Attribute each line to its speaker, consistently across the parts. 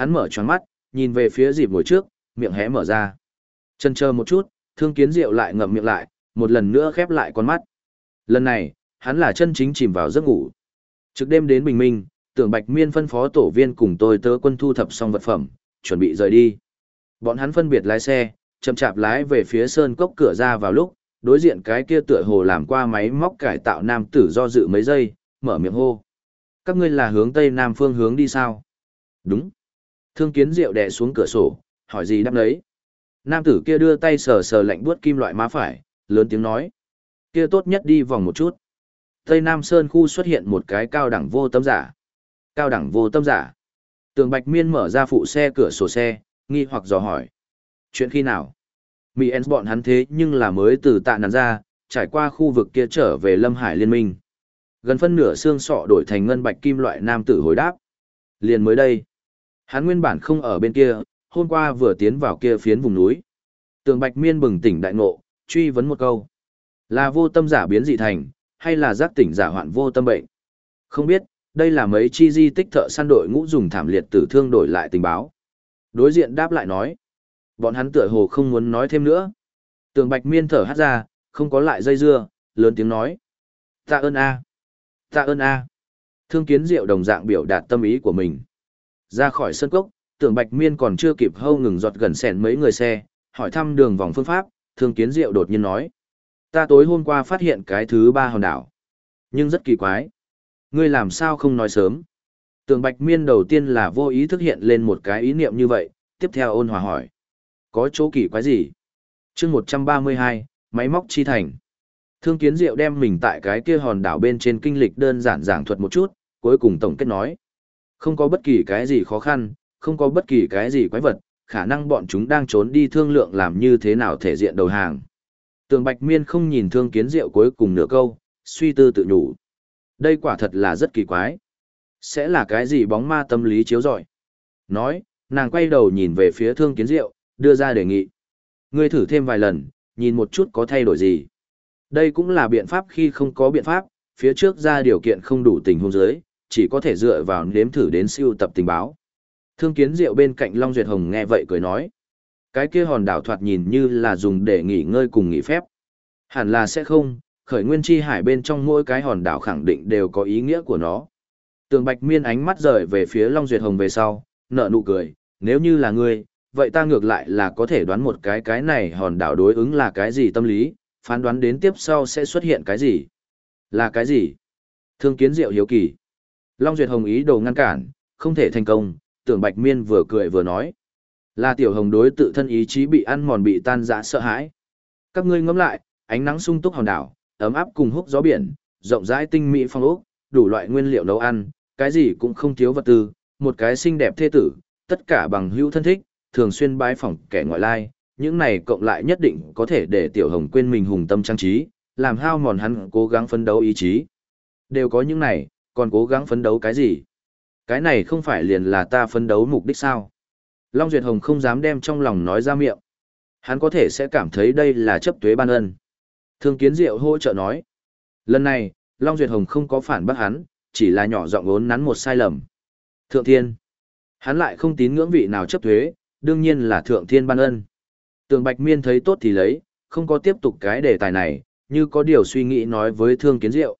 Speaker 1: hắn mở choáng mắt, nhìn về phía dịp ngồi trước, miệng hé mở ra. Chân chờ một chút, thương kiến diệu lại ngậm miệng lại, một lần nữa khép lại con mắt. Lần này, hắn là chân chính chìm vào giấc ngủ. Trước đêm đến bình minh, tưởng bạch miên phân phó tổ viên cùng tôi tớ quân thu thập xong vật phẩm, chuẩn bị rời đi. Bọn hắn phân biệt lái xe, chậm chạp lái về phía sơn cốc cửa ra vào lúc, đối diện cái kia tựa hồ làm qua máy móc cải tạo nam tử do dự mấy giây, mở miệng hô. Các ngươi là hướng tây nam phương hướng đi sao? Đúng. Thương kiến rượu đè xuống cửa sổ, hỏi gì đáp lấy. Nam tử kia đưa tay sờ sờ lạnh buốt kim loại má phải, lớn tiếng nói. Kia tốt nhất đi vòng một chút. Tây Nam Sơn khu xuất hiện một cái cao đẳng vô tâm giả. Cao đẳng vô tâm giả. Tường Bạch Miên mở ra phụ xe cửa sổ xe, nghi hoặc dò hỏi. Chuyện khi nào? Mỹ En bọn hắn thế nhưng là mới từ tạ nàn ra, trải qua khu vực kia trở về Lâm Hải Liên minh. Gần phân nửa xương sọ đổi thành ngân bạch kim loại nam tử hồi đáp. Liền mới đây. Hắn nguyên bản không ở bên kia, hôm qua vừa tiến vào kia phiến vùng núi. Tường Bạch Miên bừng tỉnh đại ngộ, truy vấn một câu. Là vô tâm giả biến dị thành, hay là giác tỉnh giả hoạn vô tâm bệnh? Không biết, đây là mấy chi di tích thợ săn đội ngũ dùng thảm liệt tử thương đổi lại tình báo. Đối diện đáp lại nói. Bọn hắn tựa hồ không muốn nói thêm nữa. Tường Bạch Miên thở hát ra, không có lại dây dưa, lớn tiếng nói. Tạ ơn A. Tạ ơn A. Thương kiến diệu đồng dạng biểu đạt tâm ý của mình. Ra khỏi sân cốc, tưởng Bạch Miên còn chưa kịp hâu ngừng giọt gần sẻn mấy người xe, hỏi thăm đường vòng phương pháp, thương kiến diệu đột nhiên nói. Ta tối hôm qua phát hiện cái thứ ba hòn đảo. Nhưng rất kỳ quái. Ngươi làm sao không nói sớm? Tưởng Bạch Miên đầu tiên là vô ý thức hiện lên một cái ý niệm như vậy, tiếp theo ôn hòa hỏi. Có chỗ kỳ quái gì? chương 132, máy móc chi thành. Thương kiến diệu đem mình tại cái kia hòn đảo bên trên kinh lịch đơn giản giảng thuật một chút, cuối cùng tổng kết nói. Không có bất kỳ cái gì khó khăn, không có bất kỳ cái gì quái vật, khả năng bọn chúng đang trốn đi thương lượng làm như thế nào thể diện đầu hàng. Tường Bạch Miên không nhìn thương kiến diệu cuối cùng nửa câu, suy tư tự nhủ. Đây quả thật là rất kỳ quái. Sẽ là cái gì bóng ma tâm lý chiếu rọi? Nói, nàng quay đầu nhìn về phía thương kiến diệu, đưa ra đề nghị. Ngươi thử thêm vài lần, nhìn một chút có thay đổi gì. Đây cũng là biện pháp khi không có biện pháp, phía trước ra điều kiện không đủ tình huống giới, chỉ có thể dựa vào nếm thử đến siêu tập tình báo. Thương kiến diệu bên cạnh Long Duyệt Hồng nghe vậy cười nói. Cái kia hòn đảo thoạt nhìn như là dùng để nghỉ ngơi cùng nghỉ phép. Hẳn là sẽ không, khởi nguyên chi hải bên trong mỗi cái hòn đảo khẳng định đều có ý nghĩa của nó. Tường Bạch Miên ánh mắt rời về phía Long Duyệt Hồng về sau, nở nụ cười, nếu như là ngươi, vậy ta ngược lại là có thể đoán một cái cái này hòn đảo đối ứng là cái gì tâm lý, phán đoán đến tiếp sau sẽ xuất hiện cái gì. Là cái gì? Thương kiến diệu hiếu kỳ. Long Duyệt Hồng ý đồ ngăn cản, không thể thành công, tưởng Bạch Miên vừa cười vừa nói. Là tiểu hồng đối tự thân ý chí bị ăn mòn bị tan rã sợ hãi. Các ngươi ngẫm lại, ánh nắng sung túc hòn đảo, ấm áp cùng húc gió biển, rộng rãi tinh mỹ phong ốc, đủ loại nguyên liệu nấu ăn, cái gì cũng không thiếu vật tư, một cái xinh đẹp thê tử, tất cả bằng hữu thân thích, thường xuyên bái phỏng kẻ ngoại lai, những này cộng lại nhất định có thể để tiểu hồng quên mình hùng tâm trang trí, làm hao mòn hắn cố gắng phấn đấu ý chí. Đều có những này, còn cố gắng phấn đấu cái gì? Cái này không phải liền là ta phấn đấu mục đích sao? Long Duyệt Hồng không dám đem trong lòng nói ra miệng. Hắn có thể sẽ cảm thấy đây là chấp tuế ban ân. Thương Kiến Diệu hỗ trợ nói. Lần này, Long Duyệt Hồng không có phản bác hắn, chỉ là nhỏ giọng ốn nắn một sai lầm. Thượng Thiên. Hắn lại không tín ngưỡng vị nào chấp thuế, đương nhiên là Thượng Thiên ban ân. Tường Bạch Miên thấy tốt thì lấy, không có tiếp tục cái đề tài này, như có điều suy nghĩ nói với Thương Kiến Diệu.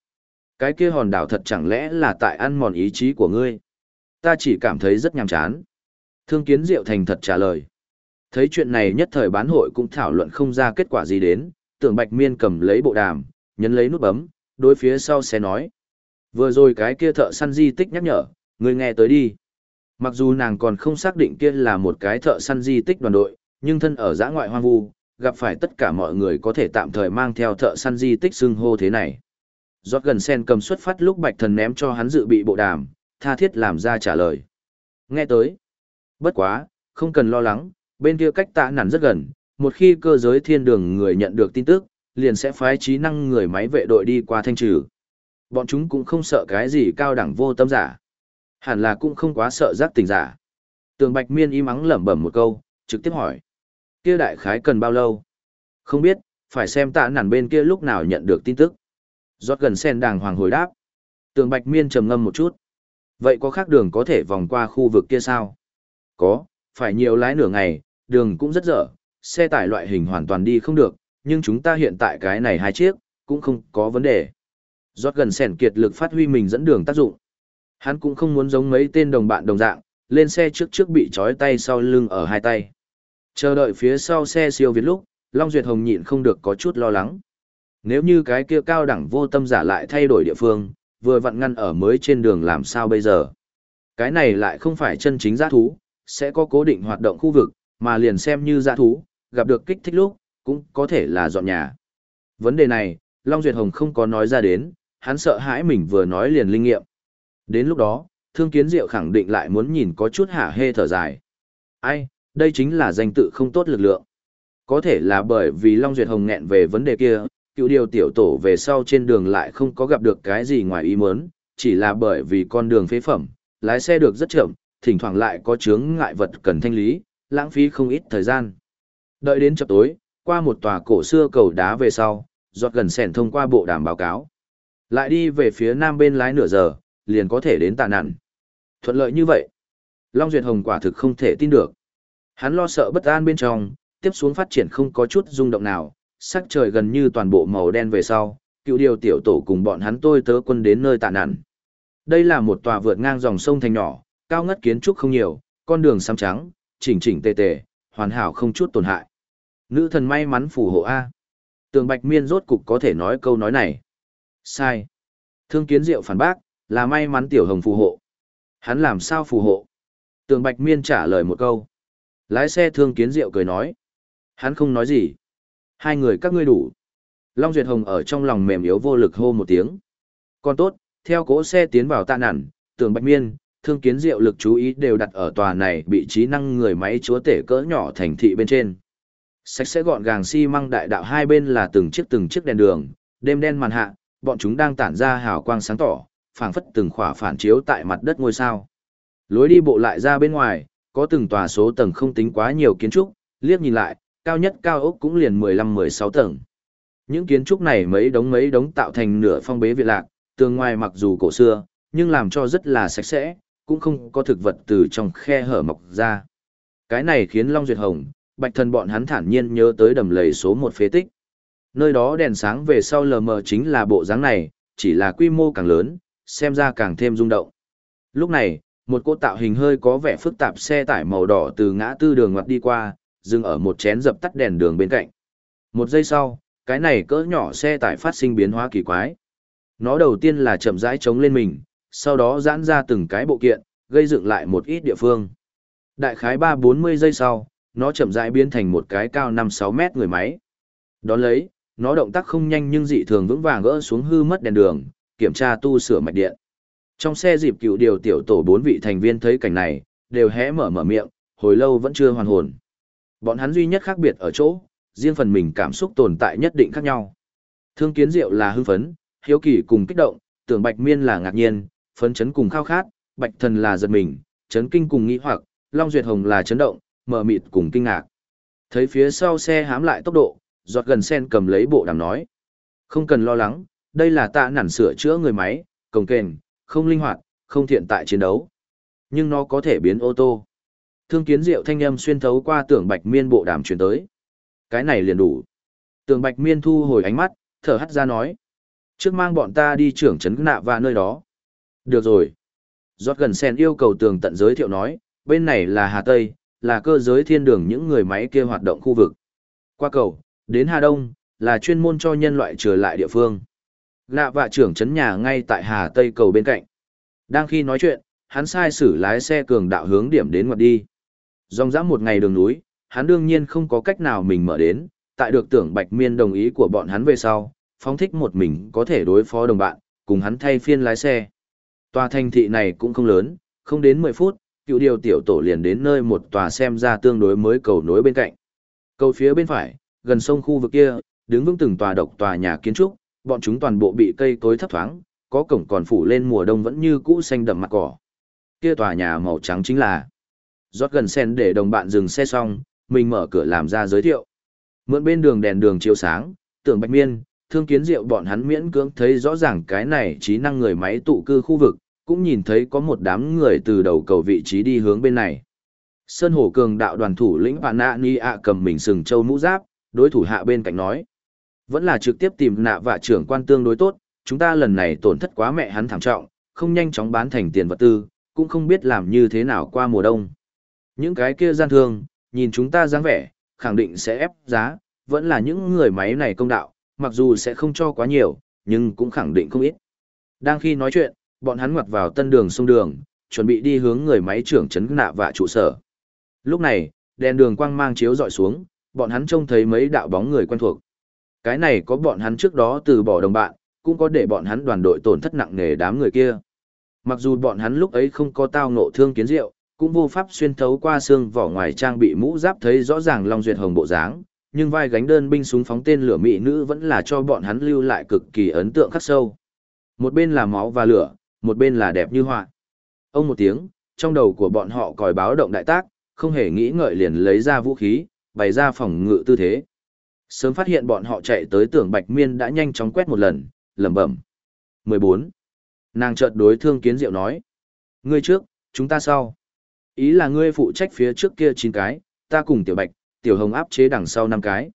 Speaker 1: Cái kia hòn đảo thật chẳng lẽ là tại ăn mòn ý chí của ngươi? Ta chỉ cảm thấy rất nhàm chán. Thương Kiến Diệu thành thật trả lời. Thấy chuyện này nhất thời bán hội cũng thảo luận không ra kết quả gì đến, tưởng Bạch Miên cầm lấy bộ đàm, nhấn lấy nút bấm, đối phía sau xe nói. Vừa rồi cái kia thợ săn di tích nhắc nhở, người nghe tới đi. Mặc dù nàng còn không xác định kia là một cái thợ săn di tích đoàn đội, nhưng thân ở giã ngoại hoang vu, gặp phải tất cả mọi người có thể tạm thời mang theo thợ săn di tích xưng hô thế này. Giọt gần sen cầm xuất phát lúc bạch thần ném cho hắn dự bị bộ đàm, tha thiết làm ra trả lời. Nghe tới. Bất quá, không cần lo lắng, bên kia cách tạ nản rất gần, một khi cơ giới thiên đường người nhận được tin tức, liền sẽ phái trí năng người máy vệ đội đi qua thanh trừ. Bọn chúng cũng không sợ cái gì cao đẳng vô tâm giả. Hẳn là cũng không quá sợ giác tình giả. Tường Bạch Miên im ắng lẩm bẩm một câu, trực tiếp hỏi. Kia đại khái cần bao lâu? Không biết, phải xem tạ nản bên kia lúc nào nhận được tin tức. Giọt gần sen đàng hoàng hồi đáp. Tường Bạch Miên trầm ngâm một chút. Vậy có khác đường có thể vòng qua khu vực kia sao? Có, phải nhiều lái nửa ngày, đường cũng rất dở, xe tải loại hình hoàn toàn đi không được, nhưng chúng ta hiện tại cái này hai chiếc, cũng không có vấn đề. Giọt gần sẻn kiệt lực phát huy mình dẫn đường tác dụng. Hắn cũng không muốn giống mấy tên đồng bạn đồng dạng, lên xe trước trước bị trói tay sau lưng ở hai tay. Chờ đợi phía sau xe siêu việt lúc, Long Duyệt Hồng nhịn không được có chút lo lắng. Nếu như cái kia cao đẳng vô tâm giả lại thay đổi địa phương, vừa vặn ngăn ở mới trên đường làm sao bây giờ? Cái này lại không phải chân chính giã thú, sẽ có cố định hoạt động khu vực, mà liền xem như giã thú, gặp được kích thích lúc, cũng có thể là dọn nhà. Vấn đề này, Long Duyệt Hồng không có nói ra đến, hắn sợ hãi mình vừa nói liền linh nghiệm. Đến lúc đó, Thương Kiến Diệu khẳng định lại muốn nhìn có chút hả hê thở dài. Ai, đây chính là danh tự không tốt lực lượng. Có thể là bởi vì Long Duyệt Hồng nghẹn về vấn đề kia, cựu điều tiểu tổ về sau trên đường lại không có gặp được cái gì ngoài ý muốn, chỉ là bởi vì con đường phế phẩm, lái xe được rất chậm, thỉnh thoảng lại có chướng ngại vật cần thanh lý, lãng phí không ít thời gian. Đợi đến chập tối, qua một tòa cổ xưa cầu đá về sau, giọt gần sẻn thông qua bộ đàm báo cáo. Lại đi về phía nam bên lái nửa giờ, liền có thể đến tạ nạn. Thuận lợi như vậy. Long Duyệt Hồng quả thực không thể tin được. Hắn lo sợ bất an bên trong, tiếp xuống phát triển không có chút rung động nào, sắc trời gần như toàn bộ màu đen về sau, cựu điều tiểu tổ cùng bọn hắn tôi tớ quân đến nơi tạ nạn. Đây là một tòa vượt ngang dòng sông thành nhỏ, cao ngất kiến trúc không nhiều, con đường xám trắng, chỉnh chỉnh tề tề, hoàn hảo không chút tổn hại. Nữ thần may mắn phù hộ A. Tường Bạch Miên rốt cục có thể nói câu nói này. Sai. Thương kiến diệu phản bác, là may mắn tiểu hồng phù hộ. Hắn làm sao phù hộ? Tường Bạch Miên trả lời một câu. Lái xe thương kiến diệu cười nói. Hắn không nói gì. Hai người các ngươi đủ. Long Duyệt Hồng ở trong lòng mềm yếu vô lực hô một tiếng. Còn tốt, theo cỗ xe tiến vào tạ nản, tường Bạch Miên, thương kiến diệu lực chú ý đều đặt ở tòa này bị trí năng người máy chúa tể cỡ nhỏ thành thị bên trên. Sạch sẽ gọn gàng xi măng đại đạo hai bên là từng chiếc từng chiếc đèn đường, đêm đen màn hạ, bọn chúng đang tản ra hào quang sáng tỏ, phảng phất từng khỏa phản chiếu tại mặt đất ngôi sao. Lối đi bộ lại ra bên ngoài, có từng tòa số tầng không tính quá nhiều kiến trúc, liếc nhìn lại, cao nhất cao ốc cũng liền 15-16 tầng. Những kiến trúc này mấy đống mấy đống tạo thành nửa phong bế viện lạc, tường ngoài mặc dù cổ xưa, nhưng làm cho rất là sạch sẽ, cũng không có thực vật từ trong khe hở mọc ra. Cái này khiến Long Duyệt Hồng, Bạch Thần bọn hắn thản nhiên nhớ tới đầm lầy số một phế tích. Nơi đó đèn sáng về sau lờ mờ chính là bộ dáng này, chỉ là quy mô càng lớn, xem ra càng thêm rung động. Lúc này, một cô tạo hình hơi có vẻ phức tạp xe tải màu đỏ từ ngã tư đường ngoặt đi qua, dừng ở một chén dập tắt đèn đường bên cạnh. Một giây sau, cái này cỡ nhỏ xe tải phát sinh biến hóa kỳ quái. Nó đầu tiên là chậm rãi chống lên mình, sau đó giãn ra từng cái bộ kiện, gây dựng lại một ít địa phương. Đại khái 3-40 giây sau, nó chậm rãi biến thành một cái cao 5-6 mét người máy. Đón lấy, nó động tác không nhanh nhưng dị thường vững vàng gỡ xuống hư mất đèn đường, kiểm tra tu sửa mạch điện. Trong xe dịp cựu điều tiểu tổ bốn vị thành viên thấy cảnh này, đều hé mở mở miệng, hồi lâu vẫn chưa hoàn hồn. Bọn hắn duy nhất khác biệt ở chỗ, riêng phần mình cảm xúc tồn tại nhất định khác nhau. Thương kiến diệu là hưng phấn, hiếu kỳ cùng kích động, tưởng bạch miên là ngạc nhiên, phấn chấn cùng khao khát, bạch thần là giật mình, chấn kinh cùng nghĩ hoặc, long duyệt hồng là chấn động, mờ mịt cùng kinh ngạc. Thấy phía sau xe hám lại tốc độ, giọt gần sen cầm lấy bộ đàm nói. Không cần lo lắng, đây là tạ nản sửa chữa người máy, cồng kềnh, không linh hoạt, không thiện tại chiến đấu. Nhưng nó có thể biến ô tô. Thương kiến diệu thanh âm xuyên thấu qua tưởng bạch miên bộ đàm truyền tới. Cái này liền đủ. Tưởng bạch miên thu hồi ánh mắt, thở hắt ra nói. Trước mang bọn ta đi trưởng trấn nạ và nơi đó. Được rồi. giót gần sen yêu cầu tường tận giới thiệu nói, bên này là Hà Tây, là cơ giới thiên đường những người máy kia hoạt động khu vực. Qua cầu, đến Hà Đông, là chuyên môn cho nhân loại trở lại địa phương. Lạ vạ trưởng trấn nhà ngay tại Hà Tây cầu bên cạnh. Đang khi nói chuyện, hắn sai sử lái xe cường đạo hướng điểm đến ngoặt đi. Dòng dã một ngày đường núi, hắn đương nhiên không có cách nào mình mở đến, tại được tưởng Bạch Miên đồng ý của bọn hắn về sau, phóng thích một mình có thể đối phó đồng bạn, cùng hắn thay phiên lái xe. Tòa thành thị này cũng không lớn, không đến 10 phút, cựu điều tiểu tổ liền đến nơi một tòa xem ra tương đối mới cầu nối bên cạnh. Cầu phía bên phải, gần sông khu vực kia, đứng vững từng tòa độc tòa nhà kiến trúc, bọn chúng toàn bộ bị cây cối thấp thoáng, có cổng còn phủ lên mùa đông vẫn như cũ xanh đậm mặt cỏ. Kia tòa nhà màu trắng chính là rót gần sen để đồng bạn dừng xe xong, mình mở cửa làm ra giới thiệu. Mượn bên đường đèn đường chiếu sáng, tưởng bạch miên, thương kiến diệu bọn hắn miễn cưỡng thấy rõ ràng cái này trí năng người máy tụ cư khu vực, cũng nhìn thấy có một đám người từ đầu cầu vị trí đi hướng bên này. Sơn Hổ Cường đạo đoàn thủ lĩnh và nạ ni ạ cầm mình sừng châu mũ giáp, đối thủ hạ bên cạnh nói. Vẫn là trực tiếp tìm nạ và trưởng quan tương đối tốt, chúng ta lần này tổn thất quá mẹ hắn thảm trọng, không nhanh chóng bán thành tiền vật tư, cũng không biết làm như thế nào qua mùa đông. Những cái kia gian thương, nhìn chúng ta dáng vẻ, khẳng định sẽ ép giá, vẫn là những người máy này công đạo, mặc dù sẽ không cho quá nhiều, nhưng cũng khẳng định không ít. Đang khi nói chuyện, bọn hắn ngoặt vào tân đường sông đường, chuẩn bị đi hướng người máy trưởng trấn nạ và trụ sở. Lúc này, đèn đường quang mang chiếu dọi xuống, bọn hắn trông thấy mấy đạo bóng người quen thuộc. Cái này có bọn hắn trước đó từ bỏ đồng bạn, cũng có để bọn hắn đoàn đội tổn thất nặng nề đám người kia. Mặc dù bọn hắn lúc ấy không có tao ngộ thương kiến diệu, cũng vô pháp xuyên thấu qua xương vỏ ngoài trang bị mũ giáp thấy rõ ràng Long Duyệt Hồng bộ dáng, nhưng vai gánh đơn binh súng phóng tên lửa mỹ nữ vẫn là cho bọn hắn lưu lại cực kỳ ấn tượng khắc sâu. Một bên là máu và lửa, một bên là đẹp như họa. Ông một tiếng, trong đầu của bọn họ còi báo động đại tác, không hề nghĩ ngợi liền lấy ra vũ khí, bày ra phòng ngự tư thế. Sớm phát hiện bọn họ chạy tới tưởng Bạch Miên đã nhanh chóng quét một lần, lẩm bẩm. 14. Nàng chợt đối thương kiến diệu nói. Ngươi trước, chúng ta sau. Ý là ngươi phụ trách phía trước kia 9 cái, ta cùng tiểu bạch, tiểu hồng áp chế đằng sau 5 cái.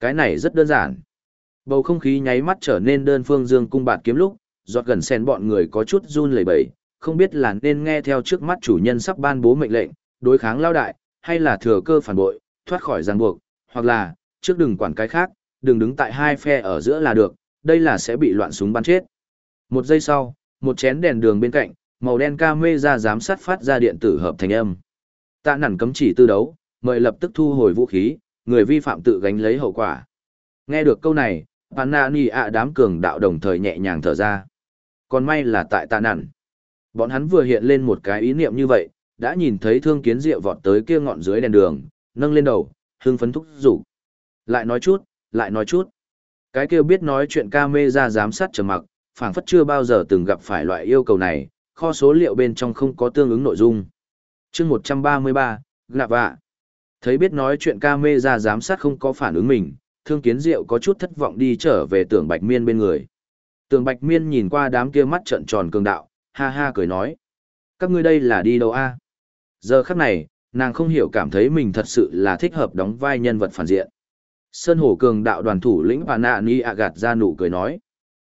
Speaker 1: Cái này rất đơn giản. Bầu không khí nháy mắt trở nên đơn phương dương cung bạt kiếm lúc, giọt gần sen bọn người có chút run lẩy bẩy, không biết là nên nghe theo trước mắt chủ nhân sắp ban bố mệnh lệnh, đối kháng lao đại, hay là thừa cơ phản bội, thoát khỏi ràng buộc, hoặc là, trước đừng quản cái khác, đừng đứng tại hai phe ở giữa là được, đây là sẽ bị loạn súng bắn chết. Một giây sau, một chén đèn đường bên cạnh, màu đen camera giám sát phát ra điện tử hợp thành âm. Tạ nản cấm chỉ tư đấu, mời lập tức thu hồi vũ khí, người vi phạm tự gánh lấy hậu quả. Nghe được câu này, Panani ạ đám cường đạo đồng thời nhẹ nhàng thở ra. Còn may là tại tạ nản. Bọn hắn vừa hiện lên một cái ý niệm như vậy, đã nhìn thấy thương kiến diệu vọt tới kia ngọn dưới đèn đường, nâng lên đầu, hưng phấn thúc rủ. Lại nói chút, lại nói chút. Cái kia biết nói chuyện ca mê ra giám sát trầm mặc, phảng phất chưa bao giờ từng gặp phải loại yêu cầu này, kho số liệu bên trong không có tương ứng nội dung. chương 133, Gạp vạ. Thấy biết nói chuyện ca mê ra giám sát không có phản ứng mình, thương kiến diệu có chút thất vọng đi trở về tưởng bạch miên bên người. Tưởng bạch miên nhìn qua đám kia mắt trận tròn cường đạo, ha ha cười nói. Các ngươi đây là đi đâu a? Giờ khắc này, nàng không hiểu cảm thấy mình thật sự là thích hợp đóng vai nhân vật phản diện. Sơn Hổ Cường đạo đoàn thủ lĩnh và nạ ni ạ gạt ra nụ cười nói.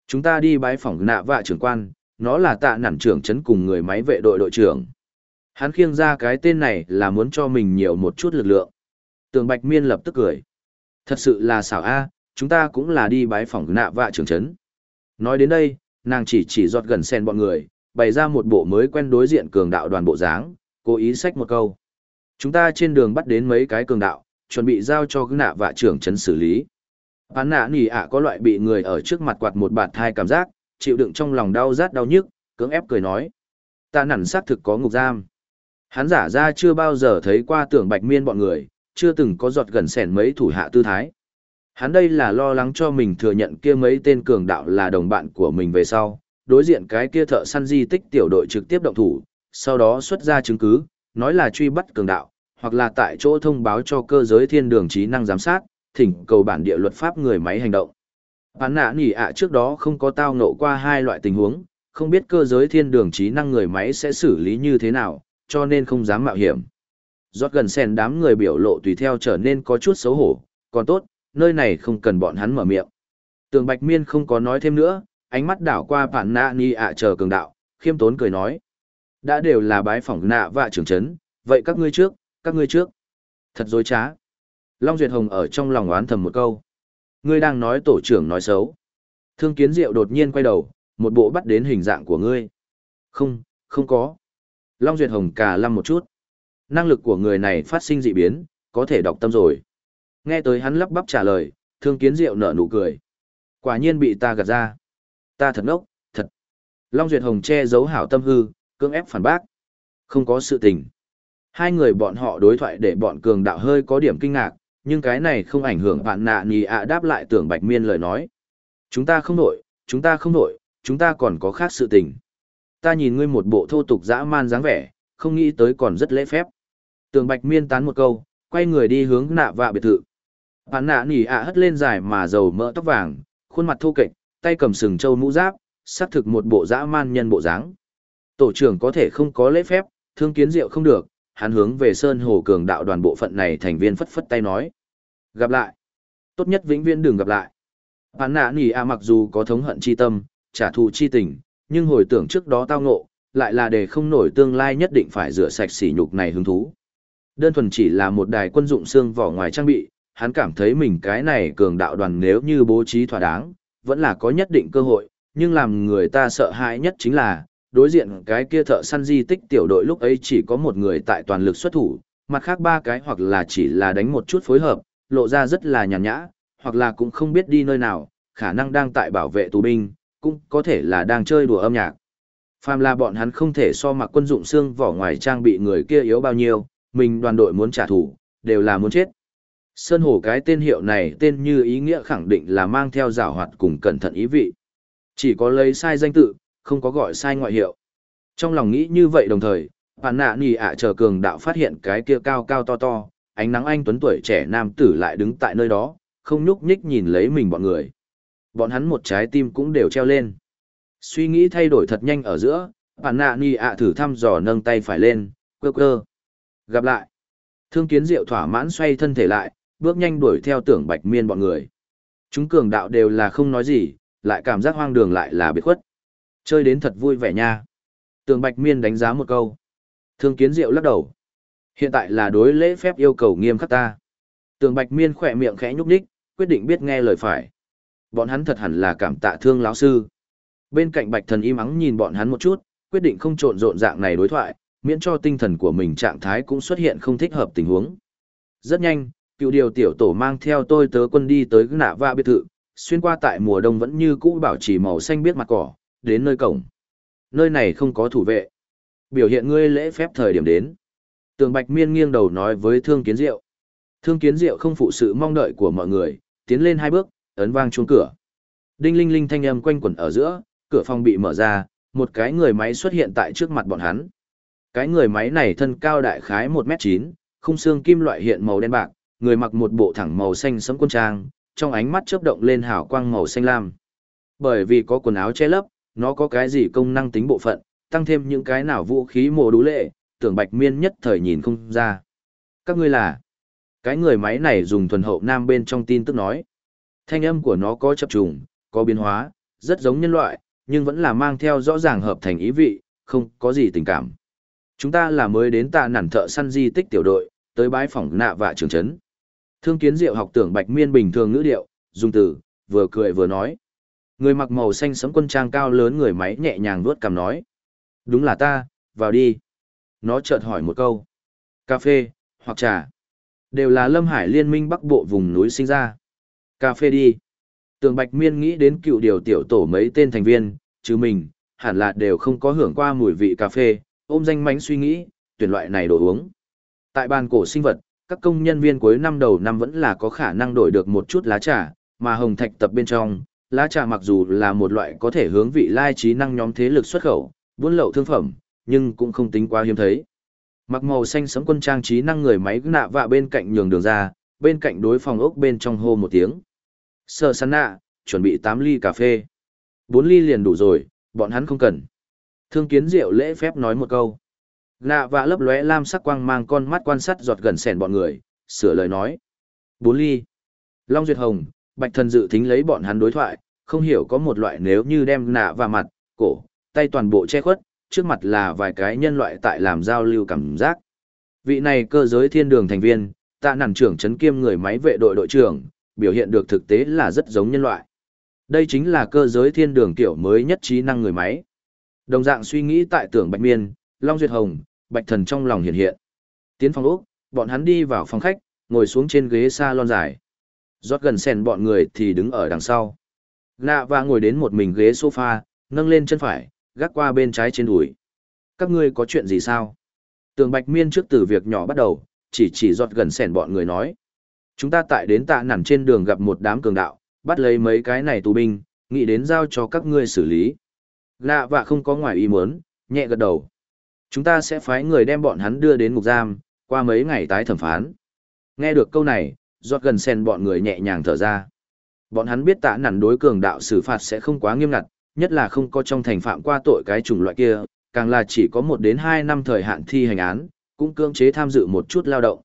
Speaker 1: Chúng ta đi bái phỏng nạ vạ trưởng quan, nó là tạ nản trưởng chấn cùng người máy vệ đội đội trưởng. Hắn khiêng ra cái tên này là muốn cho mình nhiều một chút lực lượng. Tường Bạch Miên lập tức cười. Thật sự là xảo a, chúng ta cũng là đi bái phỏng nạ vạ trưởng chấn. Nói đến đây, nàng chỉ chỉ giọt gần sen bọn người, bày ra một bộ mới quen đối diện cường đạo đoàn bộ dáng, cố ý sách một câu. Chúng ta trên đường bắt đến mấy cái cường đạo, chuẩn bị giao cho nạ vạ trưởng chấn xử lý. Bán nạ nỉ ạ có loại bị người ở trước mặt quạt một bạt thai cảm giác, chịu đựng trong lòng đau rát đau nhức, cưỡng ép cười nói. Ta nản xác thực có ngục giam. Hắn giả ra chưa bao giờ thấy qua tưởng bạch miên bọn người, chưa từng có giọt gần sẻn mấy thủ hạ tư thái. Hắn đây là lo lắng cho mình thừa nhận kia mấy tên cường đạo là đồng bạn của mình về sau, đối diện cái kia thợ săn di tích tiểu đội trực tiếp động thủ, sau đó xuất ra chứng cứ, nói là truy bắt cường đạo, hoặc là tại chỗ thông báo cho cơ giới thiên đường trí năng giám sát, thỉnh cầu bản địa luật pháp người máy hành động. Bán nạ nỉ ạ trước đó không có tao ngộ qua hai loại tình huống, không biết cơ giới thiên đường trí năng người máy sẽ xử lý như thế nào, cho nên không dám mạo hiểm. Giọt gần sen đám người biểu lộ tùy theo trở nên có chút xấu hổ, còn tốt, nơi này không cần bọn hắn mở miệng. Tường Bạch Miên không có nói thêm nữa, ánh mắt đảo qua bản nạ ni ạ chờ cường đạo, khiêm tốn cười nói. Đã đều là bái phỏng nạ và trưởng chấn, vậy các ngươi trước, các ngươi trước. Thật dối trá. Long Duyệt Hồng ở trong lòng oán thầm một câu. Ngươi đang nói tổ trưởng nói xấu. Thương kiến diệu đột nhiên quay đầu, một bộ bắt đến hình dạng của ngươi. Không, không có. Long Duyệt Hồng cà lăm một chút. Năng lực của người này phát sinh dị biến, có thể đọc tâm rồi. Nghe tới hắn lắp bắp trả lời, thương kiến diệu nở nụ cười. Quả nhiên bị ta gạt ra. Ta thật ngốc, thật. Long Duyệt Hồng che giấu hảo tâm hư, cưỡng ép phản bác. Không có sự tình. Hai người bọn họ đối thoại để bọn cường đạo hơi có điểm kinh ngạc, nhưng cái này không ảnh hưởng bạn nạ nì ạ đáp lại tưởng bạch miên lời nói. Chúng ta không nội chúng ta không nội chúng ta còn có khác sự tình. Ta nhìn ngươi một bộ thô tục dã man dáng vẻ, không nghĩ tới còn rất lễ phép. Tưởng bạch miên tán một câu, quay người đi hướng nạ vạ biệt thự. Bạn nạ nỉ ạ hất lên dài mà dầu mỡ tóc vàng, khuôn mặt thô kệch, tay cầm sừng trâu mũ giáp, xác thực một bộ dã man nhân bộ dáng. Tổ trưởng có thể không có lễ phép, thương kiến diệu không được, hắn hướng về Sơn Hồ Cường đạo đoàn bộ phận này thành viên phất phất tay nói. Gặp lại. Tốt nhất vĩnh viễn đừng gặp lại. Hắn nạ nỉ a mặc dù có thống hận chi tâm, trả thù chi tình, nhưng hồi tưởng trước đó tao ngộ, lại là để không nổi tương lai nhất định phải rửa sạch sỉ nhục này hứng thú. Đơn thuần chỉ là một đài quân dụng xương vỏ ngoài trang bị, hắn cảm thấy mình cái này cường đạo đoàn nếu như bố trí thỏa đáng, vẫn là có nhất định cơ hội, nhưng làm người ta sợ hãi nhất chính là, đối diện cái kia thợ săn di tích tiểu đội lúc ấy chỉ có một người tại toàn lực xuất thủ, mặt khác ba cái hoặc là chỉ là đánh một chút phối hợp, lộ ra rất là nhàn nhã, hoặc là cũng không biết đi nơi nào, khả năng đang tại bảo vệ tù binh, cũng có thể là đang chơi đùa âm nhạc. Phàm là bọn hắn không thể so mặc quân dụng xương vỏ ngoài trang bị người kia yếu bao nhiêu, mình đoàn đội muốn trả thù, đều là muốn chết. Sơn Hổ cái tên hiệu này tên như ý nghĩa khẳng định là mang theo rào hoạt cùng cẩn thận ý vị. Chỉ có lấy sai danh tự, không có gọi sai ngoại hiệu. Trong lòng nghĩ như vậy đồng thời, bản nạ nì ạ chờ cường đạo phát hiện cái kia cao cao to to, ánh nắng anh tuấn tuổi trẻ nam tử lại đứng tại nơi đó, không nhúc nhích nhìn lấy mình bọn người. Bọn hắn một trái tim cũng đều treo lên. Suy nghĩ thay đổi thật nhanh ở giữa, bản nạ nì ạ thử thăm dò nâng tay phải lên, quơ quơ. Gặp lại. Thương kiến diệu thỏa mãn xoay thân thể lại, bước nhanh đuổi theo tưởng bạch miên bọn người. Chúng cường đạo đều là không nói gì, lại cảm giác hoang đường lại là biệt khuất. Chơi đến thật vui vẻ nha. tường bạch miên đánh giá một câu. Thương kiến diệu lắc đầu. Hiện tại là đối lễ phép yêu cầu nghiêm khắc ta. tường bạch miên khỏe miệng khẽ nhúc nhích, quyết định biết nghe lời phải. Bọn hắn thật hẳn là cảm tạ thương lão sư. Bên cạnh bạch thần im ắng nhìn bọn hắn một chút, quyết định không trộn rộn dạng này đối thoại, miễn cho tinh thần của mình trạng thái cũng xuất hiện không thích hợp tình huống. Rất nhanh, cựu điều tiểu tổ mang theo tôi tớ quân đi tới nạ va biệt thự, xuyên qua tại mùa đông vẫn như cũ bảo trì màu xanh biết mặt cỏ, đến nơi cổng. Nơi này không có thủ vệ. Biểu hiện ngươi lễ phép thời điểm đến. Tường Bạch Miên nghiêng đầu nói với Thương Kiến Diệu. Thương Kiến Diệu không phụ sự mong đợi của mọi người, tiến lên hai bước, ấn vang chuông cửa. Đinh linh linh thanh âm quanh quẩn ở giữa, cửa phòng bị mở ra, một cái người máy xuất hiện tại trước mặt bọn hắn. Cái người máy này thân cao đại khái 1m9, khung xương kim loại hiện màu đen bạc, người mặc một bộ thẳng màu xanh sẫm quân trang, trong ánh mắt chớp động lên hào quang màu xanh lam. Bởi vì có quần áo che lấp, nó có cái gì công năng tính bộ phận, tăng thêm những cái nào vũ khí mồ đú lệ, tưởng bạch miên nhất thời nhìn không ra. Các ngươi là, cái người máy này dùng thuần hậu nam bên trong tin tức nói. Thanh âm của nó có chập trùng, có biến hóa, rất giống nhân loại, nhưng vẫn là mang theo rõ ràng hợp thành ý vị, không có gì tình cảm. Chúng ta là mới đến tạ nản thợ săn di tích tiểu đội, tới bái phỏng nạ và trường trấn. Thương kiến diệu học tưởng bạch miên bình thường ngữ điệu, dùng từ, vừa cười vừa nói. Người mặc màu xanh sẫm quân trang cao lớn người máy nhẹ nhàng vuốt cằm nói. Đúng là ta, vào đi. Nó chợt hỏi một câu. Cà phê, hoặc trà. Đều là Lâm Hải liên minh bắc bộ vùng núi sinh ra. Cà phê đi. Tường Bạch Miên nghĩ đến cựu điều tiểu tổ mấy tên thành viên, chứ mình, hẳn là đều không có hưởng qua mùi vị cà phê, ôm danh mánh suy nghĩ, tuyển loại này đồ uống. Tại bàn cổ sinh vật, các công nhân viên cuối năm đầu năm vẫn là có khả năng đổi được một chút lá trà, mà hồng thạch tập bên trong, lá trà mặc dù là một loại có thể hướng vị lai trí năng nhóm thế lực xuất khẩu, buôn lậu thương phẩm, nhưng cũng không tính quá hiếm thấy. Mặc màu xanh sẫm quân trang trí năng người máy nạ vạ bên cạnh nhường đường ra, bên cạnh đối phòng ốc bên trong hô một tiếng. Sơ sắn nạ, chuẩn bị 8 ly cà phê. 4 ly liền đủ rồi, bọn hắn không cần. Thương kiến diệu lễ phép nói một câu. Nạ vạ lấp lóe lam sắc quang mang con mắt quan sát giọt gần sẻn bọn người, sửa lời nói. 4 ly. Long Duyệt Hồng, Bạch Thần dự tính lấy bọn hắn đối thoại, không hiểu có một loại nếu như đem nạ và mặt, cổ, tay toàn bộ che khuất, trước mặt là vài cái nhân loại tại làm giao lưu cảm giác. Vị này cơ giới thiên đường thành viên, tạ nản trưởng chấn kiêm người máy vệ đội đội trưởng, biểu hiện được thực tế là rất giống nhân loại. Đây chính là cơ giới thiên đường kiểu mới nhất trí năng người máy. Đồng dạng suy nghĩ tại tưởng Bạch Miên, Long Duyệt Hồng, Bạch Thần trong lòng hiện hiện. Tiến phòng ốc, bọn hắn đi vào phòng khách, ngồi xuống trên ghế salon dài. Rót gần sèn bọn người thì đứng ở đằng sau. Nạ và ngồi đến một mình ghế sofa, nâng lên chân phải, gác qua bên trái trên đùi. Các ngươi có chuyện gì sao? Tường Bạch Miên trước từ việc nhỏ bắt đầu, chỉ chỉ giọt gần sèn bọn người nói. Chúng ta tại đến tạ nản trên đường gặp một đám cường đạo, bắt lấy mấy cái này tù binh, nghĩ đến giao cho các ngươi xử lý. Nạ và không có ngoài ý muốn, nhẹ gật đầu. Chúng ta sẽ phái người đem bọn hắn đưa đến ngục giam, qua mấy ngày tái thẩm phán. Nghe được câu này, giọt gần sen bọn người nhẹ nhàng thở ra. Bọn hắn biết tạ nản đối cường đạo xử phạt sẽ không quá nghiêm ngặt, nhất là không có trong thành phạm qua tội cái chủng loại kia, càng là chỉ có một đến hai năm thời hạn thi hành án, cũng cưỡng chế tham dự một chút lao động.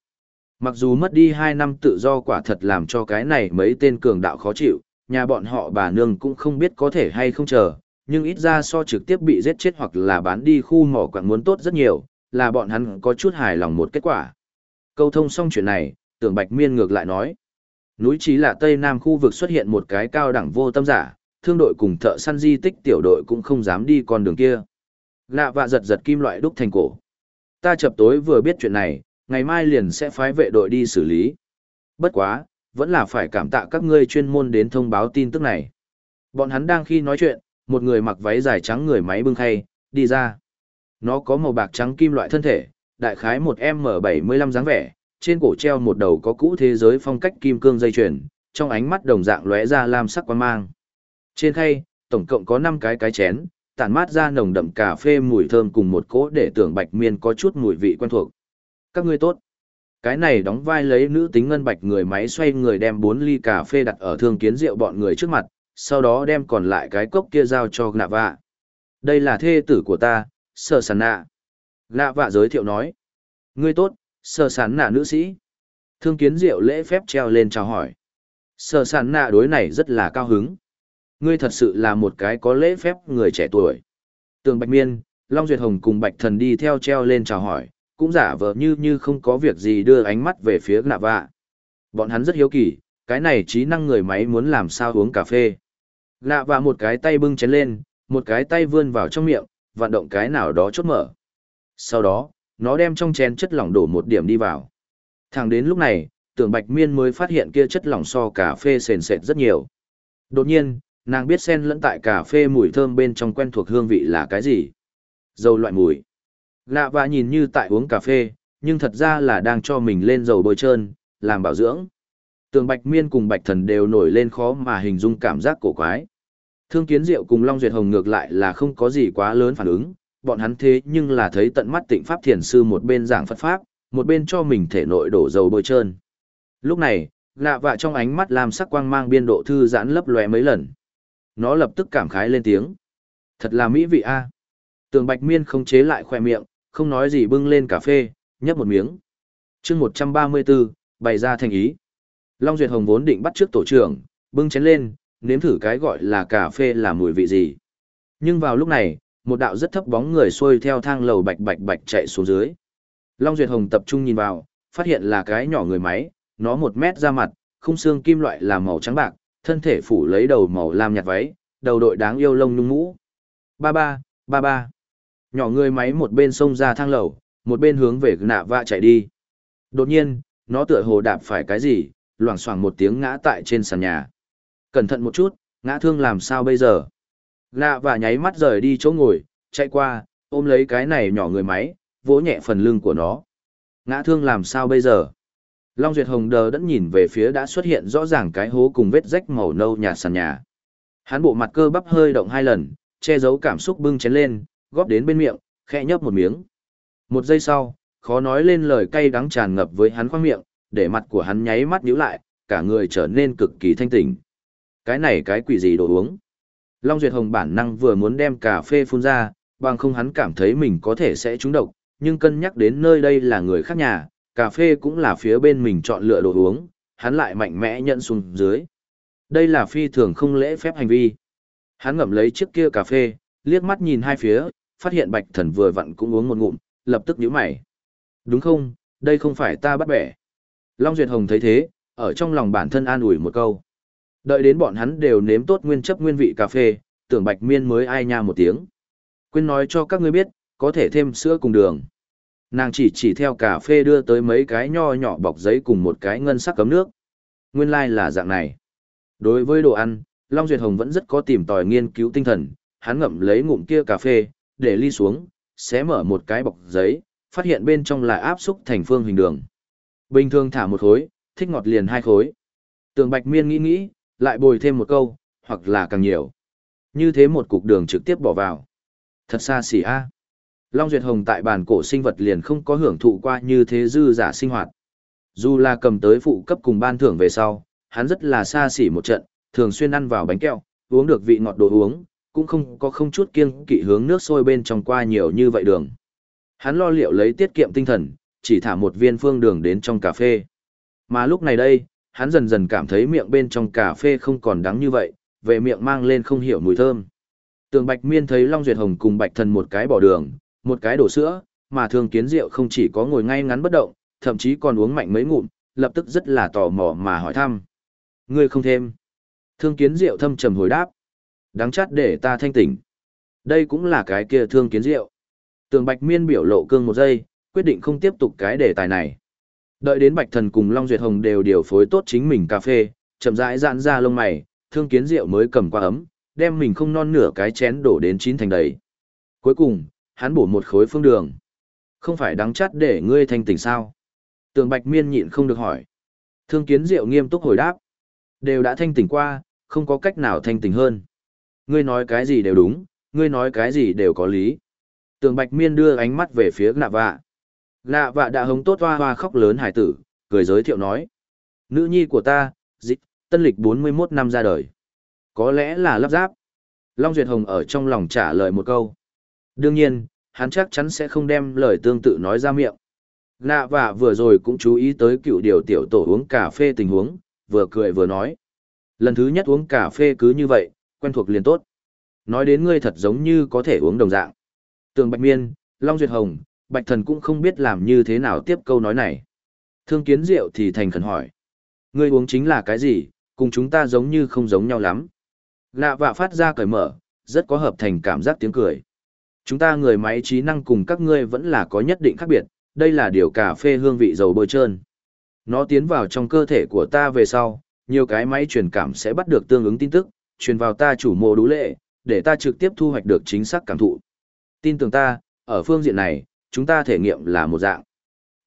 Speaker 1: Mặc dù mất đi 2 năm tự do quả thật làm cho cái này mấy tên cường đạo khó chịu, nhà bọn họ bà nương cũng không biết có thể hay không chờ, nhưng ít ra so trực tiếp bị giết chết hoặc là bán đi khu mỏ quạng muốn tốt rất nhiều, là bọn hắn có chút hài lòng một kết quả. Câu thông xong chuyện này, tưởng Bạch Miên ngược lại nói. Núi trí là Tây Nam khu vực xuất hiện một cái cao đẳng vô tâm giả, thương đội cùng thợ săn di tích tiểu đội cũng không dám đi con đường kia. Lạ vạ giật giật kim loại đúc thành cổ. Ta chập tối vừa biết chuyện này, ngày mai liền sẽ phái vệ đội đi xử lý. Bất quá, vẫn là phải cảm tạ các ngươi chuyên môn đến thông báo tin tức này. Bọn hắn đang khi nói chuyện, một người mặc váy dài trắng người máy bưng khay, đi ra. Nó có màu bạc trắng kim loại thân thể, đại khái một M75 dáng vẻ, trên cổ treo một đầu có cũ thế giới phong cách kim cương dây chuyền, trong ánh mắt đồng dạng lóe ra lam sắc quan mang. Trên khay, tổng cộng có 5 cái cái chén, tản mát ra nồng đậm cà phê mùi thơm cùng một cỗ để tưởng bạch miên có chút mùi vị quen thuộc. Các ngươi tốt. Cái này đóng vai lấy nữ tính ngân bạch người máy xoay người đem 4 ly cà phê đặt ở thương kiến rượu bọn người trước mặt, sau đó đem còn lại cái cốc kia giao cho nạ vạ. Đây là thê tử của ta, sở sàn nạ. Nạ vạ giới thiệu nói. Ngươi tốt, sở sản nạ nữ sĩ. Thương kiến rượu lễ phép treo lên chào hỏi. Sở sản nạ đối này rất là cao hứng. Ngươi thật sự là một cái có lễ phép người trẻ tuổi. Tường Bạch Miên, Long Duyệt Hồng cùng Bạch Thần đi theo treo lên chào hỏi, cũng giả vờ như như không có việc gì đưa ánh mắt về phía nạ vạ. Bọn hắn rất hiếu kỳ, cái này trí năng người máy muốn làm sao uống cà phê. Nạ vạ một cái tay bưng chén lên, một cái tay vươn vào trong miệng, vận động cái nào đó chốt mở. Sau đó, nó đem trong chén chất lỏng đổ một điểm đi vào. Thẳng đến lúc này, tưởng Bạch Miên mới phát hiện kia chất lỏng so cà phê sền sệt rất nhiều. Đột nhiên, nàng biết sen lẫn tại cà phê mùi thơm bên trong quen thuộc hương vị là cái gì. Dầu loại mùi. Lạ và nhìn như tại uống cà phê, nhưng thật ra là đang cho mình lên dầu bôi trơn, làm bảo dưỡng. Tường Bạch Miên cùng Bạch Thần đều nổi lên khó mà hình dung cảm giác cổ quái. Thương Kiến Diệu cùng Long Duyệt Hồng ngược lại là không có gì quá lớn phản ứng, bọn hắn thế nhưng là thấy tận mắt tịnh Pháp Thiền Sư một bên giảng Phật Pháp, một bên cho mình thể nội đổ dầu bôi trơn. Lúc này, lạ vạ trong ánh mắt làm sắc quang mang biên độ thư giãn lấp lóe mấy lần. Nó lập tức cảm khái lên tiếng. Thật là mỹ vị a. Tường Bạch Miên không chế lại khoe miệng, không nói gì bưng lên cà phê, nhấp một miếng. chương 134, bày ra thành ý. Long Duyệt Hồng vốn định bắt trước tổ trưởng, bưng chén lên, nếm thử cái gọi là cà phê là mùi vị gì. Nhưng vào lúc này, một đạo rất thấp bóng người xuôi theo thang lầu bạch bạch bạch chạy xuống dưới. Long Duyệt Hồng tập trung nhìn vào, phát hiện là cái nhỏ người máy, nó một mét ra mặt, khung xương kim loại là màu trắng bạc, thân thể phủ lấy đầu màu lam nhạt váy, đầu đội đáng yêu lông nhung mũ. Ba ba, ba ba. Nhỏ người máy một bên xông ra thang lầu, một bên hướng về nạ vạ chạy đi. Đột nhiên, nó tựa hồ đạp phải cái gì, loảng xoảng một tiếng ngã tại trên sàn nhà. Cẩn thận một chút, ngã thương làm sao bây giờ? Nạ và nháy mắt rời đi chỗ ngồi, chạy qua, ôm lấy cái này nhỏ người máy, vỗ nhẹ phần lưng của nó. Ngã thương làm sao bây giờ? Long Duyệt Hồng đờ đẫn nhìn về phía đã xuất hiện rõ ràng cái hố cùng vết rách màu nâu nhạt sàn nhà. Hắn bộ mặt cơ bắp hơi động hai lần, che giấu cảm xúc bưng chén lên, góp đến bên miệng, khẽ nhấp một miếng. Một giây sau, khó nói lên lời cay đắng tràn ngập với hắn khoang miệng, để mặt của hắn nháy mắt nhíu lại, cả người trở nên cực kỳ thanh tỉnh. Cái này cái quỷ gì đồ uống? Long Duyệt Hồng bản năng vừa muốn đem cà phê phun ra, bằng không hắn cảm thấy mình có thể sẽ trúng độc, nhưng cân nhắc đến nơi đây là người khác nhà, cà phê cũng là phía bên mình chọn lựa đồ uống, hắn lại mạnh mẽ nhận xuống dưới. Đây là phi thường không lễ phép hành vi. Hắn ngậm lấy chiếc kia cà phê, liếc mắt nhìn hai phía, phát hiện bạch thần vừa vặn cũng uống một ngụm, lập tức nhíu mày. Đúng không, đây không phải ta bắt bẻ. Long Duyệt Hồng thấy thế, ở trong lòng bản thân an ủi một câu. Đợi đến bọn hắn đều nếm tốt nguyên chấp nguyên vị cà phê, tưởng bạch miên mới ai nha một tiếng. Quên nói cho các ngươi biết, có thể thêm sữa cùng đường. Nàng chỉ chỉ theo cà phê đưa tới mấy cái nho nhỏ bọc giấy cùng một cái ngân sắc cấm nước. Nguyên lai like là dạng này. Đối với đồ ăn, Long Duyệt Hồng vẫn rất có tìm tòi nghiên cứu tinh thần, hắn ngậm lấy ngụm kia cà phê, để ly xuống, xé mở một cái bọc giấy, phát hiện bên trong là áp xúc thành phương hình đường. Bình thường thả một khối, thích ngọt liền hai khối. Tường Bạch Miên nghĩ nghĩ, lại bồi thêm một câu, hoặc là càng nhiều. Như thế một cục đường trực tiếp bỏ vào. Thật xa xỉ a. Long Duyệt Hồng tại bàn cổ sinh vật liền không có hưởng thụ qua như thế dư giả sinh hoạt. Dù là cầm tới phụ cấp cùng ban thưởng về sau, hắn rất là xa xỉ một trận, thường xuyên ăn vào bánh kẹo, uống được vị ngọt đồ uống, cũng không có không chút kiêng kỵ hướng nước sôi bên trong qua nhiều như vậy đường. Hắn lo liệu lấy tiết kiệm tinh thần, chỉ thả một viên phương đường đến trong cà phê. Mà lúc này đây, hắn dần dần cảm thấy miệng bên trong cà phê không còn đắng như vậy, về miệng mang lên không hiểu mùi thơm. Tường Bạch Miên thấy Long Duyệt Hồng cùng Bạch Thần một cái bỏ đường, một cái đổ sữa, mà Thương Kiến Diệu không chỉ có ngồi ngay ngắn bất động, thậm chí còn uống mạnh mấy ngụm, lập tức rất là tò mò mà hỏi thăm. Ngươi không thêm. Thương Kiến Diệu thâm trầm hồi đáp. Đáng chát để ta thanh tỉnh. Đây cũng là cái kia Thương Kiến Diệu. Tường Bạch Miên biểu lộ cương một giây, quyết định không tiếp tục cái đề tài này. Đợi đến Bạch Thần cùng Long Duyệt Hồng đều điều phối tốt chính mình cà phê, chậm rãi giãn ra lông mày, Thương Kiến Diệu mới cầm qua ấm, đem mình không non nửa cái chén đổ đến chín thành đầy. Cuối cùng, hắn bổ một khối phương đường. Không phải đắng chát để ngươi thanh tỉnh sao? Tường Bạch Miên nhịn không được hỏi. Thương Kiến Diệu nghiêm túc hồi đáp. Đều đã thanh tỉnh qua, không có cách nào thanh tỉnh hơn. Ngươi nói cái gì đều đúng, ngươi nói cái gì đều có lý. Tường Bạch Miên đưa ánh mắt về phía Nạ Vạ. Lạ Vạ đã hống tốt hoa hoa khóc lớn hải tử, cười giới thiệu nói. Nữ nhi của ta, dịch, tân lịch 41 năm ra đời. Có lẽ là lắp ráp. Long Duyệt Hồng ở trong lòng trả lời một câu. Đương nhiên, hắn chắc chắn sẽ không đem lời tương tự nói ra miệng. Lạ Vạ vừa rồi cũng chú ý tới cựu điều tiểu tổ uống cà phê tình huống, vừa cười vừa nói. Lần thứ nhất uống cà phê cứ như vậy, quen thuộc liền tốt. Nói đến ngươi thật giống như có thể uống đồng dạng. Tường Bạch Miên, Long Duyệt Hồng, Bạch Thần cũng không biết làm như thế nào tiếp câu nói này. Thương kiến Diệu thì thành khẩn hỏi. Ngươi uống chính là cái gì, cùng chúng ta giống như không giống nhau lắm. Lạ vạ phát ra cởi mở, rất có hợp thành cảm giác tiếng cười. Chúng ta người máy trí năng cùng các ngươi vẫn là có nhất định khác biệt, đây là điều cà phê hương vị dầu bôi trơn. Nó tiến vào trong cơ thể của ta về sau, nhiều cái máy truyền cảm sẽ bắt được tương ứng tin tức, truyền vào ta chủ mô đú lệ, để ta trực tiếp thu hoạch được chính xác cảm thụ. Tin tưởng ta, ở phương diện này, chúng ta thể nghiệm là một dạng.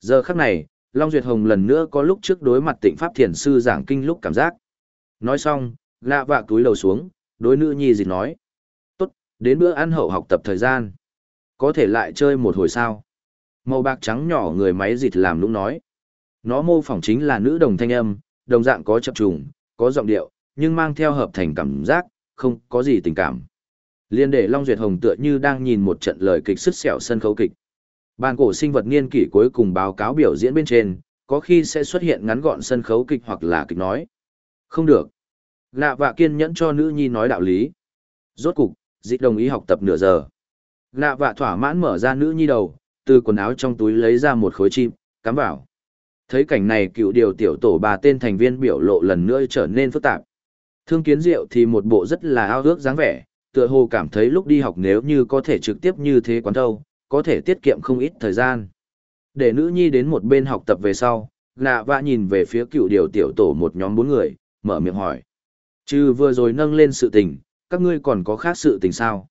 Speaker 1: Giờ khắc này, Long Duyệt Hồng lần nữa có lúc trước đối mặt tịnh Pháp Thiền Sư giảng kinh lúc cảm giác. Nói xong, lạ vạ túi đầu xuống, đối nữ nhi dịch nói. Tốt, đến bữa ăn hậu học tập thời gian. Có thể lại chơi một hồi sao. Màu bạc trắng nhỏ người máy dịch làm lúc nói. Nó mô phỏng chính là nữ đồng thanh âm, đồng dạng có chập trùng, có giọng điệu, nhưng mang theo hợp thành cảm giác, không có gì tình cảm. Liên để Long Duyệt Hồng tựa như đang nhìn một trận lời kịch sứt sẹo sân khấu kịch. Bàn cổ sinh vật niên kỷ cuối cùng báo cáo biểu diễn bên trên, có khi sẽ xuất hiện ngắn gọn sân khấu kịch hoặc là kịch nói. Không được. Lạ vạ kiên nhẫn cho nữ nhi nói đạo lý. Rốt cục, dị đồng ý học tập nửa giờ. Lạ vạ thỏa mãn mở ra nữ nhi đầu, từ quần áo trong túi lấy ra một khối chim, cắm vào. Thấy cảnh này cựu điều tiểu tổ bà tên thành viên biểu lộ lần nữa trở nên phức tạp. Thương kiến diệu thì một bộ rất là ao ước dáng vẻ, tựa hồ cảm thấy lúc đi học nếu như có thể trực tiếp như thế quán thâu, có thể tiết kiệm không ít thời gian. Để nữ nhi đến một bên học tập về sau, nạ vạ nhìn về phía cựu điều tiểu tổ một nhóm bốn người, mở miệng hỏi. Chứ vừa rồi nâng lên sự tình, các ngươi còn có khác sự tình sao?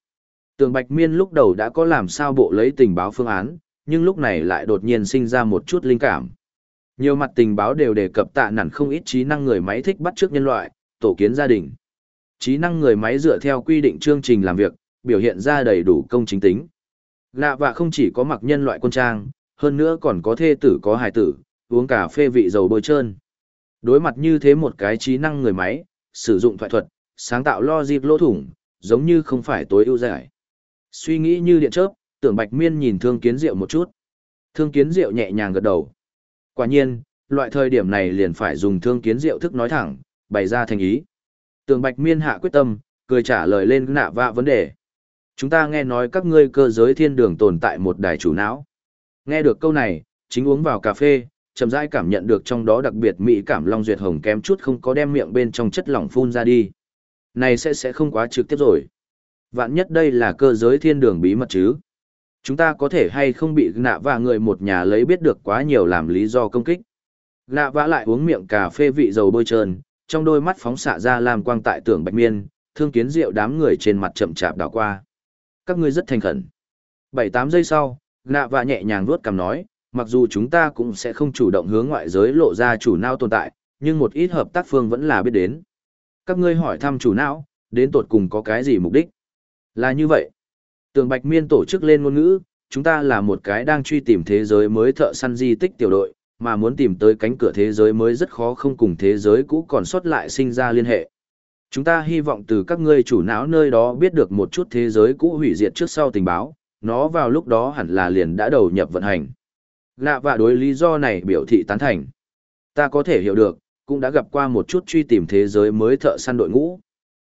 Speaker 1: Tường Bạch Miên lúc đầu đã có làm sao bộ lấy tình báo phương án, nhưng lúc này lại đột nhiên sinh ra một chút linh cảm. Nhiều mặt tình báo đều đề cập tạ nản không ít trí năng người máy thích bắt trước nhân loại, tổ kiến gia đình. Trí năng người máy dựa theo quy định chương trình làm việc, biểu hiện ra đầy đủ công chính tính. Lạ vạ không chỉ có mặc nhân loại quân trang, hơn nữa còn có thê tử có hài tử, uống cà phê vị dầu bôi trơn. Đối mặt như thế một cái trí năng người máy, sử dụng thoại thuật, sáng tạo lo dịp lỗ thủng, giống như không phải tối ưu giải. Suy nghĩ như điện chớp, tưởng bạch miên nhìn thương kiến diệu một chút. Thương kiến diệu nhẹ nhàng gật đầu. Quả nhiên, loại thời điểm này liền phải dùng thương kiến diệu thức nói thẳng, bày ra thành ý. Tưởng Bạch Miên hạ quyết tâm, cười trả lời lên nạ vạ vấn đề. Chúng ta nghe nói các ngươi cơ giới thiên đường tồn tại một đài chủ não. Nghe được câu này, chính uống vào cà phê, chậm rãi cảm nhận được trong đó đặc biệt mỹ cảm long duyệt hồng kém chút không có đem miệng bên trong chất lỏng phun ra đi. Này sẽ sẽ không quá trực tiếp rồi. Vạn nhất đây là cơ giới thiên đường bí mật chứ. Chúng ta có thể hay không bị nạ và người một nhà lấy biết được quá nhiều làm lý do công kích. Nạ vã lại uống miệng cà phê vị dầu bôi trơn, trong đôi mắt phóng xạ ra làm quang tại tưởng bạch miên, thương kiến rượu đám người trên mặt chậm chạp đảo qua. Các ngươi rất thành khẩn. Bảy tám giây sau, nạ và nhẹ nhàng vuốt cằm nói, mặc dù chúng ta cũng sẽ không chủ động hướng ngoại giới lộ ra chủ não tồn tại, nhưng một ít hợp tác phương vẫn là biết đến. Các ngươi hỏi thăm chủ não, đến tột cùng có cái gì mục đích? Là như vậy. Tường Bạch Miên tổ chức lên ngôn ngữ, chúng ta là một cái đang truy tìm thế giới mới thợ săn di tích tiểu đội, mà muốn tìm tới cánh cửa thế giới mới rất khó không cùng thế giới cũ còn sót lại sinh ra liên hệ. Chúng ta hy vọng từ các ngươi chủ não nơi đó biết được một chút thế giới cũ hủy diệt trước sau tình báo, nó vào lúc đó hẳn là liền đã đầu nhập vận hành. Lạ và đối lý do này biểu thị tán thành. Ta có thể hiểu được, cũng đã gặp qua một chút truy tìm thế giới mới thợ săn đội ngũ.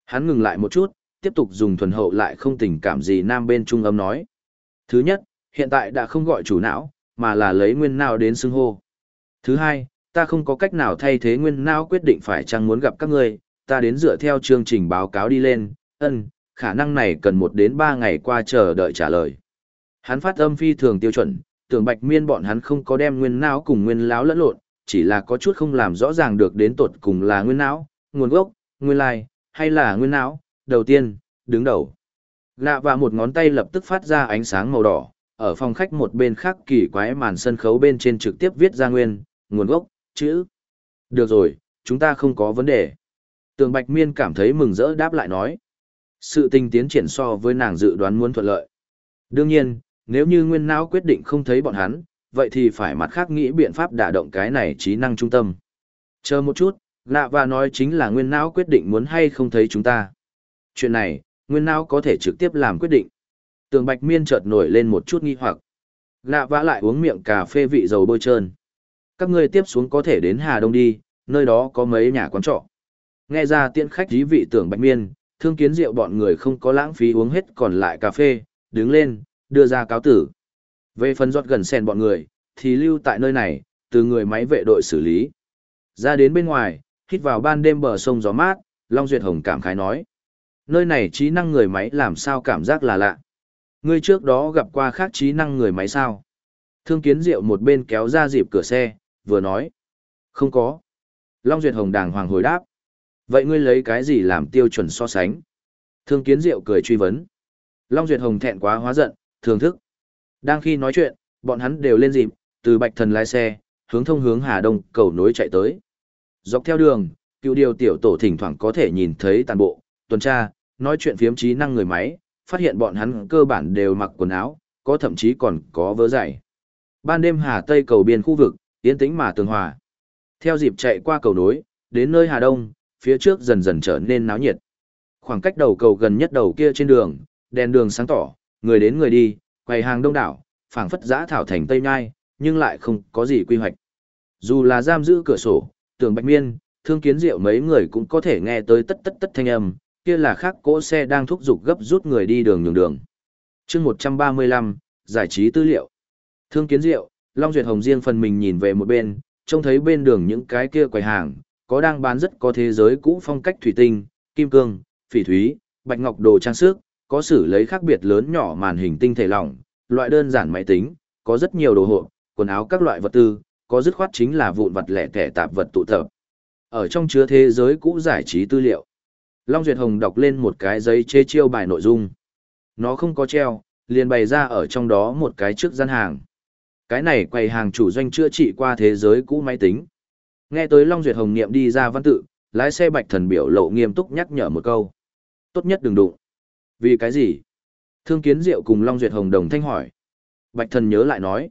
Speaker 1: Hắn ngừng lại một chút, tiếp tục dùng thuần hậu lại không tình cảm gì nam bên trung âm nói. Thứ nhất, hiện tại đã không gọi chủ não, mà là lấy nguyên nào đến xưng hô. Thứ hai, ta không có cách nào thay thế nguyên não quyết định phải chăng muốn gặp các ngươi, ta đến dựa theo chương trình báo cáo đi lên, ân, khả năng này cần một đến ba ngày qua chờ đợi trả lời. Hắn phát âm phi thường tiêu chuẩn, tưởng bạch miên bọn hắn không có đem nguyên não cùng nguyên láo lẫn lộn, chỉ là có chút không làm rõ ràng được đến tột cùng là nguyên não, nguồn gốc, nguyên lai, hay là nguyên não, đầu tiên, đứng đầu. Lạ và một ngón tay lập tức phát ra ánh sáng màu đỏ, ở phòng khách một bên khác kỳ quái màn sân khấu bên trên trực tiếp viết ra nguyên, nguồn gốc, chữ. Được rồi, chúng ta không có vấn đề. Tường Bạch Miên cảm thấy mừng rỡ đáp lại nói. Sự tình tiến triển so với nàng dự đoán muốn thuận lợi. Đương nhiên, nếu như nguyên não quyết định không thấy bọn hắn, vậy thì phải mặt khác nghĩ biện pháp đả động cái này trí năng trung tâm. Chờ một chút, lạ và nói chính là nguyên não quyết định muốn hay không thấy chúng ta. Chuyện này, nguyên não có thể trực tiếp làm quyết định. Tường Bạch Miên chợt nổi lên một chút nghi hoặc. Lạ vã lại uống miệng cà phê vị dầu bôi trơn. Các ngươi tiếp xuống có thể đến Hà Đông đi, nơi đó có mấy nhà quán trọ. Nghe ra tiện khách dí vị tưởng Bạch Miên, thương kiến rượu bọn người không có lãng phí uống hết còn lại cà phê, đứng lên, đưa ra cáo tử. Về phần giọt gần sen bọn người, thì lưu tại nơi này, từ người máy vệ đội xử lý. Ra đến bên ngoài, hít vào ban đêm bờ sông gió mát, Long Duyệt Hồng cảm khái nói. Nơi này trí năng người máy làm sao cảm giác là lạ. Ngươi trước đó gặp qua khác trí năng người máy sao? Thương kiến diệu một bên kéo ra dịp cửa xe, vừa nói. Không có. Long Duyệt Hồng đàng hoàng hồi đáp. Vậy ngươi lấy cái gì làm tiêu chuẩn so sánh? Thương kiến diệu cười truy vấn. Long Duyệt Hồng thẹn quá hóa giận, thường thức. Đang khi nói chuyện, bọn hắn đều lên dịp, từ bạch thần lái xe, hướng thông hướng Hà Đông, cầu nối chạy tới. Dọc theo đường, cựu điều tiểu tổ thỉnh thoảng có thể nhìn thấy toàn bộ, tuần tra, nói chuyện phiếm trí năng người máy, phát hiện bọn hắn cơ bản đều mặc quần áo, có thậm chí còn có vớ giày. Ban đêm Hà Tây cầu biên khu vực, yên tĩnh mà tường hòa. Theo dịp chạy qua cầu nối, đến nơi Hà Đông, phía trước dần dần trở nên náo nhiệt. Khoảng cách đầu cầu gần nhất đầu kia trên đường, đèn đường sáng tỏ, người đến người đi, quầy hàng đông đảo, phảng phất giã thảo thành Tây Nhai, nhưng lại không có gì quy hoạch. Dù là giam giữ cửa sổ, tường bạch miên, thương kiến diệu mấy người cũng có thể nghe tới tất tất tất thanh âm, kia là khác cỗ xe đang thúc giục gấp rút người đi đường nhường đường. chương 135, giải trí tư liệu. Thương kiến diệu, Long Duyệt Hồng riêng phần mình nhìn về một bên, trông thấy bên đường những cái kia quầy hàng, có đang bán rất có thế giới cũ phong cách thủy tinh, kim cương, phỉ thúy, bạch ngọc đồ trang sức, có sử lấy khác biệt lớn nhỏ màn hình tinh thể lỏng, loại đơn giản máy tính, có rất nhiều đồ hộp, quần áo các loại vật tư, có dứt khoát chính là vụn vật lẻ tẻ tạp vật tụ tập. Ở trong chứa thế giới cũ giải trí tư liệu. Long Duyệt Hồng đọc lên một cái giấy chê chiêu bài nội dung. Nó không có treo, liền bày ra ở trong đó một cái trước gian hàng. Cái này quầy hàng chủ doanh chữa trị qua thế giới cũ máy tính. Nghe tới Long Duyệt Hồng niệm đi ra văn tự, lái xe bạch thần biểu lộ nghiêm túc nhắc nhở một câu. Tốt nhất đừng đụng. Vì cái gì? Thương Kiến Diệu cùng Long Duyệt Hồng đồng thanh hỏi. Bạch thần nhớ lại nói.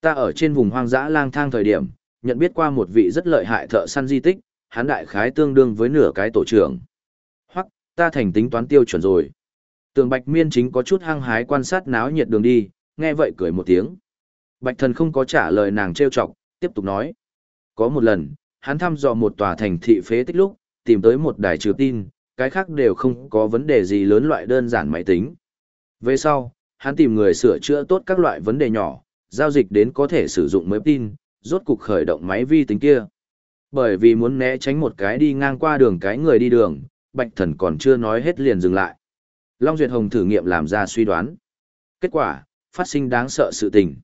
Speaker 1: Ta ở trên vùng hoang dã lang thang thời điểm, nhận biết qua một vị rất lợi hại thợ săn di tích, hắn đại khái tương đương với nửa cái tổ trưởng. Hoặc, ta thành tính toán tiêu chuẩn rồi. Tường Bạch Miên chính có chút hăng hái quan sát náo nhiệt đường đi, nghe vậy cười một tiếng. Bạch thần không có trả lời nàng trêu chọc, tiếp tục nói. Có một lần, hắn thăm dò một tòa thành thị phế tích lúc, tìm tới một đài trừ tin, cái khác đều không có vấn đề gì lớn loại đơn giản máy tính. Về sau, hắn tìm người sửa chữa tốt các loại vấn đề nhỏ, giao dịch đến có thể sử dụng máy tin, rốt cục khởi động máy vi tính kia. Bởi vì muốn né tránh một cái đi ngang qua đường cái người đi đường, Bạch Thần còn chưa nói hết liền dừng lại. Long Duyệt Hồng thử nghiệm làm ra suy đoán. Kết quả, phát sinh đáng sợ sự tình.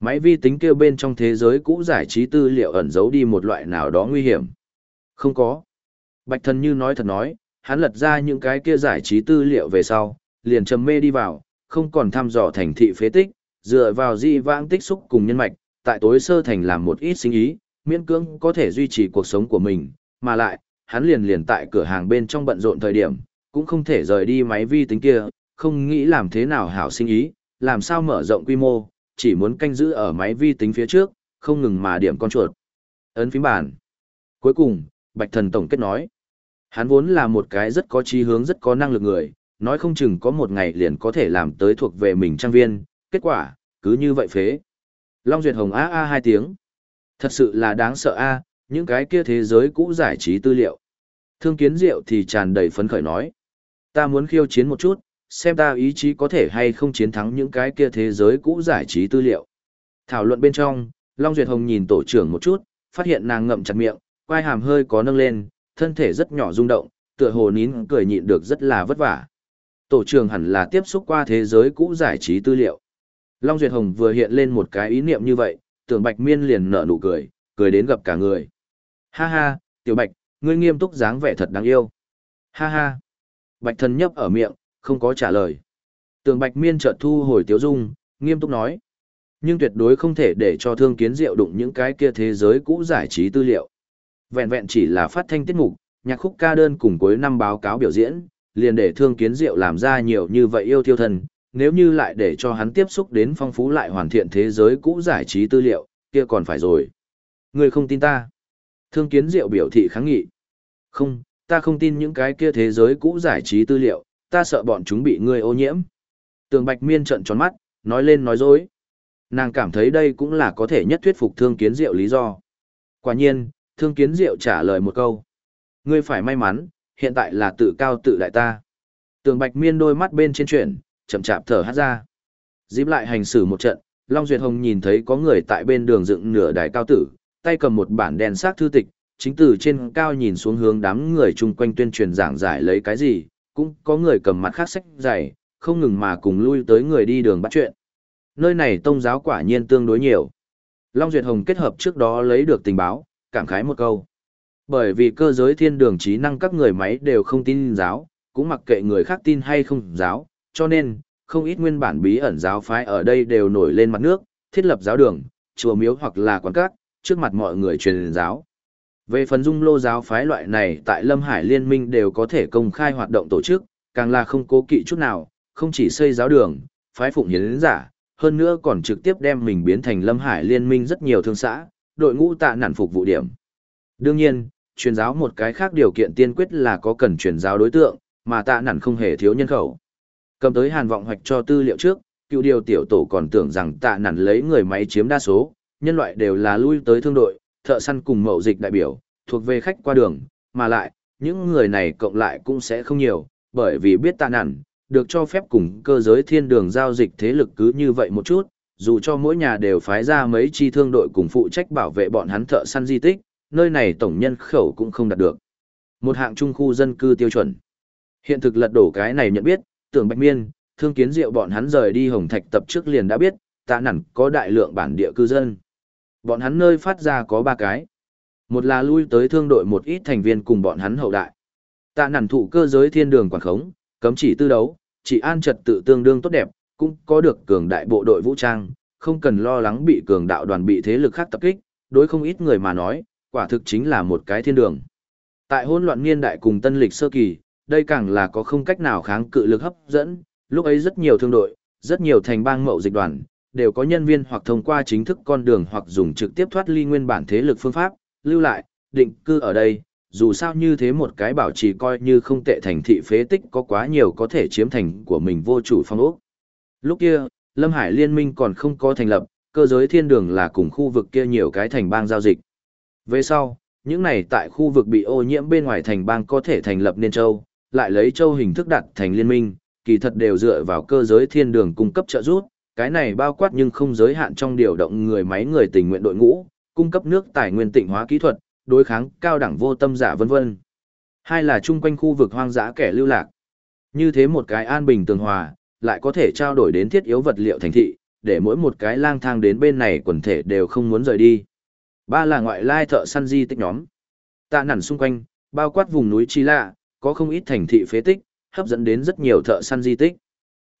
Speaker 1: Máy vi tính kêu bên trong thế giới cũ giải trí tư liệu ẩn giấu đi một loại nào đó nguy hiểm. Không có. Bạch Thần như nói thật nói, hắn lật ra những cái kia giải trí tư liệu về sau, liền trầm mê đi vào, không còn thăm dò thành thị phế tích, dựa vào di vãng tích xúc cùng nhân mạch, tại tối sơ thành làm một ít sinh ý, miễn cưỡng có thể duy trì cuộc sống của mình, mà lại, hắn liền liền tại cửa hàng bên trong bận rộn thời điểm, cũng không thể rời đi máy vi tính kia, không nghĩ làm thế nào hảo sinh ý, làm sao mở rộng quy mô, chỉ muốn canh giữ ở máy vi tính phía trước, không ngừng mà điểm con chuột. Ấn phím bàn. Cuối cùng, Bạch Thần Tổng kết nói, hắn vốn là một cái rất có trí hướng rất có năng lực người, nói không chừng có một ngày liền có thể làm tới thuộc về mình trang viên, kết quả, cứ như vậy phế. Long Duyệt Hồng a a hai tiếng. Thật sự là đáng sợ a, những cái kia thế giới cũ giải trí tư liệu. Thương kiến diệu thì tràn đầy phấn khởi nói. Ta muốn khiêu chiến một chút, xem ta ý chí có thể hay không chiến thắng những cái kia thế giới cũ giải trí tư liệu. Thảo luận bên trong, Long Duyệt Hồng nhìn tổ trưởng một chút, phát hiện nàng ngậm chặt miệng, quai hàm hơi có nâng lên, thân thể rất nhỏ rung động, tựa hồ nín cười nhịn được rất là vất vả. Tổ trưởng hẳn là tiếp xúc qua thế giới cũ giải trí tư liệu. Long Duyệt Hồng vừa hiện lên một cái ý niệm như vậy, tưởng Bạch Miên liền nở nụ cười, cười đến gặp cả người. Ha ha, Tiểu Bạch, ngươi nghiêm túc dáng vẻ thật đáng yêu. Ha ha. Bạch thần nhấp ở miệng, không có trả lời. Tường Bạch Miên chợt thu hồi tiếu dung, nghiêm túc nói. Nhưng tuyệt đối không thể để cho thương kiến diệu đụng những cái kia thế giới cũ giải trí tư liệu. Vẹn vẹn chỉ là phát thanh tiết mục, nhạc khúc ca đơn cùng cuối năm báo cáo biểu diễn, liền để thương kiến diệu làm ra nhiều như vậy yêu thiêu thần, nếu như lại để cho hắn tiếp xúc đến phong phú lại hoàn thiện thế giới cũ giải trí tư liệu, kia còn phải rồi. Người không tin ta. Thương kiến diệu biểu thị kháng nghị. Không, ta không tin những cái kia thế giới cũ giải trí tư liệu, ta sợ bọn chúng bị ngươi ô nhiễm. Tường Bạch Miên trợn tròn mắt, nói lên nói dối. Nàng cảm thấy đây cũng là có thể nhất thuyết phục Thương Kiến Diệu lý do. Quả nhiên, Thương Kiến Diệu trả lời một câu. Ngươi phải may mắn, hiện tại là tự cao tự đại ta. Tường Bạch Miên đôi mắt bên trên chuyển, chậm chạp thở hát ra. Dịp lại hành xử một trận, Long Duyệt Hồng nhìn thấy có người tại bên đường dựng nửa đài cao tử, tay cầm một bản đèn sắc thư tịch, chính từ trên cao nhìn xuống hướng đám người chung quanh tuyên truyền giảng giải lấy cái gì, cũng có người cầm mặt khác sách dày, không ngừng mà cùng lui tới người đi đường bắt chuyện. Nơi này tông giáo quả nhiên tương đối nhiều. Long Duyệt Hồng kết hợp trước đó lấy được tình báo, cảm khái một câu. Bởi vì cơ giới thiên đường trí năng các người máy đều không tin giáo, cũng mặc kệ người khác tin hay không giáo, cho nên, không ít nguyên bản bí ẩn giáo phái ở đây đều nổi lên mặt nước, thiết lập giáo đường, chùa miếu hoặc là quán cát, trước mặt mọi người truyền giáo. Về phần dung lô giáo phái loại này tại Lâm Hải Liên minh đều có thể công khai hoạt động tổ chức, càng là không cố kỵ chút nào, không chỉ xây giáo đường, phái phụng hiến giả, hơn nữa còn trực tiếp đem mình biến thành Lâm Hải Liên minh rất nhiều thương xã, đội ngũ tạ nản phục vụ điểm. Đương nhiên, truyền giáo một cái khác điều kiện tiên quyết là có cần truyền giáo đối tượng, mà tạ nản không hề thiếu nhân khẩu. Cầm tới hàn vọng hoạch cho tư liệu trước, cựu điều tiểu tổ còn tưởng rằng tạ nản lấy người máy chiếm đa số, nhân loại đều là lui tới thương đội, thợ săn cùng mậu dịch đại biểu, thuộc về khách qua đường, mà lại, những người này cộng lại cũng sẽ không nhiều, bởi vì biết tạ nản, được cho phép cùng cơ giới thiên đường giao dịch thế lực cứ như vậy một chút, dù cho mỗi nhà đều phái ra mấy chi thương đội cùng phụ trách bảo vệ bọn hắn thợ săn di tích, nơi này tổng nhân khẩu cũng không đạt được. Một hạng trung khu dân cư tiêu chuẩn. Hiện thực lật đổ cái này nhận biết, tưởng bạch miên, thương kiến diệu bọn hắn rời đi hồng thạch tập trước liền đã biết, tạ nản có đại lượng bản địa cư dân. Bọn hắn nơi phát ra có ba cái. Một là lui tới thương đội một ít thành viên cùng bọn hắn hậu đại. Tạ nản thụ cơ giới thiên đường quản khống, cấm chỉ tư đấu, chỉ an trật tự tương đương tốt đẹp, cũng có được cường đại bộ đội vũ trang, không cần lo lắng bị cường đạo đoàn bị thế lực khác tập kích, đối không ít người mà nói, quả thực chính là một cái thiên đường. Tại hỗn loạn niên đại cùng tân lịch sơ kỳ, đây càng là có không cách nào kháng cự lực hấp dẫn, lúc ấy rất nhiều thương đội, rất nhiều thành bang mậu dịch đoàn, đều có nhân viên hoặc thông qua chính thức con đường hoặc dùng trực tiếp thoát ly nguyên bản thế lực phương pháp, lưu lại, định cư ở đây, dù sao như thế một cái bảo trì coi như không tệ thành thị phế tích có quá nhiều có thể chiếm thành của mình vô chủ phong ốc. Lúc kia, Lâm Hải Liên minh còn không có thành lập, cơ giới thiên đường là cùng khu vực kia nhiều cái thành bang giao dịch. Về sau, những này tại khu vực bị ô nhiễm bên ngoài thành bang có thể thành lập nên châu, lại lấy châu hình thức đặt thành liên minh, kỳ thật đều dựa vào cơ giới thiên đường cung cấp trợ giúp, cái này bao quát nhưng không giới hạn trong điều động người máy người tình nguyện đội ngũ, cung cấp nước tài nguyên tịnh hóa kỹ thuật, đối kháng cao đẳng vô tâm giả vân vân. Hai là chung quanh khu vực hoang dã kẻ lưu lạc. Như thế một cái an bình tường hòa, lại có thể trao đổi đến thiết yếu vật liệu thành thị, để mỗi một cái lang thang đến bên này quần thể đều không muốn rời đi. Ba là ngoại lai thợ săn di tích nhóm. Tạ nản xung quanh, bao quát vùng núi Chi Lạ, có không ít thành thị phế tích, hấp dẫn đến rất nhiều thợ săn di tích.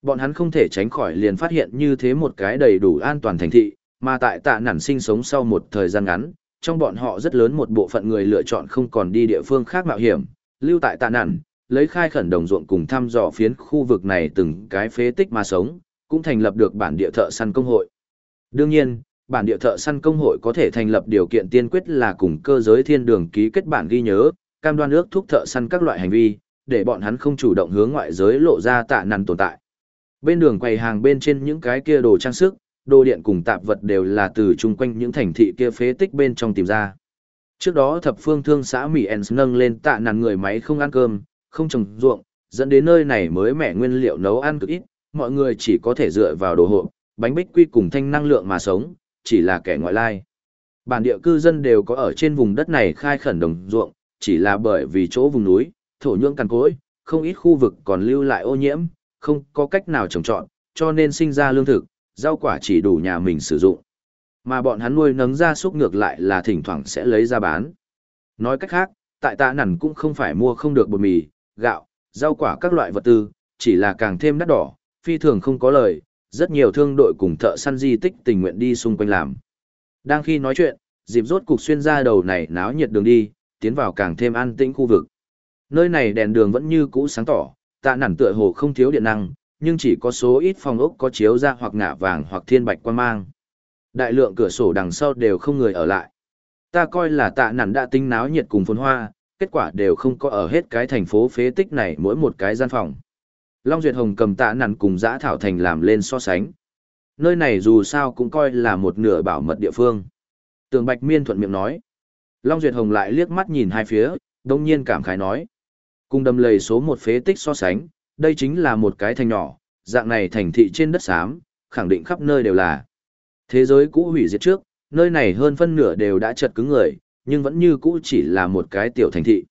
Speaker 1: Bọn hắn không thể tránh khỏi liền phát hiện như thế một cái đầy đủ an toàn thành thị, mà tại tạ nản sinh sống sau một thời gian ngắn, trong bọn họ rất lớn một bộ phận người lựa chọn không còn đi địa phương khác mạo hiểm, lưu tại tạ nản, lấy khai khẩn đồng ruộng cùng thăm dò phiến khu vực này từng cái phế tích mà sống, cũng thành lập được bản địa thợ săn công hội. Đương nhiên, bản địa thợ săn công hội có thể thành lập điều kiện tiên quyết là cùng cơ giới thiên đường ký kết bản ghi nhớ, cam đoan ước thúc thợ săn các loại hành vi, để bọn hắn không chủ động hướng ngoại giới lộ ra tạ nằn tồn tại. Bên đường quầy hàng bên trên những cái kia đồ trang sức, đồ điện cùng tạp vật đều là từ chung quanh những thành thị kia phế tích bên trong tìm ra. Trước đó thập phương thương xã Mỹ Ens nâng lên tạ nàn người máy không ăn cơm, không trồng ruộng, dẫn đến nơi này mới mẻ nguyên liệu nấu ăn cực ít, mọi người chỉ có thể dựa vào đồ hộp, bánh bích quy cùng thanh năng lượng mà sống, chỉ là kẻ ngoại lai. Bản địa cư dân đều có ở trên vùng đất này khai khẩn đồng ruộng, chỉ là bởi vì chỗ vùng núi, thổ nhưỡng cằn cỗi, không ít khu vực còn lưu lại ô nhiễm, không có cách nào trồng trọt, cho nên sinh ra lương thực, rau quả chỉ đủ nhà mình sử dụng. Mà bọn hắn nuôi nấng ra súc ngược lại là thỉnh thoảng sẽ lấy ra bán. Nói cách khác, tại tạ nằn cũng không phải mua không được bột mì, gạo, rau quả các loại vật tư, chỉ là càng thêm đắt đỏ, phi thường không có lời, rất nhiều thương đội cùng thợ săn di tích tình nguyện đi xung quanh làm. Đang khi nói chuyện, dịp rốt cục xuyên ra đầu này náo nhiệt đường đi, tiến vào càng thêm an tĩnh khu vực. Nơi này đèn đường vẫn như cũ sáng tỏ, tạ nản tựa hồ không thiếu điện năng, nhưng chỉ có số ít phòng ốc có chiếu ra hoặc ngả vàng hoặc thiên bạch quan mang. Đại lượng cửa sổ đằng sau đều không người ở lại. Ta coi là tạ nản đã tinh náo nhiệt cùng phồn hoa, kết quả đều không có ở hết cái thành phố phế tích này mỗi một cái gian phòng. Long Duyệt Hồng cầm tạ nản cùng giã thảo thành làm lên so sánh. Nơi này dù sao cũng coi là một nửa bảo mật địa phương. Tường Bạch Miên thuận miệng nói. Long Duyệt Hồng lại liếc mắt nhìn hai phía, đông nhiên cảm khái nói. Cùng đầm lầy số một phế tích so sánh, đây chính là một cái thành nhỏ, dạng này thành thị trên đất xám, khẳng định khắp nơi đều là. Thế giới cũ hủy diệt trước, nơi này hơn phân nửa đều đã chật cứng người, nhưng vẫn như cũ chỉ là một cái tiểu thành thị.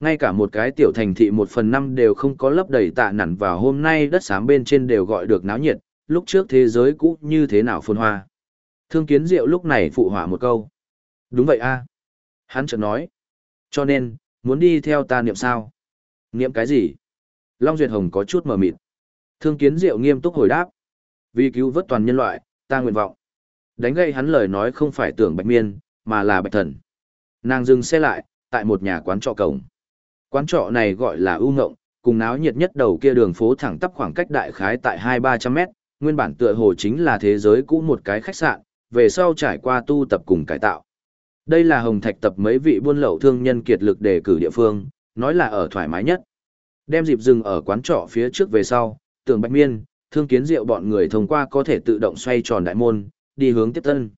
Speaker 1: Ngay cả một cái tiểu thành thị một phần năm đều không có lấp đầy tạ nản và hôm nay đất xám bên trên đều gọi được náo nhiệt, lúc trước thế giới cũ như thế nào phồn hoa. Thương kiến diệu lúc này phụ hỏa một câu. Đúng vậy a Hắn chợt nói. Cho nên, muốn đi theo ta niệm sao? Niệm cái gì? Long Duyệt Hồng có chút mờ mịt. Thương kiến diệu nghiêm túc hồi đáp. Vì cứu vớt toàn nhân loại, ta nguyện vọng. Đánh gây hắn lời nói không phải tưởng bạch miên, mà là bạch thần. Nàng dừng xe lại, tại một nhà quán trọ cổng. Quán trọ này gọi là ưu ngộng, cùng náo nhiệt nhất đầu kia đường phố thẳng tắp khoảng cách đại khái tại hai ba trăm mét, nguyên bản tựa hồ chính là thế giới cũ một cái khách sạn, về sau trải qua tu tập cùng cải tạo. Đây là hồng thạch tập mấy vị buôn lậu thương nhân kiệt lực đề cử địa phương, nói là ở thoải mái nhất. Đem dịp dừng ở quán trọ phía trước về sau, tường bạch miên, thương kiến rượu bọn người thông qua có thể tự động xoay tròn đại môn, đi hướng tiếp tân.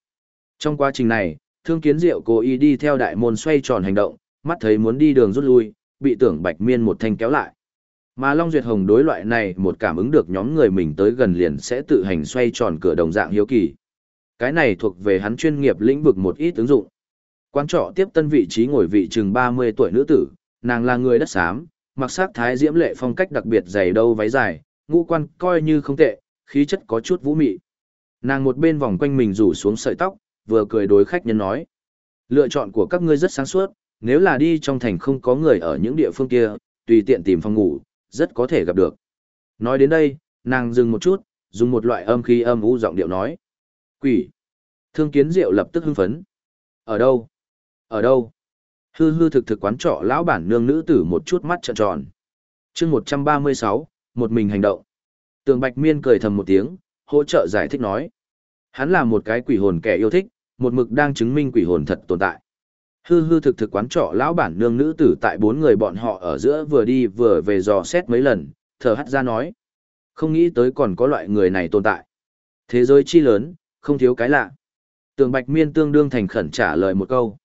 Speaker 1: Trong quá trình này, thương kiến diệu cố ý đi theo đại môn xoay tròn hành động, mắt thấy muốn đi đường rút lui, bị tưởng bạch miên một thanh kéo lại. Mà Long Duyệt Hồng đối loại này một cảm ứng được nhóm người mình tới gần liền sẽ tự hành xoay tròn cửa đồng dạng hiếu kỳ. Cái này thuộc về hắn chuyên nghiệp lĩnh vực một ít ứng dụng. Quán trọ tiếp tân vị trí ngồi vị chừng 30 tuổi nữ tử, nàng là người đất xám, mặc sắc thái diễm lệ phong cách đặc biệt dày đâu váy dài, ngũ quan coi như không tệ, khí chất có chút vũ mị. Nàng một bên vòng quanh mình rủ xuống sợi tóc, vừa cười đối khách nhân nói. Lựa chọn của các ngươi rất sáng suốt, nếu là đi trong thành không có người ở những địa phương kia, tùy tiện tìm phòng ngủ, rất có thể gặp được. Nói đến đây, nàng dừng một chút, dùng một loại âm khí âm u giọng điệu nói. Quỷ! Thương kiến diệu lập tức hưng phấn. Ở đâu? Ở đâu? Hư hư thực thực quán trọ lão bản nương nữ tử một chút mắt trợn tròn. chương 136, một mình hành động. Tường Bạch Miên cười thầm một tiếng, hỗ trợ giải thích nói. Hắn là một cái quỷ hồn kẻ yêu thích, một mực đang chứng minh quỷ hồn thật tồn tại. Hư hư thực thực quán trọ lão bản nương nữ tử tại bốn người bọn họ ở giữa vừa đi vừa về dò xét mấy lần, thở hắt ra nói. Không nghĩ tới còn có loại người này tồn tại. Thế giới chi lớn, không thiếu cái lạ. Tường Bạch Miên tương đương thành khẩn trả lời một câu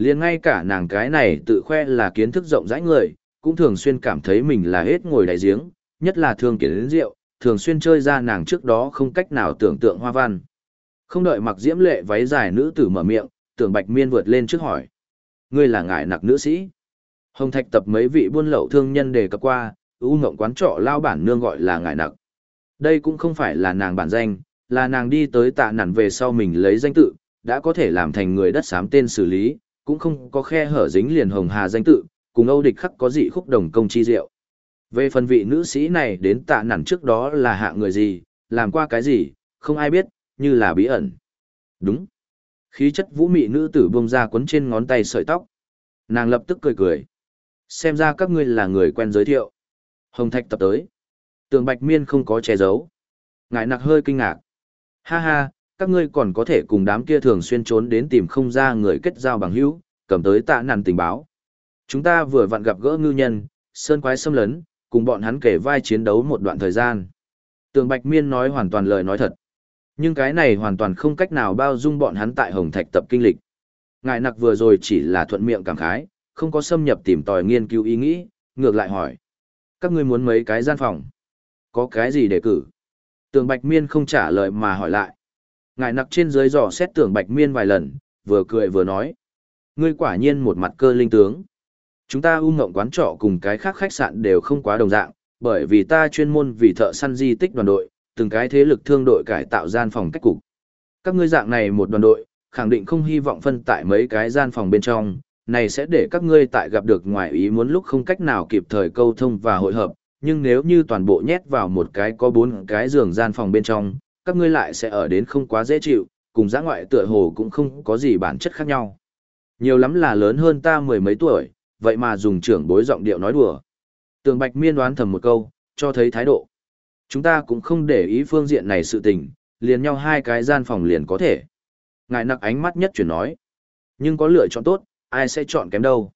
Speaker 1: liền ngay cả nàng cái này tự khoe là kiến thức rộng rãi người, cũng thường xuyên cảm thấy mình là hết ngồi đại giếng, nhất là thường kiến đến rượu, thường xuyên chơi ra nàng trước đó không cách nào tưởng tượng hoa văn. Không đợi mặc diễm lệ váy dài nữ tử mở miệng, tưởng bạch miên vượt lên trước hỏi. Ngươi là ngải nặc nữ sĩ. Hồng thạch tập mấy vị buôn lậu thương nhân đề cập qua, ưu ngộng quán trọ lao bản nương gọi là ngải nặc. Đây cũng không phải là nàng bản danh, là nàng đi tới tạ nản về sau mình lấy danh tự, đã có thể làm thành người đất xám tên xử lý, cũng không có khe hở dính liền hồng hà danh tự, cùng Âu địch khắc có dị khúc đồng công chi diệu. Về phần vị nữ sĩ này đến tạ nản trước đó là hạ người gì, làm qua cái gì, không ai biết, như là bí ẩn. Đúng. Khí chất vũ mị nữ tử bông ra quấn trên ngón tay sợi tóc. Nàng lập tức cười cười. Xem ra các ngươi là người quen giới thiệu. Hồng Thạch tập tới. Tường Bạch Miên không có che giấu. Ngại nặc hơi kinh ngạc. Ha ha, các ngươi còn có thể cùng đám kia thường xuyên trốn đến tìm không ra người kết giao bằng hữu, cầm tới tạ nàn tình báo. Chúng ta vừa vặn gặp gỡ ngư nhân, sơn quái xâm lấn, cùng bọn hắn kể vai chiến đấu một đoạn thời gian. Tường Bạch Miên nói hoàn toàn lời nói thật. Nhưng cái này hoàn toàn không cách nào bao dung bọn hắn tại Hồng Thạch tập kinh lịch. Ngài nặc vừa rồi chỉ là thuận miệng cảm khái, không có xâm nhập tìm tòi nghiên cứu ý nghĩ, ngược lại hỏi. Các ngươi muốn mấy cái gian phòng? Có cái gì để cử? Tường Bạch Miên không trả lời mà hỏi lại. Ngài nặc trên dưới dò xét tưởng Bạch Miên vài lần, vừa cười vừa nói. Ngươi quả nhiên một mặt cơ linh tướng. Chúng ta u ngộng quán trọ cùng cái khác khách sạn đều không quá đồng dạng, bởi vì ta chuyên môn vì thợ săn di tích đoàn đội, từng cái thế lực thương đội cải tạo gian phòng cách cục. Các ngươi dạng này một đoàn đội, khẳng định không hy vọng phân tại mấy cái gian phòng bên trong, này sẽ để các ngươi tại gặp được ngoài ý muốn lúc không cách nào kịp thời câu thông và hội hợp, nhưng nếu như toàn bộ nhét vào một cái có bốn cái giường gian phòng bên trong, các ngươi lại sẽ ở đến không quá dễ chịu, cùng giã ngoại tựa hồ cũng không có gì bản chất khác nhau. Nhiều lắm là lớn hơn ta mười mấy tuổi, vậy mà dùng trưởng bối giọng điệu nói đùa. Tường Bạch Miên đoán thầm một câu, cho thấy thái độ. Chúng ta cũng không để ý phương diện này sự tình, liền nhau hai cái gian phòng liền có thể. Ngài nặc ánh mắt nhất chuyển nói. Nhưng có lựa chọn tốt, ai sẽ chọn kém đâu.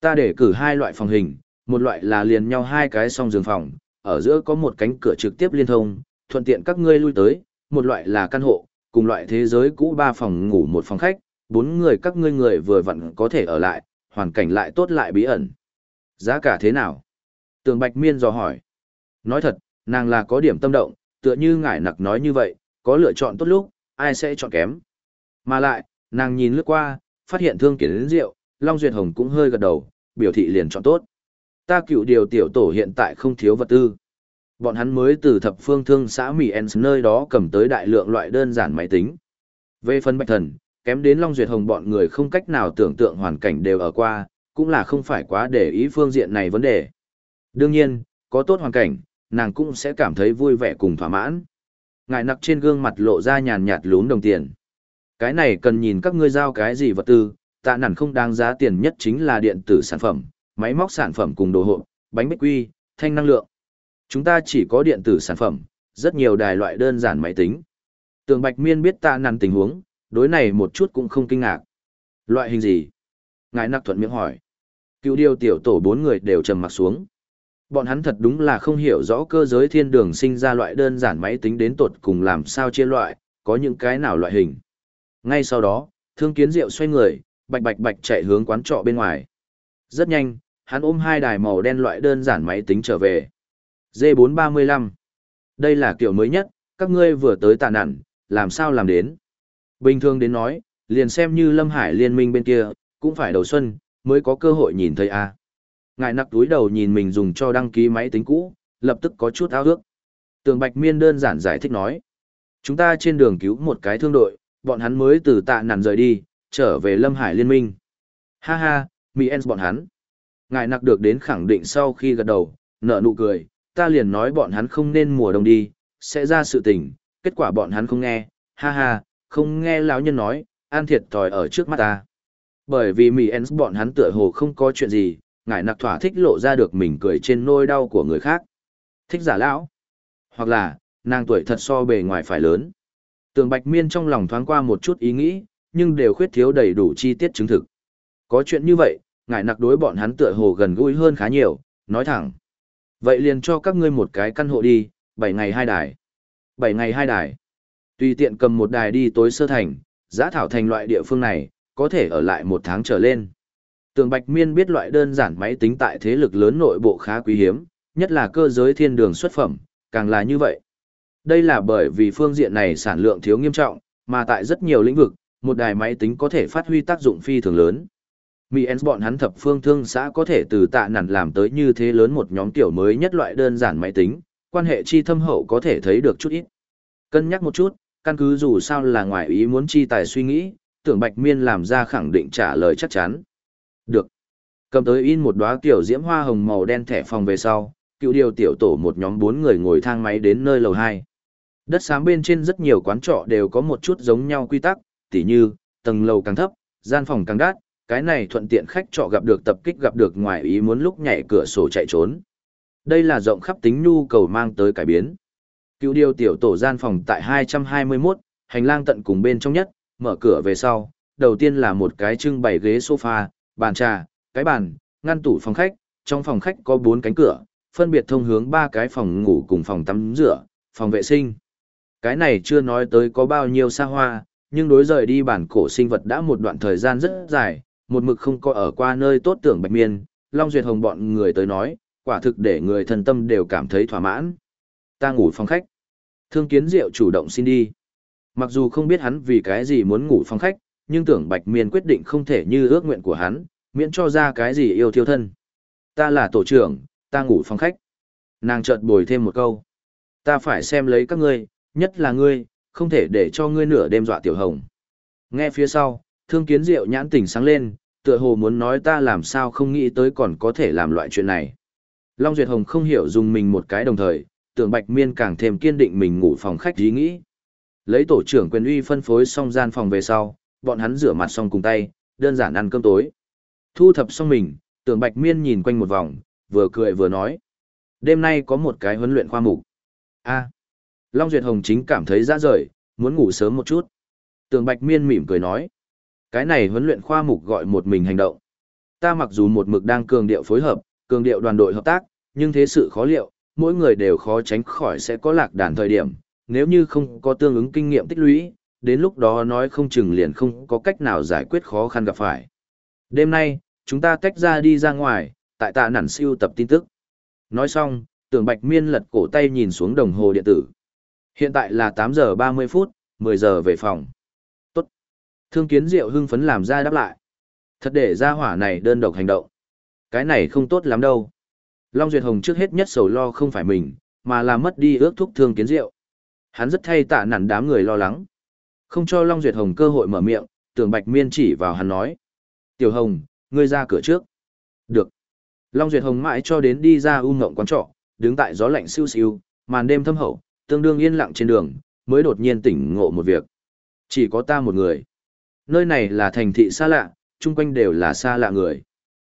Speaker 1: Ta để cử hai loại phòng hình, một loại là liền nhau hai cái song giường phòng, ở giữa có một cánh cửa trực tiếp liên thông, thuận tiện các ngươi lui tới, một loại là căn hộ, cùng loại thế giới cũ ba phòng ngủ một phòng khách, bốn người các ngươi người vừa vặn có thể ở lại, hoàn cảnh lại tốt lại bí ẩn. Giá cả thế nào? Tường Bạch Miên dò hỏi. Nói thật, nàng là có điểm tâm động, tựa như ngải nặc nói như vậy, có lựa chọn tốt lúc, ai sẽ chọn kém. Mà lại, nàng nhìn lướt qua, phát hiện thương kiến đến rượu, Long Duyệt Hồng cũng hơi gật đầu, biểu thị liền chọn tốt. Ta cựu điều tiểu tổ hiện tại không thiếu vật tư. Bọn hắn mới từ thập phương thương xã Mỹ Ens nơi đó cầm tới đại lượng loại đơn giản máy tính. Về phần bạch thần, kém đến Long Duyệt Hồng bọn người không cách nào tưởng tượng hoàn cảnh đều ở qua, cũng là không phải quá để ý phương diện này vấn đề. Đương nhiên, có tốt hoàn cảnh, nàng cũng sẽ cảm thấy vui vẻ cùng thỏa mãn. Ngài nặc trên gương mặt lộ ra nhàn nhạt lún đồng tiền. Cái này cần nhìn các ngươi giao cái gì vật tư, tạ nản không đáng giá tiền nhất chính là điện tử sản phẩm, máy móc sản phẩm cùng đồ hộp, bánh bích quy, thanh năng lượng. Chúng ta chỉ có điện tử sản phẩm, rất nhiều đài loại đơn giản máy tính. Tường Bạch Miên biết ta nản tình huống, đối này một chút cũng không kinh ngạc. Loại hình gì? Ngài nặc thuận miệng hỏi. Cựu điều tiểu tổ bốn người đều trầm mặt xuống. Bọn hắn thật đúng là không hiểu rõ cơ giới thiên đường sinh ra loại đơn giản máy tính đến tột cùng làm sao chia loại, có những cái nào loại hình. Ngay sau đó, thương kiến diệu xoay người, bạch bạch bạch chạy hướng quán trọ bên ngoài. Rất nhanh, hắn ôm hai đài màu đen loại đơn giản máy tính trở về. D435. Đây là kiểu mới nhất, các ngươi vừa tới tạ nặn, làm sao làm đến. Bình thường đến nói, liền xem như Lâm Hải liên minh bên kia, cũng phải đầu xuân, mới có cơ hội nhìn thấy a. Ngài nặc túi đầu nhìn mình dùng cho đăng ký máy tính cũ, lập tức có chút ao ước. Tường Bạch Miên đơn giản giải thích nói. Chúng ta trên đường cứu một cái thương đội, bọn hắn mới từ tạ nản rời đi, trở về Lâm Hải liên minh. Ha ha, Mỹ bọn hắn. Ngài nặc được đến khẳng định sau khi gật đầu, nở nụ cười, ta liền nói bọn hắn không nên mùa đông đi, sẽ ra sự tình, kết quả bọn hắn không nghe, ha ha, không nghe lão nhân nói, an thiệt thòi ở trước mắt ta. Bởi vì mì ens bọn hắn tựa hồ không có chuyện gì, ngài nặc thỏa thích lộ ra được mình cười trên nôi đau của người khác. Thích giả lão. Hoặc là, nàng tuổi thật so bề ngoài phải lớn. Tường Bạch Miên trong lòng thoáng qua một chút ý nghĩ, nhưng đều khuyết thiếu đầy đủ chi tiết chứng thực. Có chuyện như vậy, ngài nặc đối bọn hắn tựa hồ gần gũi hơn khá nhiều, nói thẳng. Vậy liền cho các ngươi một cái căn hộ đi, 7 ngày hai đài. 7 ngày hai đài. Tùy tiện cầm một đài đi tối sơ thành, giã thảo thành loại địa phương này, có thể ở lại một tháng trở lên. Tường Bạch Miên biết loại đơn giản máy tính tại thế lực lớn nội bộ khá quý hiếm, nhất là cơ giới thiên đường xuất phẩm, càng là như vậy. Đây là bởi vì phương diện này sản lượng thiếu nghiêm trọng, mà tại rất nhiều lĩnh vực, một đài máy tính có thể phát huy tác dụng phi thường lớn. Mỹ Ens bọn hắn thập phương thương xã có thể từ tạ nản làm tới như thế lớn một nhóm tiểu mới nhất loại đơn giản máy tính, quan hệ chi thâm hậu có thể thấy được chút ít. Cân nhắc một chút, căn cứ dù sao là ngoài ý muốn chi tài suy nghĩ, tưởng Bạch Miên làm ra khẳng định trả lời chắc chắn. Được. Cầm tới in một đóa kiểu diễm hoa hồng màu đen thẻ phòng về sau, cựu điều tiểu tổ một nhóm bốn người ngồi thang máy đến nơi lầu 2. Đất xám bên trên rất nhiều quán trọ đều có một chút giống nhau quy tắc, tỉ như, tầng lầu càng thấp, gian phòng càng đắt, cái này thuận tiện khách trọ gặp được tập kích gặp được ngoài ý muốn lúc nhảy cửa sổ chạy trốn. Đây là rộng khắp tính nhu cầu mang tới cải biến. Cựu điều tiểu tổ gian phòng tại 221, hành lang tận cùng bên trong nhất, mở cửa về sau, đầu tiên là một cái trưng bày ghế sofa, bàn trà, cái bàn, ngăn tủ phòng khách, trong phòng khách có bốn cánh cửa, phân biệt thông hướng ba cái phòng ngủ cùng phòng tắm rửa, phòng vệ sinh. Cái này chưa nói tới có bao nhiêu xa hoa, nhưng đối rời đi bản cổ sinh vật đã một đoạn thời gian rất dài, một mực không có ở qua nơi tốt tưởng bạch miên, Long Duyệt Hồng bọn người tới nói, quả thực để người thần tâm đều cảm thấy thỏa mãn. Ta ngủ phòng khách. Thương kiến diệu chủ động xin đi. Mặc dù không biết hắn vì cái gì muốn ngủ phòng khách, nhưng tưởng bạch miên quyết định không thể như ước nguyện của hắn, miễn cho ra cái gì yêu thiêu thân. Ta là tổ trưởng, ta ngủ phòng khách. Nàng chợt bồi thêm một câu. Ta phải xem lấy các ngươi, nhất là ngươi, không thể để cho ngươi nửa đêm dọa tiểu hồng. Nghe phía sau, thương kiến diệu nhãn tỉnh sáng lên, tựa hồ muốn nói ta làm sao không nghĩ tới còn có thể làm loại chuyện này. Long Duyệt Hồng không hiểu dùng mình một cái đồng thời, tưởng Bạch Miên càng thêm kiên định mình ngủ phòng khách ý nghĩ. Lấy tổ trưởng quyền uy phân phối xong gian phòng về sau, bọn hắn rửa mặt xong cùng tay, đơn giản ăn cơm tối. Thu thập xong mình, tưởng Bạch Miên nhìn quanh một vòng, vừa cười vừa nói. Đêm nay có một cái huấn luyện khoa mục. a Long Duyệt Hồng chính cảm thấy ra rời, muốn ngủ sớm một chút. Tưởng Bạch Miên mỉm cười nói. Cái này huấn luyện khoa mục gọi một mình hành động. Ta mặc dù một mực đang cường điệu phối hợp, cường điệu đoàn đội hợp tác, nhưng thế sự khó liệu, mỗi người đều khó tránh khỏi sẽ có lạc đàn thời điểm, nếu như không có tương ứng kinh nghiệm tích lũy, đến lúc đó nói không chừng liền không có cách nào giải quyết khó khăn gặp phải. Đêm nay, chúng ta tách ra đi ra ngoài, tại tạ nản siêu tập tin tức. Nói xong, tưởng bạch miên lật cổ tay nhìn xuống đồng hồ điện tử. Hiện tại là 8 giờ 30 phút, 10 giờ về phòng. Thương kiến diệu hưng phấn làm ra đáp lại. Thật để ra hỏa này đơn độc hành động. Cái này không tốt lắm đâu. Long Duyệt Hồng trước hết nhất sầu lo không phải mình, mà là mất đi ước thúc thương kiến diệu. Hắn rất thay tạ nản đám người lo lắng. Không cho Long Duyệt Hồng cơ hội mở miệng, tưởng Bạch Miên chỉ vào hắn nói. Tiểu Hồng, ngươi ra cửa trước. Được. Long Duyệt Hồng mãi cho đến đi ra u ngộng quán trọ, đứng tại gió lạnh siêu siêu, màn đêm thâm hậu, tương đương yên lặng trên đường, mới đột nhiên tỉnh ngộ một việc. Chỉ có ta một người. Nơi này là thành thị xa lạ, chung quanh đều là xa lạ người.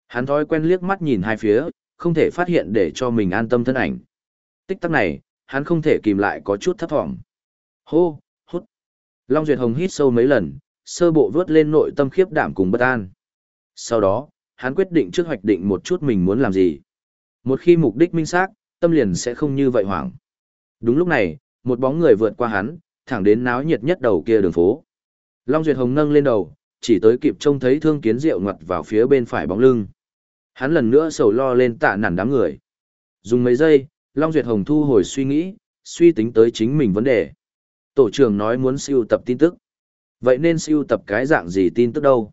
Speaker 1: Hắn thói quen liếc mắt nhìn hai phía, không thể phát hiện để cho mình an tâm thân ảnh. Tích tắc này, hắn không thể kìm lại có chút thấp thỏm. Hô, hút. Long Duyệt Hồng hít sâu mấy lần, sơ bộ vớt lên nội tâm khiếp đảm cùng bất an. Sau đó, hắn quyết định trước hoạch định một chút mình muốn làm gì. Một khi mục đích minh xác, tâm liền sẽ không như vậy hoảng. Đúng lúc này, một bóng người vượt qua hắn, thẳng đến náo nhiệt nhất đầu kia đường phố. Long Duyệt Hồng nâng lên đầu, chỉ tới kịp trông thấy thương kiến rượu ngoặt vào phía bên phải bóng lưng. Hắn lần nữa sầu lo lên tạ nản đám người. Dùng mấy giây, Long Duyệt Hồng thu hồi suy nghĩ, suy tính tới chính mình vấn đề. Tổ trưởng nói muốn siêu tập tin tức. Vậy nên siêu tập cái dạng gì tin tức đâu?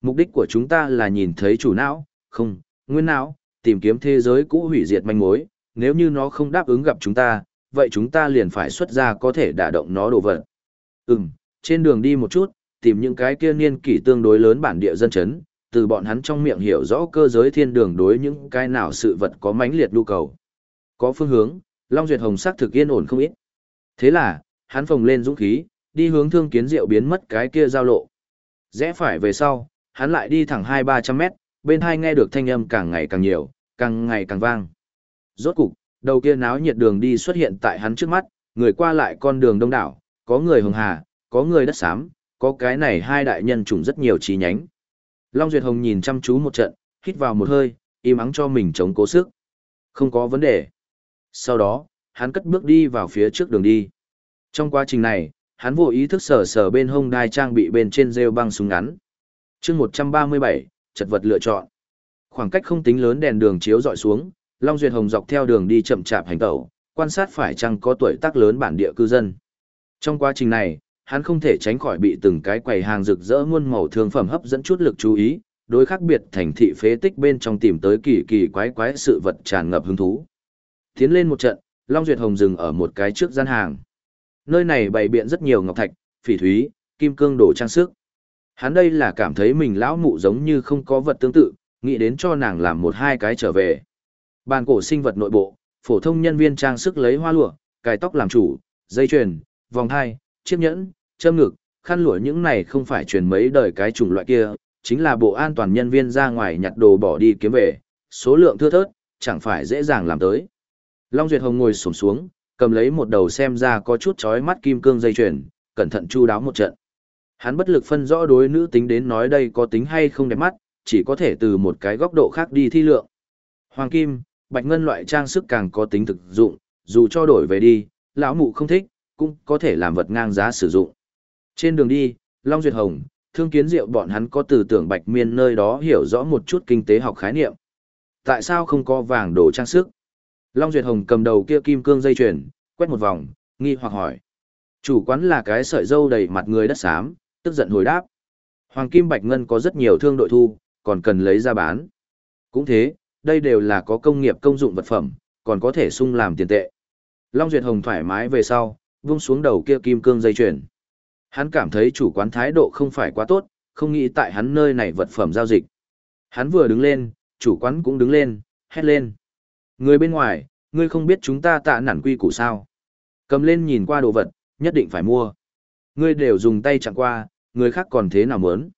Speaker 1: Mục đích của chúng ta là nhìn thấy chủ não, không, nguyên não, tìm kiếm thế giới cũ hủy diệt manh mối, nếu như nó không đáp ứng gặp chúng ta, vậy chúng ta liền phải xuất ra có thể đả động nó đồ vật. Ừm, trên đường đi một chút, tìm những cái kia niên kỷ tương đối lớn bản địa dân chấn, từ bọn hắn trong miệng hiểu rõ cơ giới thiên đường đối những cái nào sự vật có mãnh liệt nhu cầu. Có phương hướng, Long Duyệt Hồng sắc thực yên ổn không ít. Thế là, hắn phồng lên dũng khí, đi hướng thương kiến diệu biến mất cái kia giao lộ. Rẽ phải về sau, hắn lại đi thẳng hai ba trăm mét, bên hai nghe được thanh âm càng ngày càng nhiều, càng ngày càng vang. Rốt cục, đầu kia náo nhiệt đường đi xuất hiện tại hắn trước mắt, người qua lại con đường đông đảo, có người hồng hà, có người đất xám, có cái này hai đại nhân chủng rất nhiều chi nhánh. Long Duyệt Hồng nhìn chăm chú một trận, hít vào một hơi, im ắng cho mình chống cố sức. Không có vấn đề. Sau đó, hắn cất bước đi vào phía trước đường đi. Trong quá trình này, hắn vô ý thức sờ sờ bên hông đai trang bị bên trên rêu băng súng ngắn. chương 137, chật vật lựa chọn. Khoảng cách không tính lớn đèn đường chiếu dọi xuống, Long Duyệt Hồng dọc theo đường đi chậm chạp hành tẩu, quan sát phải chăng có tuổi tác lớn bản địa cư dân. Trong quá trình này, hắn không thể tránh khỏi bị từng cái quầy hàng rực rỡ muôn màu thương phẩm hấp dẫn chút lực chú ý, đối khác biệt thành thị phế tích bên trong tìm tới kỳ kỳ quái quái sự vật tràn ngập hứng thú. Tiến lên một trận, Long Duyệt Hồng dừng ở một cái trước gian hàng. Nơi này bày biện rất nhiều ngọc thạch, phỉ thúy, kim cương đồ trang sức. Hắn đây là cảm thấy mình lão mụ giống như không có vật tương tự, nghĩ đến cho nàng làm một hai cái trở về. Bàn cổ sinh vật nội bộ, phổ thông nhân viên trang sức lấy hoa lụa, cài tóc làm chủ, dây chuyền, vòng hai, chiếc nhẫn, châm ngực, khăn lụa những này không phải truyền mấy đời cái chủng loại kia, chính là bộ an toàn nhân viên ra ngoài nhặt đồ bỏ đi kiếm về, số lượng thưa thớt, chẳng phải dễ dàng làm tới. Long Duyệt Hồng ngồi xổm xuống, cầm lấy một đầu xem ra có chút chói mắt kim cương dây chuyền, cẩn thận chu đáo một trận. Hắn bất lực phân rõ đối nữ tính đến nói đây có tính hay không đẹp mắt, chỉ có thể từ một cái góc độ khác đi thi lượng. Hoàng kim, bạch ngân loại trang sức càng có tính thực dụng, dù cho đổi về đi, lão mụ không thích, cũng có thể làm vật ngang giá sử dụng. Trên đường đi, Long Duyệt Hồng, Thương Kiến Diệu bọn hắn có từ tưởng Bạch Miên nơi đó hiểu rõ một chút kinh tế học khái niệm. Tại sao không có vàng đồ trang sức? Long Duyệt Hồng cầm đầu kia kim cương dây chuyền, quét một vòng, nghi hoặc hỏi. Chủ quán là cái sợi dâu đầy mặt người đất xám, tức giận hồi đáp. Hoàng Kim Bạch Ngân có rất nhiều thương đội thu, còn cần lấy ra bán. Cũng thế, đây đều là có công nghiệp công dụng vật phẩm, còn có thể sung làm tiền tệ. Long Duyệt Hồng thoải mái về sau, vung xuống đầu kia kim cương dây chuyền. Hắn cảm thấy chủ quán thái độ không phải quá tốt, không nghĩ tại hắn nơi này vật phẩm giao dịch. Hắn vừa đứng lên, chủ quán cũng đứng lên, hét lên. Người bên ngoài, ngươi không biết chúng ta tạ nản quy củ sao. Cầm lên nhìn qua đồ vật, nhất định phải mua. Ngươi đều dùng tay chặn qua, người khác còn thế nào muốn.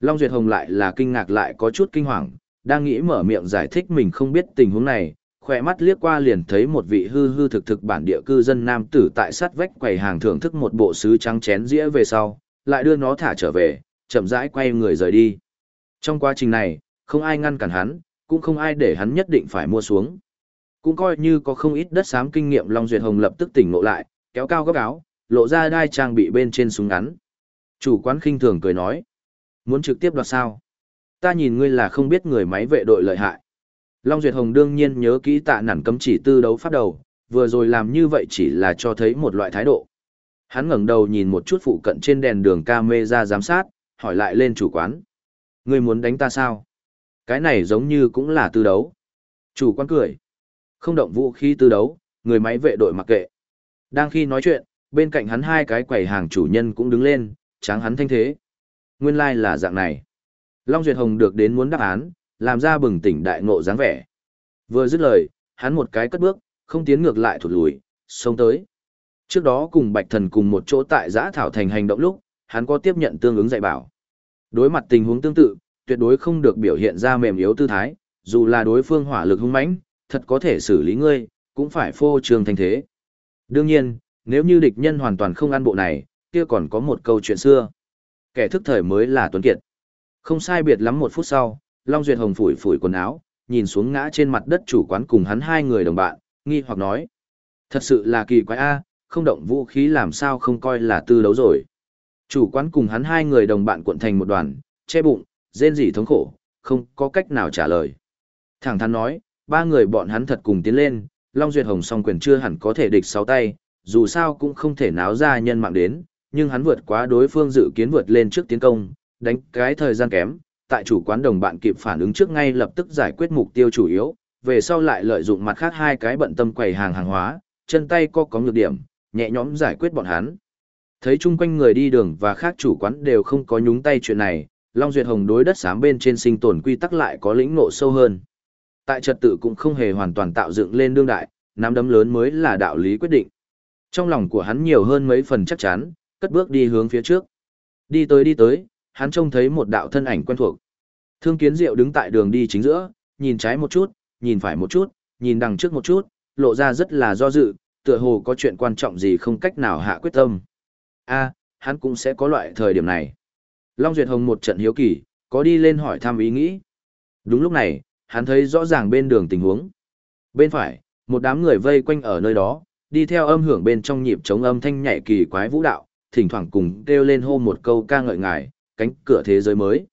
Speaker 1: Long Duyệt Hồng lại là kinh ngạc lại có chút kinh hoàng, đang nghĩ mở miệng giải thích mình không biết tình huống này, khỏe mắt liếc qua liền thấy một vị hư hư thực thực bản địa cư dân nam tử tại sát vách quầy hàng thưởng thức một bộ sứ trắng chén dĩa về sau, lại đưa nó thả trở về, chậm rãi quay người rời đi. Trong quá trình này, không ai ngăn cản hắn, cũng không ai để hắn nhất định phải mua xuống. Cũng coi như có không ít đất xám kinh nghiệm Long Duyệt Hồng lập tức tỉnh ngộ lại, kéo cao góc áo, lộ ra đai trang bị bên trên súng ngắn. Chủ quán khinh thường cười nói, muốn trực tiếp đoạt sao? Ta nhìn ngươi là không biết người máy vệ đội lợi hại. Long Duyệt Hồng đương nhiên nhớ kỹ tạ nản cấm chỉ tư đấu phát đầu, vừa rồi làm như vậy chỉ là cho thấy một loại thái độ. Hắn ngẩng đầu nhìn một chút phụ cận trên đèn đường camera giám sát, hỏi lại lên chủ quán. Ngươi muốn đánh ta sao? Cái này giống như cũng là tư đấu. Chủ quán cười. Không động vũ khí tư đấu, người máy vệ đội mặc kệ. Đang khi nói chuyện, bên cạnh hắn hai cái quầy hàng chủ nhân cũng đứng lên, tráng hắn thanh thế. Nguyên lai like là dạng này. Long Duyệt Hồng được đến muốn đáp án, làm ra bừng tỉnh đại ngộ dáng vẻ. Vừa dứt lời, hắn một cái cất bước, không tiến ngược lại thụt lùi, xông tới. Trước đó cùng Bạch Thần cùng một chỗ tại giã thảo thành hành động lúc, hắn có tiếp nhận tương ứng dạy bảo. Đối mặt tình huống tương tự, tuyệt đối không được biểu hiện ra mềm yếu tư thái, dù là đối phương hỏa lực hung mãnh, thật có thể xử lý ngươi, cũng phải phô trương thành thế. Đương nhiên, nếu như địch nhân hoàn toàn không ăn bộ này, kia còn có một câu chuyện xưa. Kẻ thức thời mới là tuấn kiệt. Không sai biệt lắm một phút sau, Long Duyệt Hồng phủi phủi quần áo, nhìn xuống ngã trên mặt đất chủ quán cùng hắn hai người đồng bạn, nghi hoặc nói. Thật sự là kỳ quái a, không động vũ khí làm sao không coi là tư đấu rồi. Chủ quán cùng hắn hai người đồng bạn cuộn thành một đoàn, che bụng, rên rỉ thống khổ, không có cách nào trả lời. Thẳng thắn nói, ba người bọn hắn thật cùng tiến lên, Long Duyệt Hồng song quyền chưa hẳn có thể địch sáu tay, dù sao cũng không thể náo ra nhân mạng đến, nhưng hắn vượt quá đối phương dự kiến vượt lên trước tiến công, đánh cái thời gian kém, tại chủ quán đồng bạn kịp phản ứng trước ngay lập tức giải quyết mục tiêu chủ yếu, về sau lại lợi dụng mặt khác hai cái bận tâm quầy hàng hàng hóa, chân tay co có nhược điểm, nhẹ nhõm giải quyết bọn hắn. Thấy chung quanh người đi đường và khác chủ quán đều không có nhúng tay chuyện này, Long Duyệt Hồng đối đất xám bên trên sinh tồn quy tắc lại có lĩnh ngộ sâu hơn. Tại trật tự cũng không hề hoàn toàn tạo dựng lên đương đại, nắm đấm lớn mới là đạo lý quyết định. Trong lòng của hắn nhiều hơn mấy phần chắc chắn, cất bước đi hướng phía trước. Đi tới đi tới, hắn trông thấy một đạo thân ảnh quen thuộc. Thương Kiến Diệu đứng tại đường đi chính giữa, nhìn trái một chút, nhìn phải một chút, nhìn đằng trước một chút, lộ ra rất là do dự, tựa hồ có chuyện quan trọng gì không cách nào hạ quyết tâm. A, hắn cũng sẽ có loại thời điểm này. Long Duyệt Hồng một trận hiếu kỳ, có đi lên hỏi thăm ý nghĩ. Đúng lúc này, hắn thấy rõ ràng bên đường tình huống. Bên phải, một đám người vây quanh ở nơi đó, đi theo âm hưởng bên trong nhịp chống âm thanh nhảy kỳ quái vũ đạo, thỉnh thoảng cùng kêu lên hô một câu ca ngợi ngài, cánh cửa thế giới mới.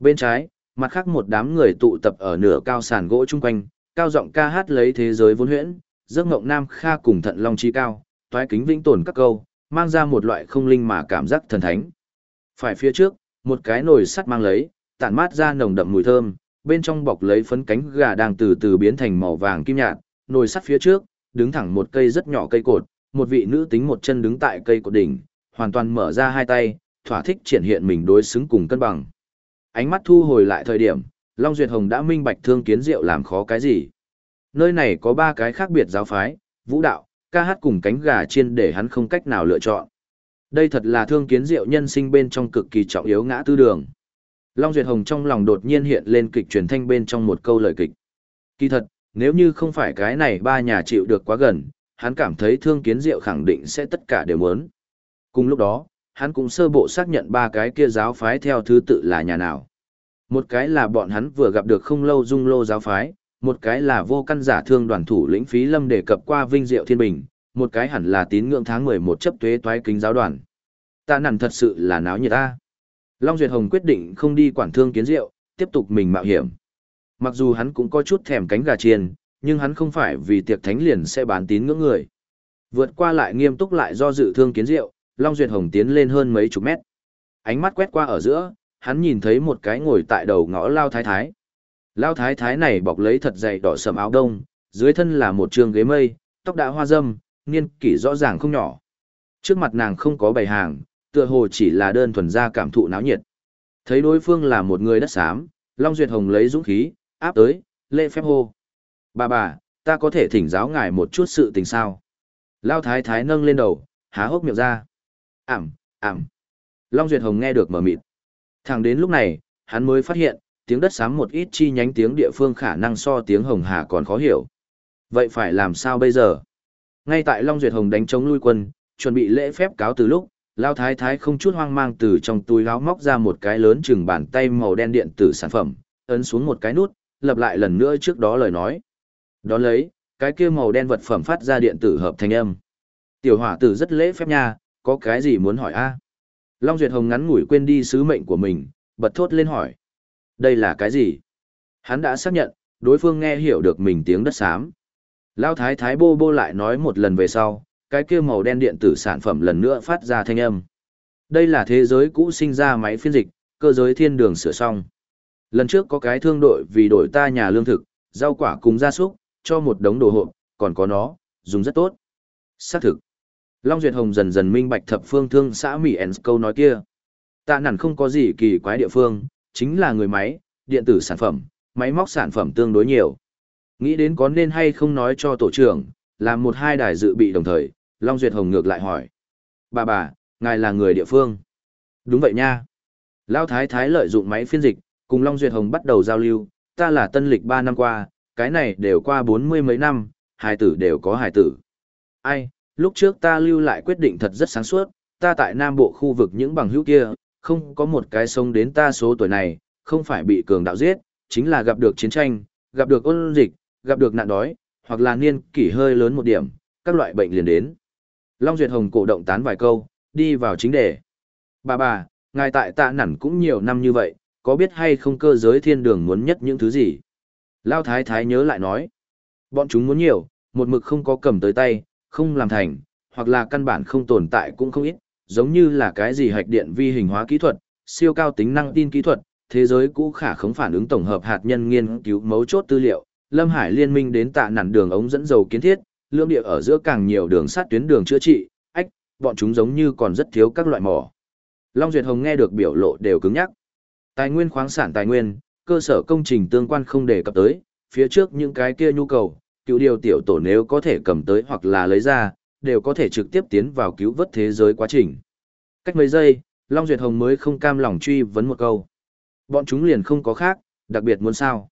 Speaker 1: Bên trái, mặt khác một đám người tụ tập ở nửa cao sàn gỗ chung quanh, cao giọng ca hát lấy thế giới vốn huyễn, giấc ngộng nam kha cùng thận long chi cao, toái kính vĩnh tồn các câu, mang ra một loại không linh mà cảm giác thần thánh. Phải phía trước, một cái nồi sắt mang lấy, tản mát ra nồng đậm mùi thơm, bên trong bọc lấy phấn cánh gà đang từ từ biến thành màu vàng kim nhạt, nồi sắt phía trước, đứng thẳng một cây rất nhỏ cây cột, một vị nữ tính một chân đứng tại cây cột đỉnh, hoàn toàn mở ra hai tay, thỏa thích triển hiện mình đối xứng cùng cân bằng. Ánh mắt thu hồi lại thời điểm, Long Duyệt Hồng đã minh bạch thương kiến diệu làm khó cái gì. Nơi này có ba cái khác biệt giáo phái, vũ đạo, ca hát cùng cánh gà chiên để hắn không cách nào lựa chọn. Đây thật là thương kiến diệu nhân sinh bên trong cực kỳ trọng yếu ngã tư đường. Long Duyệt Hồng trong lòng đột nhiên hiện lên kịch truyền thanh bên trong một câu lời kịch. Kỳ thật, nếu như không phải cái này ba nhà chịu được quá gần, hắn cảm thấy thương kiến diệu khẳng định sẽ tất cả đều muốn. Cùng lúc đó, hắn cũng sơ bộ xác nhận ba cái kia giáo phái theo thứ tự là nhà nào. Một cái là bọn hắn vừa gặp được không lâu dung lô giáo phái, một cái là vô căn giả thương đoàn thủ lĩnh phí lâm đề cập qua vinh diệu thiên bình, một cái hẳn là tín ngưỡng tháng 11 chấp tuế toái kính giáo đoàn. Ta nản thật sự là náo nhiệt ta. Long Duyệt Hồng quyết định không đi quản thương kiến rượu, tiếp tục mình mạo hiểm. Mặc dù hắn cũng có chút thèm cánh gà chiên, nhưng hắn không phải vì tiệc thánh liền sẽ bán tín ngưỡng người. Vượt qua lại nghiêm túc lại do dự thương kiến rượu, Long Duyệt Hồng tiến lên hơn mấy chục mét. Ánh mắt quét qua ở giữa, hắn nhìn thấy một cái ngồi tại đầu ngõ Lao Thái Thái. Lao Thái Thái này bọc lấy thật dày đỏ sầm áo đông, dưới thân là một trường ghế mây, tóc đã hoa dâm, niên kỷ rõ ràng không nhỏ. Trước mặt nàng không có bày hàng, tựa hồ chỉ là đơn thuần ra cảm thụ náo nhiệt. Thấy đối phương là một người đất xám, Long Duyệt Hồng lấy dũng khí, áp tới, lễ phép hô. Bà bà, ta có thể thỉnh giáo ngài một chút sự tình sao? Lao thái thái nâng lên đầu, há hốc miệng ra. Ảm, ảm. Long Duyệt Hồng nghe được mở mịt. Thẳng đến lúc này, hắn mới phát hiện, tiếng đất xám một ít chi nhánh tiếng địa phương khả năng so tiếng Hồng Hà còn khó hiểu. Vậy phải làm sao bây giờ? Ngay tại Long Duyệt Hồng đánh chống lui quân, chuẩn bị lễ phép cáo từ lúc, Lao Thái Thái không chút hoang mang từ trong túi láo móc ra một cái lớn chừng bàn tay màu đen điện tử sản phẩm, ấn xuống một cái nút, lập lại lần nữa trước đó lời nói. Đón lấy, cái kia màu đen vật phẩm phát ra điện tử hợp thành âm. Tiểu hỏa tử rất lễ phép nha, có cái gì muốn hỏi a? Long Duyệt Hồng ngắn ngủi quên đi sứ mệnh của mình, bật thốt lên hỏi. Đây là cái gì? Hắn đã xác nhận, đối phương nghe hiểu được mình tiếng đất xám. Lao thái thái bô bô lại nói một lần về sau, cái kia màu đen điện tử sản phẩm lần nữa phát ra thanh âm. Đây là thế giới cũ sinh ra máy phiên dịch, cơ giới thiên đường sửa xong. Lần trước có cái thương đội vì đổi ta nhà lương thực, rau quả cùng gia súc, cho một đống đồ hộp, còn có nó, dùng rất tốt. Xác thực. Long Duyệt Hồng dần dần minh bạch thập phương thương xã Mỹ Ends câu nói kia. Tạ nản không có gì kỳ quái địa phương, chính là người máy, điện tử sản phẩm, máy móc sản phẩm tương đối nhiều. Nghĩ đến có nên hay không nói cho tổ trưởng, làm một hai đài dự bị đồng thời, Long Duyệt Hồng ngược lại hỏi. Bà bà, ngài là người địa phương. Đúng vậy nha. Lao Thái Thái lợi dụng máy phiên dịch, cùng Long Duyệt Hồng bắt đầu giao lưu, ta là tân lịch 3 năm qua, cái này đều qua bốn mươi mấy năm, hài tử đều có hài tử. Ai, lúc trước ta lưu lại quyết định thật rất sáng suốt, ta tại Nam Bộ khu vực những bằng hữu kia, không có một cái sống đến ta số tuổi này, không phải bị cường đạo giết, chính là gặp được chiến tranh, gặp được ôn dịch, gặp được nạn đói, hoặc là niên kỷ hơi lớn một điểm, các loại bệnh liền đến. Long Duyệt Hồng cổ động tán vài câu, đi vào chính đề. Bà bà, ngài tại tạ nản cũng nhiều năm như vậy, có biết hay không cơ giới thiên đường muốn nhất những thứ gì? Lao Thái Thái nhớ lại nói. Bọn chúng muốn nhiều, một mực không có cầm tới tay, không làm thành, hoặc là căn bản không tồn tại cũng không ít, giống như là cái gì hạch điện vi hình hóa kỹ thuật, siêu cao tính năng tin kỹ thuật, thế giới cũ khả khống phản ứng tổng hợp hạt nhân nghiên cứu mấu chốt tư liệu, Lâm Hải liên minh đến tạ nản đường ống dẫn dầu kiến thiết, lưỡng địa ở giữa càng nhiều đường sắt tuyến đường chữa trị, ách, bọn chúng giống như còn rất thiếu các loại mỏ. Long Duyệt Hồng nghe được biểu lộ đều cứng nhắc. Tài nguyên khoáng sản tài nguyên, cơ sở công trình tương quan không đề cập tới, phía trước những cái kia nhu cầu, cựu điều tiểu tổ nếu có thể cầm tới hoặc là lấy ra, đều có thể trực tiếp tiến vào cứu vớt thế giới quá trình. Cách mấy giây, Long Duyệt Hồng mới không cam lòng truy vấn một câu. Bọn chúng liền không có khác, đặc biệt muốn sao.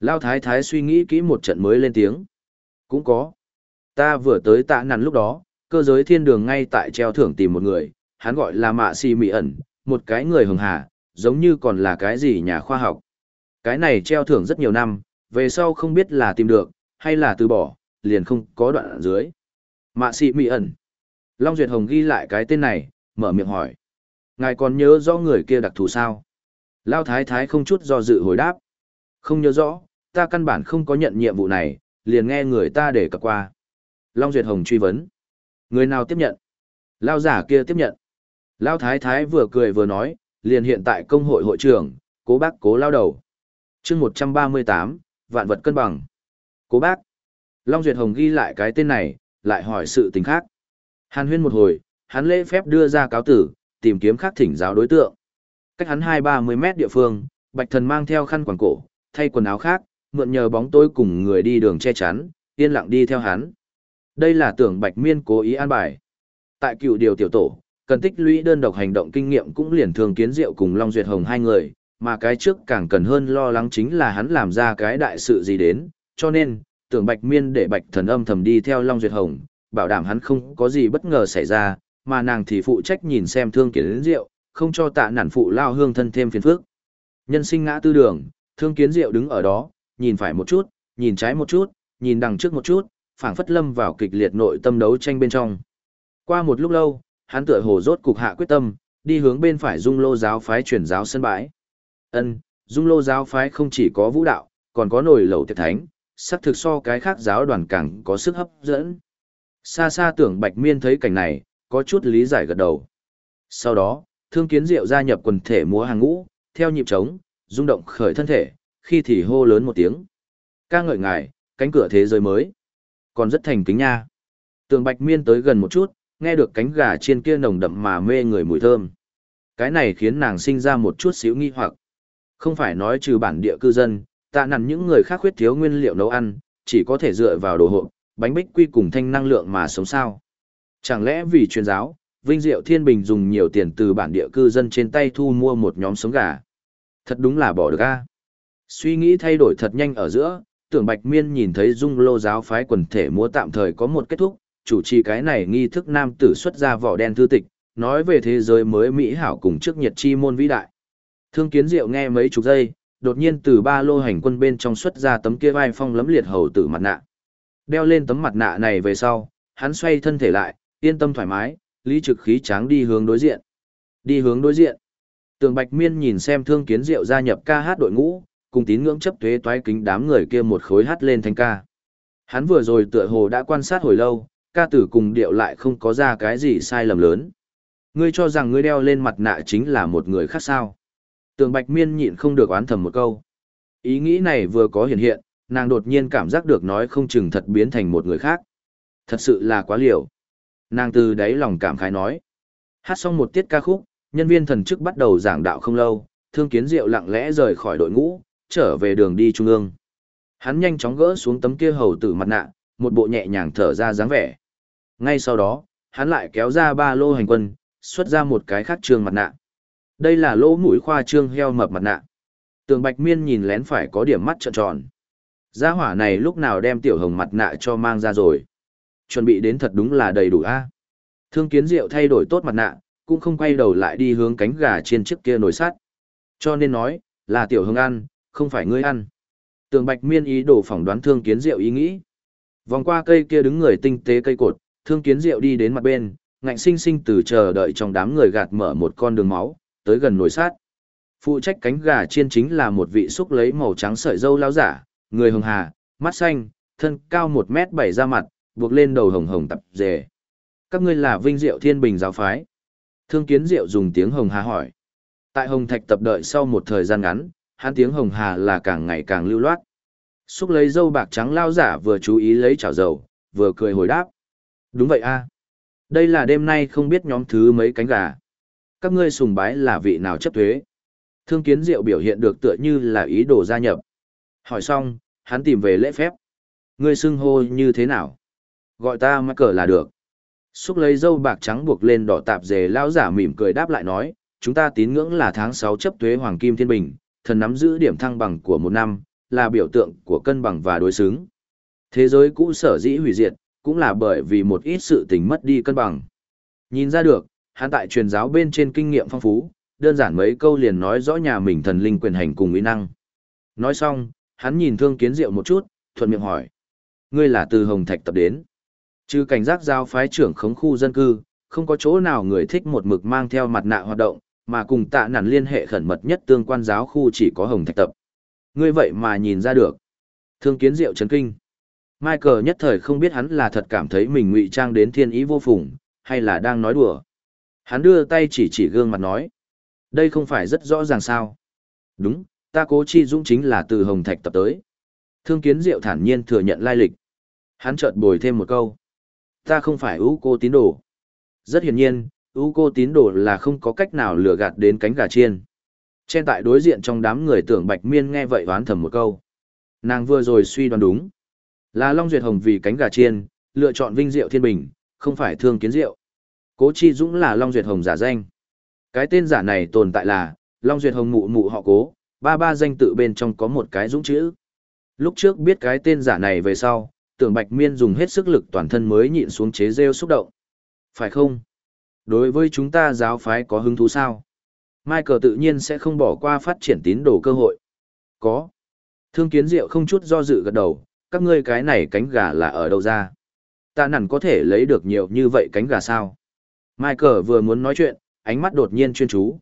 Speaker 1: Lao Thái Thái suy nghĩ kỹ một trận mới lên tiếng. Cũng có. Ta vừa tới tạ nằn lúc đó, cơ giới thiên đường ngay tại treo thưởng tìm một người, hắn gọi là mạ si mị ẩn, một cái người hường hà, giống như còn là cái gì nhà khoa học. Cái này treo thưởng rất nhiều năm, về sau không biết là tìm được, hay là từ bỏ, liền không có đoạn ở dưới. Mạ sĩ mị ẩn. Long Duyệt Hồng ghi lại cái tên này, mở miệng hỏi. Ngài còn nhớ rõ người kia đặc thù sao? Lao Thái Thái không chút do dự hồi đáp. Không nhớ rõ, ta căn bản không có nhận nhiệm vụ này, liền nghe người ta để cập qua. Long Duyệt Hồng truy vấn. Người nào tiếp nhận? Lao giả kia tiếp nhận. Lao Thái Thái vừa cười vừa nói, liền hiện tại công hội hội trưởng, cố bác cố lao đầu. chương 138, vạn vật cân bằng. Cố bác. Long Duyệt Hồng ghi lại cái tên này, lại hỏi sự tình khác. Hàn huyên một hồi, hắn lễ phép đưa ra cáo tử, tìm kiếm khác thỉnh giáo đối tượng. Cách hắn hai ba mươi mét địa phương, Bạch Thần mang theo khăn quàng cổ, thay quần áo khác, mượn nhờ bóng tối cùng người đi đường che chắn, yên lặng đi theo hắn. Đây là tưởng Bạch Miên cố ý an bài. Tại cựu điều tiểu tổ, cần tích lũy đơn độc hành động kinh nghiệm cũng liền thường kiến diệu cùng Long Duyệt Hồng hai người, mà cái trước càng cần hơn lo lắng chính là hắn làm ra cái đại sự gì đến, cho nên, tưởng Bạch Miên để Bạch Thần âm thầm đi theo Long Duyệt Hồng, bảo đảm hắn không có gì bất ngờ xảy ra, mà nàng thì phụ trách nhìn xem thương kiến rượu, không cho tạ nản phụ lao hương thân thêm phiền phức. Nhân sinh ngã tư đường, thương kiến rượu đứng ở đó, nhìn phải một chút, nhìn trái một chút, nhìn đằng trước một chút, phảng phất lâm vào kịch liệt nội tâm đấu tranh bên trong. Qua một lúc lâu, hắn tựa hồ rốt cục hạ quyết tâm, đi hướng bên phải dung lô giáo phái chuyển giáo sân bãi. Ân, dung lô giáo phái không chỉ có vũ đạo, còn có nổi lẩu tiệc thánh, sắc thực so cái khác giáo đoàn càng có sức hấp dẫn. Xa xa tưởng Bạch Miên thấy cảnh này, có chút lý giải gật đầu. Sau đó, Thương Kiến Diệu gia nhập quần thể múa hàng ngũ, theo nhịp trống, rung động khởi thân thể, khi thì hô lớn một tiếng. Ca ngợi ngài, cánh cửa thế giới mới. Còn rất thành kính nha. Tường Bạch Miên tới gần một chút, nghe được cánh gà chiên kia nồng đậm mà mê người mùi thơm. Cái này khiến nàng sinh ra một chút xíu nghi hoặc. Không phải nói trừ bản địa cư dân, tạ nặn những người khác khuyết thiếu nguyên liệu nấu ăn, chỉ có thể dựa vào đồ hộp, bánh bích quy cùng thanh năng lượng mà sống sao. Chẳng lẽ vì truyền giáo, Vinh Diệu Thiên Bình dùng nhiều tiền từ bản địa cư dân trên tay thu mua một nhóm sống gà. Thật đúng là bỏ được ga Suy nghĩ thay đổi thật nhanh ở giữa, tưởng Bạch Miên nhìn thấy dung lô giáo phái quần thể múa tạm thời có một kết thúc, chủ trì cái này nghi thức nam tử xuất ra vỏ đen thư tịch, nói về thế giới mới Mỹ hảo cùng trước nhiệt chi môn vĩ đại. Thương kiến diệu nghe mấy chục giây, đột nhiên từ ba lô hành quân bên trong xuất ra tấm kia vai phong lấm liệt hầu tử mặt nạ. Đeo lên tấm mặt nạ này về sau, hắn xoay thân thể lại, yên tâm thoải mái, lý trực khí tráng đi hướng đối diện. Đi hướng đối diện. Tường Bạch Miên nhìn xem Thương Kiến Diệu gia nhập ca hát đội ngũ, cùng tín ngưỡng chấp thuế toái kính đám người kia một khối hát lên thanh ca. Hắn vừa rồi tựa hồ đã quan sát hồi lâu, ca tử cùng điệu lại không có ra cái gì sai lầm lớn. Ngươi cho rằng ngươi đeo lên mặt nạ chính là một người khác sao. Tường Bạch Miên nhịn không được oán thầm một câu. Ý nghĩ này vừa có hiện hiện, nàng đột nhiên cảm giác được nói không chừng thật biến thành một người khác. Thật sự là quá liều. Nàng từ đáy lòng cảm khái nói. Hát xong một tiết ca khúc, nhân viên thần chức bắt đầu giảng đạo không lâu, thương kiến diệu lặng lẽ rời khỏi đội ngũ, trở về đường đi trung ương. Hắn nhanh chóng gỡ xuống tấm kia hầu tử mặt nạ, một bộ nhẹ nhàng thở ra dáng vẻ. Ngay sau đó, hắn lại kéo ra ba lô hành quân, xuất ra một cái khác trường mặt nạ. Đây là lỗ mũi khoa trương heo mập mặt nạ. Tường Bạch Miên nhìn lén phải có điểm mắt trợn tròn. Gia hỏa này lúc nào đem tiểu hồng mặt nạ cho mang ra rồi. Chuẩn bị đến thật đúng là đầy đủ a. À? Thương kiến diệu thay đổi tốt mặt nạ, cũng không quay đầu lại đi hướng cánh gà trên chiếc kia nồi sắt. Cho nên nói, là tiểu hồng ăn, không phải ngươi ăn. Tường Bạch Miên ý đồ phỏng đoán thương kiến diệu ý nghĩ. Vòng qua cây kia đứng người tinh tế cây cột, thương kiến diệu đi đến mặt bên, ngạnh sinh sinh từ chờ đợi trong đám người gạt mở một con đường máu, tới gần nồi sát. Phụ trách cánh gà chiên chính là một vị xúc lấy màu trắng sợi dâu lao giả, người hồng hà, mắt xanh, thân cao một mét bảy ra mặt, buộc lên đầu hồng hồng tập dề. Các ngươi là vinh diệu thiên bình giáo phái. Thương kiến diệu dùng tiếng hồng hà hỏi. Tại hồng thạch tập đợi sau một thời gian ngắn, hắn tiếng hồng hà là càng ngày càng lưu loát. Xúc lấy dâu bạc trắng lao giả vừa chú ý lấy chảo dầu, vừa cười hồi đáp. Đúng vậy a Đây là đêm nay không biết nhóm thứ mấy cánh gà. Các ngươi sùng bái là vị nào chấp thuế. Thương kiến diệu biểu hiện được tựa như là ý đồ gia nhập. Hỏi xong, hắn tìm về lễ phép. Ngươi xưng hô như thế nào? Gọi ta mắc cờ là được. Xúc lấy dâu bạc trắng buộc lên đỏ tạp dề lão giả mỉm cười đáp lại nói, chúng ta tín ngưỡng là tháng 6 chấp thuế hoàng kim thiên bình, thần nắm giữ điểm thăng bằng của một năm, là biểu tượng của cân bằng và đối xứng. Thế giới cũ sở dĩ hủy diệt, cũng là bởi vì một ít sự tình mất đi cân bằng. Nhìn ra được, hắn tại truyền giáo bên trên kinh nghiệm phong phú, đơn giản mấy câu liền nói rõ nhà mình thần linh quyền hành cùng uy năng. Nói xong, hắn nhìn thương kiến diệu một chút, thuận miệng hỏi. Ngươi là từ Hồng Thạch tập đến. Trừ cảnh giác giao phái trưởng khống khu dân cư, không có chỗ nào người thích một mực mang theo mặt nạ hoạt động, mà cùng tạ nản liên hệ khẩn mật nhất tương quan giáo khu chỉ có Hồng Thạch tập. Ngươi vậy mà nhìn ra được. Thương kiến diệu chấn kinh. Michael nhất thời không biết hắn là thật cảm thấy mình ngụy trang đến thiên ý vô phùng, hay là đang nói đùa. Hắn đưa tay chỉ chỉ gương mặt nói. Đây không phải rất rõ ràng sao. Đúng, ta cố chi dũng chính là từ Hồng Thạch tập tới. Thương kiến diệu thản nhiên thừa nhận lai lịch. Hắn chợt bồi thêm một câu. Ta không phải ưu cô tín đồ. Rất hiển nhiên, ưu cô tín đồ là không có cách nào lừa gạt đến cánh gà chiên. Trên tại đối diện trong đám người tưởng bạch miên nghe vậy oán thầm một câu. Nàng vừa rồi suy đoán đúng. Là Long Duyệt Hồng vì cánh gà chiên, lựa chọn vinh diệu thiên bình, không phải thương kiến diệu. Cố Chi Dũng là Long Duyệt Hồng giả danh. Cái tên giả này tồn tại là, Long Duyệt Hồng mụ mụ họ cố, ba ba danh tự bên trong có một cái dũng chữ. Lúc trước biết cái tên giả này về sau, tưởng Bạch Miên dùng hết sức lực toàn thân mới nhịn xuống chế rêu xúc động. Phải không? Đối với chúng ta giáo phái có hứng thú sao? Michael tự nhiên sẽ không bỏ qua phát triển tín đồ cơ hội. Có. Thương kiến diệu không chút do dự gật đầu, các ngươi cái này cánh gà là ở đâu ra? Ta nản có thể lấy được nhiều như vậy cánh gà sao? Michael vừa muốn nói chuyện, ánh mắt đột nhiên chuyên chú.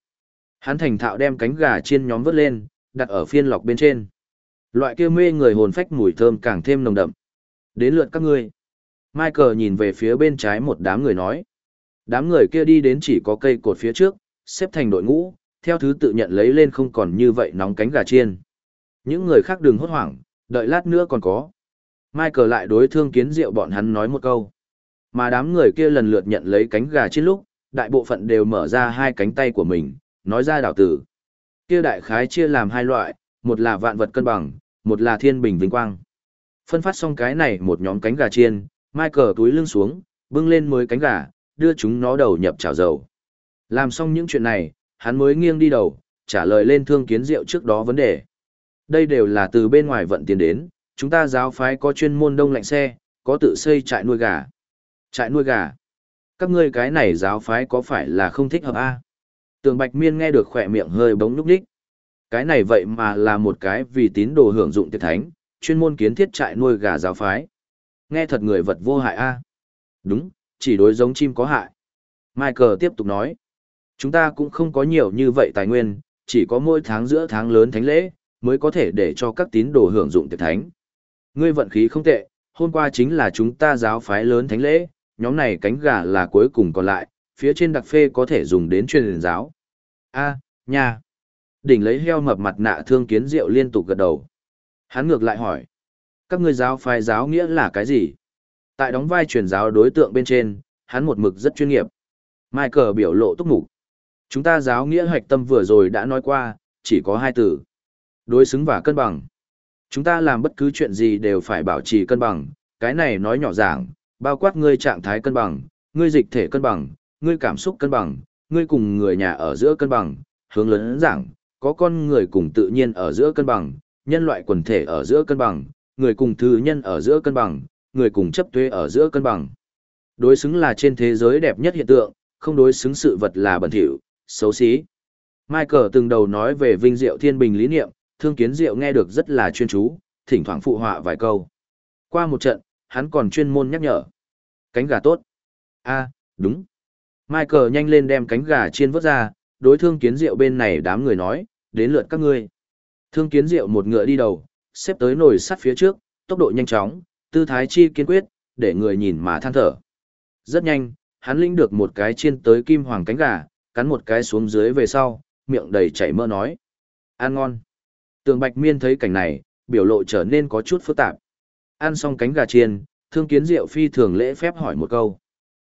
Speaker 1: Hắn thành thạo đem cánh gà chiên nhóm vớt lên, đặt ở phiên lọc bên trên. Loại kia mê người hồn phách mùi thơm càng thêm nồng đậm. Đến lượt các ngươi. Michael nhìn về phía bên trái một đám người nói. Đám người kia đi đến chỉ có cây cột phía trước, xếp thành đội ngũ, theo thứ tự nhận lấy lên không còn như vậy nóng cánh gà chiên. Những người khác đừng hốt hoảng, đợi lát nữa còn có. Michael lại đối thương kiến rượu bọn hắn nói một câu. Mà đám người kia lần lượt nhận lấy cánh gà trên lúc, đại bộ phận đều mở ra hai cánh tay của mình, nói ra đảo tử. Kia đại khái chia làm hai loại, một là vạn vật cân bằng, một là thiên bình vinh quang. Phân phát xong cái này một nhóm cánh gà chiên, Michael túi lưng xuống, bưng lên mới cánh gà, đưa chúng nó đầu nhập chảo dầu. Làm xong những chuyện này, hắn mới nghiêng đi đầu, trả lời lên thương kiến rượu trước đó vấn đề. Đây đều là từ bên ngoài vận tiền đến, chúng ta giáo phái có chuyên môn đông lạnh xe, có tự xây trại nuôi gà. Trại nuôi gà. Các ngươi cái này giáo phái có phải là không thích hợp a? Tường Bạch Miên nghe được khỏe miệng hơi bóng núc đích. Cái này vậy mà là một cái vì tín đồ hưởng dụng tiệt thánh, chuyên môn kiến thiết trại nuôi gà giáo phái. Nghe thật người vật vô hại a. Đúng, chỉ đối giống chim có hại. Michael tiếp tục nói. Chúng ta cũng không có nhiều như vậy tài nguyên, chỉ có mỗi tháng giữa tháng lớn thánh lễ, mới có thể để cho các tín đồ hưởng dụng tiệc thánh. Ngươi vận khí không tệ, hôm qua chính là chúng ta giáo phái lớn thánh lễ, nhóm này cánh gà là cuối cùng còn lại, phía trên đặc phê có thể dùng đến truyền giáo. A, nha. Đỉnh lấy heo mập mặt nạ thương kiến rượu liên tục gật đầu. Hắn ngược lại hỏi. Các ngươi giáo phái giáo nghĩa là cái gì? Tại đóng vai truyền giáo đối tượng bên trên, hắn một mực rất chuyên nghiệp. Michael biểu lộ túc mục. Chúng ta giáo nghĩa hoạch tâm vừa rồi đã nói qua, chỉ có hai từ. Đối xứng và cân bằng. Chúng ta làm bất cứ chuyện gì đều phải bảo trì cân bằng, cái này nói nhỏ giảng, bao quát ngươi trạng thái cân bằng, ngươi dịch thể cân bằng, ngươi cảm xúc cân bằng, ngươi cùng người nhà ở giữa cân bằng, hướng lớn giảng, có con người cùng tự nhiên ở giữa cân bằng, nhân loại quần thể ở giữa cân bằng, người cùng thư nhân ở giữa cân bằng, người cùng chấp thuê ở giữa cân bằng. Đối xứng là trên thế giới đẹp nhất hiện tượng, không đối xứng sự vật là bẩn thỉu, xấu xí. Michael từng đầu nói về vinh diệu thiên bình lý niệm, thương kiến diệu nghe được rất là chuyên chú, thỉnh thoảng phụ họa vài câu. Qua một trận, hắn còn chuyên môn nhắc nhở. Cánh gà tốt. a đúng. Michael nhanh lên đem cánh gà chiên vớt ra, đối thương kiến diệu bên này đám người nói, đến lượt các ngươi. Thương kiến diệu một ngựa đi đầu, xếp tới nồi sắt phía trước, tốc độ nhanh chóng, tư thái chi kiên quyết, để người nhìn mà than thở. Rất nhanh, hắn lĩnh được một cái chiên tới kim hoàng cánh gà, cắn một cái xuống dưới về sau, miệng đầy chảy mỡ nói. Ăn ngon. Tường Bạch Miên thấy cảnh này, biểu lộ trở nên có chút phức tạp. Ăn xong cánh gà chiên, thương kiến diệu phi thường lễ phép hỏi một câu.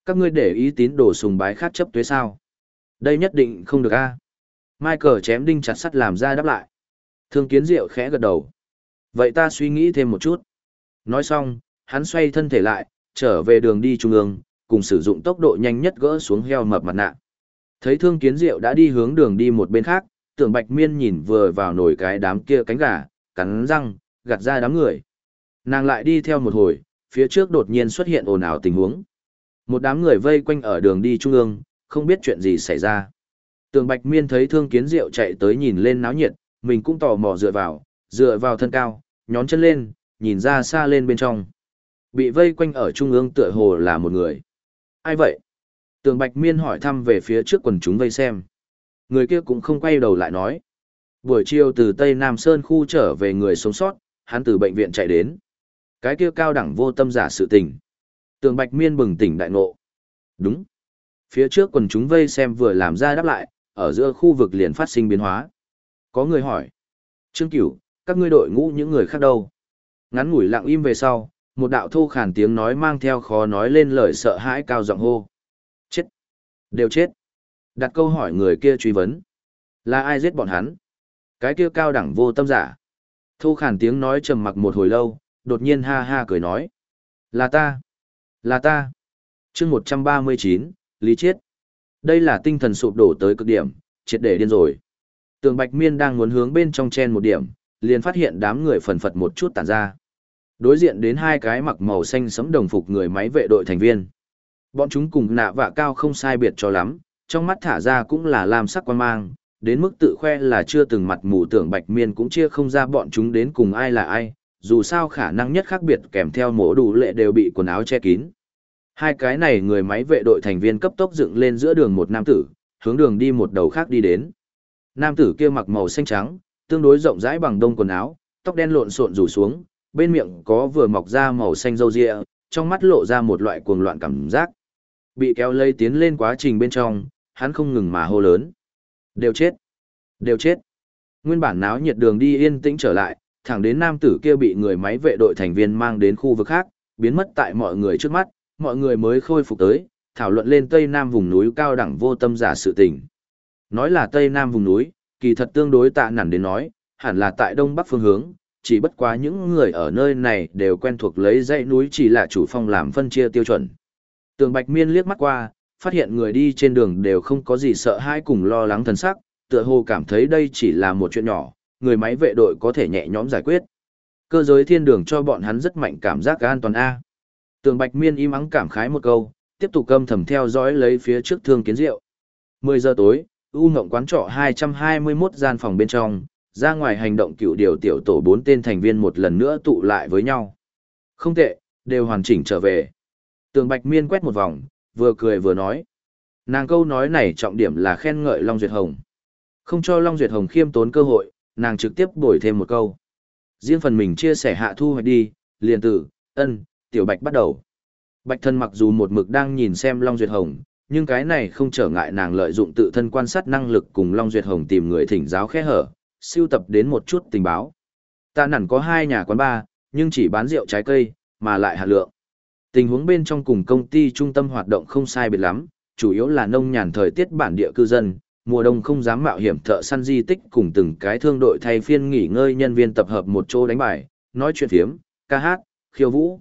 Speaker 1: Các ngươi để ý tín đồ sùng bái khác chấp tuế sao? Đây nhất định không được a. Michael chém đinh chặt sắt làm ra đáp lại. Thương kiến diệu khẽ gật đầu. Vậy ta suy nghĩ thêm một chút. Nói xong, hắn xoay thân thể lại, trở về đường đi trung ương, cùng sử dụng tốc độ nhanh nhất gỡ xuống heo mập mặt nạ. Thấy thương kiến diệu đã đi hướng đường đi một bên khác, tưởng bạch miên nhìn vừa vào nổi cái đám kia cánh gà, cắn răng, gạt ra đám người. Nàng lại đi theo một hồi, phía trước đột nhiên xuất hiện ồn ào tình huống. Một đám người vây quanh ở đường đi trung ương, không biết chuyện gì xảy ra. Tường Bạch Miên thấy Thương Kiến Diệu chạy tới nhìn lên náo nhiệt, mình cũng tò mò dựa vào, dựa vào thân cao, nhón chân lên, nhìn ra xa lên bên trong. Bị vây quanh ở trung ương tựa hồ là một người. Ai vậy? Tường Bạch Miên hỏi thăm về phía trước quần chúng vây xem. Người kia cũng không quay đầu lại nói. Buổi chiều từ Tây Nam Sơn khu trở về người sống sót, hắn từ bệnh viện chạy đến. Cái kia cao đẳng vô tâm giả sự tình. Tường Bạch Miên bừng tỉnh đại ngộ. Đúng. Phía trước quần chúng vây xem vừa làm ra đáp lại, ở giữa khu vực liền phát sinh biến hóa. Có người hỏi. Trương Cửu, các ngươi đội ngũ những người khác đâu? Ngắn ngủi lặng im về sau, một đạo thô khản tiếng nói mang theo khó nói lên lời sợ hãi cao giọng hô. Chết! Đều chết! Đặt câu hỏi người kia truy vấn. Là ai giết bọn hắn? Cái kia cao đẳng vô tâm giả. Thô khản tiếng nói trầm mặc một hồi lâu, đột nhiên ha ha cười nói. Là ta! Là ta! chương 139, Lý Chiết. Đây là tinh thần sụp đổ tới cực điểm, triệt để điên rồi. Tường Bạch Miên đang muốn hướng bên trong chen một điểm, liền phát hiện đám người phần phật một chút tản ra. Đối diện đến hai cái mặc màu xanh sẫm đồng phục người máy vệ đội thành viên. Bọn chúng cùng nạ vạ cao không sai biệt cho lắm, trong mắt thả ra cũng là lam sắc quan mang, đến mức tự khoe là chưa từng mặt mù tưởng Bạch Miên cũng chia không ra bọn chúng đến cùng ai là ai, dù sao khả năng nhất khác biệt kèm theo mổ đủ lệ đều bị quần áo che kín. Hai cái này người máy vệ đội thành viên cấp tốc dựng lên giữa đường một nam tử, hướng đường đi một đầu khác đi đến. Nam tử kia mặc màu xanh trắng, tương đối rộng rãi bằng đông quần áo, tóc đen lộn xộn rủ xuống, bên miệng có vừa mọc ra màu xanh râu ria, trong mắt lộ ra một loại cuồng loạn cảm giác. Bị kéo lây tiến lên quá trình bên trong, hắn không ngừng mà hô lớn. Đều chết! Đều chết! Nguyên bản náo nhiệt đường đi yên tĩnh trở lại, thẳng đến nam tử kia bị người máy vệ đội thành viên mang đến khu vực khác, biến mất tại mọi người trước mắt, mọi người mới khôi phục tới, thảo luận lên Tây Nam vùng núi cao đẳng vô tâm giả sự tình. Nói là Tây Nam vùng núi, kỳ thật tương đối tạ nản đến nói, hẳn là tại Đông Bắc phương hướng, chỉ bất quá những người ở nơi này đều quen thuộc lấy dãy núi chỉ là chủ phong làm phân chia tiêu chuẩn. Tường Bạch Miên liếc mắt qua, phát hiện người đi trên đường đều không có gì sợ hãi cùng lo lắng thần sắc, tựa hồ cảm thấy đây chỉ là một chuyện nhỏ, người máy vệ đội có thể nhẹ nhõm giải quyết. Cơ giới thiên đường cho bọn hắn rất mạnh cảm giác an toàn A. Tường Bạch Miên im ắng cảm khái một câu, tiếp tục câm thầm theo dõi lấy phía trước thương kiến rượu. 10 giờ tối, U Ngộng quán trọ 221 gian phòng bên trong, ra ngoài hành động cựu điều tiểu tổ bốn tên thành viên một lần nữa tụ lại với nhau. Không tệ, đều hoàn chỉnh trở về. Tường Bạch Miên quét một vòng, vừa cười vừa nói. Nàng câu nói này trọng điểm là khen ngợi Long Duyệt Hồng. Không cho Long Duyệt Hồng khiêm tốn cơ hội, nàng trực tiếp đổi thêm một câu. Riêng phần mình chia sẻ hạ thu hoạch đi, liền tử, ân, tiểu Bạch bắt đầu. Bạch thân mặc dù một mực đang nhìn xem Long Duyệt Hồng, nhưng cái này không trở ngại nàng lợi dụng tự thân quan sát năng lực cùng Long Duyệt Hồng tìm người thỉnh giáo khe hở, siêu tập đến một chút tình báo. Ta nản có hai nhà quán bar, nhưng chỉ bán rượu trái cây, mà lại hạt lượng. Tình huống bên trong cùng công ty trung tâm hoạt động không sai biệt lắm, chủ yếu là nông nhàn thời tiết bản địa cư dân, mùa đông không dám mạo hiểm thợ săn di tích cùng từng cái thương đội thay phiên nghỉ ngơi nhân viên tập hợp một chỗ đánh bài, nói chuyện phiếm, ca hát, khiêu vũ.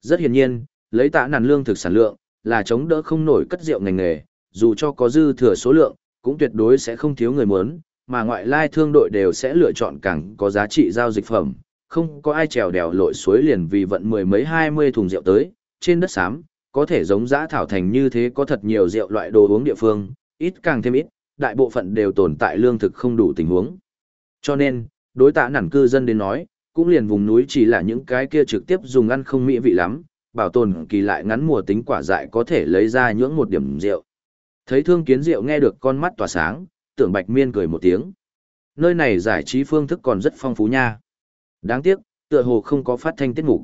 Speaker 1: Rất hiển nhiên, lấy tạ nản lương thực sản lượng, là chống đỡ không nổi cất rượu ngành nghề, dù cho có dư thừa số lượng, cũng tuyệt đối sẽ không thiếu người muốn, mà ngoại lai thương đội đều sẽ lựa chọn càng có giá trị giao dịch phẩm, không có ai trèo đèo lội suối liền vì vận mười mấy hai mươi thùng rượu tới, trên đất xám, có thể giống giã thảo thành như thế có thật nhiều rượu loại đồ uống địa phương, ít càng thêm ít, đại bộ phận đều tồn tại lương thực không đủ tình huống. Cho nên, đối tạ nản cư dân đến nói, cũng liền vùng núi chỉ là những cái kia trực tiếp dùng ăn không mỹ vị lắm, bảo tồn kỳ lại ngắn mùa tính quả dại có thể lấy ra nhưỡng một điểm rượu. Thấy thương kiến rượu nghe được con mắt tỏa sáng, tưởng bạch miên cười một tiếng. Nơi này giải trí phương thức còn rất phong phú nha. Đáng tiếc, tựa hồ không có phát thanh tiết mục.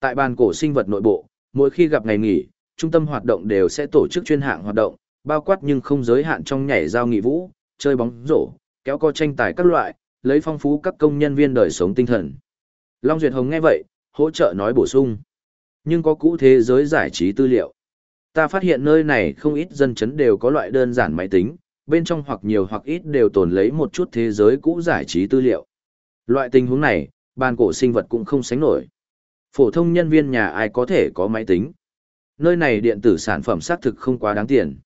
Speaker 1: Tại bàn cổ sinh vật nội bộ, mỗi khi gặp ngày nghỉ, trung tâm hoạt động đều sẽ tổ chức chuyên hạng hoạt động, bao quát nhưng không giới hạn trong nhảy giao nghị vũ, chơi bóng rổ, kéo co tranh tài các loại, lấy phong phú các công nhân viên đời sống tinh thần. Long Duyệt Hồng nghe vậy, hỗ trợ nói bổ sung. Nhưng có cũ thế giới giải trí tư liệu. Ta phát hiện nơi này không ít dân chấn đều có loại đơn giản máy tính, bên trong hoặc nhiều hoặc ít đều tồn lấy một chút thế giới cũ giải trí tư liệu. Loại tình huống này, ban cổ sinh vật cũng không sánh nổi. Phổ thông nhân viên nhà ai có thể có máy tính. Nơi này điện tử sản phẩm xác thực không quá đáng tiền.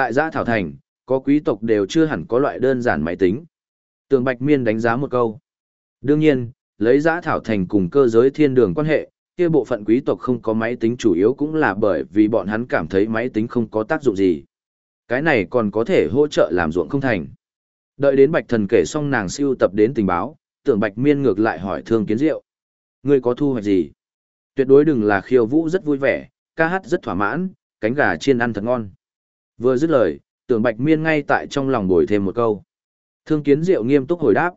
Speaker 1: Tại Giã Thảo Thành, có quý tộc đều chưa hẳn có loại đơn giản máy tính. Tường Bạch Miên đánh giá một câu. Đương nhiên, lấy Giã Thảo Thành cùng cơ giới thiên đường quan hệ, kia bộ phận quý tộc không có máy tính chủ yếu cũng là bởi vì bọn hắn cảm thấy máy tính không có tác dụng gì. Cái này còn có thể hỗ trợ làm ruộng không thành. Đợi đến Bạch Thần kể xong nàng siêu tập đến tình báo, tưởng Bạch Miên ngược lại hỏi Thương Kiến Diệu. Ngươi có thu hoạch gì? Tuyệt đối đừng là khiêu vũ rất vui vẻ, ca hát rất thỏa mãn, cánh gà chiên ăn thật ngon. Vừa dứt lời, tưởng Bạch Miên ngay tại trong lòng bồi thêm một câu. Thương Kiến Diệu nghiêm túc hồi đáp.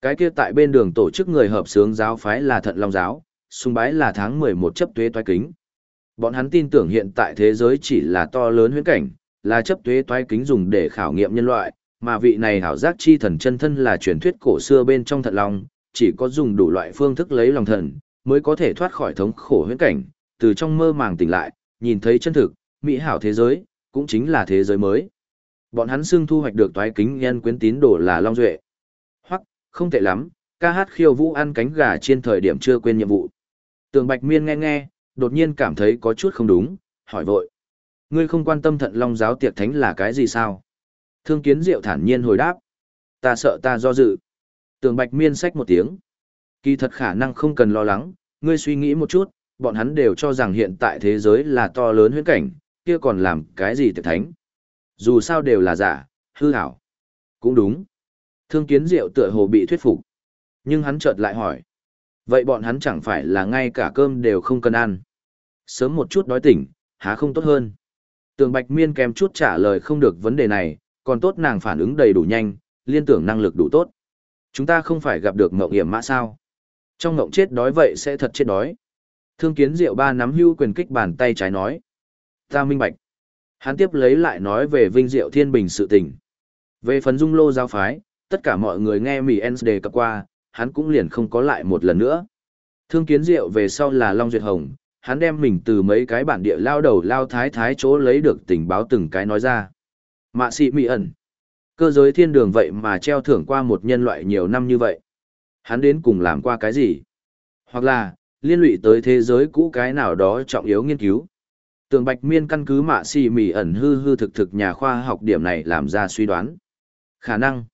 Speaker 1: Cái kia tại bên đường tổ chức người hợp sướng giáo phái là Thận Long giáo, sung bái là tháng 11 chấp tuế toái kính. Bọn hắn tin tưởng hiện tại thế giới chỉ là to lớn huyễn cảnh, là chấp tuế toái kính dùng để khảo nghiệm nhân loại, mà vị này hảo giác chi thần chân thân là truyền thuyết cổ xưa bên trong thận long, chỉ có dùng đủ loại phương thức lấy lòng thần, mới có thể thoát khỏi thống khổ huyễn cảnh, từ trong mơ màng tỉnh lại, nhìn thấy chân thực, mỹ hảo thế giới, cũng chính là thế giới mới. Bọn hắn xưng thu hoạch được toái kính nhân quyến tín đồ là Long Duệ. Hoặc, không tệ lắm, ca hát khiêu vũ ăn cánh gà trên thời điểm chưa quên nhiệm vụ. Tường Bạch Miên nghe nghe, đột nhiên cảm thấy có chút không đúng, hỏi vội. Ngươi không quan tâm thận long giáo tiệc thánh là cái gì sao? Thương kiến diệu thản nhiên hồi đáp. Ta sợ ta do dự. Tường Bạch Miên sách một tiếng. Kỳ thật khả năng không cần lo lắng, ngươi suy nghĩ một chút, bọn hắn đều cho rằng hiện tại thế giới là to lớn huyễn cảnh, kia còn làm cái gì tiệc thánh? Dù sao đều là giả, hư hảo. Cũng đúng. Thương kiến diệu tựa hồ bị thuyết phục. Nhưng hắn chợt lại hỏi. Vậy bọn hắn chẳng phải là ngay cả cơm đều không cần ăn. Sớm một chút đói tỉnh, há không tốt hơn. Tường Bạch Miên kém chút trả lời không được vấn đề này, còn tốt nàng phản ứng đầy đủ nhanh, liên tưởng năng lực đủ tốt. Chúng ta không phải gặp được mộng hiểm mã sao? Trong mộng chết đói vậy sẽ thật chết đói. Thương kiến diệu ba nắm hưu quyền kích bàn tay trái nói. Ta minh bạch. Hắn tiếp lấy lại nói về vinh diệu thiên bình sự tình. Về phần dung lô giáo phái, tất cả mọi người nghe Mỹ Ens đề cập qua, hắn cũng liền không có lại một lần nữa. Thương kiến diệu về sau là Long Duyệt Hồng, hắn đem mình từ mấy cái bản địa lao đầu lao thái thái chỗ lấy được tình báo từng cái nói ra. Mạ sĩ Mỹ ẩn. Cơ giới thiên đường vậy mà treo thưởng qua một nhân loại nhiều năm như vậy. Hắn đến cùng làm qua cái gì? Hoặc là, liên lụy tới thế giới cũ cái nào đó trọng yếu nghiên cứu. Tường Bạch Miên căn cứ mạ xì mỉ ẩn hư hư thực thực nhà khoa học điểm này làm ra suy đoán. Khả năng.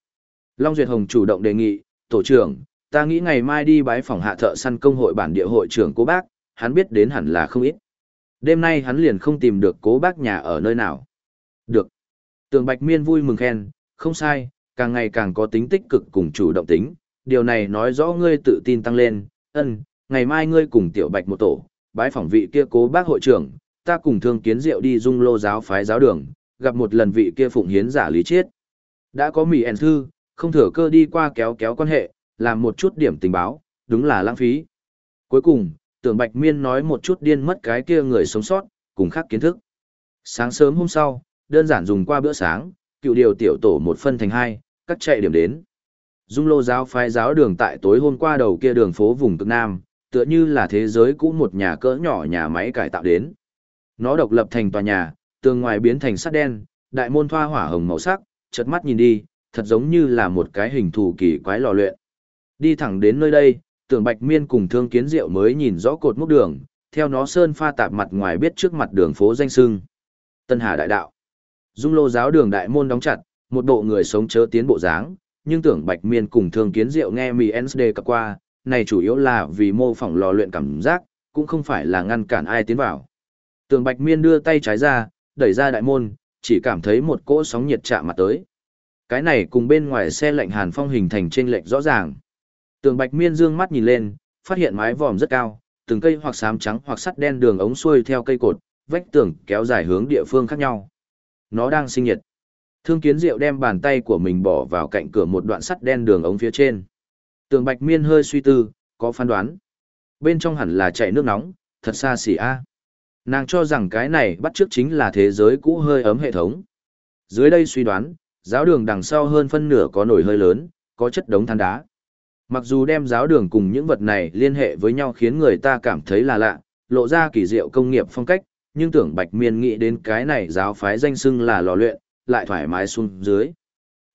Speaker 1: Long Duyệt Hồng chủ động đề nghị, tổ trưởng, ta nghĩ ngày mai đi bái phòng hạ thợ săn công hội bản địa hội trưởng cố bác, hắn biết đến hẳn là không ít. Đêm nay hắn liền không tìm được cố bác nhà ở nơi nào. Được. Tường Bạch Miên vui mừng khen, không sai, càng ngày càng có tính tích cực cùng chủ động tính, điều này nói rõ ngươi tự tin tăng lên, ân, ngày mai ngươi cùng tiểu Bạch một tổ, bái phỏng vị kia cố bác hội trưởng, ta cùng thương kiến diệu đi dung lô giáo phái giáo đường, gặp một lần vị kia phụng hiến giả lý chiết. Đã có mỉ ẻn thư, không thừa cơ đi qua kéo kéo quan hệ, làm một chút điểm tình báo, đúng là lãng phí. Cuối cùng, tưởng Bạch Miên nói một chút điên mất cái kia người sống sót, cùng khác kiến thức. Sáng sớm hôm sau, đơn giản dùng qua bữa sáng, cựu điều tiểu tổ một phân thành hai, cắt chạy điểm đến. Dung lô giáo phái giáo đường tại tối hôm qua đầu kia đường phố vùng cực Nam, tựa như là thế giới cũ một nhà cỡ nhỏ nhà máy cải tạo đến. Nó độc lập thành tòa nhà, tường ngoài biến thành sắt đen, đại môn thoa hỏa hồng màu sắc, chợt mắt nhìn đi, thật giống như là một cái hình thù kỳ quái lò luyện. Đi thẳng đến nơi đây, tưởng Bạch Miên cùng Thương Kiến Diệu mới nhìn rõ cột mốc đường, theo nó sơn pha tạp mặt ngoài biết trước mặt đường phố danh sưng. Tân Hà Đại Đạo. Dung lô giáo đường đại môn đóng chặt, một bộ người sống chớ tiến bộ dáng, nhưng tưởng Bạch Miên cùng Thương Kiến Diệu nghe mì NSD cập qua, này chủ yếu là vì mô phỏng lò luyện cảm giác, cũng không phải là ngăn cản ai tiến vào. Tường Bạch Miên đưa tay trái ra, đẩy ra đại môn, chỉ cảm thấy một cỗ sóng nhiệt chạm mặt tới. Cái này cùng bên ngoài xe lạnh hàn phong hình thành trên lệch rõ ràng. Tường Bạch Miên dương mắt nhìn lên, phát hiện mái vòm rất cao, từng cây hoặc xám trắng hoặc sắt đen đường ống xuôi theo cây cột, vách tường kéo dài hướng địa phương khác nhau. Nó đang sinh nhiệt. Thương Kiến Diệu đem bàn tay của mình bỏ vào cạnh cửa một đoạn sắt đen đường ống phía trên. Tường Bạch Miên hơi suy tư, có phán đoán. Bên trong hẳn là chạy nước nóng, thật xa xỉ a. Nàng cho rằng cái này bắt trước chính là thế giới cũ hơi ấm hệ thống. Dưới đây suy đoán, giáo đường đằng sau hơn phân nửa có nổi hơi lớn, có chất đống than đá. Mặc dù đem giáo đường cùng những vật này liên hệ với nhau khiến người ta cảm thấy là lạ, lộ ra kỳ diệu công nghiệp phong cách, nhưng tưởng Bạch Miên nghĩ đến cái này giáo phái danh xưng là lò luyện, lại thoải mái xuống dưới.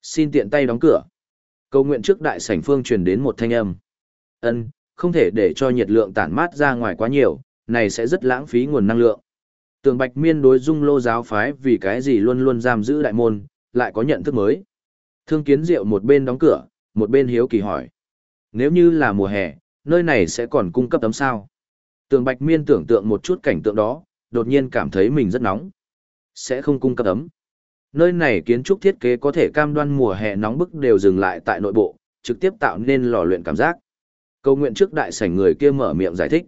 Speaker 1: Xin tiện tay đóng cửa. Cầu nguyện trước đại sảnh phương truyền đến một thanh âm. Ân, không thể để cho nhiệt lượng tản mát ra ngoài quá nhiều, này sẽ rất lãng phí nguồn năng lượng. Tường Bạch Miên đối dung lô giáo phái vì cái gì luôn luôn giam giữ đại môn, lại có nhận thức mới. Thương kiến diệu một bên đóng cửa, một bên hiếu kỳ hỏi. Nếu như là mùa hè, nơi này sẽ còn cung cấp tấm sao. Tường Bạch Miên tưởng tượng một chút cảnh tượng đó, đột nhiên cảm thấy mình rất nóng. Sẽ không cung cấp ấm. Nơi này kiến trúc thiết kế có thể cam đoan mùa hè nóng bức đều dừng lại tại nội bộ, trực tiếp tạo nên lò luyện cảm giác. Câu nguyện trước đại sảnh người kia mở miệng giải thích.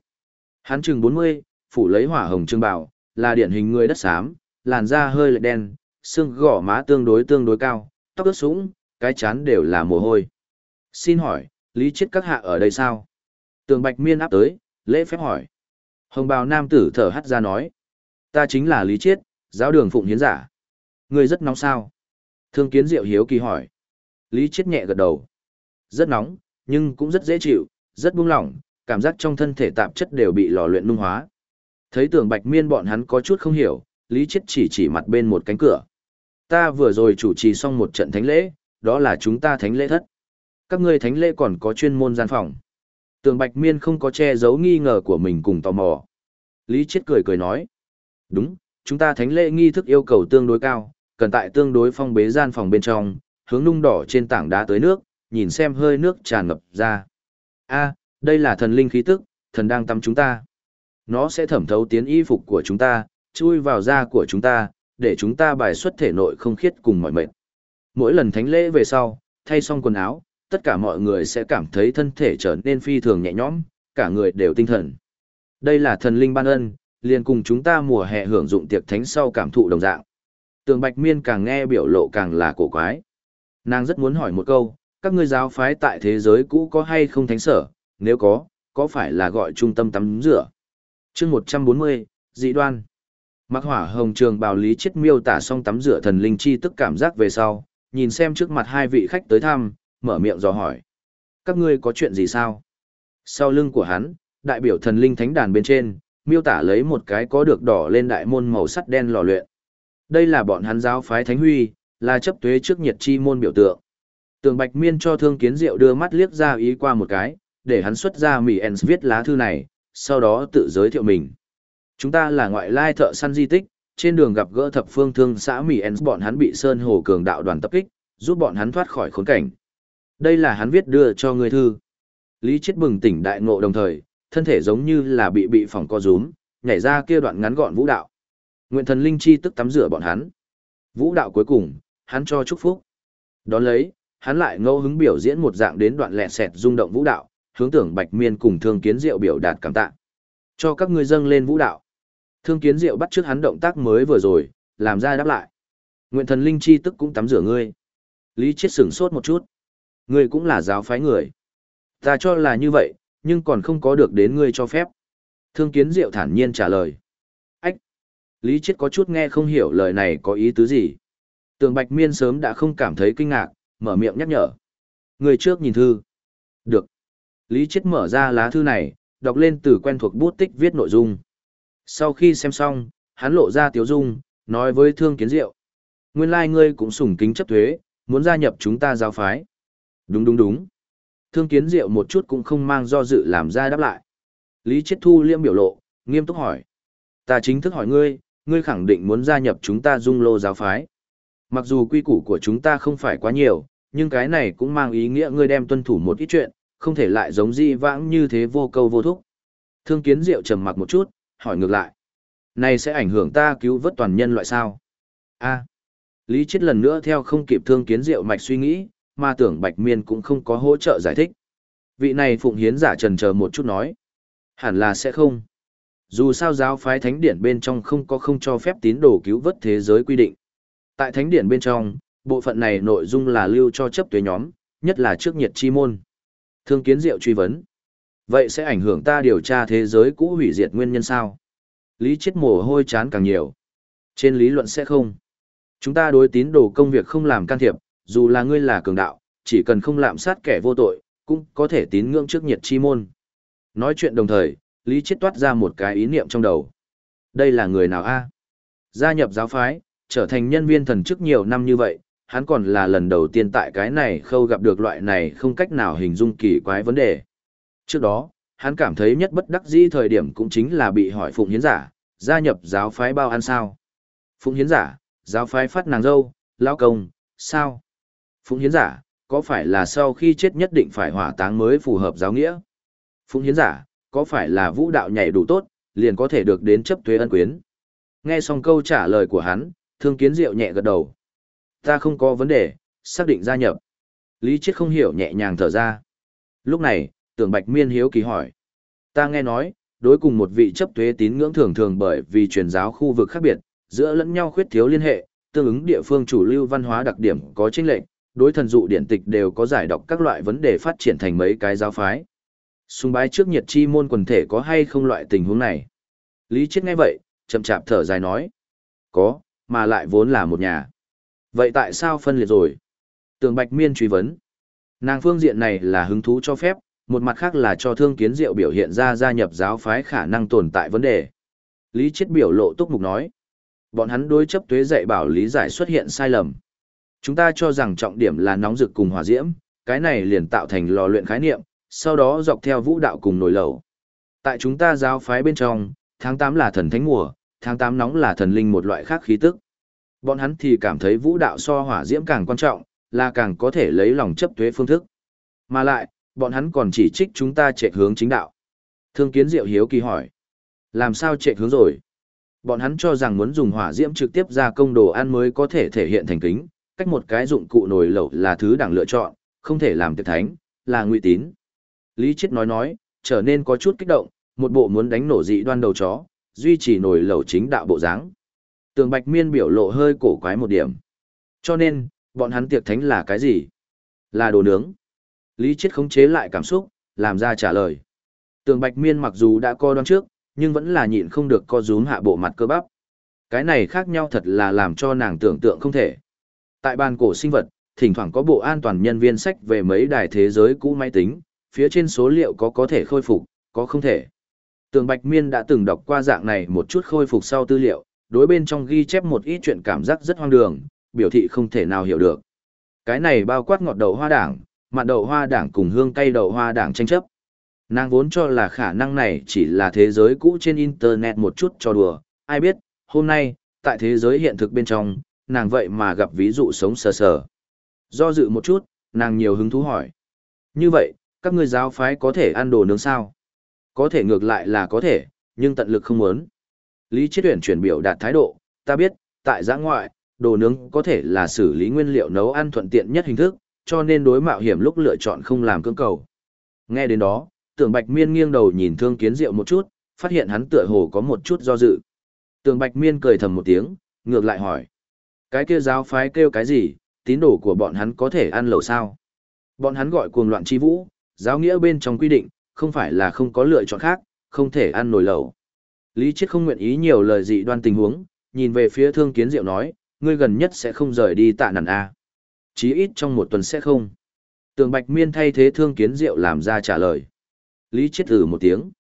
Speaker 1: Hắn chừng 40, phủ lấy hỏa hồng trương bào, là điển hình người đất xám, làn da hơi lệ đen, xương gỏ má tương đối tương đối cao, tóc ướt sũng, cái chán đều là mồ hôi. Xin hỏi, Lý chết các hạ ở đây sao? Tường Bạch Miên áp tới, lễ phép hỏi. Hồng bào nam tử thở hắt ra nói. Ta chính là Lý Chiết, giáo đường phụng hiến giả. Người rất nóng sao? Thương kiến diệu hiếu kỳ hỏi. Lý Chiết nhẹ gật đầu. Rất nóng, nhưng cũng rất dễ chịu, rất buông lỏng, cảm giác trong thân thể tạp chất đều bị lò luyện nung hóa. Thấy tưởng bạch miên bọn hắn có chút không hiểu, Lý Chiết chỉ chỉ mặt bên một cánh cửa. Ta vừa rồi chủ trì xong một trận thánh lễ, đó là chúng ta thánh lễ thất. Các ngươi thánh lễ còn có chuyên môn gian phòng. Tường Bạch Miên không có che giấu nghi ngờ của mình cùng tò mò. Lý Chiết cười cười nói. Đúng, chúng ta thánh lễ nghi thức yêu cầu tương đối cao, cần tại tương đối phong bế gian phòng bên trong, hướng nung đỏ trên tảng đá tới nước, nhìn xem hơi nước tràn ngập ra. A, đây là thần linh khí tức, thần đang tắm chúng ta. Nó sẽ thẩm thấu tiến y phục của chúng ta, chui vào da của chúng ta, để chúng ta bài xuất thể nội không khiết cùng mọi mệt. Mỗi lần thánh lễ về sau, thay xong quần áo, tất cả mọi người sẽ cảm thấy thân thể trở nên phi thường nhẹ nhõm, cả người đều tinh thần. Đây là thần linh ban ân, liền cùng chúng ta mùa hè hưởng dụng tiệc thánh sau cảm thụ đồng dạng. Tường Bạch Miên càng nghe biểu lộ càng là cổ quái. Nàng rất muốn hỏi một câu, các ngươi giáo phái tại thế giới cũ có hay không thánh sở, nếu có, có phải là gọi trung tâm tắm rửa? chương 140, dị đoan. Mặc hỏa hồng trường bào lý chết miêu tả xong tắm rửa thần linh chi tức cảm giác về sau, nhìn xem trước mặt hai vị khách tới thăm, mở miệng dò hỏi. Các ngươi có chuyện gì sao? Sau lưng của hắn, đại biểu thần linh thánh đàn bên trên, miêu tả lấy một cái có được đỏ lên đại môn màu sắt đen lò luyện. Đây là bọn hắn giáo phái thánh huy, là chấp tuế trước nhiệt chi môn biểu tượng. Tường Bạch Miên cho Thương Kiến Diệu đưa mắt liếc ra ý qua một cái, để hắn xuất ra Mỹ Ens viết lá thư này, sau đó tự giới thiệu mình. Chúng ta là ngoại lai thợ săn di tích, trên đường gặp gỡ thập phương thương xã Mỹ Ens bọn hắn bị Sơn Hồ Cường đạo đoàn tập kích, giúp bọn hắn thoát khỏi khốn cảnh. Đây là hắn viết đưa cho người thư. Lý Chết bừng tỉnh đại ngộ đồng thời, thân thể giống như là bị bị phòng co rúm, nhảy ra kia đoạn ngắn gọn vũ đạo. Nguyện thần linh chi tức tắm rửa bọn hắn. Vũ đạo cuối cùng, hắn cho chúc phúc. Đón lấy, hắn lại ngẫu hứng biểu diễn một dạng đến đoạn lẹ sẹt rung động vũ đạo, hướng tưởng Bạch Miên cùng Thương Kiến Diệu biểu đạt cảm tạ. Cho các ngươi dâng lên vũ đạo. Thương Kiến Diệu bắt trước hắn động tác mới vừa rồi, làm ra đáp lại. Nguyện thần linh chi tức cũng tắm rửa ngươi. Lý Chiết sửng sốt một chút. Ngươi cũng là giáo phái người. Ta cho là như vậy, nhưng còn không có được đến ngươi cho phép. Thương Kiến Diệu thản nhiên trả lời. Ách! Lý Chiết có chút nghe không hiểu lời này có ý tứ gì. Tường Bạch Miên sớm đã không cảm thấy kinh ngạc, mở miệng nhắc nhở. Người trước nhìn thư. Được. Lý Chiết mở ra lá thư này, đọc lên từ quen thuộc bút tích viết nội dung. Sau khi xem xong, hắn lộ ra tiếu dung, nói với Thương Kiến Diệu. Nguyên lai like ngươi cũng sủng kính chấp thuế, muốn gia nhập chúng ta giáo phái. Đúng đúng đúng. Thương Kiến Diệu một chút cũng không mang do dự làm ra đáp lại. Lý Chiết Thu liêm biểu lộ, nghiêm túc hỏi. Ta chính thức hỏi ngươi, ngươi khẳng định muốn gia nhập chúng ta dung lô giáo phái. Mặc dù quy củ của chúng ta không phải quá nhiều, nhưng cái này cũng mang ý nghĩa ngươi đem tuân thủ một ít chuyện, không thể lại giống di vãng như thế vô câu vô thúc. Thương kiến diệu trầm mặc một chút, hỏi ngược lại. Này sẽ ảnh hưởng ta cứu vớt toàn nhân loại sao? a Lý chết lần nữa theo không kịp thương kiến diệu mạch suy nghĩ, mà tưởng bạch miên cũng không có hỗ trợ giải thích. Vị này phụng hiến giả trần chờ một chút nói. Hẳn là sẽ không. Dù sao giáo phái thánh điển bên trong không có không cho phép tín đồ cứu vớt thế giới quy định. Tại thánh điển bên trong, bộ phận này nội dung là lưu cho chấp tuế nhóm, nhất là trước nhiệt chi môn. Thương kiến diệu truy vấn. Vậy sẽ ảnh hưởng ta điều tra thế giới cũ hủy diệt nguyên nhân sao? Lý chết mồ hôi chán càng nhiều. Trên lý luận sẽ không. Chúng ta đối tín đồ công việc không làm can thiệp, dù là ngươi là cường đạo, chỉ cần không lạm sát kẻ vô tội, cũng có thể tín ngưỡng trước nhiệt chi môn. Nói chuyện đồng thời, Lý chết toát ra một cái ý niệm trong đầu. Đây là người nào a? Gia nhập giáo phái, trở thành nhân viên thần chức nhiều năm như vậy, hắn còn là lần đầu tiên tại cái này khâu gặp được loại này không cách nào hình dung kỳ quái vấn đề. Trước đó, hắn cảm thấy nhất bất đắc dĩ thời điểm cũng chính là bị hỏi phụng hiến giả, gia nhập giáo phái bao ăn sao. Phụng hiến giả, giáo phái phát nàng dâu, lao công, sao? Phụng hiến giả, có phải là sau khi chết nhất định phải hỏa táng mới phù hợp giáo nghĩa? Phụng hiến giả, có phải là vũ đạo nhảy đủ tốt, liền có thể được đến chấp thuế ân quyến? Nghe xong câu trả lời của hắn, thương kiến diệu nhẹ gật đầu. Ta không có vấn đề, xác định gia nhập. Lý Chiết không hiểu nhẹ nhàng thở ra. Lúc này, tưởng Bạch Miên hiếu kỳ hỏi. Ta nghe nói, đối cùng một vị chấp thuế tín ngưỡng thường thường bởi vì truyền giáo khu vực khác biệt, giữa lẫn nhau khuyết thiếu liên hệ, tương ứng địa phương chủ lưu văn hóa đặc điểm có chênh lệch, đối thần dụ điển tịch đều có giải đọc các loại vấn đề phát triển thành mấy cái giáo phái. Xung bái trước nhiệt chi môn quần thể có hay không loại tình huống này? Lý Chiết nghe vậy, chậm chạp thở dài nói. Có, mà lại vốn là một nhà. Vậy tại sao phân liệt rồi? Tường Bạch Miên truy vấn. Nàng phương diện này là hứng thú cho phép, một mặt khác là cho thương kiến diệu biểu hiện ra gia nhập giáo phái khả năng tồn tại vấn đề. Lý Chiết biểu lộ túc mục nói. Bọn hắn đối chấp tuế dạy bảo lý giải xuất hiện sai lầm. Chúng ta cho rằng trọng điểm là nóng rực cùng hỏa diễm, cái này liền tạo thành lò luyện khái niệm, sau đó dọc theo vũ đạo cùng nổi lẩu. Tại chúng ta giáo phái bên trong, tháng 8 là thần thánh mùa, tháng 8 nóng là thần linh một loại khác khí tức. Bọn hắn thì cảm thấy vũ đạo so hỏa diễm càng quan trọng, là càng có thể lấy lòng chấp thuế phương thức. Mà lại, bọn hắn còn chỉ trích chúng ta chạy hướng chính đạo. Thương kiến diệu hiếu kỳ hỏi. Làm sao chạy hướng rồi? Bọn hắn cho rằng muốn dùng hỏa diễm trực tiếp ra công đồ ăn mới có thể thể hiện thành kính, cách một cái dụng cụ nồi lẩu là thứ đẳng lựa chọn, không thể làm tiệc thánh, là nguy tín. Lý Chiết nói nói, trở nên có chút kích động, một bộ muốn đánh nổ dị đoan đầu chó, duy trì nồi lẩu chính đạo bộ dáng. Tường Bạch Miên biểu lộ hơi cổ quái một điểm. Cho nên, bọn hắn tiệc thánh là cái gì? Là đồ nướng. Lý Chiết khống chế lại cảm xúc, làm ra trả lời. Tường Bạch Miên mặc dù đã co đoán trước, nhưng vẫn là nhịn không được co rúm hạ bộ mặt cơ bắp. Cái này khác nhau thật là làm cho nàng tưởng tượng không thể. Tại bàn cổ sinh vật, thỉnh thoảng có bộ an toàn nhân viên sách về mấy đài thế giới cũ máy tính, phía trên số liệu có có thể khôi phục, có không thể. Tường Bạch Miên đã từng đọc qua dạng này một chút khôi phục sau tư liệu, đối bên trong ghi chép một ít chuyện cảm giác rất hoang đường, biểu thị không thể nào hiểu được. Cái này bao quát ngọt đậu hoa đảng, mặn đậu hoa đảng cùng hương cây đậu hoa đảng tranh chấp. Nàng vốn cho là khả năng này chỉ là thế giới cũ trên Internet một chút cho đùa, ai biết, hôm nay, tại thế giới hiện thực bên trong, nàng vậy mà gặp ví dụ sống sờ sờ. Do dự một chút, nàng nhiều hứng thú hỏi. Như vậy, các ngươi giáo phái có thể ăn đồ nướng sao? Có thể ngược lại là có thể, nhưng tận lực không muốn. Lý Chiết Tuyển chuyển biểu đạt thái độ, ta biết, tại giã ngoại, đồ nướng có thể là xử lý nguyên liệu nấu ăn thuận tiện nhất hình thức, cho nên đối mạo hiểm lúc lựa chọn không làm cưỡng cầu. Nghe đến đó, Tưởng Bạch Miên nghiêng đầu nhìn Thương Kiến Diệu một chút, phát hiện hắn tựa hồ có một chút do dự. Tưởng Bạch Miên cười thầm một tiếng, ngược lại hỏi: "Cái kia giáo phái kêu cái gì, tín đồ của bọn hắn có thể ăn lẩu sao?" Bọn hắn gọi cuồng loạn chi vũ, giáo nghĩa bên trong quy định, không phải là không có lựa chọn khác, không thể ăn nồi lẩu. Lý Chiết không nguyện ý nhiều lời dị đoan tình huống, nhìn về phía Thương Kiến Diệu nói: "Ngươi gần nhất sẽ không rời đi tạ nản a?" Chí ít trong một tuần sẽ không. Tường Bạch Miên thay thế Thương Kiến Diệu làm ra trả lời. Lý Chiết ử một tiếng.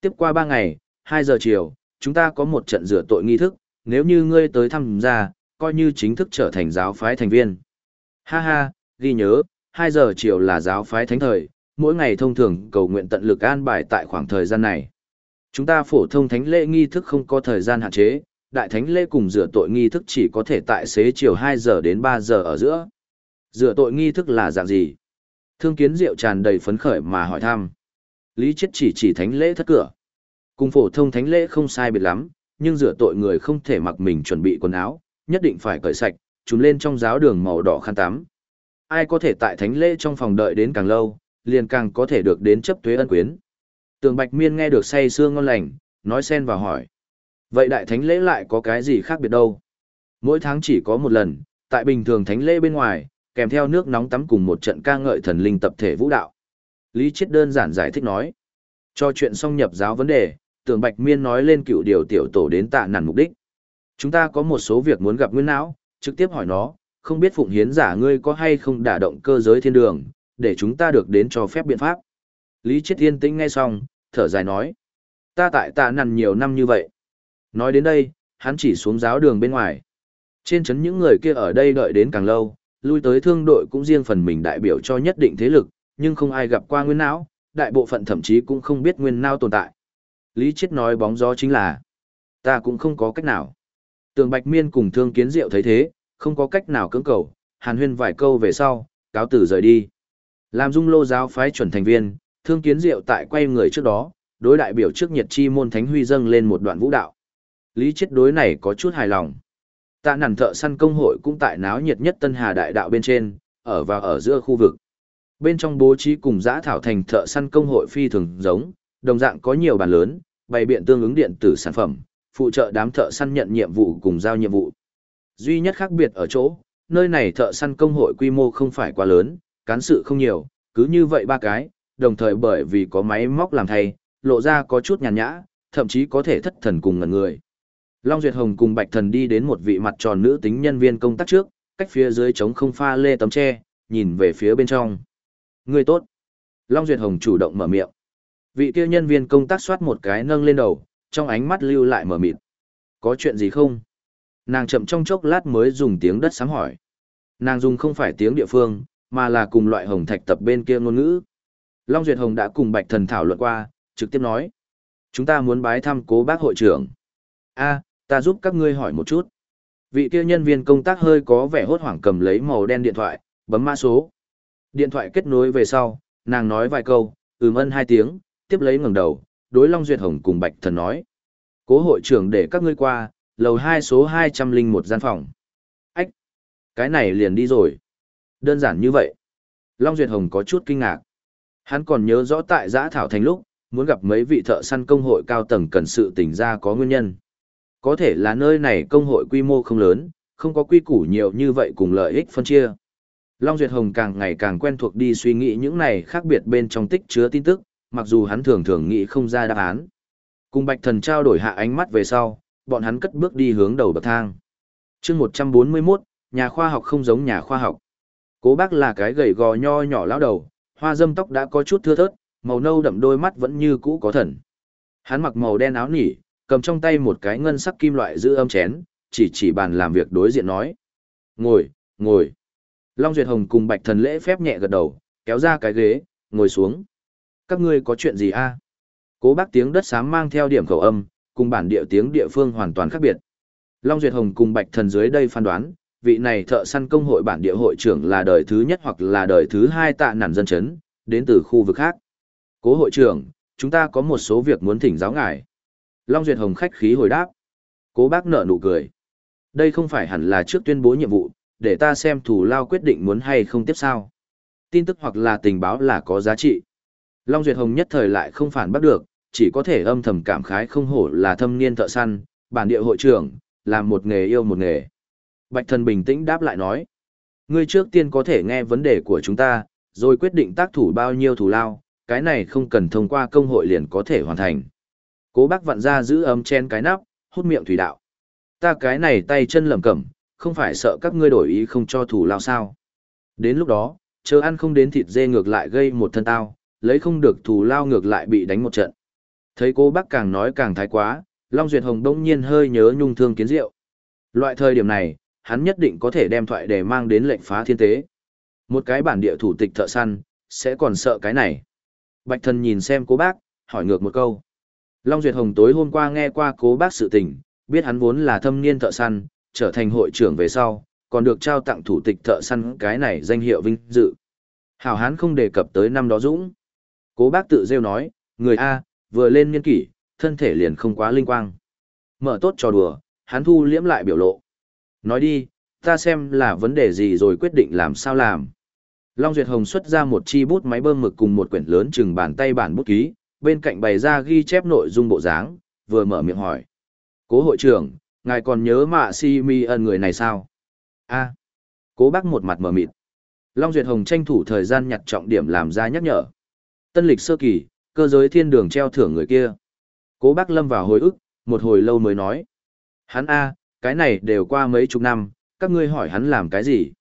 Speaker 1: Tiếp qua ba ngày, hai giờ chiều, chúng ta có một trận rửa tội nghi thức, nếu như ngươi tới thăm gia, coi như chính thức trở thành giáo phái thành viên. Ha ha, ghi nhớ, hai giờ chiều là giáo phái thánh thời, mỗi ngày thông thường cầu nguyện tận lực an bài tại khoảng thời gian này. Chúng ta phổ thông thánh lễ nghi thức không có thời gian hạn chế, đại thánh lễ cùng rửa tội nghi thức chỉ có thể tại xế chiều 2 giờ đến 3 giờ ở giữa. Rửa tội nghi thức là dạng gì? Thương kiến diệu tràn đầy phấn khởi mà hỏi thăm. Lý chết chỉ chỉ thánh lễ thất cửa. Cùng phổ thông thánh lễ không sai biệt lắm, nhưng rửa tội người không thể mặc mình chuẩn bị quần áo, nhất định phải cởi sạch, chúng lên trong giáo đường màu đỏ khăn tắm. Ai có thể tại thánh lễ trong phòng đợi đến càng lâu, liền càng có thể được đến chấp thuế ân quyến. Tường Bạch Miên nghe được say sương ngon lành, nói xen vào hỏi. Vậy đại thánh lễ lại có cái gì khác biệt đâu? Mỗi tháng chỉ có một lần, tại bình thường thánh lễ bên ngoài, kèm theo nước nóng tắm cùng một trận ca ngợi thần linh tập thể vũ đạo. Lý Chiết đơn giản giải thích nói. Cho chuyện xong nhập giáo vấn đề, Tường Bạch Miên nói lên cựu điều tiểu tổ đến tạ nản mục đích. Chúng ta có một số việc muốn gặp Nguyên Não, trực tiếp hỏi nó, không biết phụng hiến giả ngươi có hay không đả động cơ giới thiên đường, để chúng ta được đến cho phép biện pháp. Lý Chiết Thiên tĩnh nghe xong, thở dài nói. Ta tại tạ nản nhiều năm như vậy. Nói đến đây, hắn chỉ xuống giáo đường bên ngoài. Trên chấn những người kia ở đây đợi đến càng lâu, lui tới thương đội cũng riêng phần mình đại biểu cho nhất định thế lực, nhưng không ai gặp qua nguyên não, đại bộ phận thậm chí cũng không biết nguyên não tồn tại. Lý Chiết nói bóng gió chính là, ta cũng không có cách nào. Tường Bạch Miên cùng Thương Kiến Diệu thấy thế, không có cách nào cưỡng cầu, hàn huyên vài câu về sau, cáo tử rời đi. Làm dung lô giáo phái chuẩn thành viên, Thương Kiến Diệu tại quay người trước đó, đối đại biểu trước nhiệt chi môn thánh huy dâng lên một đoạn vũ đạo. Lý chết đối này có chút hài lòng. Tạ nản thợ săn công hội cũng tại náo nhiệt nhất Tân Hà Đại Đạo bên trên, ở và ở giữa khu vực. Bên trong bố trí cùng giã thảo thành thợ săn công hội phi thường giống, đồng dạng có nhiều bàn lớn, bày biện tương ứng điện tử sản phẩm, phụ trợ đám thợ săn nhận nhiệm vụ cùng giao nhiệm vụ. Duy nhất khác biệt ở chỗ, nơi này thợ săn công hội quy mô không phải quá lớn, cán sự không nhiều, cứ như vậy ba cái, đồng thời bởi vì có máy móc làm thay, lộ ra có chút nhàn nhã, thậm chí có thể thất thần cùng ngẩn người. Long Duyệt Hồng cùng Bạch Thần đi đến một vị mặt tròn nữ tính nhân viên công tác trước, cách phía dưới trống không pha lê tấm tre, nhìn về phía bên trong. Người tốt. Long Duyệt Hồng chủ động mở miệng. Vị kia nhân viên công tác soát một cái nâng lên đầu, trong ánh mắt lưu lại mở mịt. Có chuyện gì không? Nàng chậm trong chốc lát mới dùng tiếng đất sáng hỏi. Nàng dùng không phải tiếng địa phương, mà là cùng loại hồng thạch tập bên kia ngôn ngữ. Long Duyệt Hồng đã cùng Bạch Thần thảo luận qua, trực tiếp nói. Chúng ta muốn bái thăm cố bác hội trưởng. a ta giúp các ngươi hỏi một chút. Vị kia nhân viên công tác hơi có vẻ hốt hoảng cầm lấy màu đen điện thoại, bấm mã số. Điện thoại kết nối về sau, nàng nói vài câu, ừm ân hai tiếng, tiếp lấy ngẩng đầu, đối Long Duyệt Hồng cùng Bạch Thần nói. Cố hội trưởng để các ngươi qua, lầu hai số hai trăm linh một gian phòng. Ách! Cái này liền đi rồi. Đơn giản như vậy. Long Duyệt Hồng có chút kinh ngạc. Hắn còn nhớ rõ tại giã thảo thành lúc, muốn gặp mấy vị thợ săn công hội cao tầng cần sự tỉnh ra có nguyên nhân. Có thể là nơi này công hội quy mô không lớn, không có quy củ nhiều như vậy cùng lợi ích phân chia. Long Duyệt Hồng càng ngày càng quen thuộc đi suy nghĩ những này khác biệt bên trong tích chứa tin tức, mặc dù hắn thường thường nghĩ không ra đáp án. Cùng Bạch Thần trao đổi hạ ánh mắt về sau, bọn hắn cất bước đi hướng đầu bậc thang. chương 141, nhà khoa học không giống nhà khoa học. Cố bác là cái gầy gò nho nhỏ lão đầu, hoa dâm tóc đã có chút thưa thớt, màu nâu đậm đôi mắt vẫn như cũ có thần. Hắn mặc màu đen áo nỉ, cầm trong tay một cái ngân sắc kim loại giữ âm chén, chỉ chỉ bàn làm việc đối diện nói. Ngồi, ngồi. Long Duyệt Hồng cùng Bạch Thần lễ phép nhẹ gật đầu, kéo ra cái ghế, ngồi xuống. Các ngươi có chuyện gì a? Cố bác tiếng đất xám mang theo điểm khẩu âm, cùng bản địa tiếng địa phương hoàn toàn khác biệt. Long Duyệt Hồng cùng Bạch Thần dưới đây phán đoán, vị này thợ săn công hội bản địa hội trưởng là đời thứ nhất hoặc là đời thứ hai tạ nản dân chấn, đến từ khu vực khác. Cố hội trưởng, chúng ta có một số việc muốn thỉnh giáo ngài. Long Duyệt Hồng khách khí hồi đáp. Cố bác nở nụ cười. Đây không phải hẳn là trước tuyên bố nhiệm vụ, để ta xem thủ lao quyết định muốn hay không tiếp sao. Tin tức hoặc là tình báo là có giá trị. Long Duyệt Hồng nhất thời lại không phản bắt được, chỉ có thể âm thầm cảm khái không hổ là thâm niên thợ săn, bản địa hội trưởng, làm một nghề yêu một nghề. Bạch thần bình tĩnh đáp lại nói. Ngươi trước tiên có thể nghe vấn đề của chúng ta, rồi quyết định tác thủ bao nhiêu thủ lao, cái này không cần thông qua công hội liền có thể hoàn thành. Cố bác vặn ra giữ ấm chen cái nắp, hút miệng thủy đạo. Ta cái này tay chân lầm cẩm, không phải sợ các ngươi đổi ý không cho thủ lao sao. Đến lúc đó, chờ ăn không đến thịt dê ngược lại gây một thân tao, lấy không được thủ lao ngược lại bị đánh một trận. Thấy cô bác càng nói càng thái quá, Long Duyệt Hồng đông nhiên hơi nhớ nhung thương kiến rượu. Loại thời điểm này, hắn nhất định có thể đem thoại để mang đến lệnh phá thiên tế. Một cái bản địa thủ tịch thợ săn, sẽ còn sợ cái này. Bạch thần nhìn xem cố bác, hỏi ngược một câu. Long Duyệt Hồng tối hôm qua nghe qua cố bác sự tình, biết hắn vốn là thâm niên thợ săn, trở thành hội trưởng về sau, còn được trao tặng thủ tịch thợ săn cái này danh hiệu vinh dự. Hảo hán không đề cập tới năm đó dũng. Cố bác tự rêu nói, người A, vừa lên niên kỷ, thân thể liền không quá linh quang. Mở tốt trò đùa, hắn thu liễm lại biểu lộ. Nói đi, ta xem là vấn đề gì rồi quyết định làm sao làm. Long Duyệt Hồng xuất ra một chi bút máy bơm mực cùng một quyển lớn chừng bàn tay bản bút ký, bên cạnh bày ra ghi chép nội dung bộ dáng, vừa mở miệng hỏi. Cố hội trưởng, ngài còn nhớ mạ si mi ân người này sao? a cố bác một mặt mở mịt. Long Duyệt Hồng tranh thủ thời gian nhặt trọng điểm làm ra nhắc nhở. Tân lịch sơ kỳ, cơ giới thiên đường treo thưởng người kia. Cố bác lâm vào hồi ức, một hồi lâu mới nói. Hắn A, cái này đều qua mấy chục năm, các ngươi hỏi hắn làm cái gì?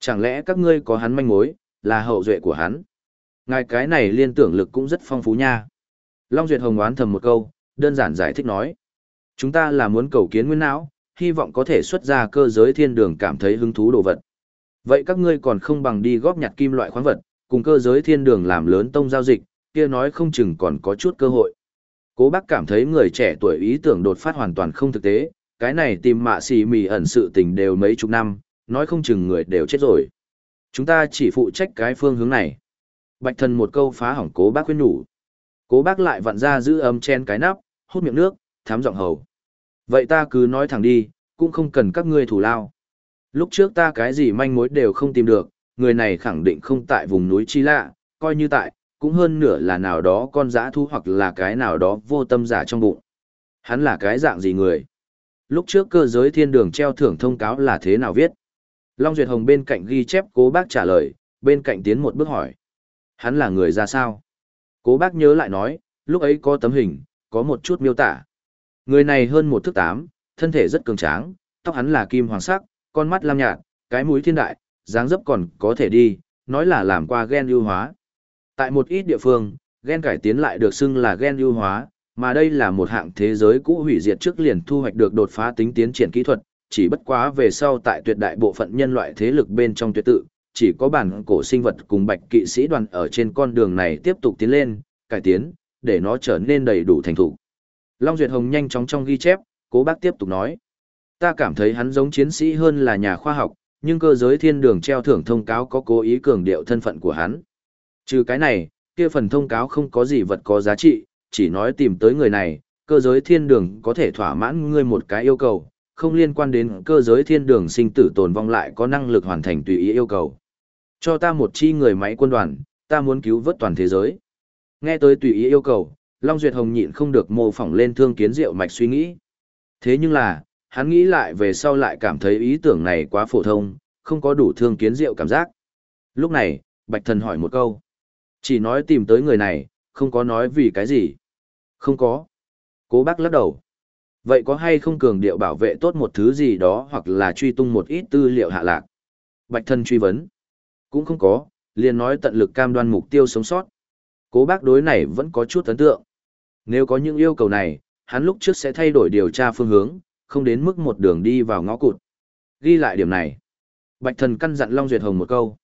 Speaker 1: Chẳng lẽ các ngươi có hắn manh mối, là hậu duệ của hắn? Ngài cái này liên tưởng lực cũng rất phong phú nha. Long Duyệt Hồng oán thầm một câu, đơn giản giải thích nói. Chúng ta là muốn cầu kiến nguyên não, hy vọng có thể xuất ra cơ giới thiên đường cảm thấy hứng thú đồ vật. Vậy các ngươi còn không bằng đi góp nhặt kim loại khoáng vật, cùng cơ giới thiên đường làm lớn tông giao dịch, kia nói không chừng còn có chút cơ hội. Cố bác cảm thấy người trẻ tuổi ý tưởng đột phát hoàn toàn không thực tế, cái này tìm mạ xì mì ẩn sự tình đều mấy chục năm, nói không chừng người đều chết rồi. Chúng ta chỉ phụ trách cái phương hướng này. Bạch thần một câu phá hỏng cố bác khuyên nhủ. Cố bác lại vặn ra giữ ấm chen cái nắp, hút miệng nước, thám giọng hầu. Vậy ta cứ nói thẳng đi, cũng không cần các ngươi thủ lao. Lúc trước ta cái gì manh mối đều không tìm được, người này khẳng định không tại vùng núi Chi Lạ, coi như tại, cũng hơn nửa là nào đó con dã thu hoặc là cái nào đó vô tâm giả trong bụng. Hắn là cái dạng gì người? Lúc trước cơ giới thiên đường treo thưởng thông cáo là thế nào viết? Long Duyệt Hồng bên cạnh ghi chép cố bác trả lời, bên cạnh tiến một bước hỏi. Hắn là người ra sao? Cố bác nhớ lại nói, lúc ấy có tấm hình, có một chút miêu tả. Người này hơn một thước tám, thân thể rất cường tráng, tóc hắn là kim hoàng sắc, con mắt lam nhạt, cái mũi thiên đại, dáng dấp còn có thể đi, nói là làm qua gen ưu hóa. Tại một ít địa phương, gen cải tiến lại được xưng là gen ưu hóa, mà đây là một hạng thế giới cũ hủy diệt trước liền thu hoạch được đột phá tính tiến triển kỹ thuật, chỉ bất quá về sau tại tuyệt đại bộ phận nhân loại thế lực bên trong tuyệt tự, chỉ có bản cổ sinh vật cùng bạch kỵ sĩ đoàn ở trên con đường này tiếp tục tiến lên, cải tiến, để nó trở nên đầy đủ thành thủ. Long Duyệt Hồng nhanh chóng trong ghi chép, cố bác tiếp tục nói. Ta cảm thấy hắn giống chiến sĩ hơn là nhà khoa học, nhưng cơ giới thiên đường treo thưởng thông cáo có cố ý cường điệu thân phận của hắn. Trừ cái này, kia phần thông cáo không có gì vật có giá trị, chỉ nói tìm tới người này, cơ giới thiên đường có thể thỏa mãn ngươi một cái yêu cầu, không liên quan đến cơ giới thiên đường sinh tử tồn vong lại có năng lực hoàn thành tùy ý yêu cầu. Cho ta một chi người máy quân đoàn, ta muốn cứu vớt toàn thế giới. Nghe tới tùy ý yêu cầu, Long Duyệt Hồng nhịn không được mô phỏng lên thương kiến diệu mạch suy nghĩ. Thế nhưng là, hắn nghĩ lại về sau lại cảm thấy ý tưởng này quá phổ thông, không có đủ thương kiến diệu cảm giác. Lúc này, Bạch Thần hỏi một câu. Chỉ nói tìm tới người này, không có nói vì cái gì. Không có. Cố bác lắc đầu. Vậy có hay không cường điệu bảo vệ tốt một thứ gì đó hoặc là truy tung một ít tư liệu hạ lạc? Bạch thân truy vấn. Cũng không có, liền nói tận lực cam đoan mục tiêu sống sót. Cố bác đối này vẫn có chút ấn tượng. Nếu có những yêu cầu này, hắn lúc trước sẽ thay đổi điều tra phương hướng, không đến mức một đường đi vào ngõ cụt. Ghi lại điểm này. Bạch thần căn dặn Long Duyệt Hồng một câu.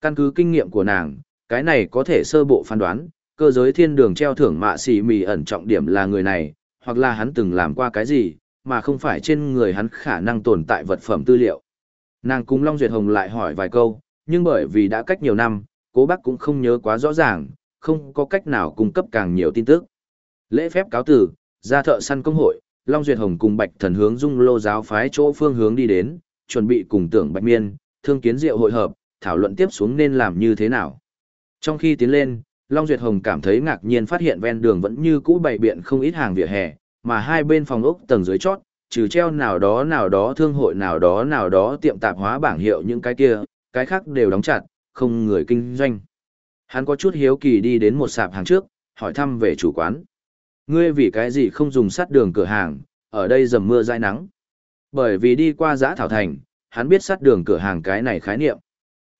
Speaker 1: Căn cứ kinh nghiệm của nàng, cái này có thể sơ bộ phán đoán, cơ giới thiên đường treo thưởng mạ xì mì ẩn trọng điểm là người này, hoặc là hắn từng làm qua cái gì, mà không phải trên người hắn khả năng tồn tại vật phẩm tư liệu. Nàng cùng Long Duyệt Hồng lại hỏi vài câu, nhưng bởi vì đã cách nhiều năm, cố bác cũng không nhớ quá rõ ràng, không có cách nào cung cấp càng nhiều tin tức. Lễ phép cáo tử, ra thợ săn công hội, Long Duyệt Hồng cùng Bạch Thần hướng dung lô giáo phái chỗ phương hướng đi đến, chuẩn bị cùng tưởng Bạch Miên, thương kiến diệu hội hợp, thảo luận tiếp xuống nên làm như thế nào. Trong khi tiến lên, Long Duyệt Hồng cảm thấy ngạc nhiên phát hiện ven đường vẫn như cũ bày biện không ít hàng vỉa hè, mà hai bên phòng ốc tầng dưới chót, trừ treo nào đó nào đó thương hội nào đó nào đó tiệm tạp hóa bảng hiệu những cái kia, cái khác đều đóng chặt, không người kinh doanh. Hắn có chút hiếu kỳ đi đến một sạp hàng trước, hỏi thăm về chủ quán. Ngươi vì cái gì không dùng sắt đường cửa hàng, ở đây dầm mưa dãi nắng. Bởi vì đi qua giã thảo thành, hắn biết sắt đường cửa hàng cái này khái niệm.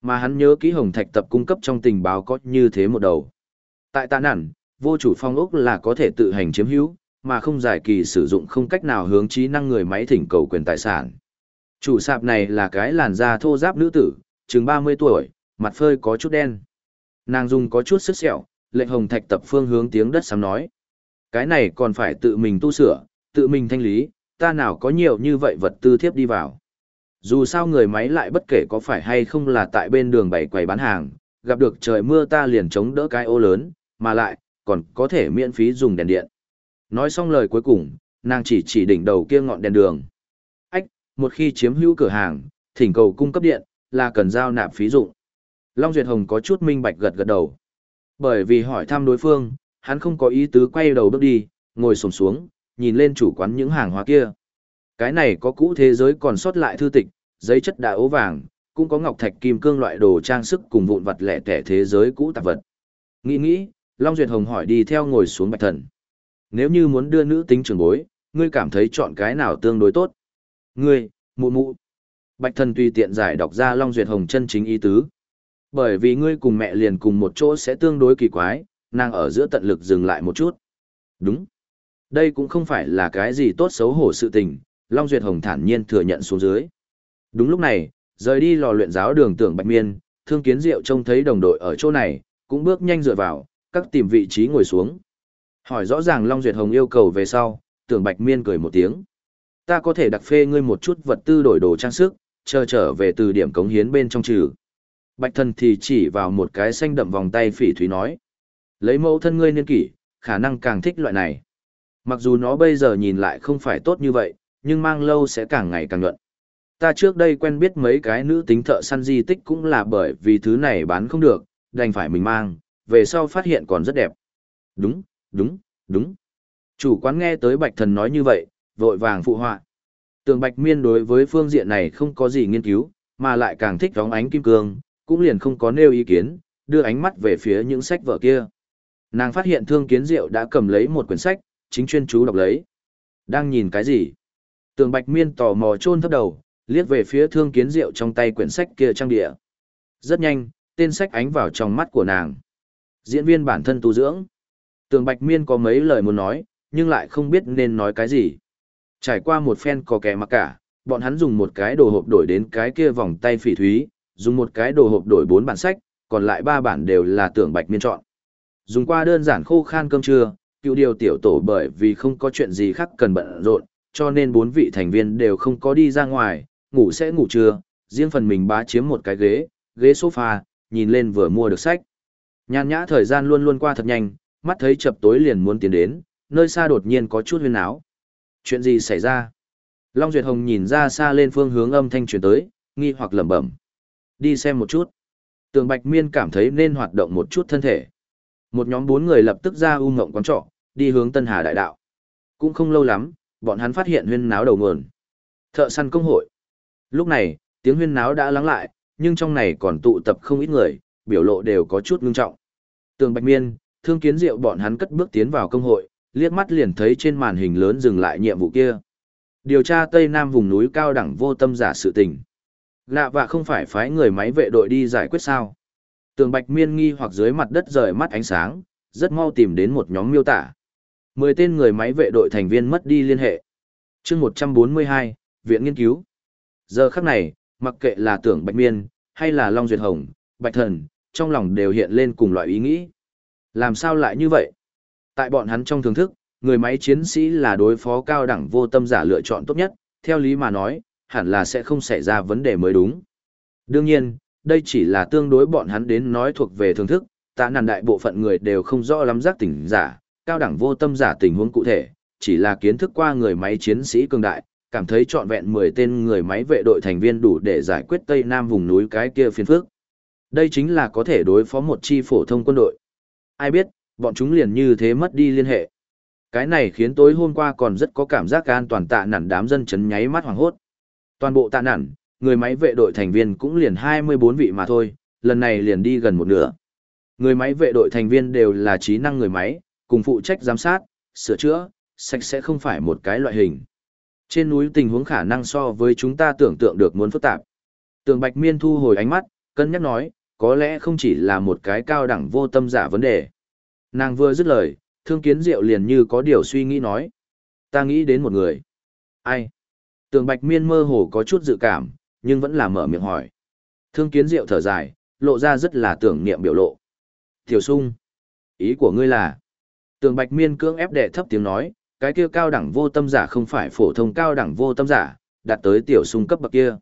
Speaker 1: Mà hắn nhớ kỹ hồng thạch tập cung cấp trong tình báo có như thế một đầu. Tại tạ nản, vô chủ phong ốc là có thể tự hành chiếm hữu, mà không giải kỳ sử dụng không cách nào hướng trí năng người máy thỉnh cầu quyền tài sản. Chủ sạp này là cái làn da thô giáp nữ tử, chừng 30 tuổi, mặt phơi có chút đen. Nàng dùng có chút sức sẹo, lệnh hồng thạch tập phương hướng tiếng đất sám nói. Cái này còn phải tự mình tu sửa, tự mình thanh lý, ta nào có nhiều như vậy vật tư thiếp đi vào. Dù sao người máy lại bất kể có phải hay không là tại bên đường bày quầy bán hàng, gặp được trời mưa ta liền chống đỡ cái ô lớn, mà lại, còn có thể miễn phí dùng đèn điện. Nói xong lời cuối cùng, nàng chỉ chỉ đỉnh đầu kia ngọn đèn đường. Ách, một khi chiếm hữu cửa hàng, thỉnh cầu cung cấp điện, là cần giao nạp phí dụng. Long Duyệt Hồng có chút minh bạch gật gật đầu. Bởi vì hỏi thăm đối phương, hắn không có ý tứ quay đầu bước đi, ngồi xổm xuống, nhìn lên chủ quán những hàng hóa kia. Cái này có cũ thế giới còn sót lại thư tịch, giấy chất đá ố vàng, cũng có ngọc thạch kim cương loại đồ trang sức cùng vụn vật lẻ tẻ thế giới cũ tạp vật. Nghĩ nghĩ, Long Duyệt Hồng hỏi đi theo ngồi xuống bạch thần. Nếu như muốn đưa nữ tính trưởng bối, ngươi cảm thấy chọn cái nào tương đối tốt? Ngươi, mụ mụ. Bạch thần tùy tiện giải đọc ra Long Duyệt Hồng chân chính ý tứ. Bởi vì ngươi cùng mẹ liền cùng một chỗ sẽ tương đối kỳ quái, nàng ở giữa tận lực dừng lại một chút. Đúng. Đây cũng không phải là cái gì tốt xấu hổ sự tình, Long Duyệt Hồng thản nhiên thừa nhận xuống dưới. Đúng lúc này, rời đi lò luyện giáo đường tưởng Bạch Miên, Thương Kiến Diệu trông thấy đồng đội ở chỗ này, cũng bước nhanh dựa vào, các tìm vị trí ngồi xuống. Hỏi rõ ràng Long Duyệt Hồng yêu cầu về sau, tưởng Bạch Miên cười một tiếng. Ta có thể đặc phê ngươi một chút vật tư đổi đồ trang sức, chờ trở về từ điểm cống hiến bên trong trừ. Bạch thần thì chỉ vào một cái xanh đậm vòng tay phỉ thúy nói. Lấy mẫu thân ngươi niên kỷ, khả năng càng thích loại này. Mặc dù nó bây giờ nhìn lại không phải tốt như vậy, nhưng mang lâu sẽ càng ngày càng nhuận. Ta trước đây quen biết mấy cái nữ tính thợ săn di tích cũng là bởi vì thứ này bán không được, đành phải mình mang, về sau phát hiện còn rất đẹp. Đúng, đúng, đúng. Chủ quán nghe tới bạch thần nói như vậy, vội vàng phụ họa. Tường bạch miên đối với phương diện này không có gì nghiên cứu, mà lại càng thích vóng ánh kim cương, cũng liền không có nêu ý kiến, đưa ánh mắt về phía những sách vở kia. Nàng phát hiện thương kiến diệu đã cầm lấy một quyển sách, chính chuyên chú đọc lấy. Đang nhìn cái gì? Tường bạch miên tò mò chôn thấp đầu, liếc về phía thương kiến diệu trong tay quyển sách kia trang địa. Rất nhanh, tên sách ánh vào trong mắt của nàng. Diễn viên bản thân tu dưỡng. Tường bạch miên có mấy lời muốn nói, nhưng lại không biết nên nói cái gì. Trải qua một phen có kẻ mặc cả, bọn hắn dùng một cái đồ hộp đổi đến cái kia vòng tay phỉ thúy, dùng một cái đồ hộp đổi bốn bản sách, còn lại ba bản đều là tưởng bạch miên chọn. Dùng qua đơn giản khô khan cơm trưa, cựu điều tiểu tổ bởi vì không có chuyện gì khác cần bận rộn, cho nên bốn vị thành viên đều không có đi ra ngoài, ngủ sẽ ngủ trưa, riêng phần mình bá chiếm một cái ghế, ghế sofa, nhìn lên vừa mua được sách. Nhàn nhã thời gian luôn luôn qua thật nhanh, mắt thấy chập tối liền muốn tiến đến, nơi xa đột nhiên có chút huyên áo. Chuyện gì xảy ra? Long Duyệt Hồng nhìn ra xa lên phương hướng âm thanh truyền tới, nghi hoặc lẩm bẩm. Đi xem một chút. Tường Bạch Miên cảm thấy nên hoạt động một chút thân thể. Một nhóm bốn người lập tức ra u ngộng quán trọ, đi hướng Tân Hà Đại Đạo. Cũng không lâu lắm, bọn hắn phát hiện huyên náo đầu nguồn. Thợ săn công hội. Lúc này, tiếng huyên náo đã lắng lại, nhưng trong này còn tụ tập không ít người, biểu lộ đều có chút ngưng trọng. Tường Bạch Miên, Thương Kiến Diệu bọn hắn cất bước tiến vào công hội, liếc mắt liền thấy trên màn hình lớn dừng lại nhiệm vụ kia. Điều tra Tây Nam vùng núi cao đẳng vô tâm giả sự tình. Lạ vạ không phải phái người máy vệ đội đi giải quyết sao. Tường Bạch Miên nghi hoặc dưới mặt đất rời mắt ánh sáng, rất mau tìm đến một nhóm miêu tả. Mười tên người máy vệ đội thành viên mất đi liên hệ. chương 142, Viện Nghiên cứu. Giờ khắc này, mặc kệ là tưởng Bạch Miên, hay là Long Duyệt Hồng, Bạch Thần, trong lòng đều hiện lên cùng loại ý nghĩ. Làm sao lại như vậy? Tại bọn hắn trong thưởng thức, người máy chiến sĩ là đối phó cao đẳng vô tâm giả lựa chọn tốt nhất, theo lý mà nói, hẳn là sẽ không xảy ra vấn đề mới đúng. Đương nhiên, đây chỉ là tương đối bọn hắn đến nói thuộc về thưởng thức, tạ nàn đại bộ phận người đều không rõ lắm giác tỉnh giả, cao đẳng vô tâm giả tình huống cụ thể, chỉ là kiến thức qua người máy chiến sĩ cường đại, cảm thấy trọn vẹn 10 tên người máy vệ đội thành viên đủ để giải quyết Tây Nam vùng núi cái kia phiền phức. Đây chính là có thể đối phó một chi phổ thông quân đội. Ai biết, bọn chúng liền như thế mất đi liên hệ. Cái này khiến tối hôm qua còn rất có cảm giác an toàn tạ nản đám dân chấn nháy mắt hoảng hốt. Toàn bộ tạ nản, người máy vệ đội thành viên cũng liền 24 vị mà thôi, lần này liền đi gần một nửa. Người máy vệ đội thành viên đều là trí năng người máy, cùng phụ trách giám sát, sửa chữa, sạch sẽ không phải một cái loại hình. Trên núi tình huống khả năng so với chúng ta tưởng tượng được muốn phức tạp. Tường Bạch Miên thu hồi ánh mắt, cân nhắc nói, có lẽ không chỉ là một cái cao đẳng vô tâm giả vấn đề. Nàng vừa dứt lời, thương kiến diệu liền như có điều suy nghĩ nói. Ta nghĩ đến một người. Ai? Tường Bạch Miên mơ hồ có chút dự cảm, nhưng vẫn là mở miệng hỏi. Thương kiến diệu thở dài, lộ ra rất là tưởng niệm biểu lộ. Tiểu sung. Ý của ngươi là. Tường Bạch Miên cưỡng ép đệ thấp tiếng nói, cái kia cao đẳng vô tâm giả không phải phổ thông cao đẳng vô tâm giả, đạt tới tiểu sung cấp bậc kia.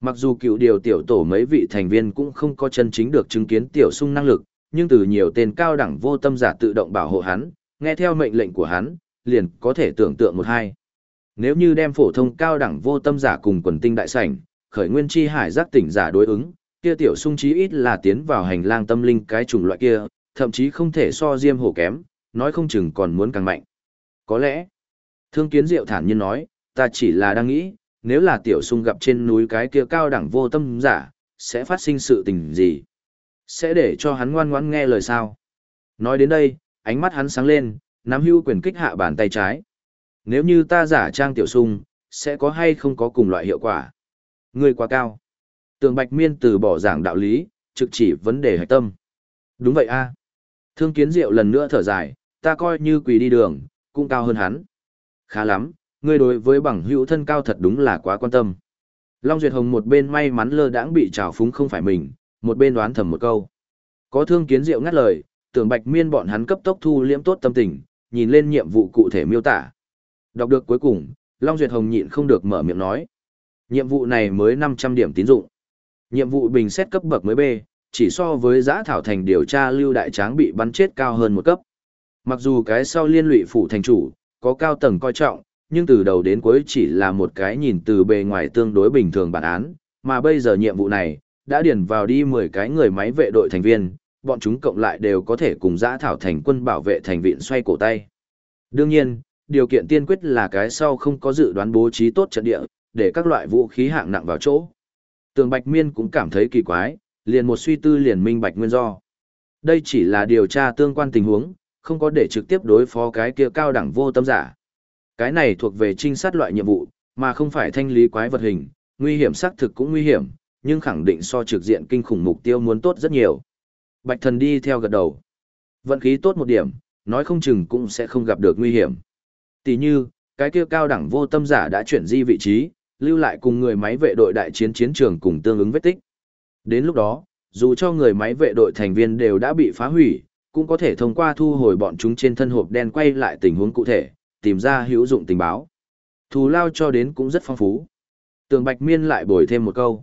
Speaker 1: Mặc dù cựu điều tiểu tổ mấy vị thành viên cũng không có chân chính được chứng kiến tiểu sung năng lực, nhưng từ nhiều tên cao đẳng vô tâm giả tự động bảo hộ hắn, nghe theo mệnh lệnh của hắn, liền có thể tưởng tượng một hai. Nếu như đem phổ thông cao đẳng vô tâm giả cùng quần tinh đại sảnh, khởi nguyên chi hải giác tỉnh giả đối ứng, kia tiểu sung chí ít là tiến vào hành lang tâm linh cái chủng loại kia, thậm chí không thể so diêm hổ kém, nói không chừng còn muốn càng mạnh. Có lẽ, thương kiến diệu thản nhiên nói, ta chỉ là đang nghĩ, nếu là tiểu sung gặp trên núi cái kia cao đẳng vô tâm giả, sẽ phát sinh sự tình gì? Sẽ để cho hắn ngoan ngoãn nghe lời sao? Nói đến đây, ánh mắt hắn sáng lên, nắm hưu quyền kích hạ bàn tay trái. Nếu như ta giả trang tiểu sung, sẽ có hay không có cùng loại hiệu quả? Người quá cao. Tường Bạch Miên từ bỏ giảng đạo lý, trực chỉ vấn đề hạch tâm. Đúng vậy a. Thương Kiến Diệu lần nữa thở dài, ta coi như quỳ đi đường, cũng cao hơn hắn. Khá lắm, ngươi đối với bằng hữu thân cao thật đúng là quá quan tâm. Long Duyệt Hồng một bên may mắn lơ đãng bị trào phúng không phải mình, một bên đoán thầm một câu. Có thương kiến diệu ngắt lời, tưởng bạch miên bọn hắn cấp tốc thu liễm tốt tâm tình, nhìn lên nhiệm vụ cụ thể miêu tả. Đọc được cuối cùng, Long Duyệt Hồng nhịn không được mở miệng nói. Nhiệm vụ này mới 500 điểm tín dụng. Nhiệm vụ bình xét cấp bậc mới B, chỉ so với giã thảo thành điều tra lưu đại tráng bị bắn chết cao hơn một cấp. Mặc dù cái sau liên lụy phủ thành chủ, có cao tầng coi trọng, nhưng từ đầu đến cuối chỉ là một cái nhìn từ bề ngoài tương đối bình thường bản án, mà bây giờ nhiệm vụ này, đã điền vào đi 10 cái người máy vệ đội thành viên, bọn chúng cộng lại đều có thể cùng giã thảo thành quân bảo vệ thành viện xoay cổ tay. Đương nhiên, điều kiện tiên quyết là cái sau không có dự đoán bố trí tốt trận địa, để các loại vũ khí hạng nặng vào chỗ. Tường Bạch Miên cũng cảm thấy kỳ quái, liền một suy tư liền minh bạch nguyên do. Đây chỉ là điều tra tương quan tình huống, không có để trực tiếp đối phó cái kia cao đẳng vô tâm giả. Cái này thuộc về trinh sát loại nhiệm vụ, mà không phải thanh lý quái vật hình, nguy hiểm xác thực cũng nguy hiểm, nhưng khẳng định so trực diện kinh khủng mục tiêu muốn tốt rất nhiều. Bạch thần đi theo gật đầu. Vận khí tốt một điểm, nói không chừng cũng sẽ không gặp được nguy hiểm. Tỷ như, cái kia cao đẳng vô tâm giả đã chuyển di vị trí, lưu lại cùng người máy vệ đội đại chiến chiến trường cùng tương ứng vết tích. Đến lúc đó, dù cho người máy vệ đội thành viên đều đã bị phá hủy, cũng có thể thông qua thu hồi bọn chúng trên thân hộp đen quay lại tình huống cụ thể, tìm ra hữu dụng tình báo. Thù lao cho đến cũng rất phong phú. Tường Bạch Miên lại bồi thêm một câu.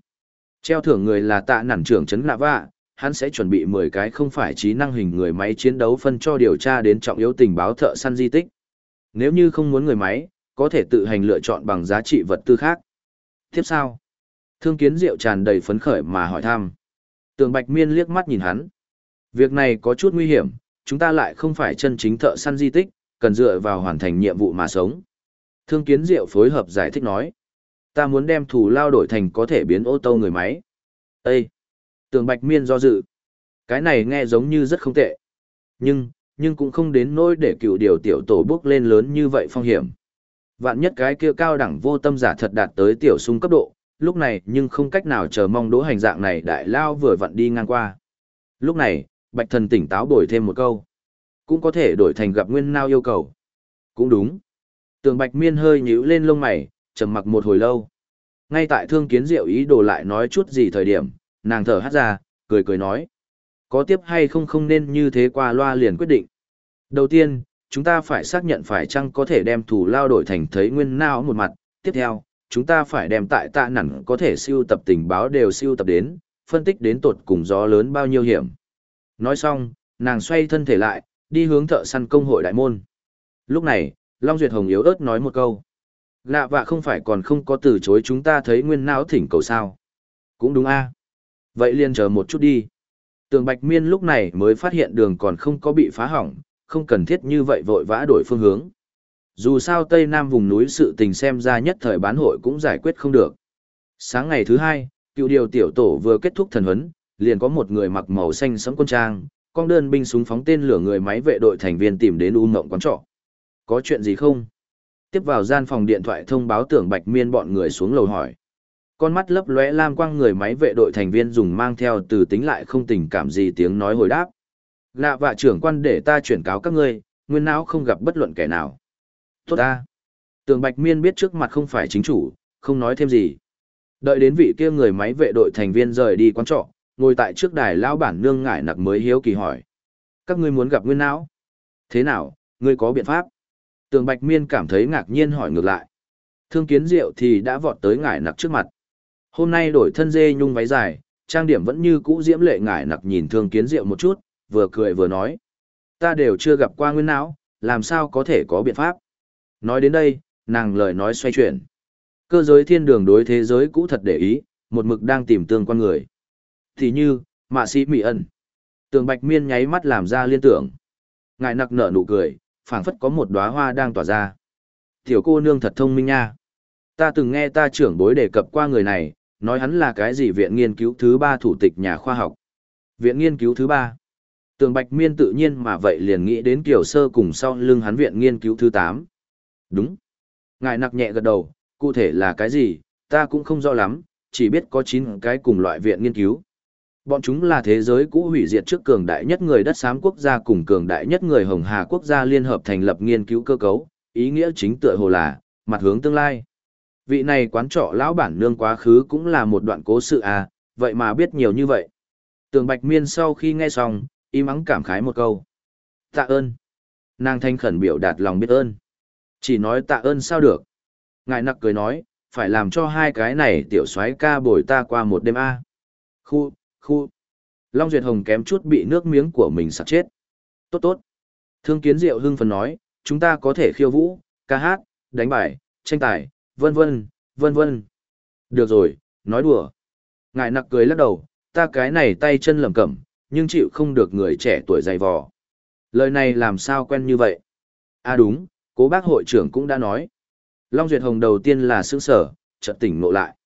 Speaker 1: Treo thưởng người là tạ nản trưởng chấn lạ vạ, hắn sẽ chuẩn bị 10 cái không phải trí năng hình người máy chiến đấu phân cho điều tra đến trọng yếu tình báo thợ săn di tích. Nếu như không muốn người máy, có thể tự hành lựa chọn bằng giá trị vật tư khác. Tiếp sau, thương kiến diệu tràn đầy phấn khởi mà hỏi thăm. Tường Bạch Miên liếc mắt nhìn hắn. Việc này có chút nguy hiểm, chúng ta lại không phải chân chính thợ săn di tích, cần dựa vào hoàn thành nhiệm vụ mà sống. Thương kiến diệu phối hợp giải thích nói. Ta muốn đem thủ lao đổi thành có thể biến ô tô người máy. Ê! Tường Bạch Miên do dự. Cái này nghe giống như rất không tệ. Nhưng, nhưng cũng không đến nỗi để cựu điều tiểu tổ bước lên lớn như vậy phong hiểm. Vạn nhất cái kia cao đẳng vô tâm giả thật đạt tới tiểu sung cấp độ, lúc này nhưng không cách nào chờ mong đỗ hành dạng này đại lao vừa vặn đi ngang qua. Lúc này, Bạch Thần tỉnh táo bồi thêm một câu. Cũng có thể đổi thành gặp nguyên nao yêu cầu. Cũng đúng. Tường Bạch Miên hơi nhíu lên lông mày, trầm mặc một hồi lâu. Ngay tại thương kiến diệu ý đồ lại nói chút gì thời điểm, nàng thở hắt ra, cười cười nói. Có tiếp hay không không nên như thế qua loa liền quyết định. Đầu tiên, chúng ta phải xác nhận phải chăng có thể đem thủ lao đổi thành thấy nguyên nao một mặt. Tiếp theo, chúng ta phải đem tại tạ nặng có thể siêu tập tình báo đều siêu tập đến, phân tích đến tột cùng gió lớn bao nhiêu hiểm. Nói xong, nàng xoay thân thể lại, đi hướng thợ săn công hội đại môn. Lúc này, Long Duyệt Hồng yếu ớt nói một câu. Lạ vạ không phải còn không có từ chối chúng ta thấy nguyên não thỉnh cầu sao. Cũng đúng a Vậy liền chờ một chút đi. Tường Bạch Miên lúc này mới phát hiện đường còn không có bị phá hỏng, không cần thiết như vậy vội vã đổi phương hướng. Dù sao Tây Nam vùng núi sự tình xem ra nhất thời bán hội cũng giải quyết không được. Sáng ngày thứ hai, cựu điều tiểu tổ vừa kết thúc thần huấn, liền có một người mặc màu xanh sẫm quân trang, con đơn binh súng phóng tên lửa người máy vệ đội thành viên tìm đến U Ngộng quán trọ. Có chuyện gì không? Tiếp vào gian phòng điện thoại thông báo tưởng Bạch Miên bọn người xuống lầu hỏi. Con mắt lấp lóe lam quang người máy vệ đội thành viên dùng mang theo từ tính lại không tình cảm gì tiếng nói hồi đáp. Lạ vạ trưởng quan để ta chuyển cáo các ngươi, nguyên não không gặp bất luận kẻ nào. Tốt ta. Tường Bạch Miên biết trước mặt không phải chính chủ, không nói thêm gì. Đợi đến vị kia người máy vệ đội thành viên rời đi quán trọ, ngồi tại trước đài lão bản nương ngải nặc mới hiếu kỳ hỏi. Các ngươi muốn gặp nguyên não? Thế nào, ngươi có biện pháp? Tường Bạch Miên cảm thấy ngạc nhiên hỏi ngược lại. Thương kiến diệu thì đã vọt tới ngải nặc trước mặt. Hôm nay đổi thân dê nhung váy dài, trang điểm vẫn như cũ diễm lệ ngải nặc nhìn thương kiến diệu một chút, vừa cười vừa nói. Ta đều chưa gặp qua nguyên não, làm sao có thể có biện pháp? Nói đến đây, nàng lời nói xoay chuyển. Cơ giới thiên đường đối thế giới cũ thật để ý, một mực đang tìm tương quan người. Thì như, mạ sĩ mỹ ẩn. Tường bạch miên nháy mắt làm ra liên tưởng. Ngài nặc nở nụ cười, phảng phất có một đóa hoa đang tỏa ra. Tiểu cô nương thật thông minh nha. Ta từng nghe ta trưởng bối đề cập qua người này, nói hắn là cái gì viện nghiên cứu thứ ba thủ tịch nhà khoa học. Viện nghiên cứu thứ ba. Tường Bạch Miên tự nhiên mà vậy liền nghĩ đến kiểu Sơ cùng sau lưng hắn viện nghiên cứu thứ 8. Đúng. Ngài nặc nhẹ gật đầu, cụ thể là cái gì, ta cũng không rõ lắm, chỉ biết có 9 cái cùng loại viện nghiên cứu. Bọn chúng là thế giới cũ hủy diệt trước cường đại nhất người đất xám quốc gia cùng cường đại nhất người Hồng Hà quốc gia liên hợp thành lập nghiên cứu cơ cấu, ý nghĩa chính tựa hồ là, mặt hướng tương lai. Vị này quán trọ lão bản nương quá khứ cũng là một đoạn cố sự à, vậy mà biết nhiều như vậy. Tường Bạch Miên sau khi nghe xong, im ắng cảm khái một câu. Tạ ơn. Nàng thanh khẩn biểu đạt lòng biết ơn. Chỉ nói tạ ơn sao được. Ngài nặc cười nói, phải làm cho hai cái này tiểu soái ca bồi ta qua một đêm a. À. Khu, khu. Long Duyệt Hồng kém chút bị nước miếng của mình sặc chết. Tốt tốt. Thương Kiến Diệu hưng phấn nói, chúng ta có thể khiêu vũ, ca hát, đánh bài, tranh tài, vân vân, vân vân. Được rồi, nói đùa. Ngài nặc cười lắc đầu, ta cái này tay chân lầm cẩm, nhưng chịu không được người trẻ tuổi dày vò. Lời này làm sao quen như vậy? À đúng, cố bác hội trưởng cũng đã nói. Long Duyệt Hồng đầu tiên là sướng sở, chợt tỉnh ngộ lại.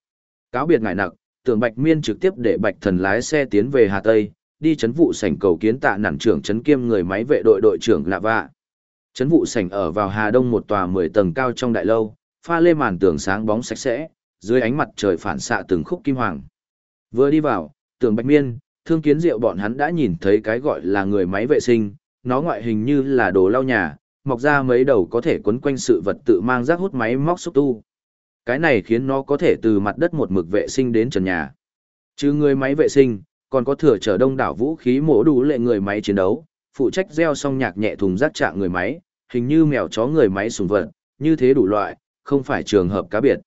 Speaker 1: Cáo biệt ngại nặc, tưởng Bạch Miên trực tiếp để Bạch Thần lái xe tiến về Hà Tây, đi chấn vụ sảnh cầu kiến tạ nản trưởng chấn kiêm người máy vệ đội đội trưởng Lạ Vạ. Chấn vụ sảnh ở vào Hà Đông một tòa 10 tầng cao trong đại lâu, pha lê màn tường sáng bóng sạch sẽ, dưới ánh mặt trời phản xạ từng khúc kim hoàng. Vừa đi vào, tưởng Bạch Miên, thương kiến diệu bọn hắn đã nhìn thấy cái gọi là người máy vệ sinh, nó ngoại hình như là đồ lau nhà, mọc ra mấy đầu có thể quấn quanh sự vật tự mang rác hút máy móc xúc tu. Cái này khiến nó có thể từ mặt đất một mực vệ sinh đến trần nhà. Chứ người máy vệ sinh, còn có thừa chở đông đảo vũ khí mổ đủ lệ người máy chiến đấu, phụ trách gieo xong nhạc nhẹ thùng rác trạng người máy, hình như mèo chó người máy sùng vật, như thế đủ loại, không phải trường hợp cá biệt.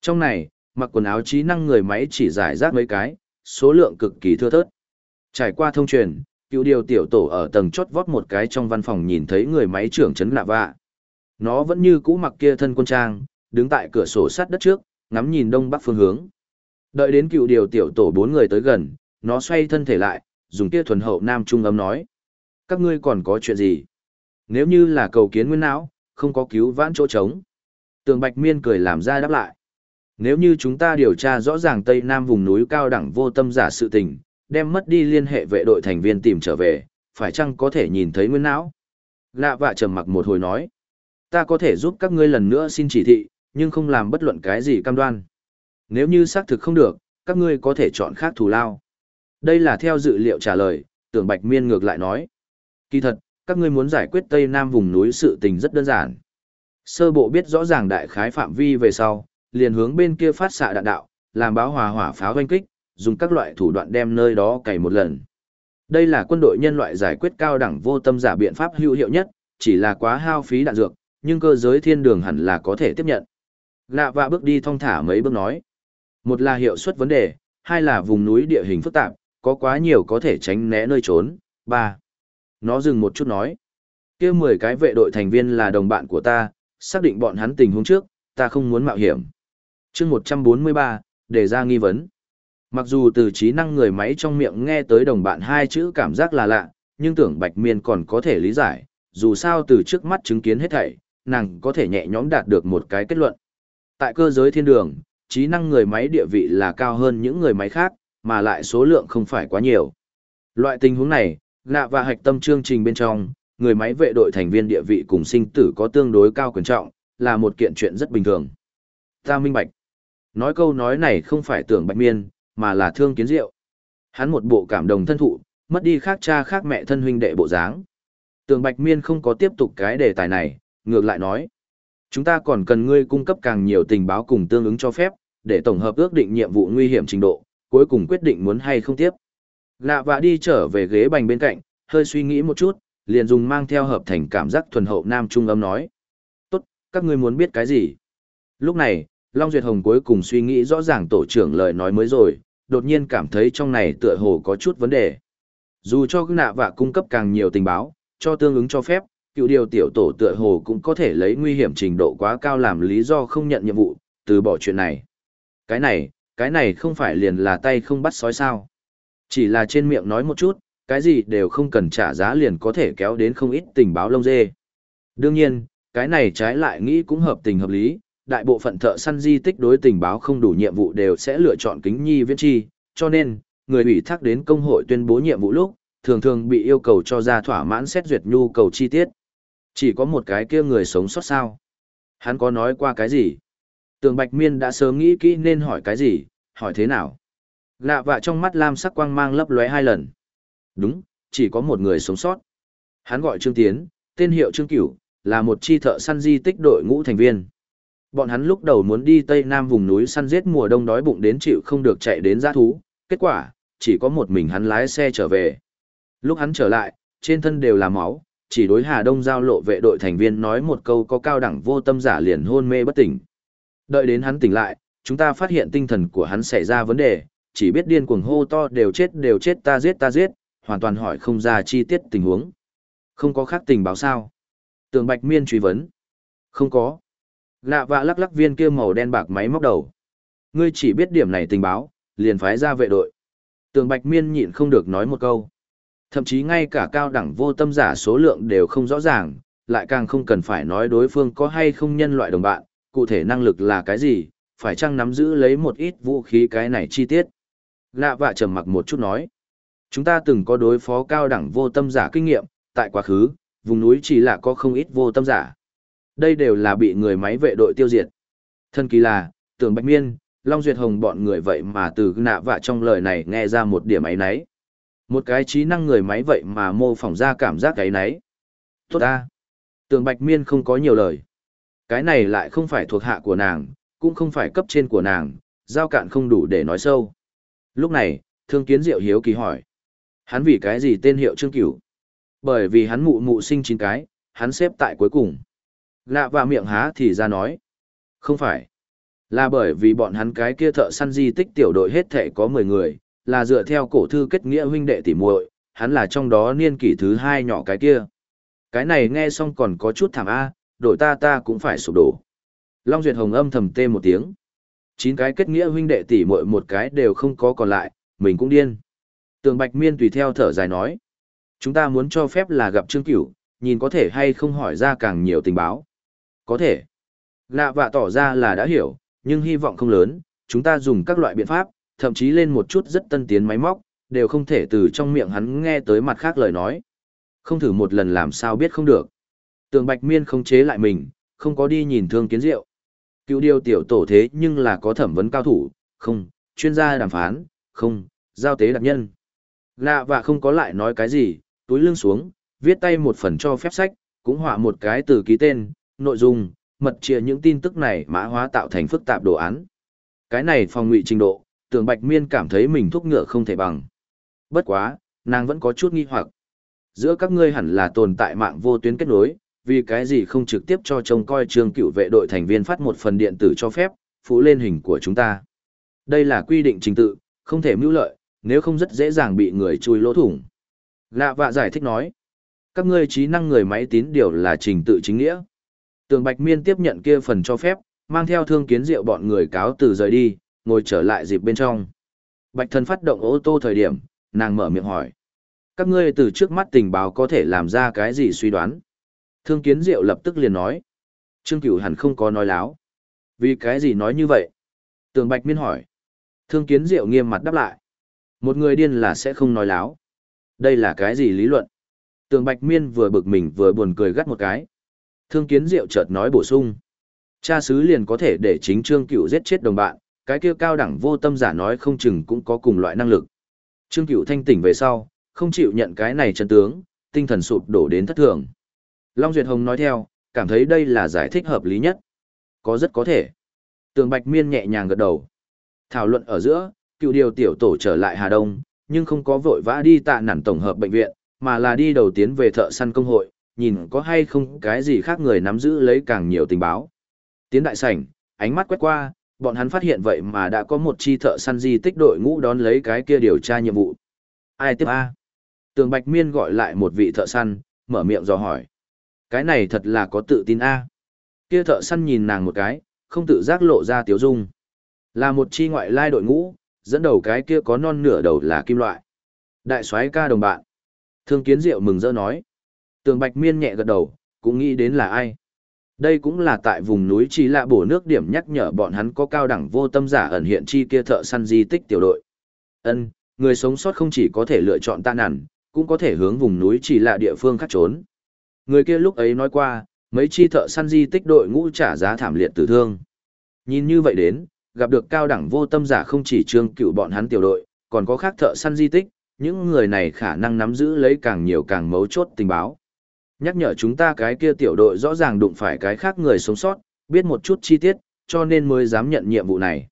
Speaker 1: Trong này, mặc quần áo trí năng người máy chỉ giải rác mấy cái, số lượng cực kỳ thưa thớt. Trải qua thông truyền, cựu điều tiểu tổ ở tầng chốt vót một cái trong văn phòng nhìn thấy người máy trưởng chấn lạ vạ. Nó vẫn như cũ mặc kia thân quân trang, đứng tại cửa sổ sắt đất trước, ngắm nhìn đông bắc phương hướng. Đợi đến cựu điều tiểu tổ bốn người tới gần, nó xoay thân thể lại, dùng kia thuần hậu nam trung âm nói. Các ngươi còn có chuyện gì? Nếu như là cầu kiến nguyên não, không có cứu vãn chỗ trống. Tường Bạch Miên cười làm ra đáp lại. Nếu như chúng ta điều tra rõ ràng Tây Nam vùng núi cao đẳng vô tâm giả sự tình, đem mất đi liên hệ vệ đội thành viên tìm trở về, phải chăng có thể nhìn thấy nguyên não? Lạ vạ trầm mặc một hồi nói. Ta có thể giúp các ngươi lần nữa xin chỉ thị, nhưng không làm bất luận cái gì cam đoan. Nếu như xác thực không được, các ngươi có thể chọn khác thù lao. Đây là theo dự liệu trả lời, tưởng Bạch Miên ngược lại nói. Kỳ thật, các ngươi muốn giải quyết Tây Nam vùng núi sự tình rất đơn giản. Sơ bộ biết rõ ràng đại khái phạm vi về sau, liền hướng bên kia phát xạ đạn đạo, làm báo hòa hỏa pháo hoanh kích, dùng các loại thủ đoạn đem nơi đó cày một lần. Đây là quân đội nhân loại giải quyết cao đẳng vô tâm giả biện pháp hữu hiệu nhất, chỉ là quá hao phí đạn dược, nhưng cơ giới thiên đường hẳn là có thể tiếp nhận. Lạ vạ bước đi thong thả mấy bước nói. Một là hiệu suất vấn đề, hai là vùng núi địa hình phức tạp, có quá nhiều có thể tránh né nơi trốn. Ba. Nó dừng một chút nói. kia mười cái vệ đội thành viên là đồng bạn của ta, xác định bọn hắn tình huống trước, ta không muốn mạo hiểm. chương 143, đề ra nghi vấn. Mặc dù từ trí năng người máy trong miệng nghe tới đồng bạn hai chữ cảm giác là lạ, nhưng tưởng Bạch Miên còn có thể lý giải, dù sao từ trước mắt chứng kiến hết thảy, nàng có thể nhẹ nhõm đạt được một cái kết luận. Tại cơ giới thiên đường, trí năng người máy địa vị là cao hơn những người máy khác, mà lại số lượng không phải quá nhiều. Loại tình huống này, lạ và hạch tâm chương trình bên trong, người máy vệ đội thành viên địa vị cùng sinh tử có tương đối cao quyền trọng, là một kiện chuyện rất bình thường. Ta minh bạch. Nói câu nói này không phải tưởng bạch miên, mà là thương kiến diệu. Hắn một bộ cảm đồng thân thụ, mất đi khác cha khác mẹ thân huynh đệ bộ dáng. Tưởng bạch miên không có tiếp tục cái đề tài này, ngược lại nói. Chúng ta còn cần ngươi cung cấp càng nhiều tình báo cùng tương ứng cho phép, để tổng hợp ước định nhiệm vụ nguy hiểm trình độ, cuối cùng quyết định muốn hay không tiếp. Lạ vạ đi trở về ghế bành bên cạnh, hơi suy nghĩ một chút, liền dùng mang theo hợp thành cảm giác thuần hậu nam trung âm nói. Tốt, các ngươi muốn biết cái gì? Lúc này, Long Duyệt Hồng cuối cùng suy nghĩ rõ ràng tổ trưởng lời nói mới rồi, đột nhiên cảm thấy trong này tựa hồ có chút vấn đề. Dù cho nạ vạ cung cấp càng nhiều tình báo, cho tương ứng cho phép, cựu điều tiểu tổ tựa hồ cũng có thể lấy nguy hiểm trình độ quá cao làm lý do không nhận nhiệm vụ, từ bỏ chuyện này. Cái này, cái này không phải liền là tay không bắt sói sao. Chỉ là trên miệng nói một chút, cái gì đều không cần trả giá liền có thể kéo đến không ít tình báo lông dê. Đương nhiên, cái này trái lại nghĩ cũng hợp tình hợp lý, đại bộ phận thợ săn di tích đối tình báo không đủ nhiệm vụ đều sẽ lựa chọn kính nhi viễn chi, cho nên, người ủy thác đến công hội tuyên bố nhiệm vụ lúc, thường thường bị yêu cầu cho ra thỏa mãn xét duyệt nhu cầu chi tiết. Chỉ có một cái kia người sống sót sao. Hắn có nói qua cái gì? Tường Bạch Miên đã sớm nghĩ kỹ nên hỏi cái gì, hỏi thế nào? Lạ vạ trong mắt lam sắc quang mang lấp lóe hai lần. Đúng, chỉ có một người sống sót. Hắn gọi Trương Tiến, tên hiệu Trương Cửu, là một chi thợ săn di tích đội ngũ thành viên. Bọn hắn lúc đầu muốn đi Tây Nam vùng núi săn giết mùa đông đói bụng đến chịu không được chạy đến giã thú, kết quả, chỉ có một mình hắn lái xe trở về. Lúc hắn trở lại, trên thân đều là máu, chỉ đối Hà Đông giao lộ vệ đội thành viên nói một câu có cao đẳng vô tâm giả liền hôn mê bất tỉnh. Đợi đến hắn tỉnh lại, chúng ta phát hiện tinh thần của hắn xảy ra vấn đề, chỉ biết điên cuồng hô to đều chết đều chết ta giết ta giết, hoàn toàn hỏi không ra chi tiết tình huống. Không có khác tình báo sao? Tường Bạch Miên truy vấn. Không có. Lạ vạ lắc lắc viên kia màu đen bạc máy móc đầu. Ngươi chỉ biết điểm này tình báo, liền phái ra vệ đội. Tường Bạch Miên nhịn không được nói một câu. Thậm chí ngay cả cao đẳng vô tâm giả số lượng đều không rõ ràng, lại càng không cần phải nói đối phương có hay không nhân loại đồng bạn, cụ thể năng lực là cái gì, phải chăng nắm giữ lấy một ít vũ khí cái này chi tiết. Lạ vạ trầm mặc một chút nói. Chúng ta từng có đối phó cao đẳng vô tâm giả kinh nghiệm, tại quá khứ, vùng núi chỉ là có không ít vô tâm giả. Đây đều là bị người máy vệ đội tiêu diệt. Thân kỳ là, tưởng Bạch Miên, Long Duyệt Hồng bọn người vậy mà từ nạ vạ trong lời này nghe ra một điểm ấy nấy. Một cái trí năng người máy vậy mà mô phỏng ra cảm giác cái nấy. Tốt ta. tường Bạch Miên không có nhiều lời. Cái này lại không phải thuộc hạ của nàng, cũng không phải cấp trên của nàng, giao cạn không đủ để nói sâu. Lúc này, thương kiến diệu hiếu kỳ hỏi. Hắn vì cái gì tên hiệu Trương Cửu? Bởi vì hắn mụ mụ sinh chín cái, hắn xếp tại cuối cùng. Lạ và miệng há thì ra nói. Không phải. Là bởi vì bọn hắn cái kia thợ săn di tích tiểu đội hết thể có 10 người, là dựa theo cổ thư kết nghĩa huynh đệ tỉ muội, hắn là trong đó niên kỷ thứ hai nhỏ cái kia. Cái này nghe xong còn có chút thảm a, đổi ta ta cũng phải sụp đổ. Long Duyệt Hồng âm thầm tê một tiếng. Chín cái kết nghĩa huynh đệ tỷ muội một cái đều không có còn lại, mình cũng điên. Tường Bạch Miên tùy theo thở dài nói. Chúng ta muốn cho phép là gặp Trương Cửu, nhìn có thể hay không hỏi ra càng nhiều tình báo. Có thể. Lạ vạ tỏ ra là đã hiểu, nhưng hy vọng không lớn, chúng ta dùng các loại biện pháp, thậm chí lên một chút rất tân tiến máy móc, đều không thể từ trong miệng hắn nghe tới mặt khác lời nói. Không thử một lần làm sao biết không được. Tường Bạch Miên không chế lại mình, không có đi nhìn thương kiến diệu. Cựu điều tiểu tổ thế nhưng là có thẩm vấn cao thủ, không, chuyên gia đàm phán, không, giao tế đặc nhân. Lạ và không có lại nói cái gì, túi lưng xuống, viết tay một phần cho phép sách, cũng họa một cái từ ký tên, nội dung, mật chia những tin tức này mã hóa tạo thành phức tạp đồ án. Cái này phòng ngụy trình độ, tưởng Bạch Miên cảm thấy mình thúc ngựa không thể bằng. Bất quá, nàng vẫn có chút nghi hoặc. Giữa các ngươi hẳn là tồn tại mạng vô tuyến kết nối, vì cái gì không trực tiếp cho trông coi trường cựu vệ đội thành viên phát một phần điện tử cho phép, phụ lên hình của chúng ta. Đây là quy định trình tự, không thể mưu lợi, nếu không rất dễ dàng bị người chui lỗ thủng. Lạ vạ giải thích nói, các ngươi trí năng người máy tín điều là trình tự chính nghĩa. Tường Bạch Miên tiếp nhận kia phần cho phép, mang theo thương kiến rượu bọn người cáo từ rời đi, ngồi trở lại dịp bên trong. Bạch thần phát động ô tô thời điểm, nàng mở miệng hỏi. Các ngươi từ trước mắt tình báo có thể làm ra cái gì suy đoán? Thương kiến diệu lập tức liền nói. Trương Cửu hẳn không có nói láo. Vì cái gì nói như vậy? Tường Bạch Miên hỏi. Thương kiến diệu nghiêm mặt đáp lại. Một người điên là sẽ không nói láo. Đây là cái gì lý luận? Tường Bạch Miên vừa bực mình vừa buồn cười gắt một cái. Thương kiến diệu chợt nói bổ sung. Cha sứ liền có thể để chính Trương Cửu giết chết đồng bạn, cái kia cao đẳng vô tâm giả nói không chừng cũng có cùng loại năng lực. Trương Cửu thanh tỉnh về sau, không chịu nhận cái này chân tướng, tinh thần sụp đổ đến thất thường. Long Duyệt Hồng nói theo, cảm thấy đây là giải thích hợp lý nhất. Có rất có thể. Tường Bạch Miên nhẹ nhàng gật đầu. Thảo luận ở giữa, cựu điều tiểu tổ trở lại Hà Đông, nhưng không có vội vã đi tạ nản tổng hợp bệnh viện, mà là đi đầu tiến về thợ săn công hội, nhìn có hay không cái gì khác người nắm giữ lấy càng nhiều tình báo. Tiến đại sảnh, ánh mắt quét qua, bọn hắn phát hiện vậy mà đã có một chi thợ săn di tích đội ngũ đón lấy cái kia điều tra nhiệm vụ. Ai tiếp A? Tường Bạch Miên gọi lại một vị thợ săn, mở miệng dò hỏi. Cái này thật là có tự tin A. Kia thợ săn nhìn nàng một cái, không tự giác lộ ra tiếu dung. Là một chi ngoại lai đội ngũ, dẫn đầu cái kia có non nửa đầu là kim loại. Đại soái ca đồng bạn. Thương kiến diệu mừng rỡ nói. Tường Bạch Miên nhẹ gật đầu, cũng nghĩ đến là ai. Đây cũng là tại vùng núi Chi Lạ bổ nước điểm nhắc nhở bọn hắn có cao đẳng vô tâm giả ẩn hiện chi kia thợ săn di tích tiểu đội. Ân, người sống sót không chỉ có thể lựa chọn tan nản, cũng có thể hướng vùng núi Chi Lạ địa phương khác trốn. Người kia lúc ấy nói qua, mấy chi thợ săn di tích đội ngũ trả giá thảm liệt tử thương. Nhìn như vậy đến, gặp được cao đẳng vô tâm giả không chỉ trương cựu bọn hắn tiểu đội, còn có khác thợ săn di tích, những người này khả năng nắm giữ lấy càng nhiều càng mấu chốt tình báo. Nhắc nhở chúng ta cái kia tiểu đội rõ ràng đụng phải cái khác người sống sót, biết một chút chi tiết, cho nên mới dám nhận nhiệm vụ này.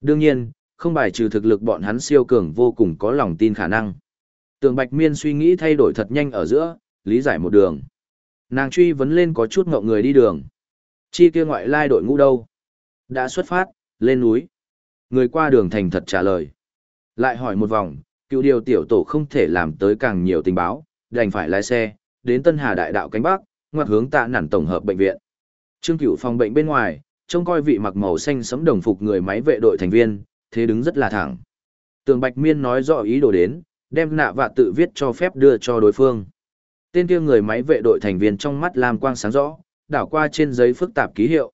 Speaker 1: Đương nhiên, không bài trừ thực lực bọn hắn siêu cường vô cùng có lòng tin khả năng. Tường Bạch Miên suy nghĩ thay đổi thật nhanh ở giữa, lý giải một đường. Nàng truy vấn lên có chút ngậu người đi đường. Chi kia ngoại lai đội ngũ đâu? Đã xuất phát, lên núi. Người qua đường thành thật trả lời. Lại hỏi một vòng, cựu điều tiểu tổ không thể làm tới càng nhiều tình báo, đành phải lái xe, đến Tân Hà Đại đạo cánh Bắc, ngoặt hướng tạ nản tổng hợp bệnh viện. Trương Cửu phòng bệnh bên ngoài, trông coi vị mặc màu xanh sẫm đồng phục người máy vệ đội thành viên, thế đứng rất là thẳng. Tường Bạch Miên nói rõ ý đồ đến, đem nạ vạ tự viết cho phép đưa cho đối phương. Tên kia người máy vệ đội thành viên trong mắt lam quang sáng rõ, đảo qua trên giấy phức tạp ký hiệu.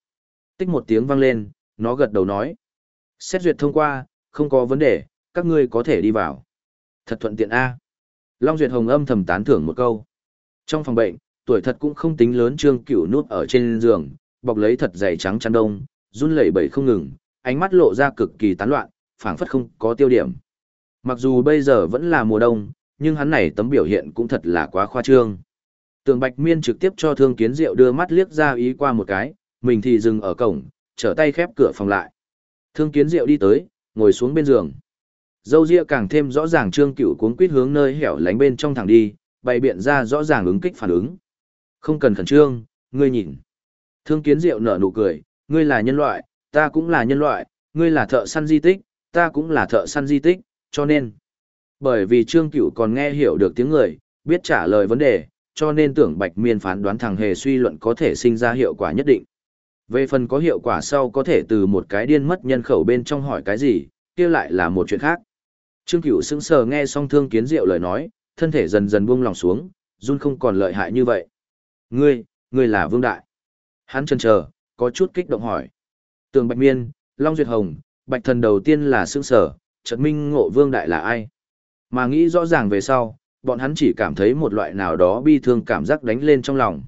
Speaker 1: Tích một tiếng vang lên, nó gật đầu nói. Xét duyệt thông qua, không có vấn đề, các ngươi có thể đi vào. Thật thuận tiện A. Long Duyệt Hồng âm thầm tán thưởng một câu. Trong phòng bệnh, tuổi thật cũng không tính lớn trương cửu nuốt ở trên giường, bọc lấy thật dày trắng chăn đông, run lẩy bẩy không ngừng, ánh mắt lộ ra cực kỳ tán loạn, phảng phất không có tiêu điểm. Mặc dù bây giờ vẫn là mùa đông, nhưng hắn này tấm biểu hiện cũng thật là quá khoa trương. Tường Bạch Miên trực tiếp cho Thương Kiến Diệu đưa mắt liếc ra ý qua một cái, mình thì dừng ở cổng, trở tay khép cửa phòng lại. Thương Kiến Diệu đi tới, ngồi xuống bên giường. Dâu ria càng thêm rõ ràng Trương Cửu cuống quýt hướng nơi hẻo lánh bên trong thẳng đi, bày biện ra rõ ràng ứng kích phản ứng. Không cần khẩn trương, ngươi nhìn. Thương Kiến Diệu nở nụ cười, ngươi là nhân loại, ta cũng là nhân loại, ngươi là thợ săn di tích, ta cũng là thợ săn di tích, cho nên bởi vì Trương Cửu còn nghe hiểu được tiếng người, biết trả lời vấn đề, cho nên tưởng Bạch Miên phán đoán thằng hề suy luận có thể sinh ra hiệu quả nhất định. Về phần có hiệu quả sau có thể từ một cái điên mất nhân khẩu bên trong hỏi cái gì, kia lại là một chuyện khác. Trương Cửu sững sờ nghe xong Thương Kiến Diệu lời nói, thân thể dần dần buông lòng xuống, run không còn lợi hại như vậy. Ngươi, ngươi là Vương Đại. Hắn chân chờ, có chút kích động hỏi. Tường Bạch Miên, Long Duyệt Hồng, Bạch Thần đầu tiên là sương sở, chợt minh ngộ Vương Đại là ai. Mà nghĩ rõ ràng về sau, bọn hắn chỉ cảm thấy một loại nào đó bi thương cảm giác đánh lên trong lòng.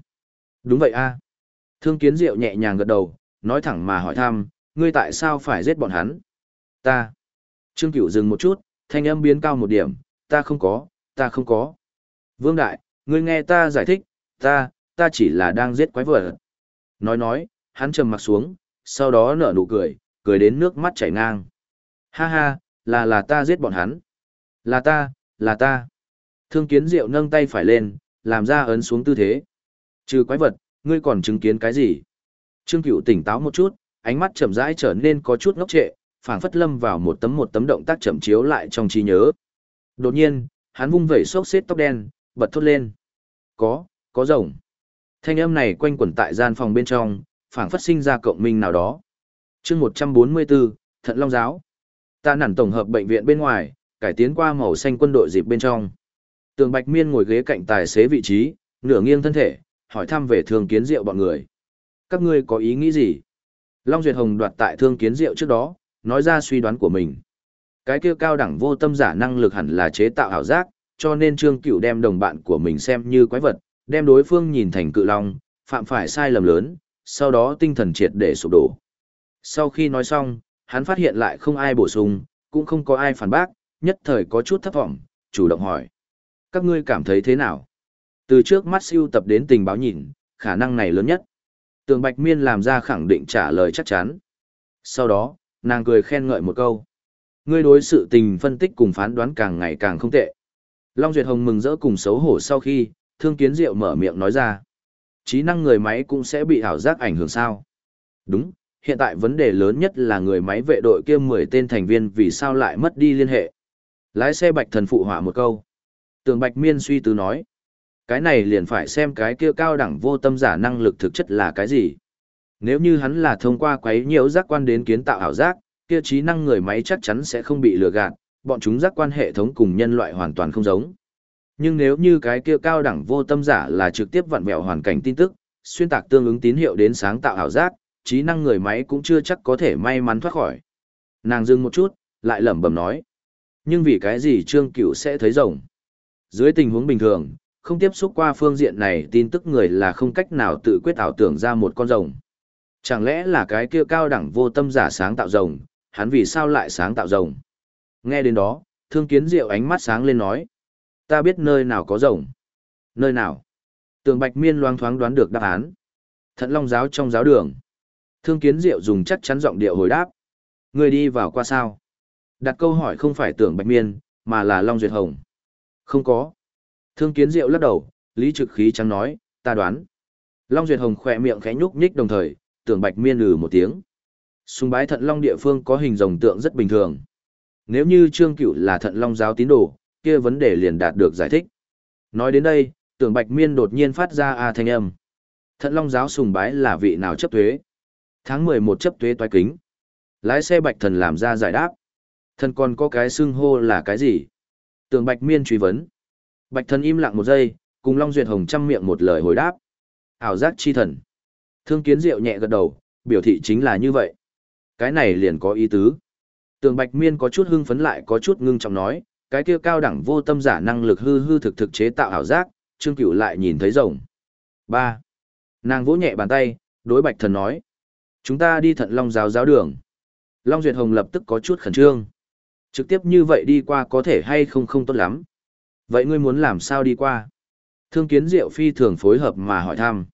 Speaker 1: Đúng vậy a. Thương Kiến Diệu nhẹ nhàng gật đầu, nói thẳng mà hỏi thăm, ngươi tại sao phải giết bọn hắn? Ta. Trương Cửu dừng một chút, thanh âm biến cao một điểm, ta không có, ta không có. Vương Đại, ngươi nghe ta giải thích, ta, ta chỉ là đang giết quái vật. Nói nói, hắn trầm mặt xuống, sau đó nở nụ cười, cười đến nước mắt chảy ngang. Ha ha, là là ta giết bọn hắn. Là ta, là ta. Thương kiến diệu nâng tay phải lên, làm ra ấn xuống tư thế. Trừ quái vật, ngươi còn chứng kiến cái gì? Trương Cửu tỉnh táo một chút, ánh mắt chậm rãi trở nên có chút ngốc trệ, phảng phất lâm vào một tấm một tấm động tác chậm chiếu lại trong trí nhớ. Đột nhiên, hắn vung vẩy xốc xếp tóc đen, bật thốt lên. Có, có rồng. Thanh âm này quanh quẩn tại gian phòng bên trong, phảng phất sinh ra cộng minh nào đó. chương 144, Thận Long Giáo. Ta nản tổng hợp bệnh viện bên ngoài, cải tiến qua màu xanh quân đội dịp bên trong. Tường Bạch Miên ngồi ghế cạnh tài xế vị trí, nửa nghiêng thân thể, hỏi thăm về thương kiến rượu bọn người. Các ngươi có ý nghĩ gì? Long Duyệt Hồng đoạt tại thương kiến rượu trước đó, nói ra suy đoán của mình. Cái kia cao đẳng vô tâm giả năng lực hẳn là chế tạo ảo giác, cho nên Trương Cửu đem đồng bạn của mình xem như quái vật, đem đối phương nhìn thành cự long, phạm phải sai lầm lớn, sau đó tinh thần triệt để sụp đổ. Sau khi nói xong, hắn phát hiện lại không ai bổ sung, cũng không có ai phản bác, nhất thời có chút thất vọng, chủ động hỏi. Các ngươi cảm thấy thế nào? Từ trước mắt siêu tập đến tình báo nhìn, khả năng này lớn nhất. Tường Bạch Miên làm ra khẳng định trả lời chắc chắn. Sau đó, nàng cười khen ngợi một câu. Ngươi đối sự tình phân tích cùng phán đoán càng ngày càng không tệ. Long Duyệt Hồng mừng rỡ cùng xấu hổ sau khi, Thương Kiến Diệu mở miệng nói ra. Trí năng người máy cũng sẽ bị ảo giác ảnh hưởng sao? Đúng, hiện tại vấn đề lớn nhất là người máy vệ đội kia 10 tên thành viên vì sao lại mất đi liên hệ. Lái xe Bạch Thần phụ hỏa một câu. Tường Bạch Miên suy tư nói. Cái này liền phải xem cái kia cao đẳng vô tâm giả năng lực thực chất là cái gì. Nếu như hắn là thông qua quấy nhiễu giác quan đến kiến tạo ảo giác, kia trí năng người máy chắc chắn sẽ không bị lừa gạt, bọn chúng giác quan hệ thống cùng nhân loại hoàn toàn không giống. Nhưng nếu như cái kia cao đẳng vô tâm giả là trực tiếp vặn vẹo hoàn cảnh tin tức, xuyên tạc tương ứng tín hiệu đến sáng tạo ảo giác, trí năng người máy cũng chưa chắc có thể may mắn thoát khỏi. Nàng dừng một chút, lại lẩm bẩm nói. Nhưng vì cái gì Trương Cửu sẽ thấy rồng? Dưới tình huống bình thường, không tiếp xúc qua phương diện này tin tức người là không cách nào tự quyết ảo tưởng ra một con rồng. Chẳng lẽ là cái kia cao đẳng vô tâm giả sáng tạo rồng, hắn vì sao lại sáng tạo rồng? Nghe đến đó, thương kiến diệu ánh mắt sáng lên nói. Ta biết nơi nào có rồng. Nơi nào? Tường Bạch Miên loáng thoáng đoán được đáp án. Thận Long giáo trong giáo đường. Thương kiến diệu dùng chắc chắn giọng điệu hồi đáp. Người đi vào qua sao? Đặt câu hỏi không phải tưởng Bạch Miên, mà là Long Duyệt Hồng. Không có. Thương kiến diệu lắc đầu, lý trực khí trắng nói, ta đoán. Long Duyệt Hồng khỏe miệng khẽ nhúc nhích đồng thời, tưởng Bạch Miên lừ một tiếng. Sùng bái thận long địa phương có hình rồng tượng rất bình thường. Nếu như Trương Cửu là thận long giáo tín đồ, kia vấn đề liền đạt được giải thích. Nói đến đây, tưởng Bạch Miên đột nhiên phát ra a thanh âm. Thận long giáo sùng bái là vị nào chấp thuế? Tháng 11 chấp thuế toái kính. Lái xe Bạch Thần làm ra giải đáp. Thần còn có cái xưng hô là cái gì? Tưởng Bạch Miên truy vấn. Bạch Thần im lặng một giây, cùng Long Duyệt Hồng chăm miệng một lời hồi đáp. Ảo giác chi thần. Thương Kiến Diệu nhẹ gật đầu, biểu thị chính là như vậy. Cái này liền có ý tứ. Tường Bạch Miên có chút hưng phấn lại có chút ngưng trọng nói, cái kia cao đẳng vô tâm giả năng lực hư hư thực thực chế tạo ảo giác, Trương Cửu lại nhìn thấy rồng. 3. Nàng vỗ nhẹ bàn tay, đối Bạch Thần nói, chúng ta đi thận Long giáo giáo đường. Long Duyệt Hồng lập tức có chút khẩn trương. Trực tiếp như vậy đi qua có thể hay không không tốt lắm. Vậy ngươi muốn làm sao đi qua? Thương kiến diệu phi thường phối hợp mà hỏi thăm.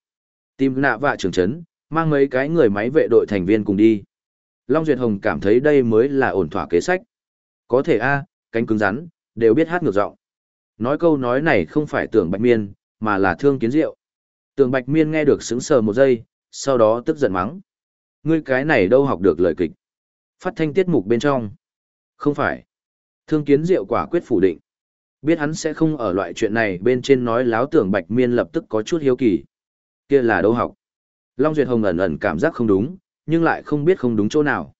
Speaker 1: Tìm nạ vạ trưởng trấn, mang mấy cái người máy vệ đội thành viên cùng đi. Long Duyệt Hồng cảm thấy đây mới là ổn thỏa kế sách. Có thể a, cánh cứng rắn, đều biết hát ngược giọng. Nói câu nói này không phải tưởng Bạch Miên, mà là thương kiến diệu. Tưởng Bạch Miên nghe được sững sờ một giây, sau đó tức giận mắng. Ngươi cái này đâu học được lời kịch. Phát thanh tiết mục bên trong. Không phải. Thương kiến diệu quả quyết phủ định. Biết hắn sẽ không ở loại chuyện này bên trên nói láo tưởng Bạch Miên lập tức có chút hiếu kỳ. Kia là đâu học. Long Duyệt Hồng ẩn ẩn cảm giác không đúng, nhưng lại không biết không đúng chỗ nào.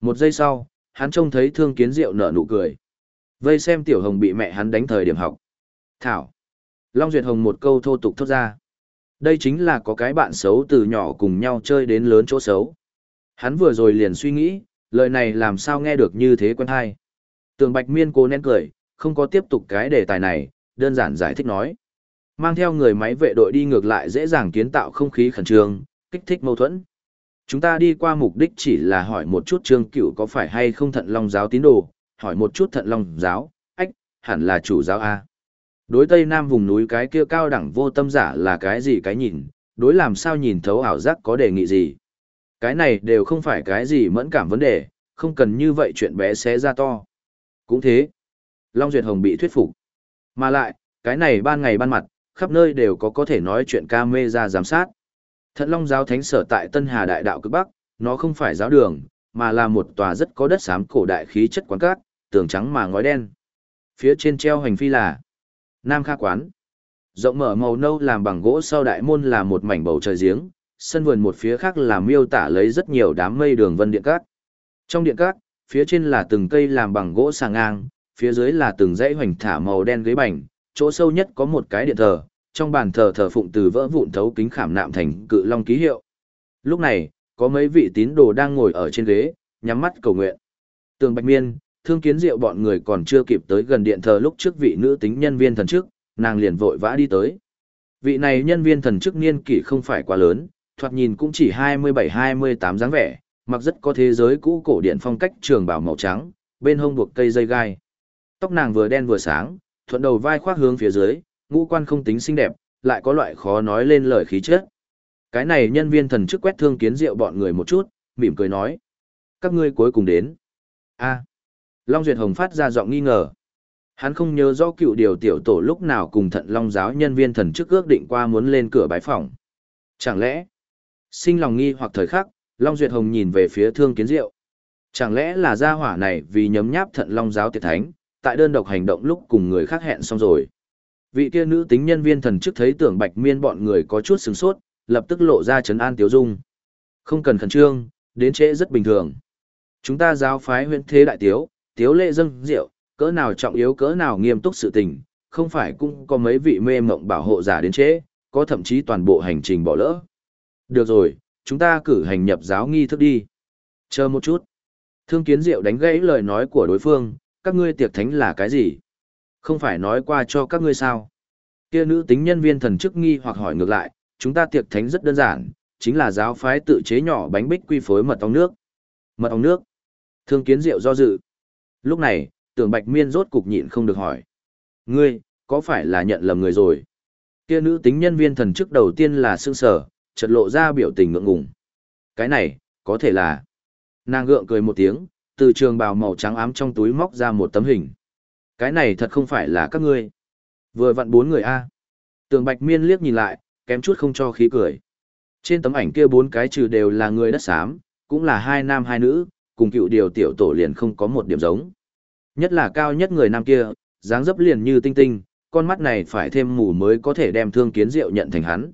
Speaker 1: Một giây sau, hắn trông thấy thương kiến diệu nở nụ cười. Vây xem tiểu hồng bị mẹ hắn đánh thời điểm học. Thảo. Long Duyệt Hồng một câu thô tục thốt ra. Đây chính là có cái bạn xấu từ nhỏ cùng nhau chơi đến lớn chỗ xấu. Hắn vừa rồi liền suy nghĩ, lời này làm sao nghe được như thế quen hay. Tường Bạch Miên cố nén cười, không có tiếp tục cái đề tài này, đơn giản giải thích nói. Mang theo người máy vệ đội đi ngược lại dễ dàng kiến tạo không khí khẩn trương, kích thích mâu thuẫn. Chúng ta đi qua mục đích chỉ là hỏi một chút trương cửu có phải hay không thận long giáo tín đồ, hỏi một chút thận long giáo, ách, hẳn là chủ giáo A. Đối tây nam vùng núi cái kia cao đẳng vô tâm giả là cái gì cái nhìn, đối làm sao nhìn thấu ảo giác có đề nghị gì. Cái này đều không phải cái gì mẫn cảm vấn đề, không cần như vậy chuyện bé xé ra to. Cũng thế. Long Duyệt Hồng bị thuyết phục. Mà lại, cái này ban ngày ban mặt, khắp nơi đều có có thể nói chuyện ca mê ra giám sát. Thận Long giáo thánh sở tại Tân Hà Đại Đạo cực Bắc, nó không phải giáo đường, mà là một tòa rất có đất xám cổ đại khí chất quán cát, tường trắng mà ngói đen. Phía trên treo hành phi là Nam Kha Quán. Rộng mở màu nâu làm bằng gỗ sau đại môn là một mảnh bầu trời giếng, sân vườn một phía khác là miêu tả lấy rất nhiều đám mây đường vân điện cát. Trong điện cát, phía trên là từng cây làm bằng gỗ sàng ngang, phía dưới là từng dãy hoành thả màu đen ghế bành, chỗ sâu nhất có một cái điện thờ, trong bàn thờ thờ phụng từ vỡ vụn thấu kính khảm nạm thành cự long ký hiệu. Lúc này, có mấy vị tín đồ đang ngồi ở trên ghế, nhắm mắt cầu nguyện. Tường Bạch Miên, Thương Kiến Diệu bọn người còn chưa kịp tới gần điện thờ lúc trước vị nữ tính nhân viên thần chức, nàng liền vội vã đi tới. Vị này nhân viên thần chức niên kỷ không phải quá lớn, thoạt nhìn cũng chỉ 27-28 dáng vẻ, mặc rất có thế giới cũ cổ điện phong cách trường bào màu trắng, bên hông buộc cây dây gai. Tóc nàng vừa đen vừa sáng, thuận đầu vai khoác hướng phía dưới, ngũ quan không tính xinh đẹp, lại có loại khó nói lên lời khí chất. Cái này nhân viên thần chức quét thương kiến rượu bọn người một chút, mỉm cười nói. Các ngươi cuối cùng đến. a Long Duyệt Hồng phát ra giọng nghi ngờ. Hắn không nhớ rõ cựu điều tiểu tổ lúc nào cùng thận long giáo nhân viên thần chức ước định qua muốn lên cửa bái phòng. Chẳng lẽ, sinh lòng nghi hoặc thời khắc, Long Duyệt Hồng nhìn về phía thương kiến diệu. Chẳng lẽ là gia hỏa này vì nhấm nháp thận long giáo tiệt thánh, tại đơn độc hành động lúc cùng người khác hẹn xong rồi. Vị kia nữ tính nhân viên thần chức thấy tưởng bạch miên bọn người có chút sửng sốt, lập tức lộ ra trấn an tiếu dung. Không cần khẩn trương, đến trễ rất bình thường. Chúng ta giáo phái huyện thế đại tiếu, tiếu lệ dâng rượu, cỡ nào trọng yếu cỡ nào nghiêm túc sự tình, không phải cũng có mấy vị mê mộng bảo hộ giả đến trễ, có thậm chí toàn bộ hành trình bỏ lỡ. Được rồi, chúng ta cử hành nhập giáo nghi thức đi. Chờ một chút. Thương kiến diệu đánh gãy lời nói của đối phương, các ngươi tiệc thánh là cái gì? Không phải nói qua cho các ngươi sao? Kia nữ tính nhân viên thần chức nghi hoặc hỏi ngược lại, chúng ta tiệc thánh rất đơn giản, chính là giáo phái tự chế nhỏ bánh bích quy phối mật ong nước. Mật ong nước. Thương kiến diệu do dự. Lúc này, tưởng bạch miên rốt cục nhịn không được hỏi. Ngươi, có phải là nhận lầm người rồi? Kia nữ tính nhân viên thần chức đầu tiên là sương sở, chợt lộ ra biểu tình ngượng ngùng. Cái này, có thể là... Nàng gượng cười một tiếng, từ trường bào màu trắng ám trong túi móc ra một tấm hình. Cái này thật không phải là các ngươi. Vừa vặn bốn người A. Tường bạch miên liếc nhìn lại, kém chút không cho khí cười. Trên tấm ảnh kia bốn cái trừ đều là người đất xám, cũng là hai nam hai nữ, cùng cựu điều tiểu tổ liền không có một điểm giống. Nhất là cao nhất người nam kia, dáng dấp liền như tinh tinh, con mắt này phải thêm mù mới có thể đem thương kiến diệu nhận thành hắn.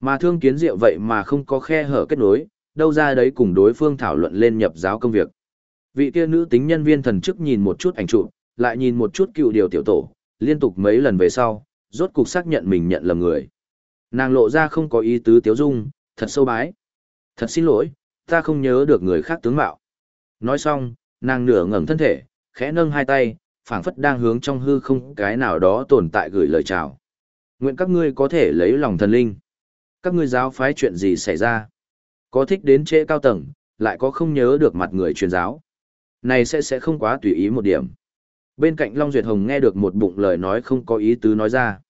Speaker 1: Mà thương kiến diệu vậy mà không có khe hở kết nối, đâu ra đấy cùng đối phương thảo luận lên nhập giáo công việc. Vị kia nữ tính nhân viên thần chức nhìn một chút ảnh chụp, lại nhìn một chút cựu điều tiểu tổ, liên tục mấy lần về sau, rốt cục xác nhận mình nhận lầm người. Nàng lộ ra không có ý tứ tiếu dung, thật sâu bái. Thật xin lỗi, ta không nhớ được người khác tướng mạo. Nói xong, nàng nửa ngẩng thân thể, khẽ nâng hai tay, phảng phất đang hướng trong hư không cái nào đó tồn tại gửi lời chào. Nguyện các ngươi có thể lấy lòng thần linh. Các ngươi giáo phái chuyện gì xảy ra? Có thích đến trễ cao tầng, lại có không nhớ được mặt người truyền giáo. Này sẽ sẽ không quá tùy ý một điểm. Bên cạnh Long Duyệt Hồng nghe được một bụng lời nói không có ý tứ nói ra.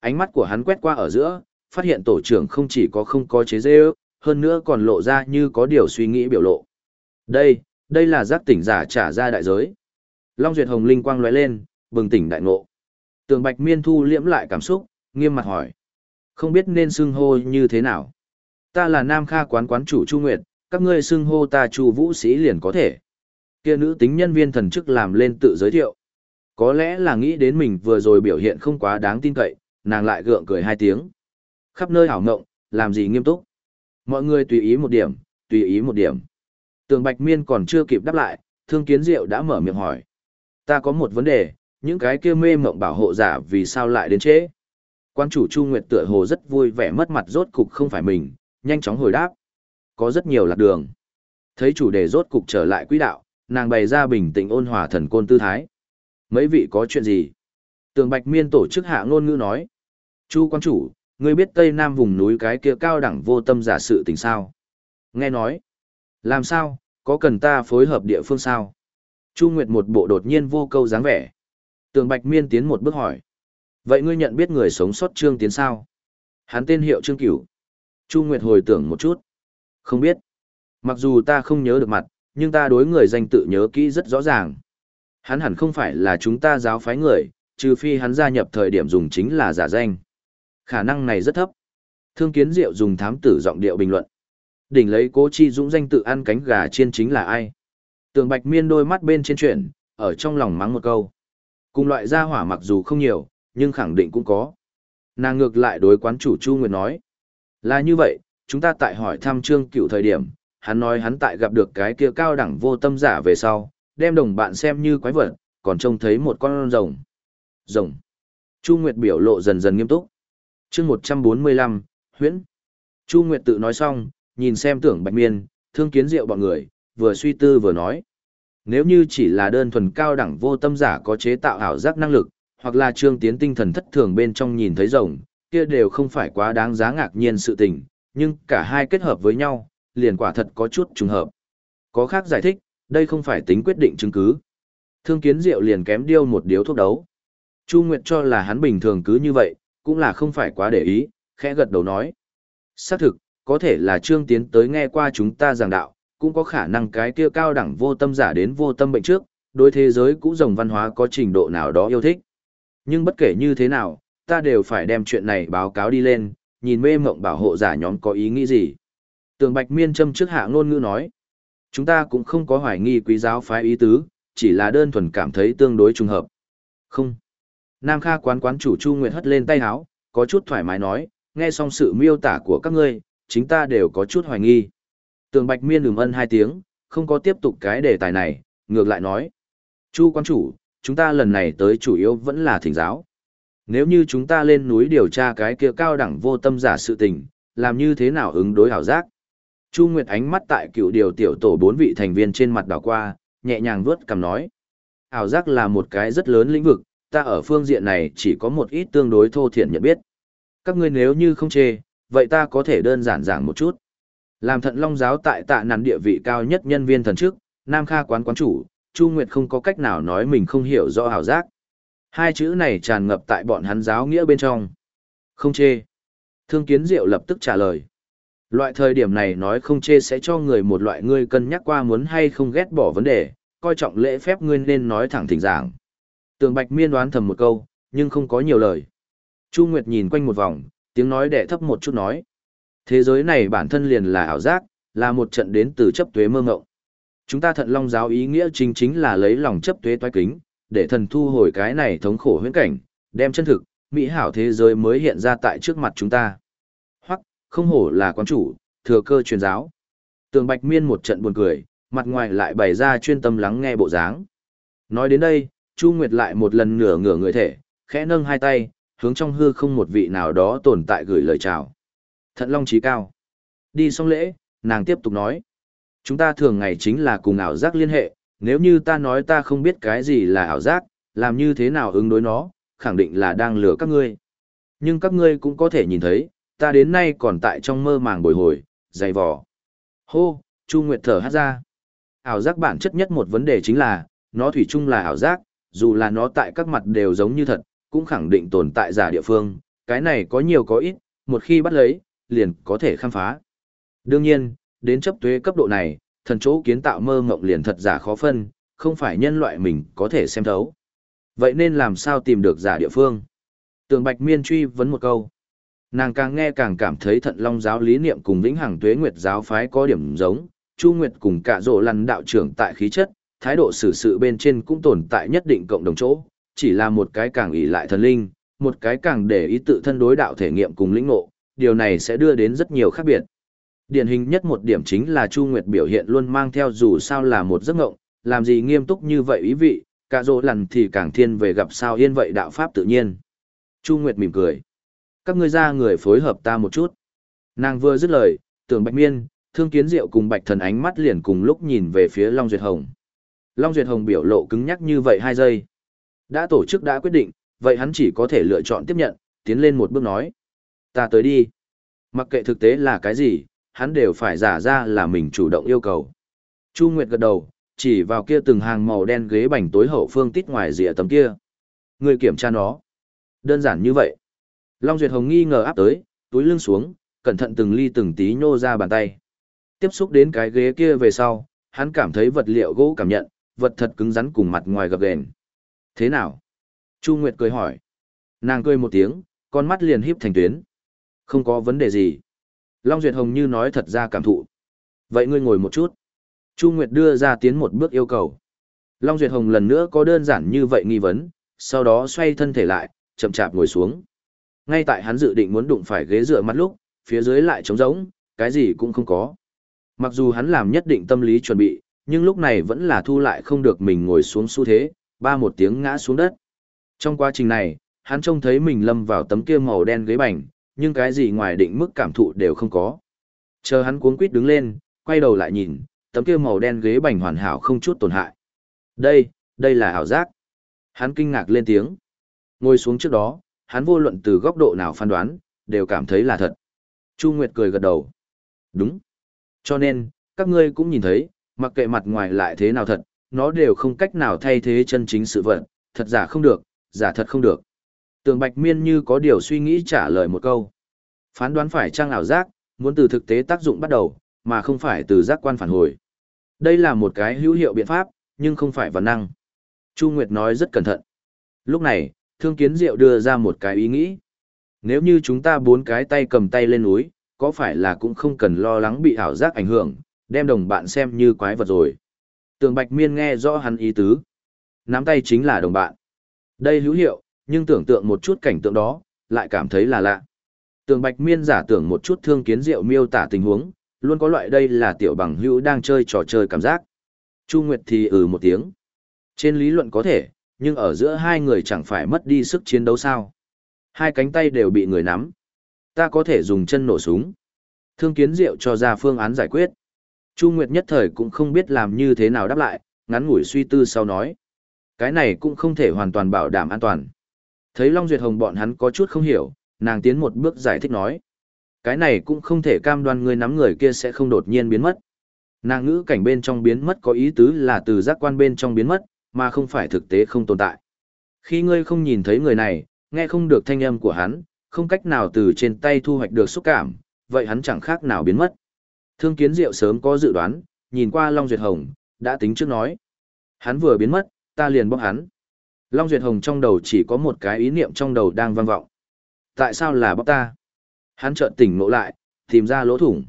Speaker 1: Ánh mắt của hắn quét qua ở giữa, phát hiện tổ trưởng không chỉ có không có chế dê ước, hơn nữa còn lộ ra như có điều suy nghĩ biểu lộ. Đây, đây là giác tỉnh giả trả ra đại giới. Long Duyệt Hồng linh quang lóe lên, bừng tỉnh đại ngộ. Tường Bạch Miên thu liễm lại cảm xúc, nghiêm mặt hỏi. Không biết nên xưng hô như thế nào. Ta là Nam Kha quán quán chủ Chu Nguyệt, các ngươi xưng hô ta Chu Vũ Sĩ liền có thể. Kia nữ tính nhân viên thần chức làm lên tự giới thiệu. Có lẽ là nghĩ đến mình vừa rồi biểu hiện không quá đáng tin cậy, nàng lại gượng cười hai tiếng. Khắp nơi hảo ngộng, làm gì nghiêm túc. Mọi người tùy ý một điểm, tùy ý một điểm. Tường Bạch Miên còn chưa kịp đáp lại, Thương Kiến Diệu đã mở miệng hỏi. Ta có một vấn đề, những cái kia mê mộng bảo hộ giả vì sao lại đến trễ? Quan chủ Chu Nguyệt tựa hồ rất vui vẻ mất mặt rốt cục không phải mình, nhanh chóng hồi đáp. Có rất nhiều lạc đường. Thấy chủ đề rốt cục trở lại quỹ đạo, nàng bày ra bình tĩnh ôn hòa thần côn tư thái. Mấy vị có chuyện gì? Tường Bạch Miên tổ chức hạ ngôn ngữ nói. Chu quan chủ, ngươi biết Tây Nam vùng núi cái kia cao đẳng vô tâm giả sự tình sao? Nghe nói. Làm sao, có cần ta phối hợp địa phương sao? Chu Nguyệt một bộ đột nhiên vô câu dáng vẻ. Tường Bạch Miên tiến một bước hỏi. Vậy ngươi nhận biết người sống sót Trương Tiến sao? Hắn tên hiệu Trương Cửu. Chu Nguyệt hồi tưởng một chút. Không biết. Mặc dù ta không nhớ được mặt, nhưng ta đối người danh tự nhớ kỹ rất rõ ràng. Hắn hẳn không phải là chúng ta giáo phái người, trừ phi hắn gia nhập thời điểm dùng chính là giả danh. Khả năng này rất thấp. Thương kiến diệu dùng thám tử giọng điệu bình luận. Đỉnh lấy cố chi dũng danh tự ăn cánh gà chiên chính là ai? Tường bạch miên đôi mắt bên trên chuyển, ở trong lòng mắng một câu. Cùng loại gia hỏa mặc dù không nhiều, nhưng khẳng định cũng có. Nàng ngược lại đối quán chủ Chu Nguyệt nói. Là như vậy, chúng ta tại hỏi thăm trương cựu thời điểm, hắn nói hắn tại gặp được cái kia cao đẳng vô tâm giả về sau, đem đồng bạn xem như quái vật, còn trông thấy một con rồng. Rồng. Chu Nguyệt biểu lộ dần dần nghiêm túc. chương 145, huyễn. Chu Nguyệt tự nói xong, nhìn xem tưởng bạch miên, thương kiến diệu bọn người, vừa suy tư vừa nói. Nếu như chỉ là đơn thuần cao đẳng vô tâm giả có chế tạo ảo giác năng lực, hoặc là trương tiến tinh thần thất thường bên trong nhìn thấy rồng, kia đều không phải quá đáng giá ngạc nhiên sự tình, nhưng cả hai kết hợp với nhau, liền quả thật có chút trùng hợp. Có khác giải thích, đây không phải tính quyết định chứng cứ. Thương kiến diệu liền kém điêu một điếu thuốc đấu. Chu Nguyệt cho là hắn bình thường cứ như vậy, cũng là không phải quá để ý, khẽ gật đầu nói. Xác thực, có thể là Trương Tiến tới nghe qua chúng ta giảng đạo, cũng có khả năng cái kia cao đẳng vô tâm giả đến vô tâm bệnh trước, đối thế giới cũ rồng văn hóa có trình độ nào đó yêu thích. Nhưng bất kể như thế nào, ta đều phải đem chuyện này báo cáo đi lên, nhìn mê mộng bảo hộ giả nhóm có ý nghĩ gì. Tường Bạch Miên châm trước hạ ngôn ngữ nói, chúng ta cũng không có hoài nghi quý giáo phái ý tứ, chỉ là đơn thuần cảm thấy tương đối trùng hợp. Không. Nam Kha quán quán chủ Chu Nguyệt hất lên tay háo, có chút thoải mái nói, nghe xong sự miêu tả của các ngươi, chính ta đều có chút hoài nghi. Tường Bạch Miên ừm ân hai tiếng, không có tiếp tục cái đề tài này, ngược lại nói. Chu quán chủ, chúng ta lần này tới chủ yếu vẫn là thỉnh giáo. Nếu như chúng ta lên núi điều tra cái kia cao đẳng vô tâm giả sự tình, làm như thế nào ứng đối hảo giác? Chu Nguyệt ánh mắt tại cựu điều tiểu tổ bốn vị thành viên trên mặt đảo qua, nhẹ nhàng vuốt cầm nói. Ảo giác là một cái rất lớn lĩnh vực, ta ở phương diện này chỉ có một ít tương đối thô thiện nhận biết. Các ngươi nếu như không chê, vậy ta có thể đơn giản giảng một chút. Làm thận long giáo tại tạ nàn địa vị cao nhất nhân viên thần trước, Nam Kha quán quán chủ, Chu Nguyệt không có cách nào nói mình không hiểu rõ ảo giác. Hai chữ này tràn ngập tại bọn hắn giáo nghĩa bên trong. Không chê. Thương kiến diệu lập tức trả lời. Loại thời điểm này nói không chê sẽ cho người một loại ngươi cân nhắc qua muốn hay không ghét bỏ vấn đề, coi trọng lễ phép ngươi nên nói thẳng thỉnh giảng. Tường Bạch Miên đoán thầm một câu, nhưng không có nhiều lời. Chu Nguyệt nhìn quanh một vòng, tiếng nói đẻ thấp một chút nói. Thế giới này bản thân liền là ảo giác, là một trận đến từ chấp tuế mơ ngộng. Chúng ta thận long giáo ý nghĩa chính chính là lấy lòng chấp tuế toái kính, để thần thu hồi cái này thống khổ huyễn cảnh, đem chân thực, mỹ hảo thế giới mới hiện ra tại trước mặt chúng ta. Không hổ là quán chủ, thừa cơ truyền giáo. Tường Bạch Miên một trận buồn cười, mặt ngoài lại bày ra chuyên tâm lắng nghe bộ dáng. Nói đến đây, Chu Nguyệt lại một lần nửa ngửa người thể, khẽ nâng hai tay, hướng trong hư không một vị nào đó tồn tại gửi lời chào. Thận Long trí cao. Đi xong lễ, nàng tiếp tục nói. Chúng ta thường ngày chính là cùng ảo giác liên hệ, nếu như ta nói ta không biết cái gì là ảo giác, làm như thế nào ứng đối nó, khẳng định là đang lừa các ngươi. Nhưng các ngươi cũng có thể nhìn thấy, ta đến nay còn tại trong mơ màng bồi hồi, dày vò. Hô, Chu Nguyệt thở hát ra. Ảo giác bản chất nhất một vấn đề chính là, nó thủy chung là ảo giác, dù là nó tại các mặt đều giống như thật, cũng khẳng định tồn tại giả địa phương, cái này có nhiều có ít, một khi bắt lấy, liền có thể khám phá. Đương nhiên, đến chấp tuế cấp độ này, thần chỗ kiến tạo mơ mộng liền thật giả khó phân, không phải nhân loại mình có thể xem thấu. Vậy nên làm sao tìm được giả địa phương? Tường Bạch Miên truy vấn một câu. Nàng càng nghe càng cảm thấy thận long giáo lý niệm cùng vĩnh hằng tuế nguyệt giáo phái có điểm giống, Chu Nguyệt cùng cả rộ lăn đạo trưởng tại khí chất, thái độ xử sự bên trên cũng tồn tại nhất định cộng đồng chỗ, chỉ là một cái càng ỷ lại thần linh, một cái càng để ý tự thân đối đạo thể nghiệm cùng lĩnh ngộ, điều này sẽ đưa đến rất nhiều khác biệt. Điển hình nhất một điểm chính là Chu Nguyệt biểu hiện luôn mang theo dù sao là một giấc ngộng, làm gì nghiêm túc như vậy ý vị, cả rộ lằn thì càng thiên về gặp sao yên vậy đạo pháp tự nhiên. Chu Nguyệt mỉm cười. Các ngươi ra người phối hợp ta một chút. Nàng vừa dứt lời, tưởng bạch miên, thương kiến diệu cùng bạch thần ánh mắt liền cùng lúc nhìn về phía Long Duyệt Hồng. Long Duyệt Hồng biểu lộ cứng nhắc như vậy hai giây. Đã tổ chức đã quyết định, vậy hắn chỉ có thể lựa chọn tiếp nhận, tiến lên một bước nói. Ta tới đi. Mặc kệ thực tế là cái gì, hắn đều phải giả ra là mình chủ động yêu cầu. Chu Nguyệt gật đầu, chỉ vào kia từng hàng màu đen ghế bành tối hậu phương tít ngoài rìa tấm kia. Người kiểm tra nó. Đơn giản như vậy. Long Duyệt Hồng nghi ngờ áp tới, túi lưng xuống, cẩn thận từng ly từng tí nhô ra bàn tay. Tiếp xúc đến cái ghế kia về sau, hắn cảm thấy vật liệu gỗ cảm nhận, vật thật cứng rắn cùng mặt ngoài gập ghềnh. Thế nào? Chu Nguyệt cười hỏi. Nàng cười một tiếng, con mắt liền híp thành tuyến. Không có vấn đề gì. Long Duyệt Hồng như nói thật ra cảm thụ. Vậy ngươi ngồi một chút. Chu Nguyệt đưa ra tiến một bước yêu cầu. Long Duyệt Hồng lần nữa có đơn giản như vậy nghi vấn, sau đó xoay thân thể lại, chậm chạp ngồi xuống. Ngay tại hắn dự định muốn đụng phải ghế dựa mặt lúc, phía dưới lại trống rỗng, cái gì cũng không có. Mặc dù hắn làm nhất định tâm lý chuẩn bị, nhưng lúc này vẫn là thu lại không được mình ngồi xuống xu thế, ba một tiếng ngã xuống đất. Trong quá trình này, hắn trông thấy mình lâm vào tấm kia màu đen ghế bành, nhưng cái gì ngoài định mức cảm thụ đều không có. Chờ hắn cuống quýt đứng lên, quay đầu lại nhìn, tấm kia màu đen ghế bành hoàn hảo không chút tổn hại. Đây, đây là ảo giác. Hắn kinh ngạc lên tiếng. Ngồi xuống trước đó, hắn vô luận từ góc độ nào phán đoán, đều cảm thấy là thật. Chu Nguyệt cười gật đầu. Đúng. Cho nên, các ngươi cũng nhìn thấy, mặc kệ mặt ngoài lại thế nào thật, nó đều không cách nào thay thế chân chính sự vật, thật giả không được, giả thật không được. Tường Bạch Miên như có điều suy nghĩ trả lời một câu. Phán đoán phải trang ảo giác, muốn từ thực tế tác dụng bắt đầu, mà không phải từ giác quan phản hồi. Đây là một cái hữu hiệu biện pháp, nhưng không phải văn năng. Chu Nguyệt nói rất cẩn thận. Lúc này, Thương Kiến Diệu đưa ra một cái ý nghĩ. Nếu như chúng ta bốn cái tay cầm tay lên núi, có phải là cũng không cần lo lắng bị ảo giác ảnh hưởng, đem đồng bạn xem như quái vật rồi. Tường Bạch Miên nghe rõ hắn ý tứ. Nắm tay chính là đồng bạn. Đây hữu hiệu, nhưng tưởng tượng một chút cảnh tượng đó, lại cảm thấy là lạ. Tường Bạch Miên giả tưởng một chút thương kiến diệu miêu tả tình huống, luôn có loại đây là tiểu bằng hữu đang chơi trò chơi cảm giác. Chu Nguyệt thì ừ một tiếng. Trên lý luận có thể, nhưng ở giữa hai người chẳng phải mất đi sức chiến đấu sao. Hai cánh tay đều bị người nắm. Ta có thể dùng chân nổ súng. Thương kiến diệu cho ra phương án giải quyết. Chu Nguyệt nhất thời cũng không biết làm như thế nào đáp lại, ngắn ngủi suy tư sau nói. Cái này cũng không thể hoàn toàn bảo đảm an toàn. Thấy Long Duyệt Hồng bọn hắn có chút không hiểu, nàng tiến một bước giải thích nói. Cái này cũng không thể cam đoan người nắm người kia sẽ không đột nhiên biến mất. Nàng ngữ cảnh bên trong biến mất có ý tứ là từ giác quan bên trong biến mất, mà không phải thực tế không tồn tại. Khi ngươi không nhìn thấy người này, nghe không được thanh âm của hắn, không cách nào từ trên tay thu hoạch được xúc cảm, vậy hắn chẳng khác nào biến mất. Thương kiến diệu sớm có dự đoán, nhìn qua Long Duyệt Hồng, đã tính trước nói. Hắn vừa biến mất, ta liền bóc hắn. Long Duyệt Hồng trong đầu chỉ có một cái ý niệm trong đầu đang vang vọng. Tại sao là bóc ta? Hắn chợt tỉnh ngộ lại, tìm ra lỗ thủng.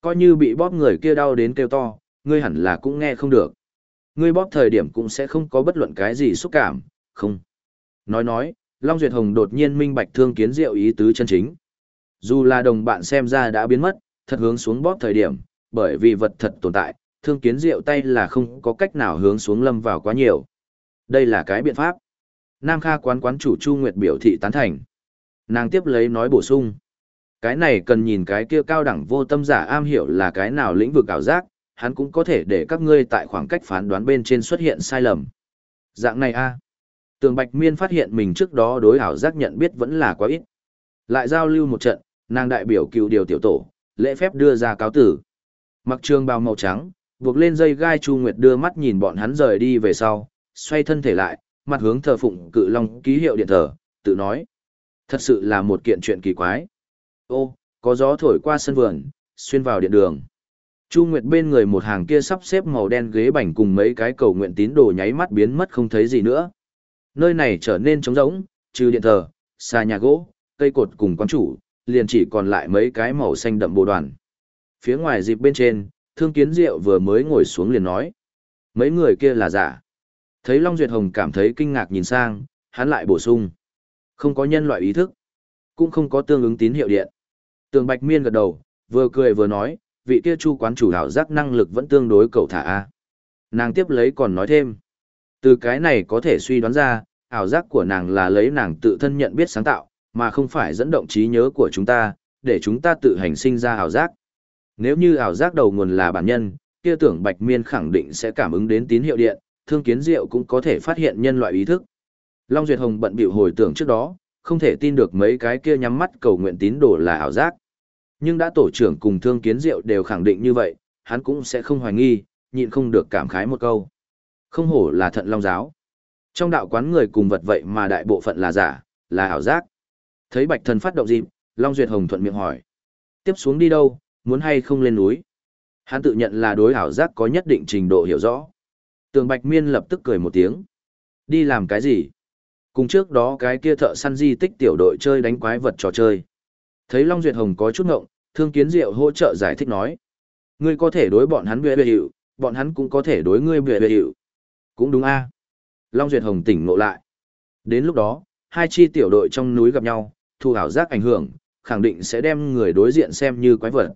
Speaker 1: Coi như bị bóp người kia đau đến kêu to, ngươi hẳn là cũng nghe không được. Ngươi bóp thời điểm cũng sẽ không có bất luận cái gì xúc cảm, không. Nói nói, Long Duyệt Hồng đột nhiên minh bạch thương kiến diệu ý tứ chân chính. Dù là đồng bạn xem ra đã biến mất, thật hướng xuống bóp thời điểm, bởi vì vật thật tồn tại, thương kiến diệu tay là không có cách nào hướng xuống lâm vào quá nhiều. Đây là cái biện pháp. Nam Kha quán quán chủ Chu Nguyệt biểu thị tán thành. Nàng tiếp lấy nói bổ sung. Cái này cần nhìn cái kia cao đẳng vô tâm giả am hiểu là cái nào lĩnh vực ảo giác, hắn cũng có thể để các ngươi tại khoảng cách phán đoán bên trên xuất hiện sai lầm. Dạng này a à. Tường Bạch Miên phát hiện mình trước đó đối ảo giác nhận biết vẫn là quá ít. Lại giao lưu một trận, nàng đại biểu cựu điều tiểu tổ, lễ phép đưa ra cáo tử. Mặc trường bào màu trắng, buộc lên dây gai Chu Nguyệt đưa mắt nhìn bọn hắn rời đi về sau, xoay thân thể lại, mặt hướng thờ phụng cự long ký hiệu điện thờ, tự nói. Thật sự là một kiện chuyện kỳ quái. Ô, có gió thổi qua sân vườn, xuyên vào điện đường. Chu Nguyệt bên người một hàng kia sắp xếp màu đen ghế bành cùng mấy cái cầu nguyện tín đồ nháy mắt biến mất không thấy gì nữa. Nơi này trở nên trống rỗng, trừ điện thờ, xa nhà gỗ, cây cột cùng quán chủ, liền chỉ còn lại mấy cái màu xanh đậm bồ đoàn. Phía ngoài dịp bên trên, Thương Kiến Diệu vừa mới ngồi xuống liền nói. Mấy người kia là giả. Thấy Long Duyệt Hồng cảm thấy kinh ngạc nhìn sang, hắn lại bổ sung. Không có nhân loại ý thức, cũng không có tương ứng tín hiệu điện. Tường Bạch Miên gật đầu, vừa cười vừa nói, vị kia chu quán chủ hảo giác năng lực vẫn tương đối cầu thả A. Nàng tiếp lấy còn nói thêm. Từ cái này có thể suy đoán ra, ảo giác của nàng là lấy nàng tự thân nhận biết sáng tạo, mà không phải dẫn động trí nhớ của chúng ta, để chúng ta tự hành sinh ra ảo giác. Nếu như ảo giác đầu nguồn là bản nhân, kia tưởng Bạch Miên khẳng định sẽ cảm ứng đến tín hiệu điện, thương kiến diệu cũng có thể phát hiện nhân loại ý thức. Long Duyệt Hồng bận bịu hồi tưởng trước đó, không thể tin được mấy cái kia nhắm mắt cầu nguyện tín đồ là ảo giác. Nhưng đã tổ trưởng cùng thương kiến diệu đều khẳng định như vậy, hắn cũng sẽ không hoài nghi, nhịn không được cảm khái một câu. Không hổ là thận long giáo. Trong đạo quán người cùng vật vậy mà đại bộ phận là giả, là ảo giác. Thấy bạch thần phát động dịp, Long Duyệt Hồng thuận miệng hỏi. Tiếp xuống đi đâu, muốn hay không lên núi? Hắn tự nhận là đối ảo giác có nhất định trình độ hiểu rõ. Tường Bạch Miên lập tức cười một tiếng. Đi làm cái gì? Cùng trước đó cái kia thợ săn di tích tiểu đội chơi đánh quái vật trò chơi. Thấy Long Duyệt Hồng có chút ngộng, Thương Kiến Diệu hỗ trợ giải thích nói. Ngươi có thể đối bọn hắn bệ bệ hiệu, bọn hắn cũng có thể đối ngươi bệ bệ hiệu. Cũng đúng a Long Duyệt Hồng tỉnh ngộ lại. Đến lúc đó, hai chi tiểu đội trong núi gặp nhau, thu ảo giác ảnh hưởng, khẳng định sẽ đem người đối diện xem như quái vật.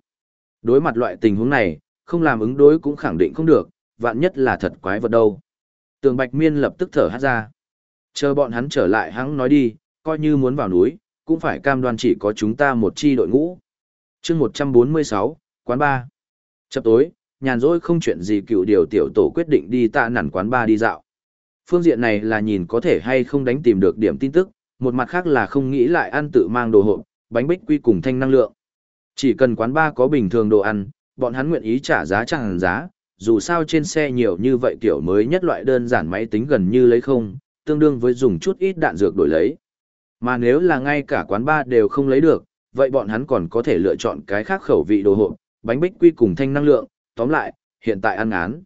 Speaker 1: Đối mặt loại tình huống này, không làm ứng đối cũng khẳng định không được, vạn nhất là thật quái vật đâu. Tường Bạch Miên lập tức thở hát ra. Chờ bọn hắn trở lại hắn nói đi, coi như muốn vào núi, cũng phải cam đoan chỉ có chúng ta một chi đội ngũ. chương 146, quán ba. Chập tối, nhàn rỗi không chuyện gì cựu điều tiểu tổ quyết định đi tạ nản quán ba đi dạo. Phương diện này là nhìn có thể hay không đánh tìm được điểm tin tức, một mặt khác là không nghĩ lại ăn tự mang đồ hộp, bánh bích quy cùng thanh năng lượng. Chỉ cần quán ba có bình thường đồ ăn, bọn hắn nguyện ý trả giá chẳng giá, dù sao trên xe nhiều như vậy kiểu mới nhất loại đơn giản máy tính gần như lấy không, tương đương với dùng chút ít đạn dược đổi lấy. Mà nếu là ngay cả quán ba đều không lấy được, vậy bọn hắn còn có thể lựa chọn cái khác khẩu vị đồ hộp, bánh bích quy cùng thanh năng lượng, tóm lại, hiện tại ăn án.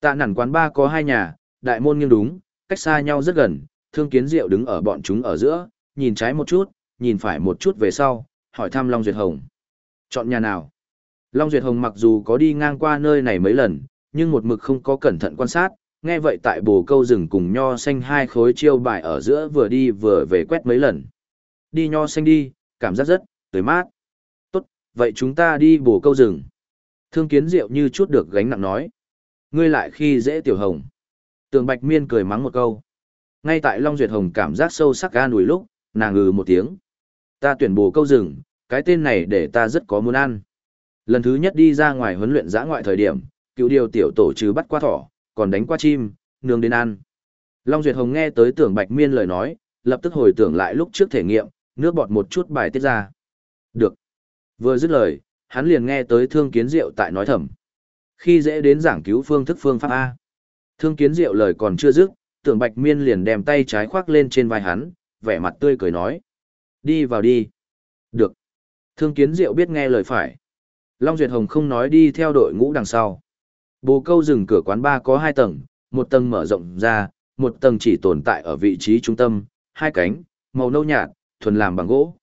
Speaker 1: Tạ nản quán ba có hai nhà, đại môn nghiêng đúng, cách xa nhau rất gần, thương kiến diệu đứng ở bọn chúng ở giữa, nhìn trái một chút, nhìn phải một chút về sau, hỏi thăm Long Duyệt Hồng. Chọn nhà nào? Long Duyệt Hồng mặc dù có đi ngang qua nơi này mấy lần, nhưng một mực không có cẩn thận quan sát, nghe vậy tại bồ câu rừng cùng nho xanh hai khối chiêu bài ở giữa vừa đi vừa về quét mấy lần. Đi nho xanh đi, cảm giác rất, tươi mát. Tốt, vậy chúng ta đi bồ câu rừng. Thương kiến diệu như chút được gánh nặng nói. Ngươi lại khi dễ tiểu hồng. Tường Bạch Miên cười mắng một câu. Ngay tại Long Duyệt Hồng cảm giác sâu sắc ga nùi lúc, nàng ngừ một tiếng. Ta tuyển bồ câu rừng, cái tên này để ta rất có muốn ăn. Lần thứ nhất đi ra ngoài huấn luyện giã ngoại thời điểm, cựu điều tiểu tổ trừ bắt qua thỏ, còn đánh qua chim, nướng đến ăn. Long Duyệt Hồng nghe tới tưởng Bạch Miên lời nói, lập tức hồi tưởng lại lúc trước thể nghiệm, nước bọt một chút bài tiết ra. Được. Vừa dứt lời, hắn liền nghe tới thương kiến diệu tại nói thầm. Khi dễ đến giảng cứu phương thức phương pháp A. Thương kiến diệu lời còn chưa dứt, tưởng Bạch Miên liền đem tay trái khoác lên trên vai hắn, vẻ mặt tươi cười nói. Đi vào đi. Được. Thương kiến diệu biết nghe lời phải. Long Duyệt Hồng không nói đi theo đội ngũ đằng sau. Bồ câu rừng cửa quán ba có hai tầng, một tầng mở rộng ra, một tầng chỉ tồn tại ở vị trí trung tâm, hai cánh, màu nâu nhạt, thuần làm bằng gỗ.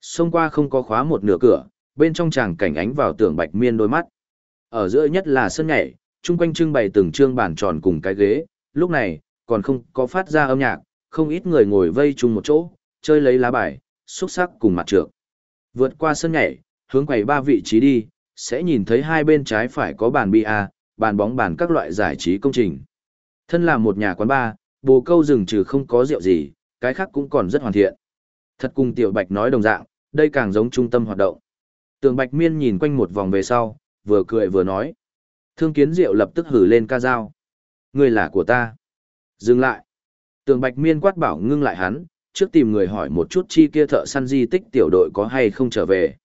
Speaker 1: Xông qua không có khóa một nửa cửa, bên trong tràng cảnh ánh vào tường bạch miên đôi mắt. Ở giữa nhất là sân nhảy, chung quanh trưng bày từng trương bàn tròn cùng cái ghế, lúc này, còn không có phát ra âm nhạc, không ít người ngồi vây chung một chỗ, chơi lấy lá bài, xúc sắc cùng mặt trược. Vượt qua sân nhảy, hướng quầy ba vị trí đi, sẽ nhìn thấy hai bên trái phải có bàn bia, bàn bóng bàn các loại giải trí công trình. Thân là một nhà quán bar, bồ câu rừng trừ không có rượu gì, cái khác cũng còn rất hoàn thiện. Thật cùng Tiểu Bạch nói đồng dạng, đây càng giống trung tâm hoạt động. Tường Bạch Miên nhìn quanh một vòng về sau, vừa cười vừa nói. Thương kiến rượu lập tức hử lên ca dao. Người là của ta. Dừng lại. Tường Bạch Miên quát bảo ngưng lại hắn, trước tìm người hỏi một chút chi kia thợ săn di tích tiểu đội có hay không trở về.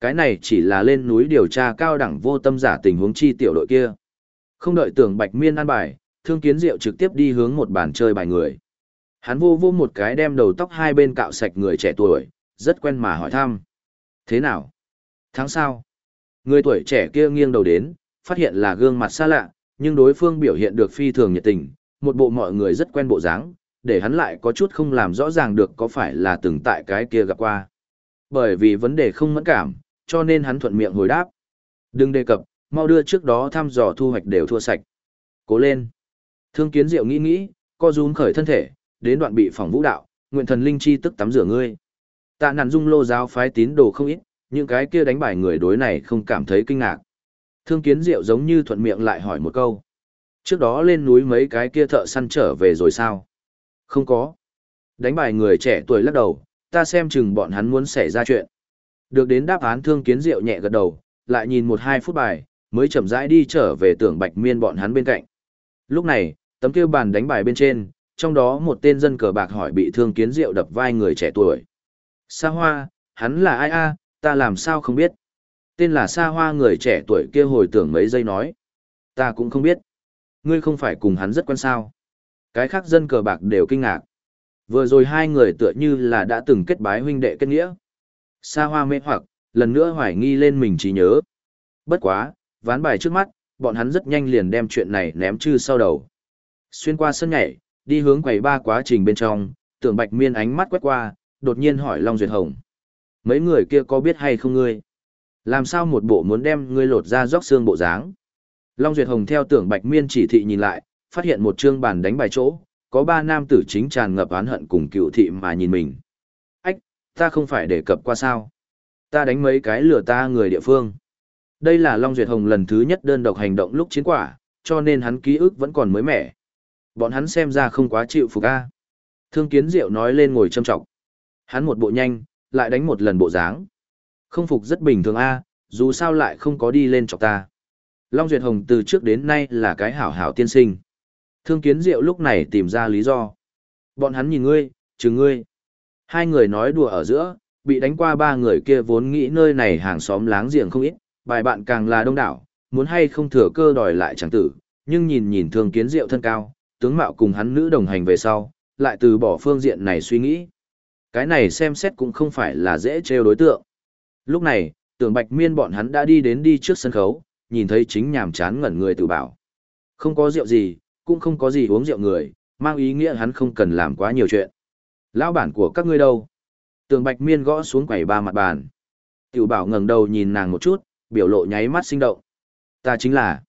Speaker 1: Cái này chỉ là lên núi điều tra cao đẳng vô tâm giả tình huống chi tiểu đội kia. Không đợi tưởng Bạch Miên an bài, Thương Kiến Diệu trực tiếp đi hướng một bàn chơi bài người. Hắn vô vô một cái đem đầu tóc hai bên cạo sạch người trẻ tuổi, rất quen mà hỏi thăm. Thế nào? Tháng sau? Người tuổi trẻ kia nghiêng đầu đến, phát hiện là gương mặt xa lạ, nhưng đối phương biểu hiện được phi thường nhiệt tình, một bộ mọi người rất quen bộ dáng, để hắn lại có chút không làm rõ ràng được có phải là từng tại cái kia gặp qua. Bởi vì vấn đề không mẫn cảm, cho nên hắn thuận miệng hồi đáp. Đừng đề cập, mau đưa trước đó thăm dò thu hoạch đều thua sạch. Cố lên. Thương kiến diệu nghĩ nghĩ, co rúm khởi thân thể, đến đoạn bị phỏng vũ đạo, nguyện thần linh chi tức tắm rửa ngươi. Tạ nạn dung lô giáo phái tín đồ không ít, những cái kia đánh bài người đối này không cảm thấy kinh ngạc. Thương kiến diệu giống như thuận miệng lại hỏi một câu. Trước đó lên núi mấy cái kia thợ săn trở về rồi sao? Không có. Đánh bài người trẻ tuổi lắc đầu, ta xem chừng bọn hắn muốn xảy ra chuyện. Được đến đáp án thương kiến diệu nhẹ gật đầu, lại nhìn một hai phút bài, mới chậm rãi đi trở về tưởng bạch miên bọn hắn bên cạnh. Lúc này, tấm kia bàn đánh bài bên trên, trong đó một tên dân cờ bạc hỏi bị thương kiến diệu đập vai người trẻ tuổi. Sa hoa, hắn là ai a? ta làm sao không biết. Tên là Sa hoa người trẻ tuổi kia hồi tưởng mấy giây nói. Ta cũng không biết. Ngươi không phải cùng hắn rất quan sao. Cái khác dân cờ bạc đều kinh ngạc. Vừa rồi hai người tựa như là đã từng kết bái huynh đệ kết nghĩa. Sa hoa mê hoặc, lần nữa hoài nghi lên mình trí nhớ. Bất quá, ván bài trước mắt, bọn hắn rất nhanh liền đem chuyện này ném chư sau đầu. Xuyên qua sân nhảy, đi hướng quầy ba quá trình bên trong, tưởng bạch miên ánh mắt quét qua, đột nhiên hỏi Long Duyệt Hồng. Mấy người kia có biết hay không ngươi? Làm sao một bộ muốn đem ngươi lột ra róc xương bộ dáng? Long Duyệt Hồng theo tưởng bạch miên chỉ thị nhìn lại, phát hiện một chương bàn đánh bài chỗ, có ba nam tử chính tràn ngập oán hận cùng cựu thị mà nhìn mình. Ách, ta không phải đề cập qua sao? Ta đánh mấy cái lừa ta người địa phương. Đây là Long Duyệt Hồng lần thứ nhất đơn độc hành động lúc chiến quả, cho nên hắn ký ức vẫn còn mới mẻ. Bọn hắn xem ra không quá chịu phục a. Thương Kiến Diệu nói lên ngồi châm trọng. Hắn một bộ nhanh, lại đánh một lần bộ dáng. Không phục rất bình thường a, dù sao lại không có đi lên chọc ta. Long Duyệt Hồng từ trước đến nay là cái hảo hảo tiên sinh. Thương Kiến Diệu lúc này tìm ra lý do. Bọn hắn nhìn ngươi, chừng ngươi. Hai người nói đùa ở giữa, bị đánh qua ba người kia vốn nghĩ nơi này hàng xóm láng giềng không ít, bài bạn càng là đông đảo, muốn hay không thừa cơ đòi lại chẳng tử, nhưng nhìn nhìn thường Kiến Diệu thân cao, tướng mạo cùng hắn nữ đồng hành về sau, lại từ bỏ phương diện này suy nghĩ. Cái này xem xét cũng không phải là dễ trêu đối tượng. Lúc này, tưởng bạch miên bọn hắn đã đi đến đi trước sân khấu, nhìn thấy chính nhàm chán ngẩn người tự bảo. Không có rượu gì, cũng không có gì uống rượu người, mang ý nghĩa hắn không cần làm quá nhiều chuyện. Lão bản của các ngươi đâu? Tường Bạch Miên gõ xuống quầy ba mặt bàn. Tiểu Bảo ngẩng đầu nhìn nàng một chút, biểu lộ nháy mắt sinh động. Ta chính là.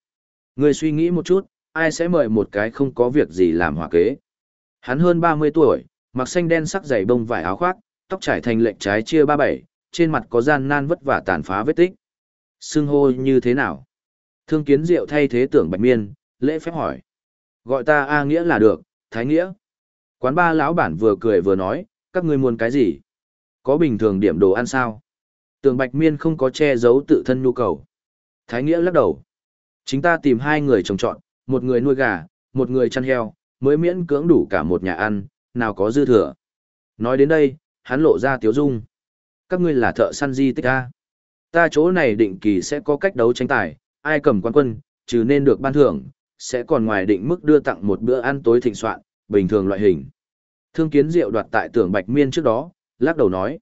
Speaker 1: người suy nghĩ một chút, ai sẽ mời một cái không có việc gì làm hòa kế? Hắn hơn 30 tuổi, mặc xanh đen sắc dày bông vải áo khoác, tóc trải thành lệnh trái chia ba bảy, trên mặt có gian nan vất vả tàn phá vết tích. sưng hô như thế nào? Thương kiến diệu thay thế tưởng Bạch Miên, lễ phép hỏi. Gọi ta A Nghĩa là được, Thái Nghĩa. Quán ba lão bản vừa cười vừa nói, các ngươi muốn cái gì? Có bình thường điểm đồ ăn sao? Tường Bạch Miên không có che giấu tự thân nhu cầu. Thái Nghĩa lắc đầu. Chính ta tìm hai người trồng trọt, một người nuôi gà, một người chăn heo, mới miễn cưỡng đủ cả một nhà ăn, nào có dư thừa. Nói đến đây, hắn lộ ra tiếu dung. Các ngươi là thợ săn di tích ta. Ta chỗ này định kỳ sẽ có cách đấu tranh tài, ai cầm quan quân, trừ nên được ban thưởng, sẽ còn ngoài định mức đưa tặng một bữa ăn tối thịnh soạn, bình thường loại hình. Thương kiến diệu đoạt tại tưởng bạch miên trước đó, lắc đầu nói.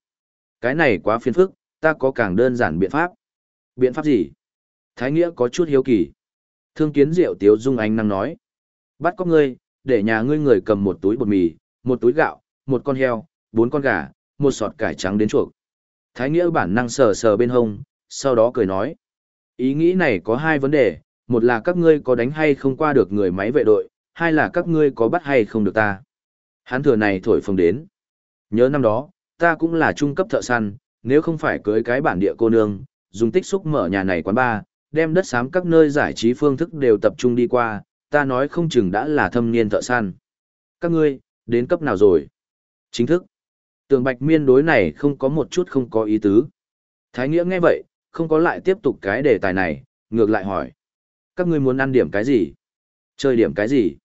Speaker 1: Cái này quá phiền phức, ta có càng đơn giản biện pháp. Biện pháp gì? Thái Nghĩa có chút hiếu kỳ. Thương kiến diệu tiếu dung ánh năng nói. Bắt cóc ngươi, để nhà ngươi người cầm một túi bột mì, một túi gạo, một con heo, bốn con gà, một sọt cải trắng đến chuộc. Thái Nghĩa bản năng sờ sờ bên hông, sau đó cười nói. Ý nghĩ này có hai vấn đề, một là các ngươi có đánh hay không qua được người máy vệ đội, hai là các ngươi có bắt hay không được ta. Hắn thừa này thổi phồng đến. Nhớ năm đó, ta cũng là trung cấp thợ săn, nếu không phải cưới cái bản địa cô nương, dùng tích xúc mở nhà này quán bar, đem đất xám các nơi giải trí phương thức đều tập trung đi qua, ta nói không chừng đã là thâm niên thợ săn. Các ngươi, đến cấp nào rồi? Chính thức. Tường Bạch Miên đối này không có một chút không có ý tứ. Thái Nghĩa nghe vậy, không có lại tiếp tục cái đề tài này, ngược lại hỏi. Các ngươi muốn ăn điểm cái gì? Chơi điểm cái gì?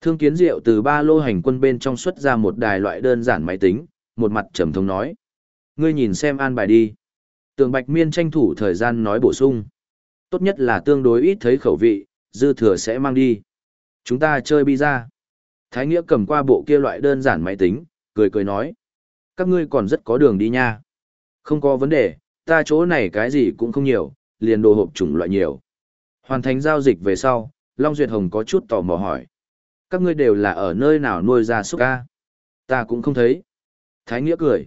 Speaker 1: Thương kiến diệu từ ba lô hành quân bên trong xuất ra một đài loại đơn giản máy tính, một mặt trầm thống nói. Ngươi nhìn xem an bài đi. Tường Bạch Miên tranh thủ thời gian nói bổ sung. Tốt nhất là tương đối ít thấy khẩu vị, dư thừa sẽ mang đi. Chúng ta chơi bi ra. Thái Nghĩa cầm qua bộ kia loại đơn giản máy tính, cười cười nói. Các ngươi còn rất có đường đi nha. Không có vấn đề, ta chỗ này cái gì cũng không nhiều, liền đồ hộp chủng loại nhiều. Hoàn thành giao dịch về sau, Long Duyệt Hồng có chút tò mò hỏi. Các ngươi đều là ở nơi nào nuôi ra súc ca? Ta cũng không thấy. Thái Nghĩa cười.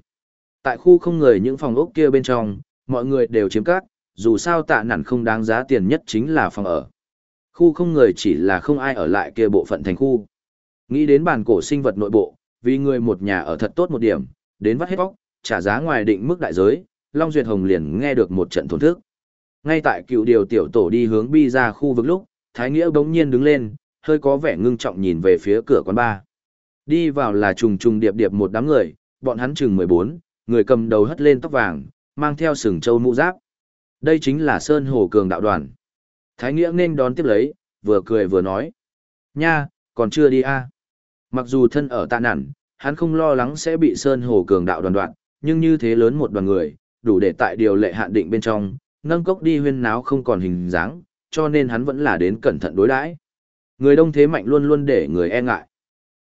Speaker 1: Tại khu không người những phòng ốc kia bên trong, mọi người đều chiếm cát, dù sao tạ nản không đáng giá tiền nhất chính là phòng ở. Khu không người chỉ là không ai ở lại kia bộ phận thành khu. Nghĩ đến bản cổ sinh vật nội bộ, vì người một nhà ở thật tốt một điểm, đến vắt hết bóc, trả giá ngoài định mức đại giới, Long Duyệt Hồng liền nghe được một trận thổn thức. Ngay tại cựu điều tiểu tổ đi hướng bi ra khu vực lúc, Thái Nghĩa bỗng nhiên đứng lên, hơi có vẻ ngưng trọng nhìn về phía cửa quán bar. Đi vào là trùng trùng điệp điệp một đám người, bọn hắn chừng 14, Người cầm đầu hất lên tóc vàng, mang theo sừng châu mũ giáp. Đây chính là Sơn Hồ Cường đạo đoàn. Thái Nghĩa nên đón tiếp lấy, vừa cười vừa nói. Nha, còn chưa đi a Mặc dù thân ở tạ nản, hắn không lo lắng sẽ bị Sơn Hồ Cường đạo đoàn đoạn, nhưng như thế lớn một đoàn người, đủ để tại điều lệ hạn định bên trong, nâng cốc đi huyên náo không còn hình dáng, cho nên hắn vẫn là đến cẩn thận đối đãi. Người đông thế mạnh luôn luôn để người e ngại.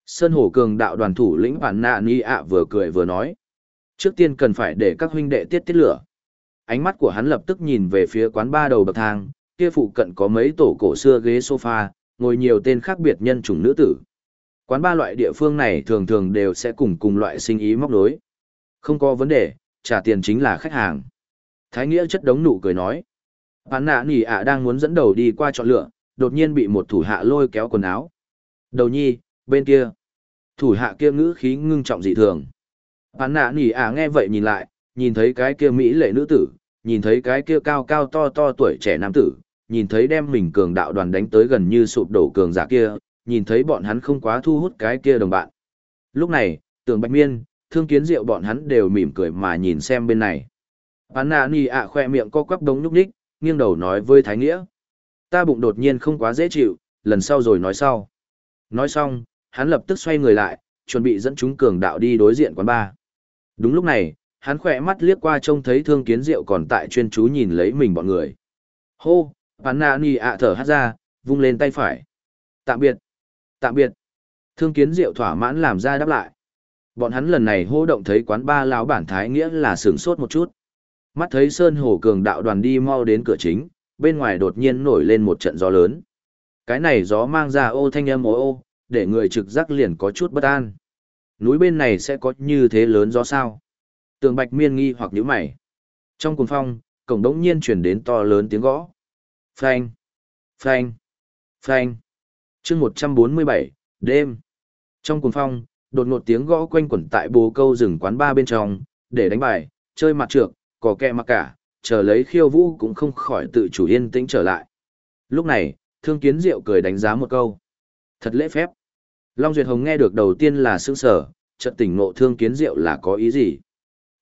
Speaker 1: Sơn Hồ Cường đạo đoàn thủ lĩnh Bản Nạ Ni ạ vừa cười vừa nói. Trước tiên cần phải để các huynh đệ tiết tiết lửa. Ánh mắt của hắn lập tức nhìn về phía quán ba đầu bậc thang, kia phụ cận có mấy tổ cổ xưa ghế sofa, ngồi nhiều tên khác biệt nhân chủng nữ tử. Quán ba loại địa phương này thường thường đều sẽ cùng cùng loại sinh ý móc đối. Không có vấn đề, trả tiền chính là khách hàng. Thái Nghĩa chất đống nụ cười nói. Bán nạ nỉ ạ đang muốn dẫn đầu đi qua chọn lựa, đột nhiên bị một thủ hạ lôi kéo quần áo. Đầu nhi, bên kia. Thủ hạ kia ngữ khí ngưng trọng dị thường. Bán nạ nỉ à nghe vậy nhìn lại, nhìn thấy cái kia mỹ lệ nữ tử, nhìn thấy cái kia cao cao to to tuổi trẻ nam tử, nhìn thấy đem mình cường đạo đoàn đánh tới gần như sụp đổ cường giả kia, nhìn thấy bọn hắn không quá thu hút cái kia đồng bạn. Lúc này, tưởng bạch miên, thương kiến diệu bọn hắn đều mỉm cười mà nhìn xem bên này. Bán nạ nì à khoe miệng co quắp đống nhúc nhích, nghiêng đầu nói với Thái Nghĩa. Ta bụng đột nhiên không quá dễ chịu, lần sau rồi nói sau. Nói xong, hắn lập tức xoay người lại, chuẩn bị dẫn chúng cường đạo đi đối diện quán ba. Đúng lúc này, hắn khỏe mắt liếc qua trông thấy thương kiến diệu còn tại chuyên chú nhìn lấy mình bọn người. Hô, bán nạ nì ạ thở hát ra, vung lên tay phải. Tạm biệt. Tạm biệt. Thương kiến diệu thỏa mãn làm ra đáp lại. Bọn hắn lần này hô động thấy quán ba lão bản thái nghĩa là sướng sốt một chút. Mắt thấy Sơn Hồ Cường đạo đoàn đi mau đến cửa chính, bên ngoài đột nhiên nổi lên một trận gió lớn. Cái này gió mang ra ô thanh âm ô ô, để người trực giác liền có chút bất an. Núi bên này sẽ có như thế lớn gió sao? Tường Bạch Miên nghi hoặc nhíu mày. Trong cuồng phong, cổng đống nhiên chuyển đến to lớn tiếng gõ. Phanh, phanh, phanh. chương 147, đêm. Trong cuồng phong, đột ngột tiếng gõ quanh quẩn tại bồ câu rừng quán ba bên trong, để đánh bài, chơi mặt trược, cỏ kẹ mặc cả, chờ lấy khiêu vũ cũng không khỏi tự chủ yên tĩnh trở lại. Lúc này, thương kiến diệu cười đánh giá một câu. Thật lễ phép. Long Duyệt Hồng nghe được đầu tiên là sững sở, chợt tỉnh ngộ thương kiến diệu là có ý gì.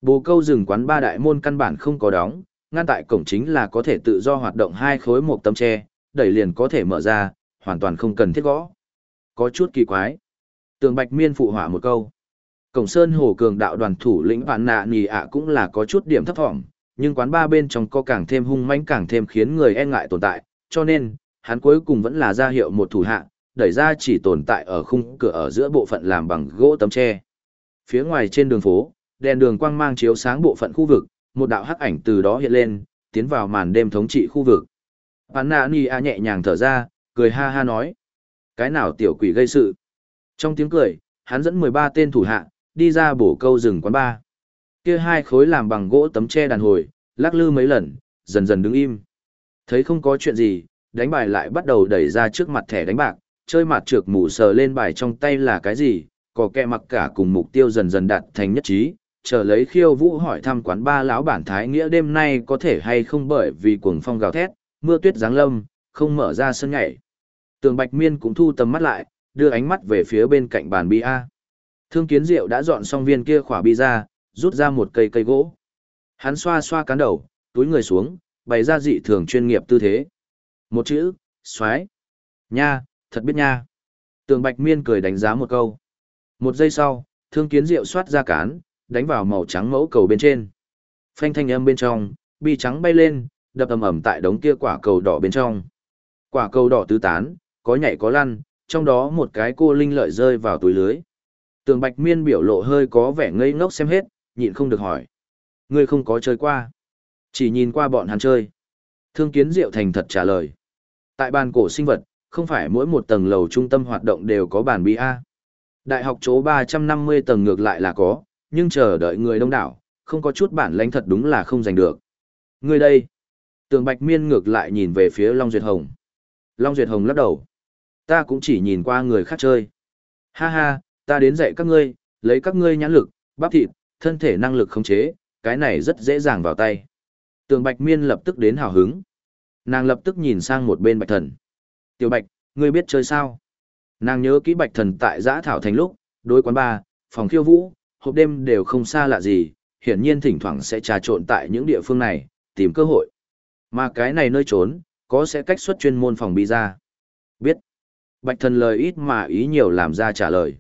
Speaker 1: Bồ câu rừng quán ba đại môn căn bản không có đóng, ngăn tại cổng chính là có thể tự do hoạt động hai khối một tấm tre, đẩy liền có thể mở ra, hoàn toàn không cần thiết gõ. Có chút kỳ quái. Tường Bạch Miên phụ họa một câu. Cổng Sơn Hồ Cường đạo đoàn thủ lĩnh Vạn Nạ Nì ạ cũng là có chút điểm thấp thỏm, nhưng quán ba bên trong có càng thêm hung mãnh càng thêm khiến người e ngại tồn tại, cho nên, hắn cuối cùng vẫn là ra hiệu một thủ hạ, đẩy ra chỉ tồn tại ở khung cửa ở giữa bộ phận làm bằng gỗ tấm tre. Phía ngoài trên đường phố, đèn đường quang mang chiếu sáng bộ phận khu vực, một đạo hắc ảnh từ đó hiện lên, tiến vào màn đêm thống trị khu vực. Vạn nhẹ nhàng thở ra, cười ha ha nói. Cái nào tiểu quỷ gây sự? Trong tiếng cười, hắn dẫn 13 tên thủ hạ, đi ra bổ câu rừng quán ba. Kia hai khối làm bằng gỗ tấm tre đàn hồi, lắc lư mấy lần, dần dần đứng im. Thấy không có chuyện gì, đánh bài lại bắt đầu đẩy ra trước mặt thẻ đánh bạc, chơi mặt trược mù sờ lên bài trong tay là cái gì, có kẹ mặc cả cùng mục tiêu dần dần đạt thành nhất trí, chờ lấy khiêu vũ hỏi thăm quán ba lão bản thái nghĩa đêm nay có thể hay không bởi vì cuồng phong gào thét, mưa tuyết giáng lâm, không mở ra sân nhảy. Tường Bạch Miên cũng thu tầm mắt lại, đưa ánh mắt về phía bên cạnh bàn bia. Thương kiến diệu đã dọn xong viên kia khỏa bi ra, rút ra một cây cây gỗ. Hắn xoa xoa cán đầu, túi người xuống, bày ra dị thường chuyên nghiệp tư thế. Một chữ, xoái. Nha, thật biết nha. Tường Bạch Miên cười đánh giá một câu. Một giây sau, thương kiến diệu xoát ra cán, đánh vào màu trắng mẫu cầu bên trên. Phanh thanh âm bên trong, bi trắng bay lên, đập ầm ầm tại đống kia quả cầu đỏ bên trong. Quả cầu đỏ tứ tán, có nhảy có lăn, trong đó một cái cô linh lợi rơi vào túi lưới. Tường Bạch Miên biểu lộ hơi có vẻ ngây ngốc xem hết, nhịn không được hỏi. Ngươi không có chơi qua. Chỉ nhìn qua bọn hắn chơi. Thương kiến diệu thành thật trả lời. Tại bàn cổ sinh vật, không phải mỗi một tầng lầu trung tâm hoạt động đều có bàn Bia. Đại học chỗ 350 tầng ngược lại là có, nhưng chờ đợi người đông đảo, không có chút bản lãnh thật đúng là không giành được. Người đây. Tường Bạch Miên ngược lại nhìn về phía Long Duyệt Hồng. Long Duyệt Hồng lắc đầu. Ta cũng chỉ nhìn qua người khác chơi. Ha ha, ta đến dạy các ngươi, lấy các ngươi nhãn lực, bắp thịt, thân thể năng lực khống chế, cái này rất dễ dàng vào tay. Tường Bạch Miên lập tức đến hào hứng. Nàng lập tức nhìn sang một bên Bạch Thần. Tiểu Bạch, ngươi biết chơi sao? Nàng nhớ kỹ Bạch Thần tại giã thảo thành lúc, đối quán bar, phòng khiêu vũ, hộp đêm đều không xa lạ gì, hiển nhiên thỉnh thoảng sẽ trà trộn tại những địa phương này, tìm cơ hội. Mà cái này nơi trốn, có sẽ cách xuất chuyên môn phòng bi ra. Biết. Bạch thần lời ít mà ý nhiều làm ra trả lời.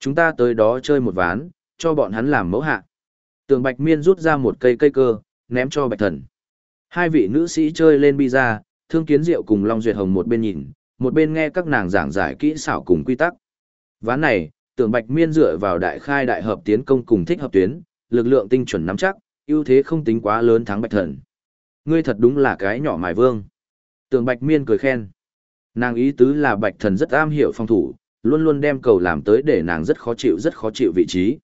Speaker 1: Chúng ta tới đó chơi một ván, cho bọn hắn làm mẫu hạ. Tường bạch miên rút ra một cây cây cơ, ném cho bạch thần. Hai vị nữ sĩ chơi lên bi ra, thương kiến diệu cùng Long Duyệt Hồng một bên nhìn, một bên nghe các nàng giảng giải kỹ xảo cùng quy tắc. Ván này, tưởng bạch miên dựa vào đại khai đại hợp tiến công cùng thích hợp tuyến, lực lượng tinh chuẩn nắm chắc, ưu thế không tính quá lớn thắng bạch thần. Ngươi thật đúng là cái nhỏ mài vương. Tưởng bạch miên cười khen. Nàng ý tứ là bạch thần rất am hiểu phòng thủ, luôn luôn đem cầu làm tới để nàng rất khó chịu rất khó chịu vị trí.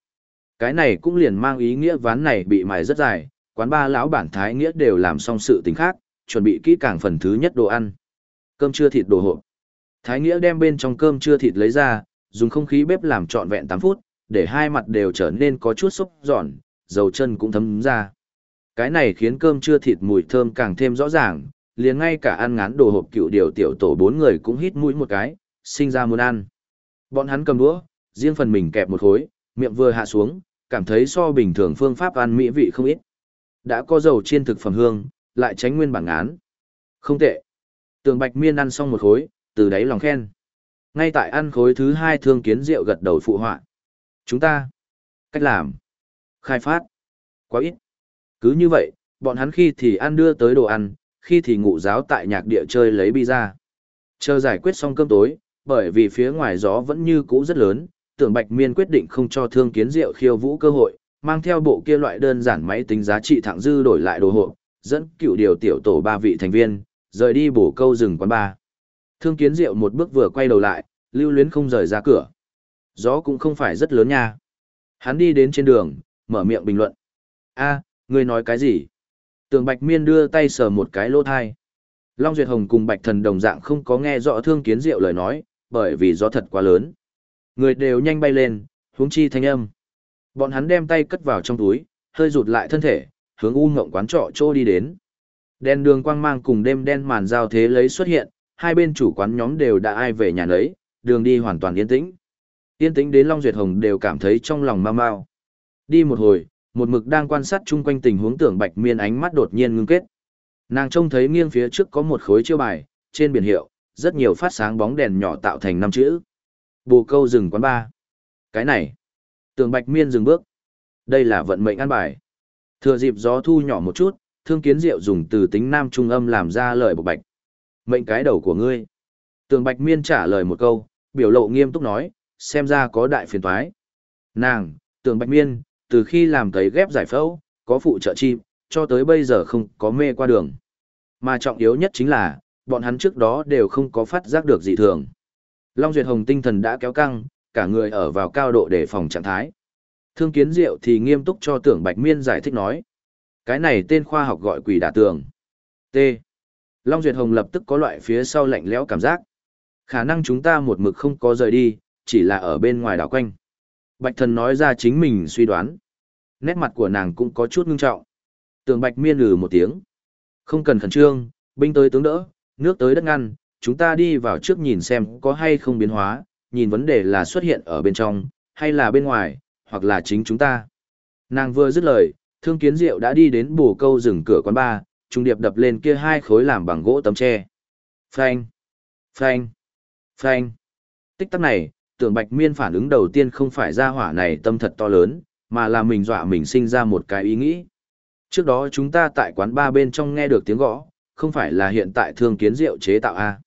Speaker 1: Cái này cũng liền mang ý nghĩa ván này bị mài rất dài, quán ba lão bản thái nghĩa đều làm xong sự tình khác, chuẩn bị kỹ càng phần thứ nhất đồ ăn. Cơm trưa thịt đồ hộp. Thái nghĩa đem bên trong cơm trưa thịt lấy ra, dùng không khí bếp làm trọn vẹn 8 phút, để hai mặt đều trở nên có chút xúc giòn, dầu chân cũng thấm ra. Cái này khiến cơm trưa thịt mùi thơm càng thêm rõ ràng, liền ngay cả ăn ngán đồ hộp cựu điều tiểu tổ bốn người cũng hít mũi một cái, sinh ra muốn ăn. Bọn hắn cầm đũa, riêng phần mình kẹp một khối, miệng vừa hạ xuống, cảm thấy so bình thường phương pháp ăn mỹ vị không ít. Đã có dầu chiên thực phẩm hương, lại tránh nguyên bản án. Không tệ. Tường Bạch Miên ăn xong một khối, từ đấy lòng khen. Ngay tại ăn khối thứ hai thương kiến rượu gật đầu phụ họa. Chúng ta. Cách làm. Khai phát. Quá ít. Cứ như vậy, bọn hắn khi thì ăn đưa tới đồ ăn, khi thì ngủ giáo tại nhạc địa chơi lấy bi ra. Chờ giải quyết xong cơm tối, bởi vì phía ngoài gió vẫn như cũ rất lớn, tưởng Bạch Miên quyết định không cho thương kiến rượu khiêu vũ cơ hội, mang theo bộ kia loại đơn giản máy tính giá trị thẳng dư đổi lại đồ hộp, dẫn cựu điều tiểu tổ ba vị thành viên, rời đi bổ câu rừng quán ba. Thương kiến diệu một bước vừa quay đầu lại, lưu luyến không rời ra cửa. Gió cũng không phải rất lớn nha. Hắn đi đến trên đường, mở miệng bình luận. a ngươi nói cái gì? Tường Bạch Miên đưa tay sờ một cái lỗ thai. Long Duyệt Hồng cùng Bạch Thần đồng dạng không có nghe rõ thương kiến diệu lời nói, bởi vì gió thật quá lớn. Người đều nhanh bay lên, huống chi thanh âm. Bọn hắn đem tay cất vào trong túi, hơi rụt lại thân thể, hướng u ngộng quán trọ chỗ đi đến. Đèn đường quang mang cùng đêm đen màn giao thế lấy xuất hiện, hai bên chủ quán nhóm đều đã ai về nhà nấy, đường đi hoàn toàn yên tĩnh. Yên tĩnh đến Long Duyệt Hồng đều cảm thấy trong lòng mau mau. Đi một hồi, một mực đang quan sát chung quanh tình huống tưởng bạch miên ánh mắt đột nhiên ngưng kết. Nàng trông thấy nghiêng phía trước có một khối chiêu bài, trên biển hiệu, rất nhiều phát sáng bóng đèn nhỏ tạo thành năm chữ. Bồ câu rừng quán ba. Cái này. Tưởng bạch miên dừng bước. Đây là vận mệnh ăn bài. Thừa dịp gió thu nhỏ một chút, thương kiến diệu dùng từ tính nam trung âm làm ra lời bộc bạch. Mệnh cái đầu của ngươi. Tường bạch miên trả lời một câu, biểu lộ nghiêm túc nói, xem ra có đại phiền toái. Nàng, tường bạch miên, từ khi làm cấy ghép giải phẫu, có phụ trợ chim, cho tới bây giờ không có mê qua đường. Mà trọng yếu nhất chính là, bọn hắn trước đó đều không có phát giác được dị thường. Long Duyệt Hồng tinh thần đã kéo căng, cả người ở vào cao độ để phòng trạng thái. Thương kiến diệu thì nghiêm túc cho tưởng bạch miên giải thích nói. Cái này tên khoa học gọi quỷ đả tường. T. Long Duyệt Hồng lập tức có loại phía sau lạnh lẽo cảm giác. Khả năng chúng ta một mực không có rời đi, chỉ là ở bên ngoài đảo quanh. Bạch thần nói ra chính mình suy đoán. Nét mặt của nàng cũng có chút ngưng trọng. Tường bạch miên lừ một tiếng. Không cần khẩn trương, binh tới tướng đỡ, nước tới đất ngăn, chúng ta đi vào trước nhìn xem có hay không biến hóa, nhìn vấn đề là xuất hiện ở bên trong, hay là bên ngoài, hoặc là chính chúng ta. Nàng vừa dứt lời, thương kiến diệu đã đi đến bù câu rừng cửa quán ba, trung điệp đập lên kia hai khối làm bằng gỗ tấm tre. Phanh, phanh, phanh. Tích tắc này, tưởng bạch miên phản ứng đầu tiên không phải ra hỏa này tâm thật to lớn, mà là mình dọa mình sinh ra một cái ý nghĩ. Trước đó chúng ta tại quán ba bên trong nghe được tiếng gõ, không phải là hiện tại thương kiến diệu chế tạo A.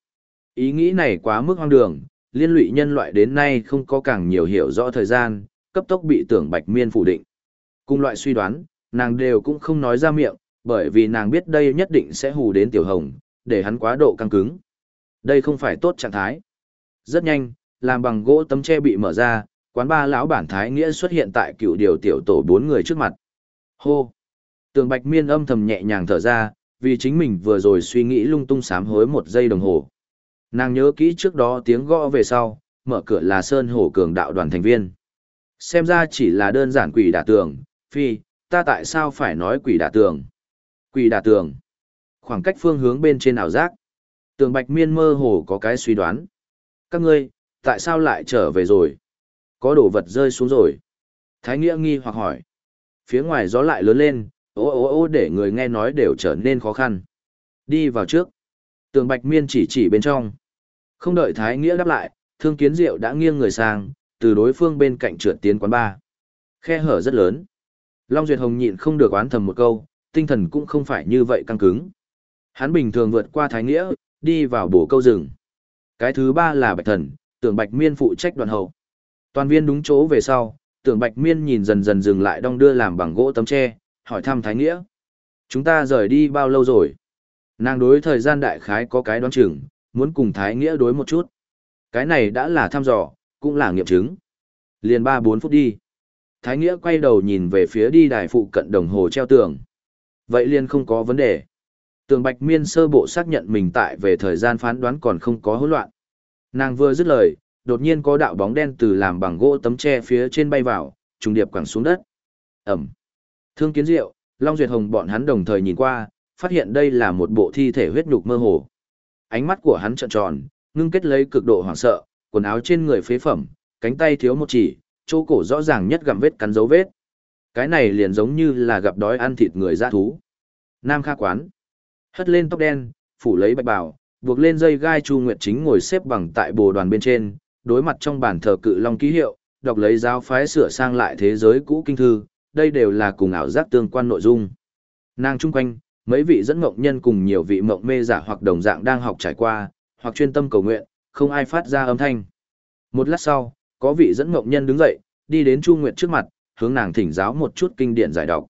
Speaker 1: Ý nghĩ này quá mức hoang đường, liên lụy nhân loại đến nay không có càng nhiều hiểu rõ thời gian, cấp tốc bị tưởng bạch miên phủ định. Cùng loại suy đoán, nàng đều cũng không nói ra miệng, bởi vì nàng biết đây nhất định sẽ hù đến tiểu hồng, để hắn quá độ căng cứng. Đây không phải tốt trạng thái. Rất nhanh, làm bằng gỗ tấm tre bị mở ra, quán ba lão bản thái nghĩa xuất hiện tại cựu điều tiểu tổ bốn người trước mặt. Hô! Tường bạch miên âm thầm nhẹ nhàng thở ra, vì chính mình vừa rồi suy nghĩ lung tung sám hối một giây đồng hồ. Nàng nhớ kỹ trước đó tiếng gõ về sau, mở cửa là Sơn Hổ Cường đạo đoàn thành viên. Xem ra chỉ là đơn giản quỷ đả tường, phi, ta tại sao phải nói quỷ đả tường? Quỷ đả tường. Khoảng cách phương hướng bên trên ảo giác. Tường bạch miên mơ hồ có cái suy đoán. Các ngươi, tại sao lại trở về rồi? Có đồ vật rơi xuống rồi. Thái Nghĩa nghi hoặc hỏi. Phía ngoài gió lại lớn lên, ô ô ô để người nghe nói đều trở nên khó khăn. Đi vào trước. Tường Bạch Miên chỉ chỉ bên trong. Không đợi Thái Nghĩa đáp lại, Thương Kiến Diệu đã nghiêng người sang, từ đối phương bên cạnh trượt tiến quán ba. Khe hở rất lớn. Long Duyệt Hồng nhịn không được oán thầm một câu, tinh thần cũng không phải như vậy căng cứng. Hắn bình thường vượt qua Thái Nghĩa, đi vào bổ câu rừng. Cái thứ ba là Bạch Thần, tưởng Bạch Miên phụ trách đoàn hậu. Toàn viên đúng chỗ về sau, tưởng Bạch Miên nhìn dần dần dừng lại đong đưa làm bằng gỗ tấm tre, hỏi thăm Thái Nghĩa. Chúng ta rời đi bao lâu rồi? Nàng đối thời gian đại khái có cái đoán chừng, muốn cùng Thái Nghĩa đối một chút. Cái này đã là thăm dò, cũng là nghiệm chứng. Liền 3-4 phút đi. Thái Nghĩa quay đầu nhìn về phía đi đài phụ cận đồng hồ treo tường. Vậy liền không có vấn đề. Tường Bạch Miên sơ bộ xác nhận mình tại về thời gian phán đoán còn không có hỗn loạn. Nàng vừa dứt lời, đột nhiên có đạo bóng đen từ làm bằng gỗ tấm tre phía trên bay vào, trùng điệp quẳng xuống đất. Ẩm. Thương Kiến Diệu, Long Duyệt Hồng bọn hắn đồng thời nhìn qua, phát hiện đây là một bộ thi thể huyết nhục mơ hồ. Ánh mắt của hắn trợn tròn, ngưng kết lấy cực độ hoảng sợ, quần áo trên người phế phẩm, cánh tay thiếu một chỉ, chỗ cổ rõ ràng nhất gặm vết cắn dấu vết. Cái này liền giống như là gặp đói ăn thịt người dã thú. Nam Kha quán. Hất lên tóc đen, phủ lấy bạch bào, buộc lên dây gai Chu Nguyệt chính ngồi xếp bằng tại bồ đoàn bên trên, đối mặt trong bản thờ cự long ký hiệu, đọc lấy giáo phái sửa sang lại thế giới cũ kinh thư, đây đều là cùng ảo giác tương quan nội dung. Nàng chung quanh, mấy vị dẫn mộng nhân cùng nhiều vị mộng mê giả hoặc đồng dạng đang học trải qua, hoặc chuyên tâm cầu nguyện, không ai phát ra âm thanh. Một lát sau, có vị dẫn ngộng nhân đứng dậy, đi đến Chu Nguyệt trước mặt, hướng nàng thỉnh giáo một chút kinh điển giải đọc.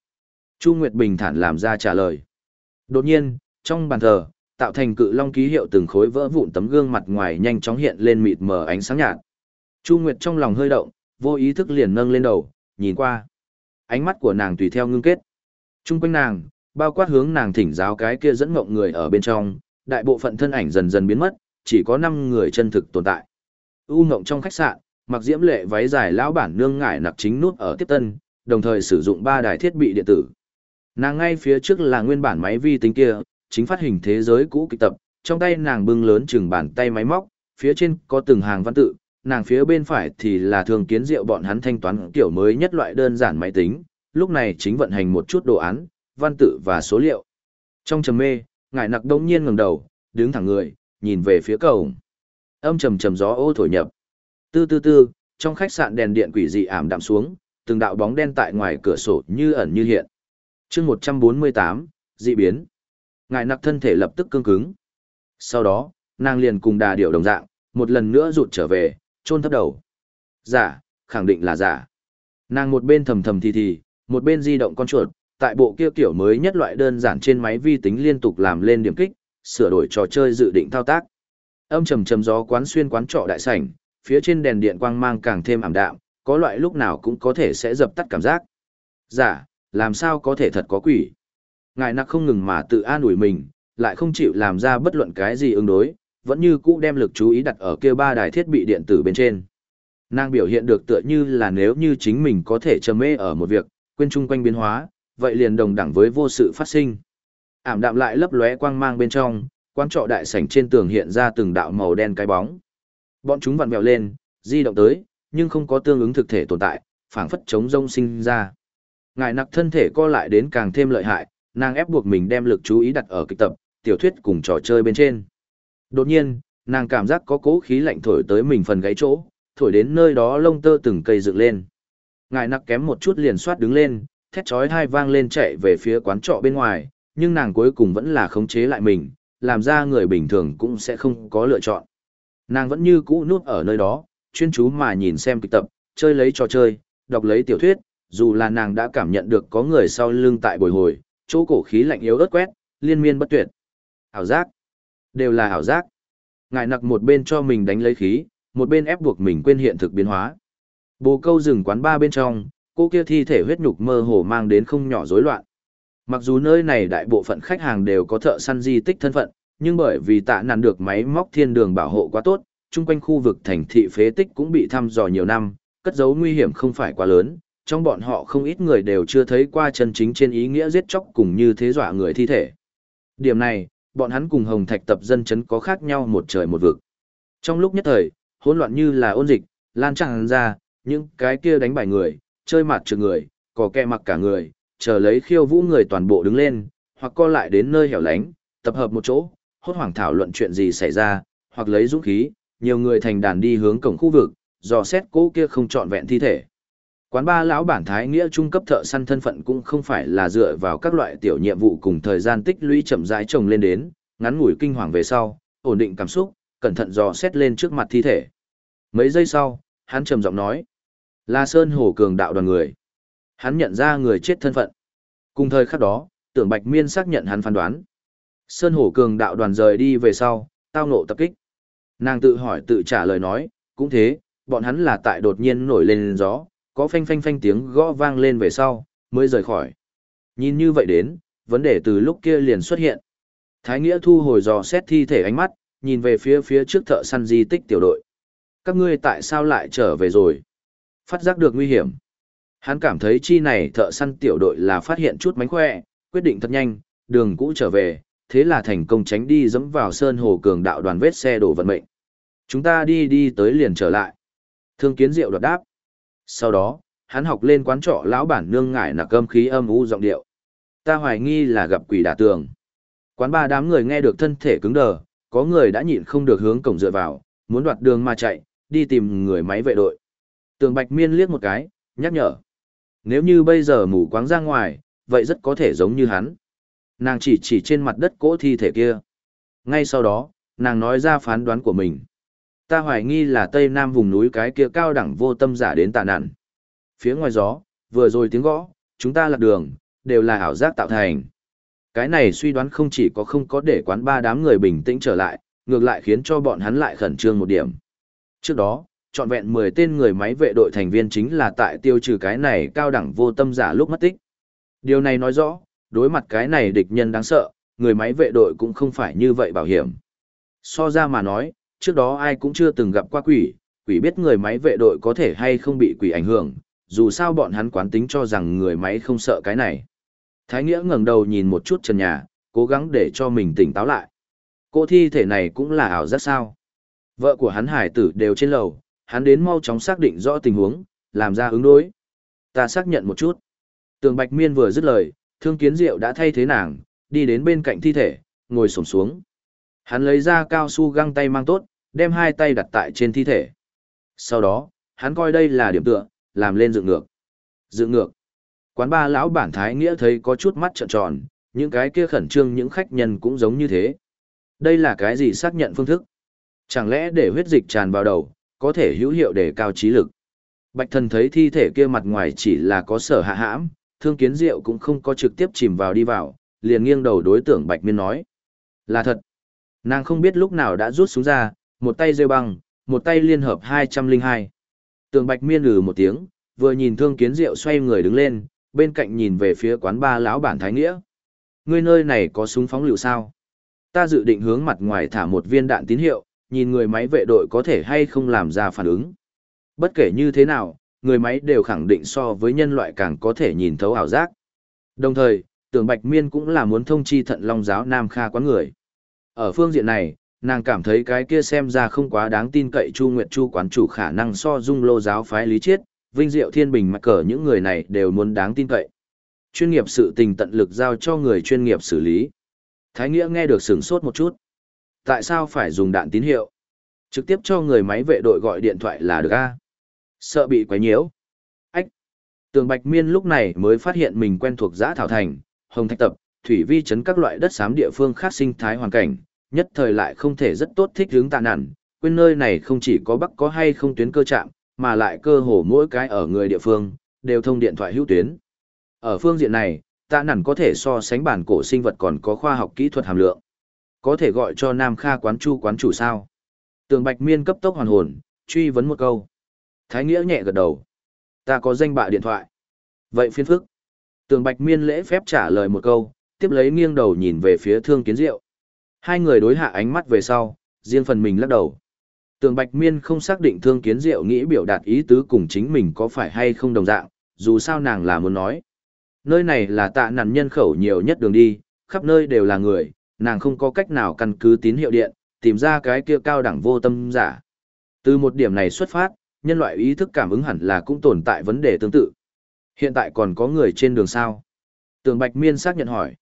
Speaker 1: Chu Nguyệt bình thản làm ra trả lời. Đột nhiên, trong bàn thờ, tạo thành cự long ký hiệu từng khối vỡ vụn tấm gương mặt ngoài nhanh chóng hiện lên mịt mờ ánh sáng nhạt. Chu Nguyệt trong lòng hơi động, vô ý thức liền nâng lên đầu, nhìn qua. Ánh mắt của nàng tùy theo ngưng kết. Trung quanh nàng, bao quát hướng nàng thỉnh giáo cái kia dẫn ngộng người ở bên trong, đại bộ phận thân ảnh dần dần biến mất, chỉ có 5 người chân thực tồn tại. U ngộng trong khách sạn, mặc diễm lệ váy dài lão bản nương ngải nặc chính nút ở tiếp tân, đồng thời sử dụng ba đài thiết bị điện tử. Nàng ngay phía trước là nguyên bản máy vi tính kia, chính phát hình thế giới cũ kịch tập, trong tay nàng bưng lớn chừng bàn tay máy móc, phía trên có từng hàng văn tự, nàng phía bên phải thì là thường kiến rượu bọn hắn thanh toán kiểu mới nhất loại đơn giản máy tính, lúc này chính vận hành một chút đồ án, văn tự và số liệu. Trong trầm mê, ngải nặc đông nhiên ngẩng đầu, đứng thẳng người, nhìn về phía cầu. Âm trầm trầm gió ô thổi nhập. Tư tư tư, trong khách sạn đèn điện quỷ dị ảm đạm xuống, từng đạo bóng đen tại ngoài cửa sổ như ẩn như hiện. chương 148, dị biến. Ngài nặc thân thể lập tức cương cứng. Sau đó, nàng liền cùng đà điểu đồng dạng, một lần nữa rụt trở về, chôn thấp đầu. Giả, khẳng định là giả. Nàng một bên thầm thầm thì thì, một bên di động con chuột, tại bộ kia kiểu mới nhất loại đơn giản trên máy vi tính liên tục làm lên điểm kích, sửa đổi trò chơi dự định thao tác. Âm trầm trầm gió quán xuyên quán trọ đại sảnh, phía trên đèn điện quang mang càng thêm ảm đạm, có loại lúc nào cũng có thể sẽ dập tắt cảm giác. Giả, làm sao có thể thật có quỷ. Ngài nặc không ngừng mà tự an ủi mình, lại không chịu làm ra bất luận cái gì ứng đối, vẫn như cũ đem lực chú ý đặt ở kia ba đài thiết bị điện tử bên trên. Nàng biểu hiện được tựa như là nếu như chính mình có thể trầm mê ở một việc, quên chung quanh biến hóa, vậy liền đồng đẳng với vô sự phát sinh. Ảm đạm lại lấp lóe quang mang bên trong, quán trọ đại sảnh trên tường hiện ra từng đạo màu đen cái bóng. Bọn chúng vặn vẹo lên, di động tới, nhưng không có tương ứng thực thể tồn tại, phảng phất chống rông sinh ra. Ngài nặc thân thể co lại đến càng thêm lợi hại, nàng ép buộc mình đem lực chú ý đặt ở kịch tập, tiểu thuyết cùng trò chơi bên trên. Đột nhiên, nàng cảm giác có cố khí lạnh thổi tới mình phần gáy chỗ, thổi đến nơi đó lông tơ từng cây dựng lên. Ngài nặc kém một chút liền soát đứng lên, thét chói hai vang lên chạy về phía quán trọ bên ngoài, nhưng nàng cuối cùng vẫn là khống chế lại mình, làm ra người bình thường cũng sẽ không có lựa chọn. Nàng vẫn như cũ nuốt ở nơi đó, chuyên chú mà nhìn xem kịch tập, chơi lấy trò chơi, đọc lấy tiểu thuyết, dù là nàng đã cảm nhận được có người sau lưng tại bồi hồi, chỗ cổ khí lạnh yếu ớt quét, liên miên bất tuyệt. hảo giác. Đều là hảo giác. Ngài nặc một bên cho mình đánh lấy khí, một bên ép buộc mình quên hiện thực biến hóa. Bồ câu rừng quán ba bên trong, cô kia thi thể huyết nhục mơ hồ mang đến không nhỏ rối loạn. Mặc dù nơi này đại bộ phận khách hàng đều có thợ săn di tích thân phận, nhưng bởi vì tạ nàn được máy móc thiên đường bảo hộ quá tốt, chung quanh khu vực thành thị phế tích cũng bị thăm dò nhiều năm, cất giấu nguy hiểm không phải quá lớn, trong bọn họ không ít người đều chưa thấy qua chân chính trên ý nghĩa giết chóc cùng như thế dọa người thi thể. Điểm này, bọn hắn cùng Hồng Thạch tập dân chấn có khác nhau một trời một vực. Trong lúc nhất thời, hỗn loạn như là ôn dịch, lan tràn ra, những cái kia đánh bài người, chơi mặt trừ người, có kẹ mặc cả người, chờ lấy khiêu vũ người toàn bộ đứng lên, hoặc co lại đến nơi hẻo lánh, tập hợp một chỗ, hốt hoảng thảo luận chuyện gì xảy ra, hoặc lấy dũng khí, nhiều người thành đàn đi hướng cổng khu vực, dò xét cố kia không trọn vẹn thi thể. Quán ba lão bản thái nghĩa trung cấp thợ săn thân phận cũng không phải là dựa vào các loại tiểu nhiệm vụ cùng thời gian tích lũy chậm rãi chồng lên đến, ngắn ngủi kinh hoàng về sau, ổn định cảm xúc, cẩn thận dò xét lên trước mặt thi thể. Mấy giây sau, hắn trầm giọng nói, La Sơn Hồ Cường đạo đoàn người. Hắn nhận ra người chết thân phận. Cùng thời khắc đó, tưởng Bạch Miên xác nhận hắn phán đoán. Sơn Hổ Cường đạo đoàn rời đi về sau, tao nộ tập kích. Nàng tự hỏi tự trả lời nói, cũng thế, bọn hắn là tại đột nhiên nổi lên gió, có phanh phanh phanh tiếng gõ vang lên về sau, mới rời khỏi. Nhìn như vậy đến, vấn đề từ lúc kia liền xuất hiện. Thái Nghĩa thu hồi dò xét thi thể ánh mắt, nhìn về phía phía trước thợ săn di tích tiểu đội. Các ngươi tại sao lại trở về rồi? Phát giác được nguy hiểm. Hắn cảm thấy chi này thợ săn tiểu đội là phát hiện chút mánh khỏe, quyết định thật nhanh, đường cũ trở về, thế là thành công tránh đi dẫm vào sơn hồ cường đạo đoàn vết xe đổ vận mệnh. Chúng ta đi đi tới liền trở lại. Thương kiến diệu đột đáp. Sau đó, hắn học lên quán trọ lão bản nương ngải nạc cơm khí âm u giọng điệu. Ta hoài nghi là gặp quỷ đả tường. Quán ba đám người nghe được thân thể cứng đờ, có người đã nhịn không được hướng cổng dựa vào, muốn đoạt đường mà chạy, đi tìm người máy vệ đội. Tường Bạch Miên liếc một cái, nhắc nhở. Nếu như bây giờ mù quáng ra ngoài, vậy rất có thể giống như hắn. Nàng chỉ chỉ trên mặt đất cỗ thi thể kia. Ngay sau đó, nàng nói ra phán đoán của mình. Ta hoài nghi là tây nam vùng núi cái kia cao đẳng vô tâm giả đến tạ nạn. Phía ngoài gió, vừa rồi tiếng gõ, chúng ta lạc đường, đều là ảo giác tạo thành. Cái này suy đoán không chỉ có không có để quán ba đám người bình tĩnh trở lại, ngược lại khiến cho bọn hắn lại khẩn trương một điểm. Trước đó, trọn vẹn 10 tên người máy vệ đội thành viên chính là tại tiêu trừ cái này cao đẳng vô tâm giả lúc mất tích. Điều này nói rõ, đối mặt cái này địch nhân đáng sợ, người máy vệ đội cũng không phải như vậy bảo hiểm. So ra mà nói, trước đó ai cũng chưa từng gặp qua quỷ, quỷ biết người máy vệ đội có thể hay không bị quỷ ảnh hưởng, dù sao bọn hắn quán tính cho rằng người máy không sợ cái này. Thái Nghĩa ngẩng đầu nhìn một chút trần nhà, cố gắng để cho mình tỉnh táo lại. Cô thi thể này cũng là ảo giác sao. Vợ của hắn hải tử đều trên lầu, hắn đến mau chóng xác định rõ tình huống, làm ra ứng đối. Ta xác nhận một chút. Tường Bạch Miên vừa dứt lời, thương kiến diệu đã thay thế nàng, đi đến bên cạnh thi thể, ngồi sổm xuống. Hắn lấy ra cao su găng tay mang tốt, đem hai tay đặt tại trên thi thể. Sau đó, hắn coi đây là điểm tựa, làm lên dựng ngược. Dựng ngược. Quán ba lão bản thái nghĩa thấy có chút mắt trợn tròn, những cái kia khẩn trương những khách nhân cũng giống như thế. Đây là cái gì xác nhận phương thức? Chẳng lẽ để huyết dịch tràn vào đầu, có thể hữu hiệu để cao trí lực? Bạch thần thấy thi thể kia mặt ngoài chỉ là có sở hạ hãm, thương kiến diệu cũng không có trực tiếp chìm vào đi vào, liền nghiêng đầu đối tượng Bạch Miên nói. Là thật. Nàng không biết lúc nào đã rút xuống ra, một tay rêu băng, một tay liên hợp 202. Tường Bạch Miên lừ một tiếng, vừa nhìn thương kiến diệu xoay người đứng lên, bên cạnh nhìn về phía quán ba lão bản Thái Nghĩa. Ngươi nơi này có súng phóng lựu sao? Ta dự định hướng mặt ngoài thả một viên đạn tín hiệu, nhìn người máy vệ đội có thể hay không làm ra phản ứng. Bất kể như thế nào, người máy đều khẳng định so với nhân loại càng có thể nhìn thấu ảo giác. Đồng thời, tưởng Bạch Miên cũng là muốn thông chi thận long giáo Nam Kha quán người. Ở phương diện này, nàng cảm thấy cái kia xem ra không quá đáng tin cậy Chu Nguyệt Chu quán chủ khả năng so dung lô giáo phái lý chiết, vinh diệu thiên bình mặc cờ những người này đều muốn đáng tin cậy. Chuyên nghiệp sự tình tận lực giao cho người chuyên nghiệp xử lý. Thái Nghĩa nghe được sửng sốt một chút. Tại sao phải dùng đạn tín hiệu? Trực tiếp cho người máy vệ đội gọi điện thoại là được a Sợ bị quấy nhiễu. Ách! Tường Bạch Miên lúc này mới phát hiện mình quen thuộc giã thảo thành, hồng thạch tập, thủy vi chấn các loại đất xám địa phương khác sinh thái hoàn cảnh, nhất thời lại không thể rất tốt thích hướng tạ nản, quên nơi này không chỉ có bắc có hay không tuyến cơ trạm, mà lại cơ hồ mỗi cái ở người địa phương, đều thông điện thoại hữu tuyến. Ở phương diện này, tạ nản có thể so sánh bản cổ sinh vật còn có khoa học kỹ thuật hàm lượng. Có thể gọi cho Nam Kha quán chu quán chủ sao? Tường Bạch Miên cấp tốc hoàn hồn, truy vấn một câu. Thái Nghĩa nhẹ gật đầu. Ta có danh bạ điện thoại. Vậy phiên phức. Tường Bạch Miên lễ phép trả lời một câu, tiếp lấy nghiêng đầu nhìn về phía Thương Kiến Diệu. Hai người đối hạ ánh mắt về sau, riêng phần mình lắc đầu. Tường Bạch Miên không xác định Thương Kiến Diệu nghĩ biểu đạt ý tứ cùng chính mình có phải hay không đồng dạng, dù sao nàng là muốn nói. Nơi này là tạ nạn nhân khẩu nhiều nhất đường đi, khắp nơi đều là người, nàng không có cách nào căn cứ tín hiệu điện, tìm ra cái kia cao đẳng vô tâm giả. Từ một điểm này xuất phát, nhân loại ý thức cảm ứng hẳn là cũng tồn tại vấn đề tương tự. Hiện tại còn có người trên đường sao? Tường Bạch Miên xác nhận hỏi.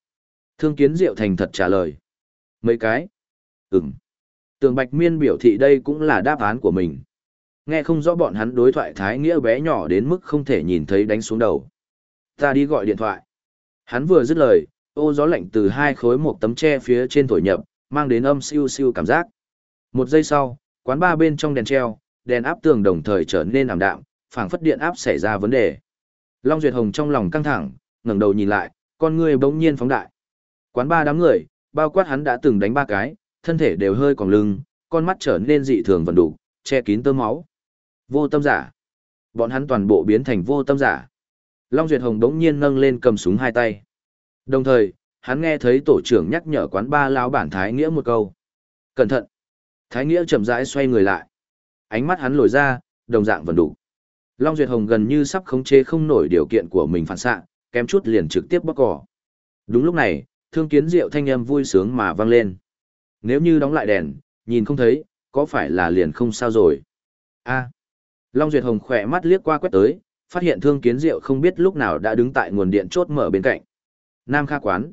Speaker 1: Thương Kiến Diệu thành thật trả lời. Mấy cái? Ừm. Tường Bạch Miên biểu thị đây cũng là đáp án của mình. Nghe không rõ bọn hắn đối thoại thái nghĩa bé nhỏ đến mức không thể nhìn thấy đánh xuống đầu. Ta đi gọi điện thoại. Hắn vừa dứt lời, ô gió lạnh từ hai khối một tấm tre phía trên thổi nhập, mang đến âm siêu siêu cảm giác. Một giây sau, quán ba bên trong đèn treo, đèn áp tường đồng thời trở nên ảm đạm, phảng phất điện áp xảy ra vấn đề. Long Duyệt Hồng trong lòng căng thẳng, ngẩng đầu nhìn lại, con người bỗng nhiên phóng đại. Quán ba đám người, bao quát hắn đã từng đánh ba cái, thân thể đều hơi còng lưng, con mắt trở nên dị thường vần đủ, che kín tơ máu. Vô tâm giả. Bọn hắn toàn bộ biến thành vô tâm giả. Long Duyệt Hồng đống nhiên nâng lên cầm súng hai tay. Đồng thời, hắn nghe thấy tổ trưởng nhắc nhở quán ba lão bản Thái Nghĩa một câu. Cẩn thận. Thái Nghĩa chậm rãi xoay người lại. Ánh mắt hắn lồi ra, đồng dạng vẫn đủ. Long Duyệt Hồng gần như sắp khống chế không nổi điều kiện của mình phản xạ, kém chút liền trực tiếp bóc cỏ. Đúng lúc này, thương kiến diệu thanh âm vui sướng mà vang lên. Nếu như đóng lại đèn, nhìn không thấy, có phải là liền không sao rồi? a Long Duyệt Hồng khỏe mắt liếc qua quét tới, phát hiện thương kiến diệu không biết lúc nào đã đứng tại nguồn điện chốt mở bên cạnh. Nam Kha Quán.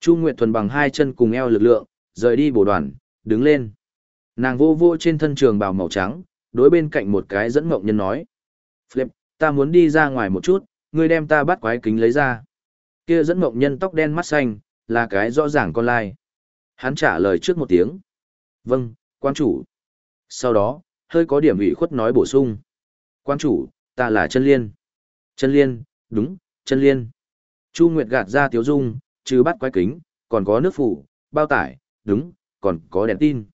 Speaker 1: Chu Nguyệt Thuần bằng hai chân cùng eo lực lượng, rời đi bổ đoàn, đứng lên. Nàng vô vô trên thân trường bào màu trắng, đối bên cạnh một cái dẫn mộng nhân nói. Flip, ta muốn đi ra ngoài một chút, ngươi đem ta bắt quái kính lấy ra. Kia dẫn mộng nhân tóc đen mắt xanh, là cái rõ ràng con lai. Hắn trả lời trước một tiếng. Vâng, quan chủ. Sau đó, hơi có điểm ủy khuất nói bổ sung. Quan chủ, ta là chân liên. Chân liên, đúng, chân liên. Chu Nguyệt gạt ra tiếu dung, trừ bắt quái kính, còn có nước phủ, bao tải, đúng, còn có đèn tin.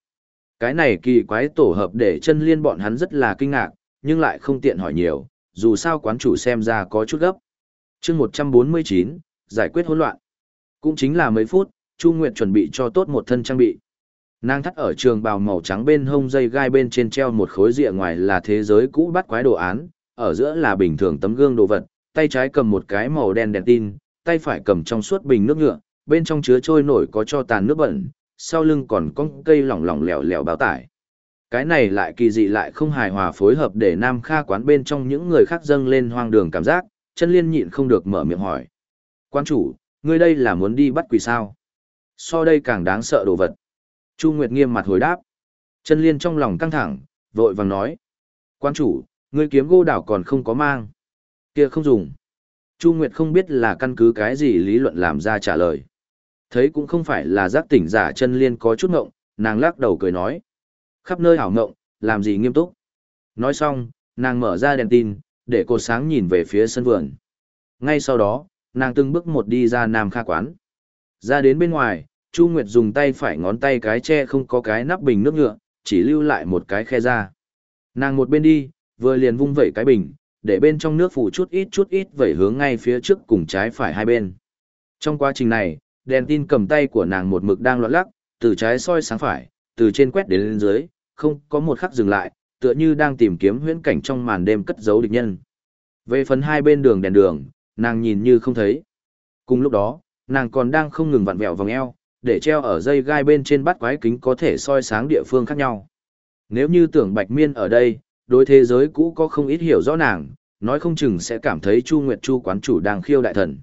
Speaker 1: Cái này kỳ quái tổ hợp để chân liên bọn hắn rất là kinh ngạc, nhưng lại không tiện hỏi nhiều, dù sao quán chủ xem ra có chút gấp. chương 149, giải quyết hỗn loạn. Cũng chính là mấy phút, Chu Nguyệt chuẩn bị cho tốt một thân trang bị. Nàng thắt ở trường bào màu trắng bên hông dây gai bên trên treo một khối rìa ngoài là thế giới cũ bắt quái đồ án, ở giữa là bình thường tấm gương đồ vật, tay trái cầm một cái màu đen đèn tin, tay phải cầm trong suốt bình nước nhựa, bên trong chứa trôi nổi có cho tàn nước bẩn, sau lưng còn có cây lỏng lỏng lẻo lẻo báo tải. Cái này lại kỳ dị lại không hài hòa phối hợp để Nam Kha quán bên trong những người khác dâng lên hoang đường cảm giác, chân liên nhịn không được mở miệng hỏi. Quan chủ, ngươi đây là muốn đi bắt quỷ sao? So đây càng đáng sợ đồ vật. Chu Nguyệt nghiêm mặt hồi đáp. Chân liên trong lòng căng thẳng, vội vàng nói. Quan chủ, ngươi kiếm gô đảo còn không có mang. kia không dùng. Chu Nguyệt không biết là căn cứ cái gì lý luận làm ra trả lời. Thấy cũng không phải là giác tỉnh giả chân liên có chút ngộng, nàng lắc đầu cười nói. Khắp nơi hảo ngộng, làm gì nghiêm túc. Nói xong, nàng mở ra đèn tin, để cột sáng nhìn về phía sân vườn. Ngay sau đó, nàng từng bước một đi ra Nam Kha quán. Ra đến bên ngoài, Chu Nguyệt dùng tay phải ngón tay cái che không có cái nắp bình nước nhựa, chỉ lưu lại một cái khe ra. Nàng một bên đi, vừa liền vung vẩy cái bình, để bên trong nước phủ chút ít chút ít vẩy hướng ngay phía trước cùng trái phải hai bên. Trong quá trình này, đèn tin cầm tay của nàng một mực đang loạn lắc, từ trái soi sáng phải, từ trên quét đến lên dưới, không có một khắc dừng lại, tựa như đang tìm kiếm huyễn cảnh trong màn đêm cất giấu địch nhân. Về phần hai bên đường đèn đường, nàng nhìn như không thấy. Cùng lúc đó, nàng còn đang không ngừng vặn vẹo vòng eo, để treo ở dây gai bên trên bắt quái kính có thể soi sáng địa phương khác nhau. Nếu như tưởng Bạch Miên ở đây, đối thế giới cũ có không ít hiểu rõ nàng, nói không chừng sẽ cảm thấy Chu Nguyệt Chu quán chủ đang khiêu đại thần.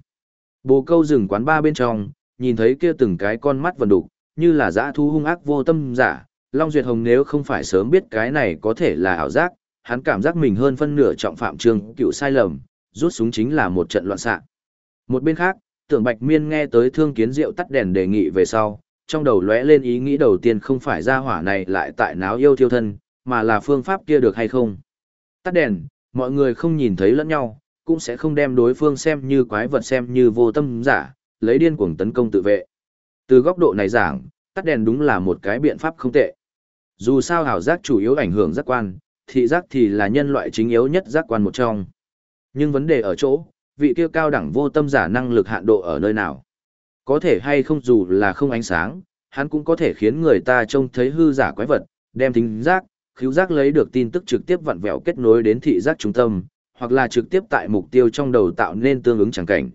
Speaker 1: Bồ câu rừng quán ba bên trong, nhìn thấy kia từng cái con mắt vần đục, như là dã thu hung ác vô tâm giả, Long Duyệt Hồng nếu không phải sớm biết cái này có thể là ảo giác, hắn cảm giác mình hơn phân nửa trọng phạm trương cựu sai lầm, rút súng chính là một trận loạn xạ. Một bên khác, tưởng Bạch Miên nghe tới thương kiến diệu tắt đèn đề nghị về sau, trong đầu lóe lên ý nghĩ đầu tiên không phải ra hỏa này lại tại náo yêu thiêu thân, mà là phương pháp kia được hay không. Tắt đèn, mọi người không nhìn thấy lẫn nhau, cũng sẽ không đem đối phương xem như quái vật xem như vô tâm giả, lấy điên cuồng tấn công tự vệ. Từ góc độ này giảng, tắt đèn đúng là một cái biện pháp không tệ. Dù sao hảo giác chủ yếu ảnh hưởng giác quan, thị giác thì là nhân loại chính yếu nhất giác quan một trong. Nhưng vấn đề ở chỗ, vị kia cao đẳng vô tâm giả năng lực hạn độ ở nơi nào. Có thể hay không dù là không ánh sáng, hắn cũng có thể khiến người ta trông thấy hư giả quái vật, đem tính giác, khiếu giác lấy được tin tức trực tiếp vặn vẹo kết nối đến thị giác trung tâm, hoặc là trực tiếp tại mục tiêu trong đầu tạo nên tương ứng chẳng cảnh.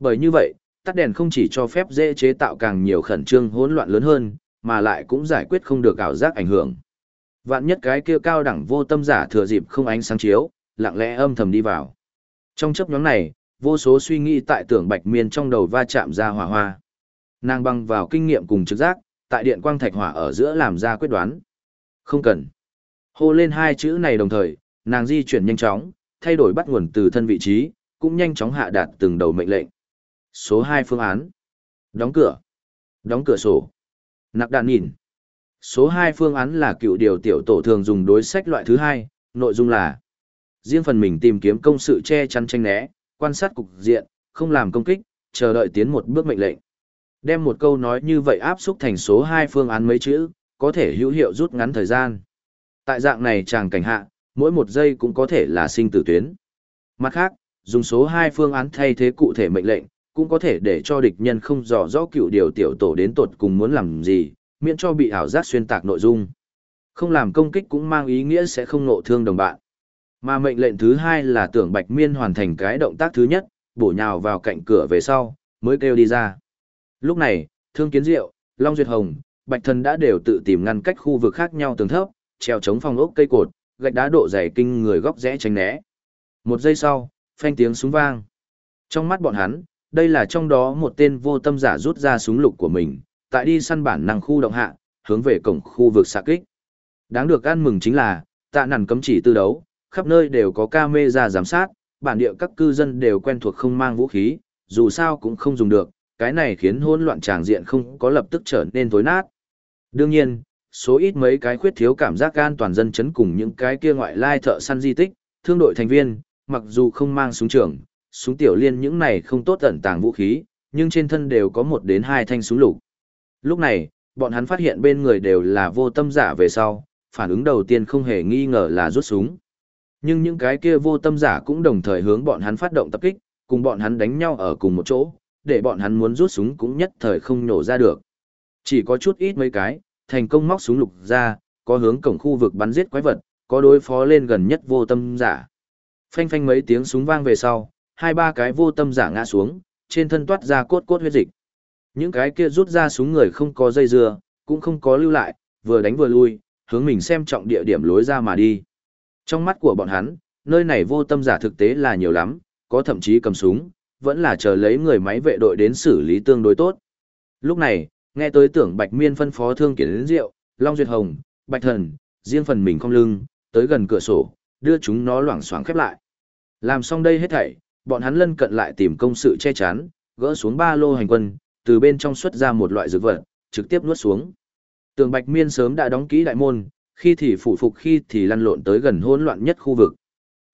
Speaker 1: Bởi như vậy, tắt đèn không chỉ cho phép dễ chế tạo càng nhiều khẩn trương hỗn loạn lớn hơn, mà lại cũng giải quyết không được ảo giác ảnh hưởng. Vạn nhất cái kia cao đẳng vô tâm giả thừa dịp không ánh sáng chiếu, lặng lẽ âm thầm đi vào. Trong chấp nhóm này, vô số suy nghĩ tại tưởng bạch miên trong đầu va chạm ra hỏa hoa. Nàng băng vào kinh nghiệm cùng trực giác, tại điện quang thạch hỏa ở giữa làm ra quyết đoán. Không cần. Hô lên hai chữ này đồng thời, nàng di chuyển nhanh chóng, thay đổi bắt nguồn từ thân vị trí, cũng nhanh chóng hạ đạt từng đầu mệnh lệnh. Số 2 phương án. Đóng cửa. Đóng cửa sổ. Nặc đạn nhìn. Số 2 phương án là cựu điều tiểu tổ thường dùng đối sách loại thứ hai, nội dung là riêng phần mình tìm kiếm công sự che chắn tranh né, quan sát cục diện, không làm công kích, chờ đợi tiến một bước mệnh lệnh. Đem một câu nói như vậy áp xúc thành số 2 phương án mấy chữ, có thể hữu hiệu rút ngắn thời gian. Tại dạng này chàng cảnh hạ, mỗi một giây cũng có thể là sinh tử tuyến. Mặt khác, dùng số 2 phương án thay thế cụ thể mệnh lệnh, cũng có thể để cho địch nhân không dò rõ cựu điều tiểu tổ đến tột cùng muốn làm gì, miễn cho bị ảo giác xuyên tạc nội dung. Không làm công kích cũng mang ý nghĩa sẽ không nộ thương đồng bạn. Mà mệnh lệnh thứ hai là tưởng Bạch Miên hoàn thành cái động tác thứ nhất, bổ nhào vào cạnh cửa về sau, mới kêu đi ra. Lúc này, Thương Kiến Diệu, Long Duyệt Hồng, Bạch Thần đã đều tự tìm ngăn cách khu vực khác nhau tường thấp, treo chống phòng ốc cây cột, gạch đá độ dày kinh người góc rẽ tránh né. Một giây sau, phanh tiếng súng vang. Trong mắt bọn hắn, đây là trong đó một tên vô tâm giả rút ra súng lục của mình, tại đi săn bản năng khu động hạ, hướng về cổng khu vực xạ kích. Đáng được ăn mừng chính là, tạ nằn cấm chỉ tư đấu, khắp nơi đều có camera giám sát, bản địa các cư dân đều quen thuộc không mang vũ khí, dù sao cũng không dùng được, cái này khiến hỗn loạn tràng diện không có lập tức trở nên tối nát. Đương nhiên, số ít mấy cái khuyết thiếu cảm giác an toàn dân chấn cùng những cái kia ngoại lai thợ săn di tích, thương đội thành viên, mặc dù không mang súng trường, súng tiểu liên những này không tốt ẩn tàng vũ khí, nhưng trên thân đều có một đến hai thanh súng lục. Lúc này, bọn hắn phát hiện bên người đều là vô tâm giả về sau, phản ứng đầu tiên không hề nghi ngờ là rút súng. Nhưng những cái kia vô tâm giả cũng đồng thời hướng bọn hắn phát động tập kích, cùng bọn hắn đánh nhau ở cùng một chỗ, để bọn hắn muốn rút súng cũng nhất thời không nổ ra được. Chỉ có chút ít mấy cái, thành công móc súng lục ra, có hướng cổng khu vực bắn giết quái vật, có đối phó lên gần nhất vô tâm giả. Phanh phanh mấy tiếng súng vang về sau, hai ba cái vô tâm giả ngã xuống, trên thân toát ra cốt cốt huyết dịch. Những cái kia rút ra súng người không có dây dưa, cũng không có lưu lại, vừa đánh vừa lui, hướng mình xem trọng địa điểm lối ra mà đi. Trong mắt của bọn hắn, nơi này vô tâm giả thực tế là nhiều lắm, có thậm chí cầm súng, vẫn là chờ lấy người máy vệ đội đến xử lý tương đối tốt. Lúc này, nghe tới tưởng Bạch Miên phân phó thương kiển đến rượu, Long Duyệt Hồng, Bạch Thần, riêng phần mình không lưng, tới gần cửa sổ, đưa chúng nó loảng xoảng khép lại. Làm xong đây hết thảy, bọn hắn lân cận lại tìm công sự che chắn, gỡ xuống ba lô hành quân, từ bên trong xuất ra một loại dược vật, trực tiếp nuốt xuống. Tường Bạch Miên sớm đã đóng kỹ đại môn, khi thì phủ phục khi thì lăn lộn tới gần hỗn loạn nhất khu vực.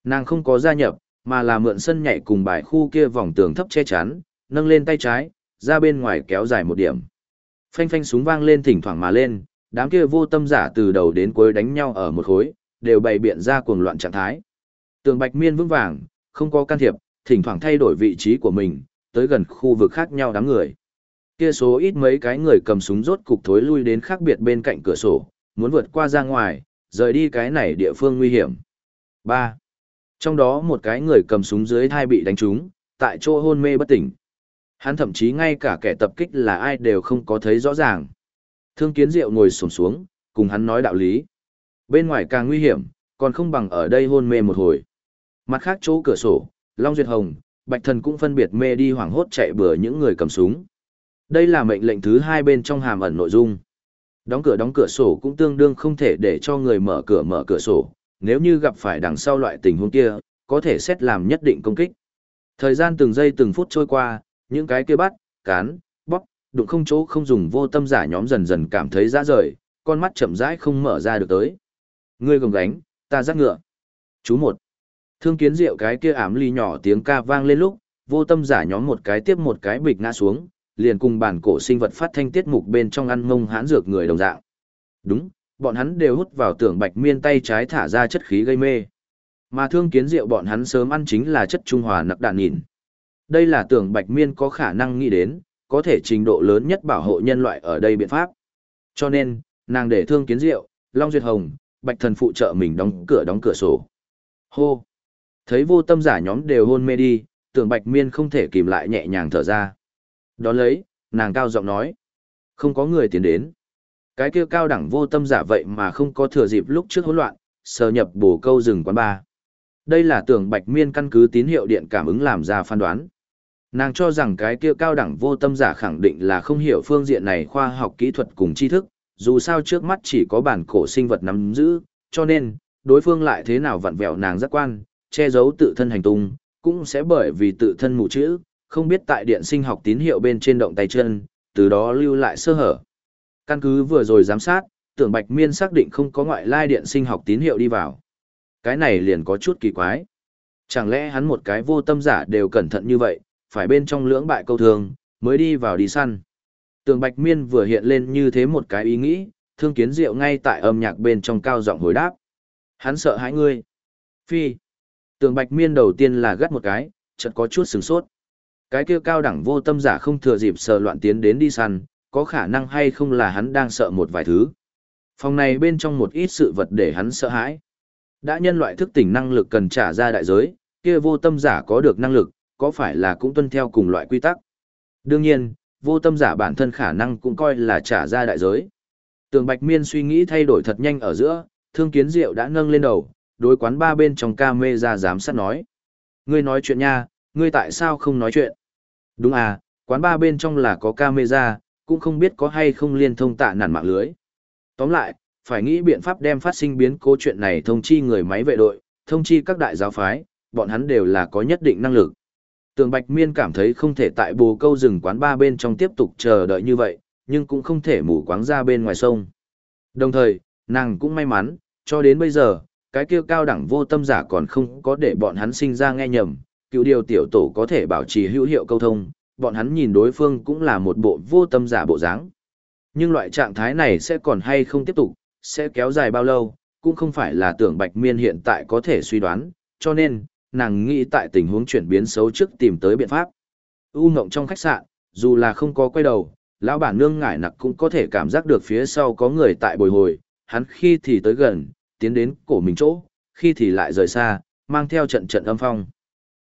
Speaker 1: Nàng không có gia nhập, mà là mượn sân nhảy cùng bài khu kia vòng tường thấp che chắn, nâng lên tay trái, ra bên ngoài kéo dài một điểm. Phanh phanh súng vang lên thỉnh thoảng mà lên, đám kia vô tâm giả từ đầu đến cuối đánh nhau ở một khối, đều bày biện ra cuồng loạn trạng thái. Tường Bạch Miên vững vàng, không có can thiệp, thỉnh thoảng thay đổi vị trí của mình, tới gần khu vực khác nhau đám người. Kia số ít mấy cái người cầm súng rốt cục thối lui đến khác biệt bên cạnh cửa sổ, muốn vượt qua ra ngoài, rời đi cái này địa phương nguy hiểm. 3. Trong đó một cái người cầm súng dưới thai bị đánh trúng, tại chỗ hôn mê bất tỉnh. Hắn thậm chí ngay cả kẻ tập kích là ai đều không có thấy rõ ràng. Thương kiến diệu ngồi sổm xuống, cùng hắn nói đạo lý. Bên ngoài càng nguy hiểm, còn không bằng ở đây hôn mê một hồi. Mặt khác chỗ cửa sổ, Long Duyệt Hồng, Bạch Thần cũng phân biệt mê đi hoảng hốt chạy bừa những người cầm súng. Đây là mệnh lệnh thứ hai bên trong hàm ẩn nội dung. Đóng cửa đóng cửa sổ cũng tương đương không thể để cho người mở cửa mở cửa sổ, nếu như gặp phải đằng sau loại tình huống kia, có thể xét làm nhất định công kích. Thời gian từng giây từng phút trôi qua, những cái kia bắt, cán, bóp, đụng không chỗ không dùng vô tâm giả nhóm dần dần cảm thấy ra rời, con mắt chậm rãi không mở ra được tới. Ngươi gồng gánh, ta dắt ngựa. Chú một. Thương kiến rượu cái kia ám ly nhỏ tiếng ca vang lên lúc, vô tâm giả nhóm một cái tiếp một cái bịch ngã xuống, liền cùng bản cổ sinh vật phát thanh tiết mục bên trong ăn mông hãn dược người đồng dạng. Đúng, bọn hắn đều hút vào tưởng bạch miên tay trái thả ra chất khí gây mê. Mà thương kiến rượu bọn hắn sớm ăn chính là chất trung hòa nặc đạn nhìn. Đây là tưởng bạch miên có khả năng nghĩ đến, có thể trình độ lớn nhất bảo hộ nhân loại ở đây biện pháp. Cho nên, nàng để thương kiến Diệu, Long Duyệt Hồng, Bạch Thần phụ trợ mình đóng cửa đóng cửa sổ. Hô! Thấy vô tâm giả nhóm đều hôn mê đi, tưởng bạch miên không thể kìm lại nhẹ nhàng thở ra. Đón lấy, nàng cao giọng nói. Không có người tiến đến. Cái kia cao đẳng vô tâm giả vậy mà không có thừa dịp lúc trước hỗn loạn, sờ nhập bổ câu rừng quán ba. Đây là tưởng Bạch Miên căn cứ tín hiệu điện cảm ứng làm ra phán đoán. Nàng cho rằng cái kia cao đẳng vô tâm giả khẳng định là không hiểu phương diện này khoa học kỹ thuật cùng tri thức, dù sao trước mắt chỉ có bản cổ sinh vật nắm giữ, cho nên, đối phương lại thế nào vặn vẹo nàng giác quan, che giấu tự thân hành tung, cũng sẽ bởi vì tự thân mù chữ, không biết tại điện sinh học tín hiệu bên trên động tay chân, từ đó lưu lại sơ hở. Căn cứ vừa rồi giám sát, tưởng Bạch Miên xác định không có ngoại lai điện sinh học tín hiệu đi vào. Cái này liền có chút kỳ quái. Chẳng lẽ hắn một cái vô tâm giả đều cẩn thận như vậy, phải bên trong lưỡng bại câu thường, mới đi vào đi săn. Tường Bạch Miên vừa hiện lên như thế một cái ý nghĩ, thương kiến diệu ngay tại âm nhạc bên trong cao giọng hồi đáp. Hắn sợ hãi ngươi. Phi. Tường Bạch Miên đầu tiên là gắt một cái, chợt có chút sừng sốt. Cái kia cao đẳng vô tâm giả không thừa dịp sờ loạn tiến đến đi săn, có khả năng hay không là hắn đang sợ một vài thứ. Phòng này bên trong một ít sự vật để hắn sợ hãi. Đã nhân loại thức tỉnh năng lực cần trả ra đại giới, kia vô tâm giả có được năng lực, có phải là cũng tuân theo cùng loại quy tắc? Đương nhiên, vô tâm giả bản thân khả năng cũng coi là trả ra đại giới. Tường Bạch Miên suy nghĩ thay đổi thật nhanh ở giữa, thương kiến diệu đã nâng lên đầu, đối quán ba bên trong ca mê ra giám sát nói. Ngươi nói chuyện nha, ngươi tại sao không nói chuyện? Đúng à, quán ba bên trong là có camera, cũng không biết có hay không liên thông tạ nản mạng lưới. Tóm lại, phải nghĩ biện pháp đem phát sinh biến cố chuyện này thông chi người máy vệ đội, thông chi các đại giáo phái, bọn hắn đều là có nhất định năng lực. Tường Bạch Miên cảm thấy không thể tại bồ câu rừng quán ba bên trong tiếp tục chờ đợi như vậy, nhưng cũng không thể mù quáng ra bên ngoài sông. Đồng thời, nàng cũng may mắn, cho đến bây giờ, cái kia cao đẳng vô tâm giả còn không có để bọn hắn sinh ra nghe nhầm, cựu điều tiểu tổ có thể bảo trì hữu hiệu câu thông, bọn hắn nhìn đối phương cũng là một bộ vô tâm giả bộ dáng. Nhưng loại trạng thái này sẽ còn hay không tiếp tục, sẽ kéo dài bao lâu, cũng không phải là tưởng Bạch Miên hiện tại có thể suy đoán, cho nên, nàng nghĩ tại tình huống chuyển biến xấu trước tìm tới biện pháp. U ngộng trong khách sạn, dù là không có quay đầu, lão bản nương ngải nặc cũng có thể cảm giác được phía sau có người tại bồi hồi, hắn khi thì tới gần, tiến đến cổ mình chỗ, khi thì lại rời xa, mang theo trận trận âm phong.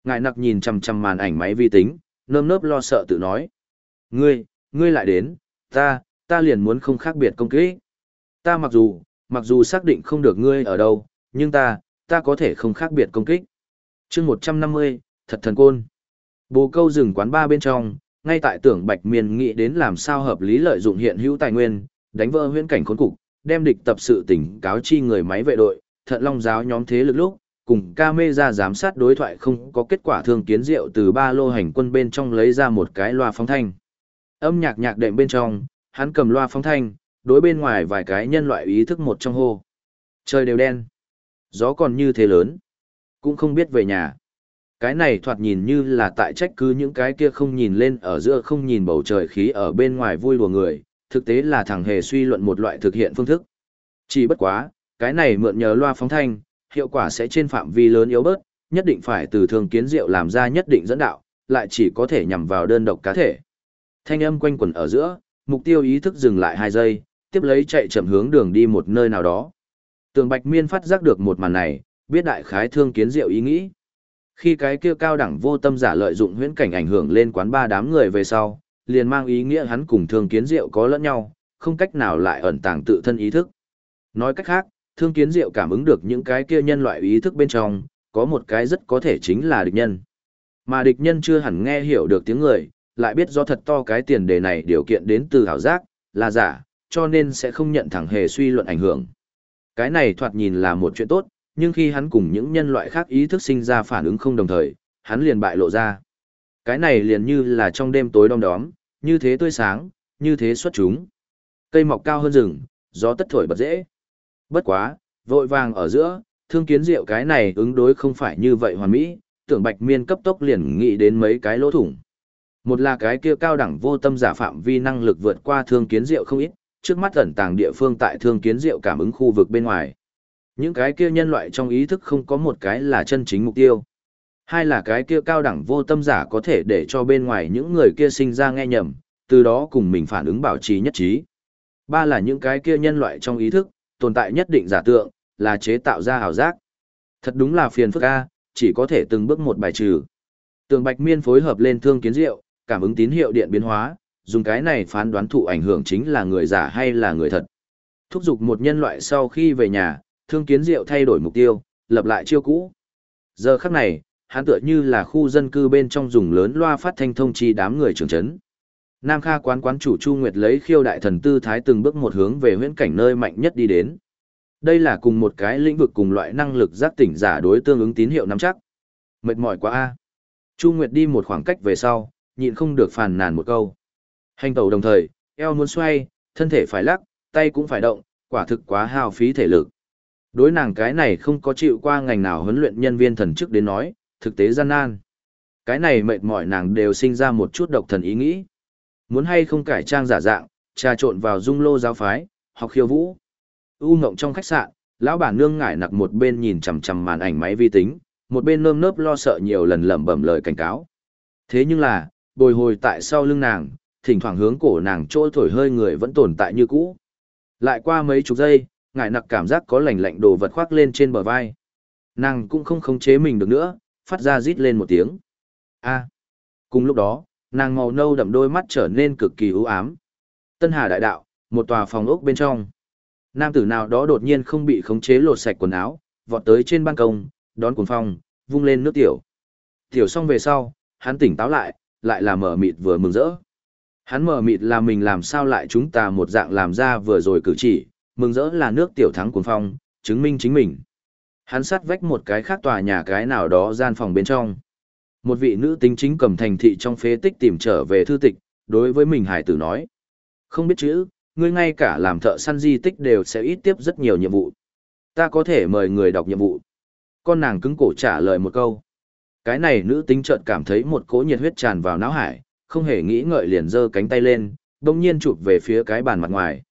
Speaker 1: Ngải nặc nhìn chằm chằm màn ảnh máy vi tính, nơm nớp lo sợ tự nói. Ngươi, ngươi lại đến, ta, ta liền muốn không khác biệt công kích. Ta mặc dù, mặc dù xác định không được ngươi ở đâu, nhưng ta, ta có thể không khác biệt công kích chương một trăm năm mươi, thật thần côn. Bồ câu rừng quán ba bên trong, ngay tại tưởng bạch miên nghĩ đến làm sao hợp lý lợi dụng hiện hữu tài nguyên, đánh vỡ huyễn cảnh khốn cục, đem địch tập sự tỉnh cáo chi người máy vệ đội, thận long giáo nhóm thế lực lúc, cùng ca mê ra giám sát đối thoại không có kết quả thương kiến diệu từ ba lô hành quân bên trong lấy ra một cái loa phóng thanh. Âm nhạc nhạc đệm bên trong, hắn cầm loa phóng thanh, đối bên ngoài vài cái nhân loại ý thức một trong hô. Trời đều đen, gió còn như thế lớn cũng không biết về nhà. Cái này thoạt nhìn như là tại trách cứ những cái kia không nhìn lên ở giữa không nhìn bầu trời khí ở bên ngoài vui đùa người, thực tế là thằng hề suy luận một loại thực hiện phương thức. Chỉ bất quá, cái này mượn nhờ loa phóng thanh, hiệu quả sẽ trên phạm vi lớn yếu bớt, nhất định phải từ thường kiến diệu làm ra nhất định dẫn đạo, lại chỉ có thể nhằm vào đơn độc cá thể. Thanh âm quanh quẩn ở giữa, mục tiêu ý thức dừng lại 2 giây, tiếp lấy chạy chậm hướng đường đi một nơi nào đó. Tường Bạch Miên phát giác được một màn này, biết đại khái thương kiến diệu ý nghĩ. Khi cái kia cao đẳng vô tâm giả lợi dụng huyễn cảnh ảnh hưởng lên quán ba đám người về sau, liền mang ý nghĩa hắn cùng thương kiến diệu có lẫn nhau, không cách nào lại ẩn tàng tự thân ý thức. Nói cách khác, thương kiến diệu cảm ứng được những cái kia nhân loại ý thức bên trong, có một cái rất có thể chính là địch nhân. Mà địch nhân chưa hẳn nghe hiểu được tiếng người, lại biết do thật to cái tiền đề này điều kiện đến từ hảo giác, là giả, cho nên sẽ không nhận thẳng hề suy luận ảnh hưởng. Cái này thoạt nhìn là một chuyện tốt, nhưng khi hắn cùng những nhân loại khác ý thức sinh ra phản ứng không đồng thời, hắn liền bại lộ ra. Cái này liền như là trong đêm tối đom đóm, như thế tươi sáng, như thế xuất chúng. Cây mọc cao hơn rừng, gió tất thổi bật dễ. Bất quá, vội vàng ở giữa, thương kiến diệu cái này ứng đối không phải như vậy hoàn mỹ, tưởng bạch miên cấp tốc liền nghĩ đến mấy cái lỗ thủng. Một là cái kia cao đẳng vô tâm giả phạm vi năng lực vượt qua thương kiến diệu không ít, trước mắt ẩn tàng địa phương tại thương kiến diệu cảm ứng khu vực bên ngoài. Những cái kia nhân loại trong ý thức không có một cái là chân chính mục tiêu. Hai là cái kia cao đẳng vô tâm giả có thể để cho bên ngoài những người kia sinh ra nghe nhầm, từ đó cùng mình phản ứng bảo trì nhất trí. Ba là những cái kia nhân loại trong ý thức, tồn tại nhất định giả tượng, là chế tạo ra ảo giác. Thật đúng là phiền phức a, chỉ có thể từng bước một bài trừ. Tường Bạch Miên phối hợp lên thương kiến diệu, cảm ứng tín hiệu điện biến hóa, dùng cái này phán đoán thụ ảnh hưởng chính là người giả hay là người thật. Thúc giục một nhân loại sau khi về nhà, thương kiến diệu thay đổi mục tiêu, lập lại chiêu cũ. Giờ khắc này, hắn tựa như là khu dân cư bên trong dùng lớn loa phát thanh thông chi đám người trưởng trấn. Nam Kha quán quán chủ Chu Nguyệt lấy khiêu đại thần tư thái từng bước một hướng về huyễn cảnh nơi mạnh nhất đi đến. Đây là cùng một cái lĩnh vực cùng loại năng lực giác tỉnh giả đối tương ứng tín hiệu nắm chắc. Mệt mỏi quá a. Chu Nguyệt đi một khoảng cách về sau, nhịn không được phàn nàn một câu. Hành tẩu đồng thời, eo muốn xoay, thân thể phải lắc, tay cũng phải động, quả thực quá hao phí thể lực. Đối nàng cái này không có chịu qua ngành nào huấn luyện nhân viên thần chức đến nói, thực tế gian nan. Cái này mệt mỏi nàng đều sinh ra một chút độc thần ý nghĩ. Muốn hay không cải trang giả dạng, trà trộn vào dung lô giáo phái, học khiêu vũ. U ngộng trong khách sạn, lão bản nương ngải nặc một bên nhìn chằm chằm màn ảnh máy vi tính, một bên nơm nớp lo sợ nhiều lần lẩm bẩm lời cảnh cáo. Thế nhưng là, bồi hồi tại sau lưng nàng, thỉnh thoảng hướng cổ nàng trôi thổi hơi người vẫn tồn tại như cũ. Lại qua mấy chục giây, ngải nặc cảm giác có lạnh lạnh đồ vật khoác lên trên bờ vai. Nàng cũng không khống chế mình được nữa, phát ra rít lên một tiếng. A. Cùng lúc đó, nàng màu nâu đậm đôi mắt trở nên cực kỳ u ám. Tân Hà đại đạo, một tòa phòng ốc bên trong. Nam tử nào đó đột nhiên không bị khống chế lột sạch quần áo, vọt tới trên ban công, đón cuồng phong, vung lên nước tiểu. Tiểu xong về sau, hắn tỉnh táo lại, lại là mở mịt vừa mừng rỡ. Hắn mở mịt là mình làm sao lại chúng ta một dạng làm ra vừa rồi cử chỉ, mừng rỡ là nước tiểu thắng cuồng phong, chứng minh chính mình. Hắn sát vách một cái khác tòa nhà cái nào đó gian phòng bên trong. Một vị nữ tính chính cầm thành thị trong phế tích tìm trở về thư tịch, đối với mình hải tử nói. Không biết chữ, ngươi ngay cả làm thợ săn di tích đều sẽ ít tiếp rất nhiều nhiệm vụ. Ta có thể mời người đọc nhiệm vụ. Con nàng cứng cổ trả lời một câu. Cái này nữ tính chợt cảm thấy một cỗ nhiệt huyết tràn vào não hải, không hề nghĩ ngợi liền giơ cánh tay lên, đồng nhiên chụp về phía cái bàn mặt ngoài.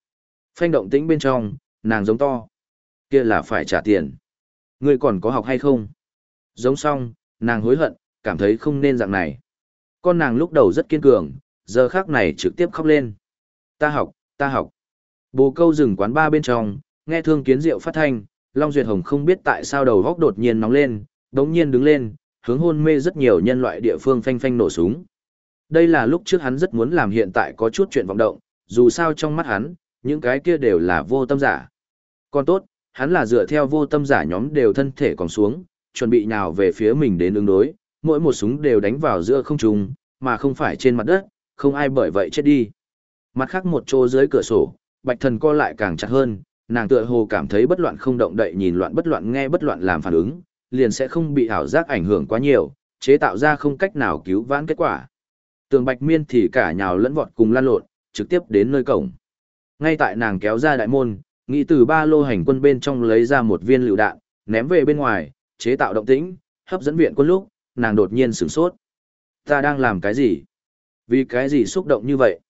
Speaker 1: Phanh động tĩnh bên trong, nàng giống to. Kia là phải trả tiền. Ngươi còn có học hay không? Giống xong, nàng hối hận, cảm thấy không nên dạng này. Con nàng lúc đầu rất kiên cường, giờ khác này trực tiếp khóc lên. Ta học, ta học. Bồ câu rừng quán ba bên trong, nghe thương kiến diệu phát thanh, Long Duyệt Hồng không biết tại sao đầu góc đột nhiên nóng lên, đống nhiên đứng lên, hướng hôn mê rất nhiều nhân loại địa phương phanh phanh nổ súng. Đây là lúc trước hắn rất muốn làm hiện tại có chút chuyện vọng động, dù sao trong mắt hắn, những cái kia đều là vô tâm giả. Còn tốt, hắn là dựa theo vô tâm giả nhóm đều thân thể còn xuống, chuẩn bị nào về phía mình đến ứng đối, mỗi một súng đều đánh vào giữa không trung, mà không phải trên mặt đất, không ai bởi vậy chết đi. Mặt khác một chỗ dưới cửa sổ, bạch thần co lại càng chặt hơn, nàng tựa hồ cảm thấy bất loạn không động đậy nhìn loạn bất loạn nghe bất loạn làm phản ứng, liền sẽ không bị ảo giác ảnh hưởng quá nhiều, chế tạo ra không cách nào cứu vãn kết quả. Tường bạch miên thì cả nhào lẫn vọt cùng lan lộn, trực tiếp đến nơi cổng. Ngay tại nàng kéo ra đại môn, nghĩ từ ba lô hành quân bên trong lấy ra một viên lựu đạn, ném về bên ngoài, chế tạo động tĩnh, hấp dẫn viện quân lúc, nàng đột nhiên sửng sốt. Ta đang làm cái gì? Vì cái gì xúc động như vậy?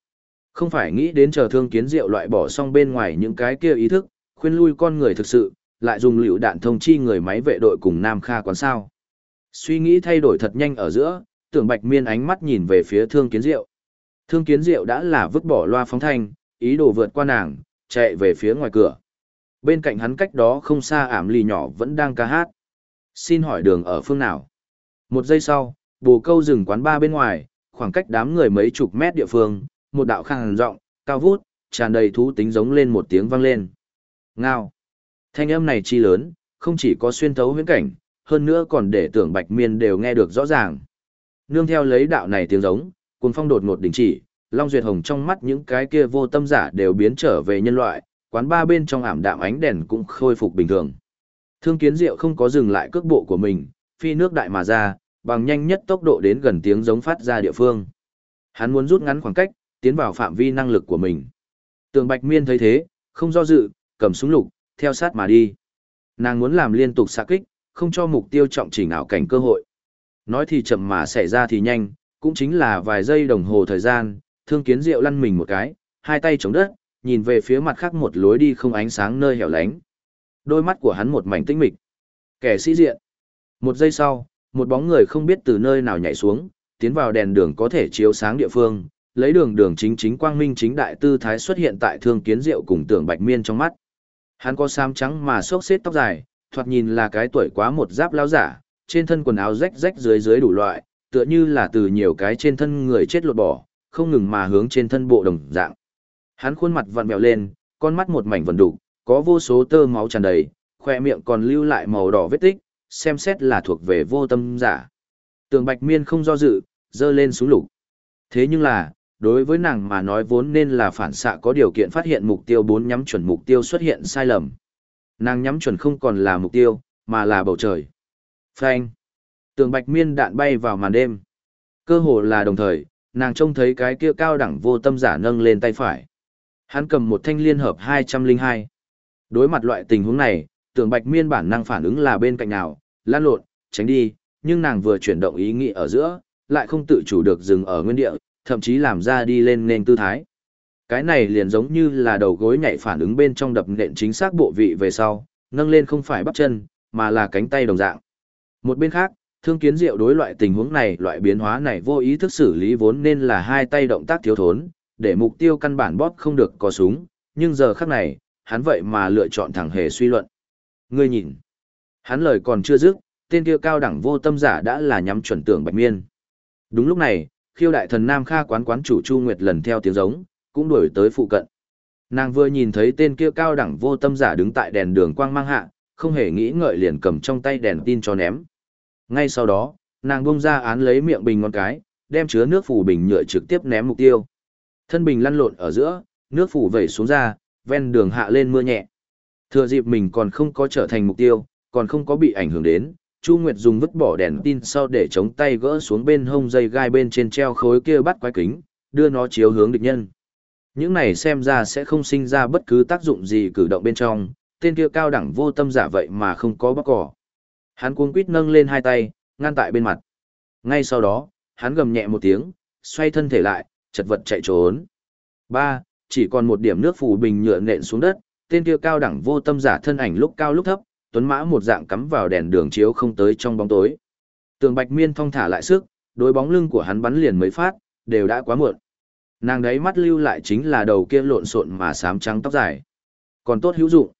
Speaker 1: Không phải nghĩ đến chờ thương kiến diệu loại bỏ xong bên ngoài những cái kia ý thức, khuyên lui con người thực sự, lại dùng lựu đạn thông chi người máy vệ đội cùng Nam Kha quán sao. Suy nghĩ thay đổi thật nhanh ở giữa, tưởng bạch miên ánh mắt nhìn về phía thương kiến diệu. Thương kiến diệu đã là vứt bỏ loa phóng thanh, ý đồ vượt qua nàng, chạy về phía ngoài cửa. Bên cạnh hắn cách đó không xa ảm lì nhỏ vẫn đang ca hát. Xin hỏi đường ở phương nào? Một giây sau, bồ câu dừng quán ba bên ngoài, khoảng cách đám người mấy chục mét địa phương, một đạo khang rộng, cao vút, tràn đầy thú tính giống lên một tiếng vang lên. Ngao. Thanh âm này chi lớn, không chỉ có xuyên thấu huyễn cảnh, hơn nữa còn để tưởng bạch miên đều nghe được rõ ràng. Nương theo lấy đạo này tiếng giống, cuồng phong đột ngột đình chỉ, Long Duyệt Hồng trong mắt những cái kia vô tâm giả đều biến trở về nhân loại, quán ba bên trong ảm đạm ánh đèn cũng khôi phục bình thường. Thương kiến diệu không có dừng lại cước bộ của mình, phi nước đại mà ra, bằng nhanh nhất tốc độ đến gần tiếng giống phát ra địa phương. Hắn muốn rút ngắn khoảng cách, tiến vào phạm vi năng lực của mình. Tường Bạch Miên thấy thế, không do dự, cầm súng lục, theo sát mà đi. Nàng muốn làm liên tục xạ kích, không cho mục tiêu trọng chỉnh ảo cảnh cơ hội. Nói thì chậm mà xảy ra thì nhanh, cũng chính là vài giây đồng hồ thời gian, thương kiến diệu lăn mình một cái, hai tay chống đất, nhìn về phía mặt khác một lối đi không ánh sáng nơi hẻo lánh. Đôi mắt của hắn một mảnh tinh mịch. Kẻ sĩ diện. Một giây sau, một bóng người không biết từ nơi nào nhảy xuống, tiến vào đèn đường có thể chiếu sáng địa phương, lấy đường đường chính chính quang minh chính đại tư thái xuất hiện tại thương kiến diệu cùng tưởng bạch miên trong mắt. Hắn có sám trắng mà xốc xếp tóc dài, thoạt nhìn là cái tuổi quá một giáp lao giả, trên thân quần áo rách rách dưới dưới đủ loại, tựa như là từ nhiều cái trên thân người chết lột bỏ, không ngừng mà hướng trên thân bộ đồng dạng. Hắn khuôn mặt vặn vẹo lên, con mắt một mảnh vần đục, có vô số tơ máu tràn đầy, khoe miệng còn lưu lại màu đỏ vết tích, xem xét là thuộc về vô tâm giả. Tường Bạch Miên không do dự, dơ lên súng lục. Thế nhưng là, đối với nàng mà nói vốn nên là phản xạ có điều kiện phát hiện mục tiêu bốn nhắm chuẩn mục tiêu xuất hiện sai lầm. Nàng nhắm chuẩn không còn là mục tiêu, mà là bầu trời. Phanh. Tường Bạch Miên đạn bay vào màn đêm. Cơ hồ là đồng thời, nàng trông thấy cái kia cao đẳng vô tâm giả nâng lên tay phải. Hắn cầm một thanh liên hợp 202. Đối mặt loại tình huống này, tưởng bạch miên bản năng phản ứng là bên cạnh nào, lan lộn, tránh đi, nhưng nàng vừa chuyển động ý nghĩ ở giữa, lại không tự chủ được dừng ở nguyên địa, thậm chí làm ra đi lên nên tư thái. Cái này liền giống như là đầu gối nhảy phản ứng bên trong đập nện chính xác bộ vị về sau, nâng lên không phải bắp chân, mà là cánh tay đồng dạng. Một bên khác, thương kiến diệu đối loại tình huống này, loại biến hóa này vô ý thức xử lý vốn nên là hai tay động tác thiếu thốn, để mục tiêu căn bản bóp không được có súng, nhưng giờ khắc này, hắn vậy mà lựa chọn thẳng hề suy luận. Ngươi nhìn, hắn lời còn chưa dứt, tên kia cao đẳng vô tâm giả đã là nhắm chuẩn tưởng Bạch Miên. Đúng lúc này, khiêu đại thần Nam Kha quán quán chủ Chu Nguyệt lần theo tiếng giống, cũng đuổi tới phụ cận. Nàng vừa nhìn thấy tên kia cao đẳng vô tâm giả đứng tại đèn đường quang mang hạ, không hề nghĩ ngợi liền cầm trong tay đèn tin cho ném. Ngay sau đó, nàng bung ra án lấy miệng bình ngón cái, đem chứa nước phủ bình nhựa trực tiếp ném mục tiêu. Thân bình lăn lộn ở giữa, nước phủ vẩy xuống ra, ven đường hạ lên mưa nhẹ. Thừa dịp mình còn không có trở thành mục tiêu, còn không có bị ảnh hưởng đến, Chu Nguyệt dùng vứt bỏ đèn tin sau để chống tay gỡ xuống bên hông dây gai bên trên treo khối kia bắt quái kính, đưa nó chiếu hướng địch nhân. Những này xem ra sẽ không sinh ra bất cứ tác dụng gì cử động bên trong, tên kia cao đẳng vô tâm giả vậy mà không có bóc cỏ. Hắn cuống quít nâng lên hai tay, ngăn tại bên mặt. Ngay sau đó, hắn gầm nhẹ một tiếng, xoay thân thể lại, chật vật chạy trốn. Ba, chỉ còn một điểm nước phủ bình nhựa nện xuống đất, tên kia cao đẳng vô tâm giả thân ảnh lúc cao lúc thấp, tuấn mã một dạng cắm vào đèn đường chiếu không tới trong bóng tối. Tường Bạch Miên thong thả lại sức, đối bóng lưng của hắn bắn liền mấy phát, đều đã quá muộn. Nàng đấy mắt lưu lại chính là đầu kia lộn xộn mà xám trắng tóc dài. Còn tốt hữu dụng.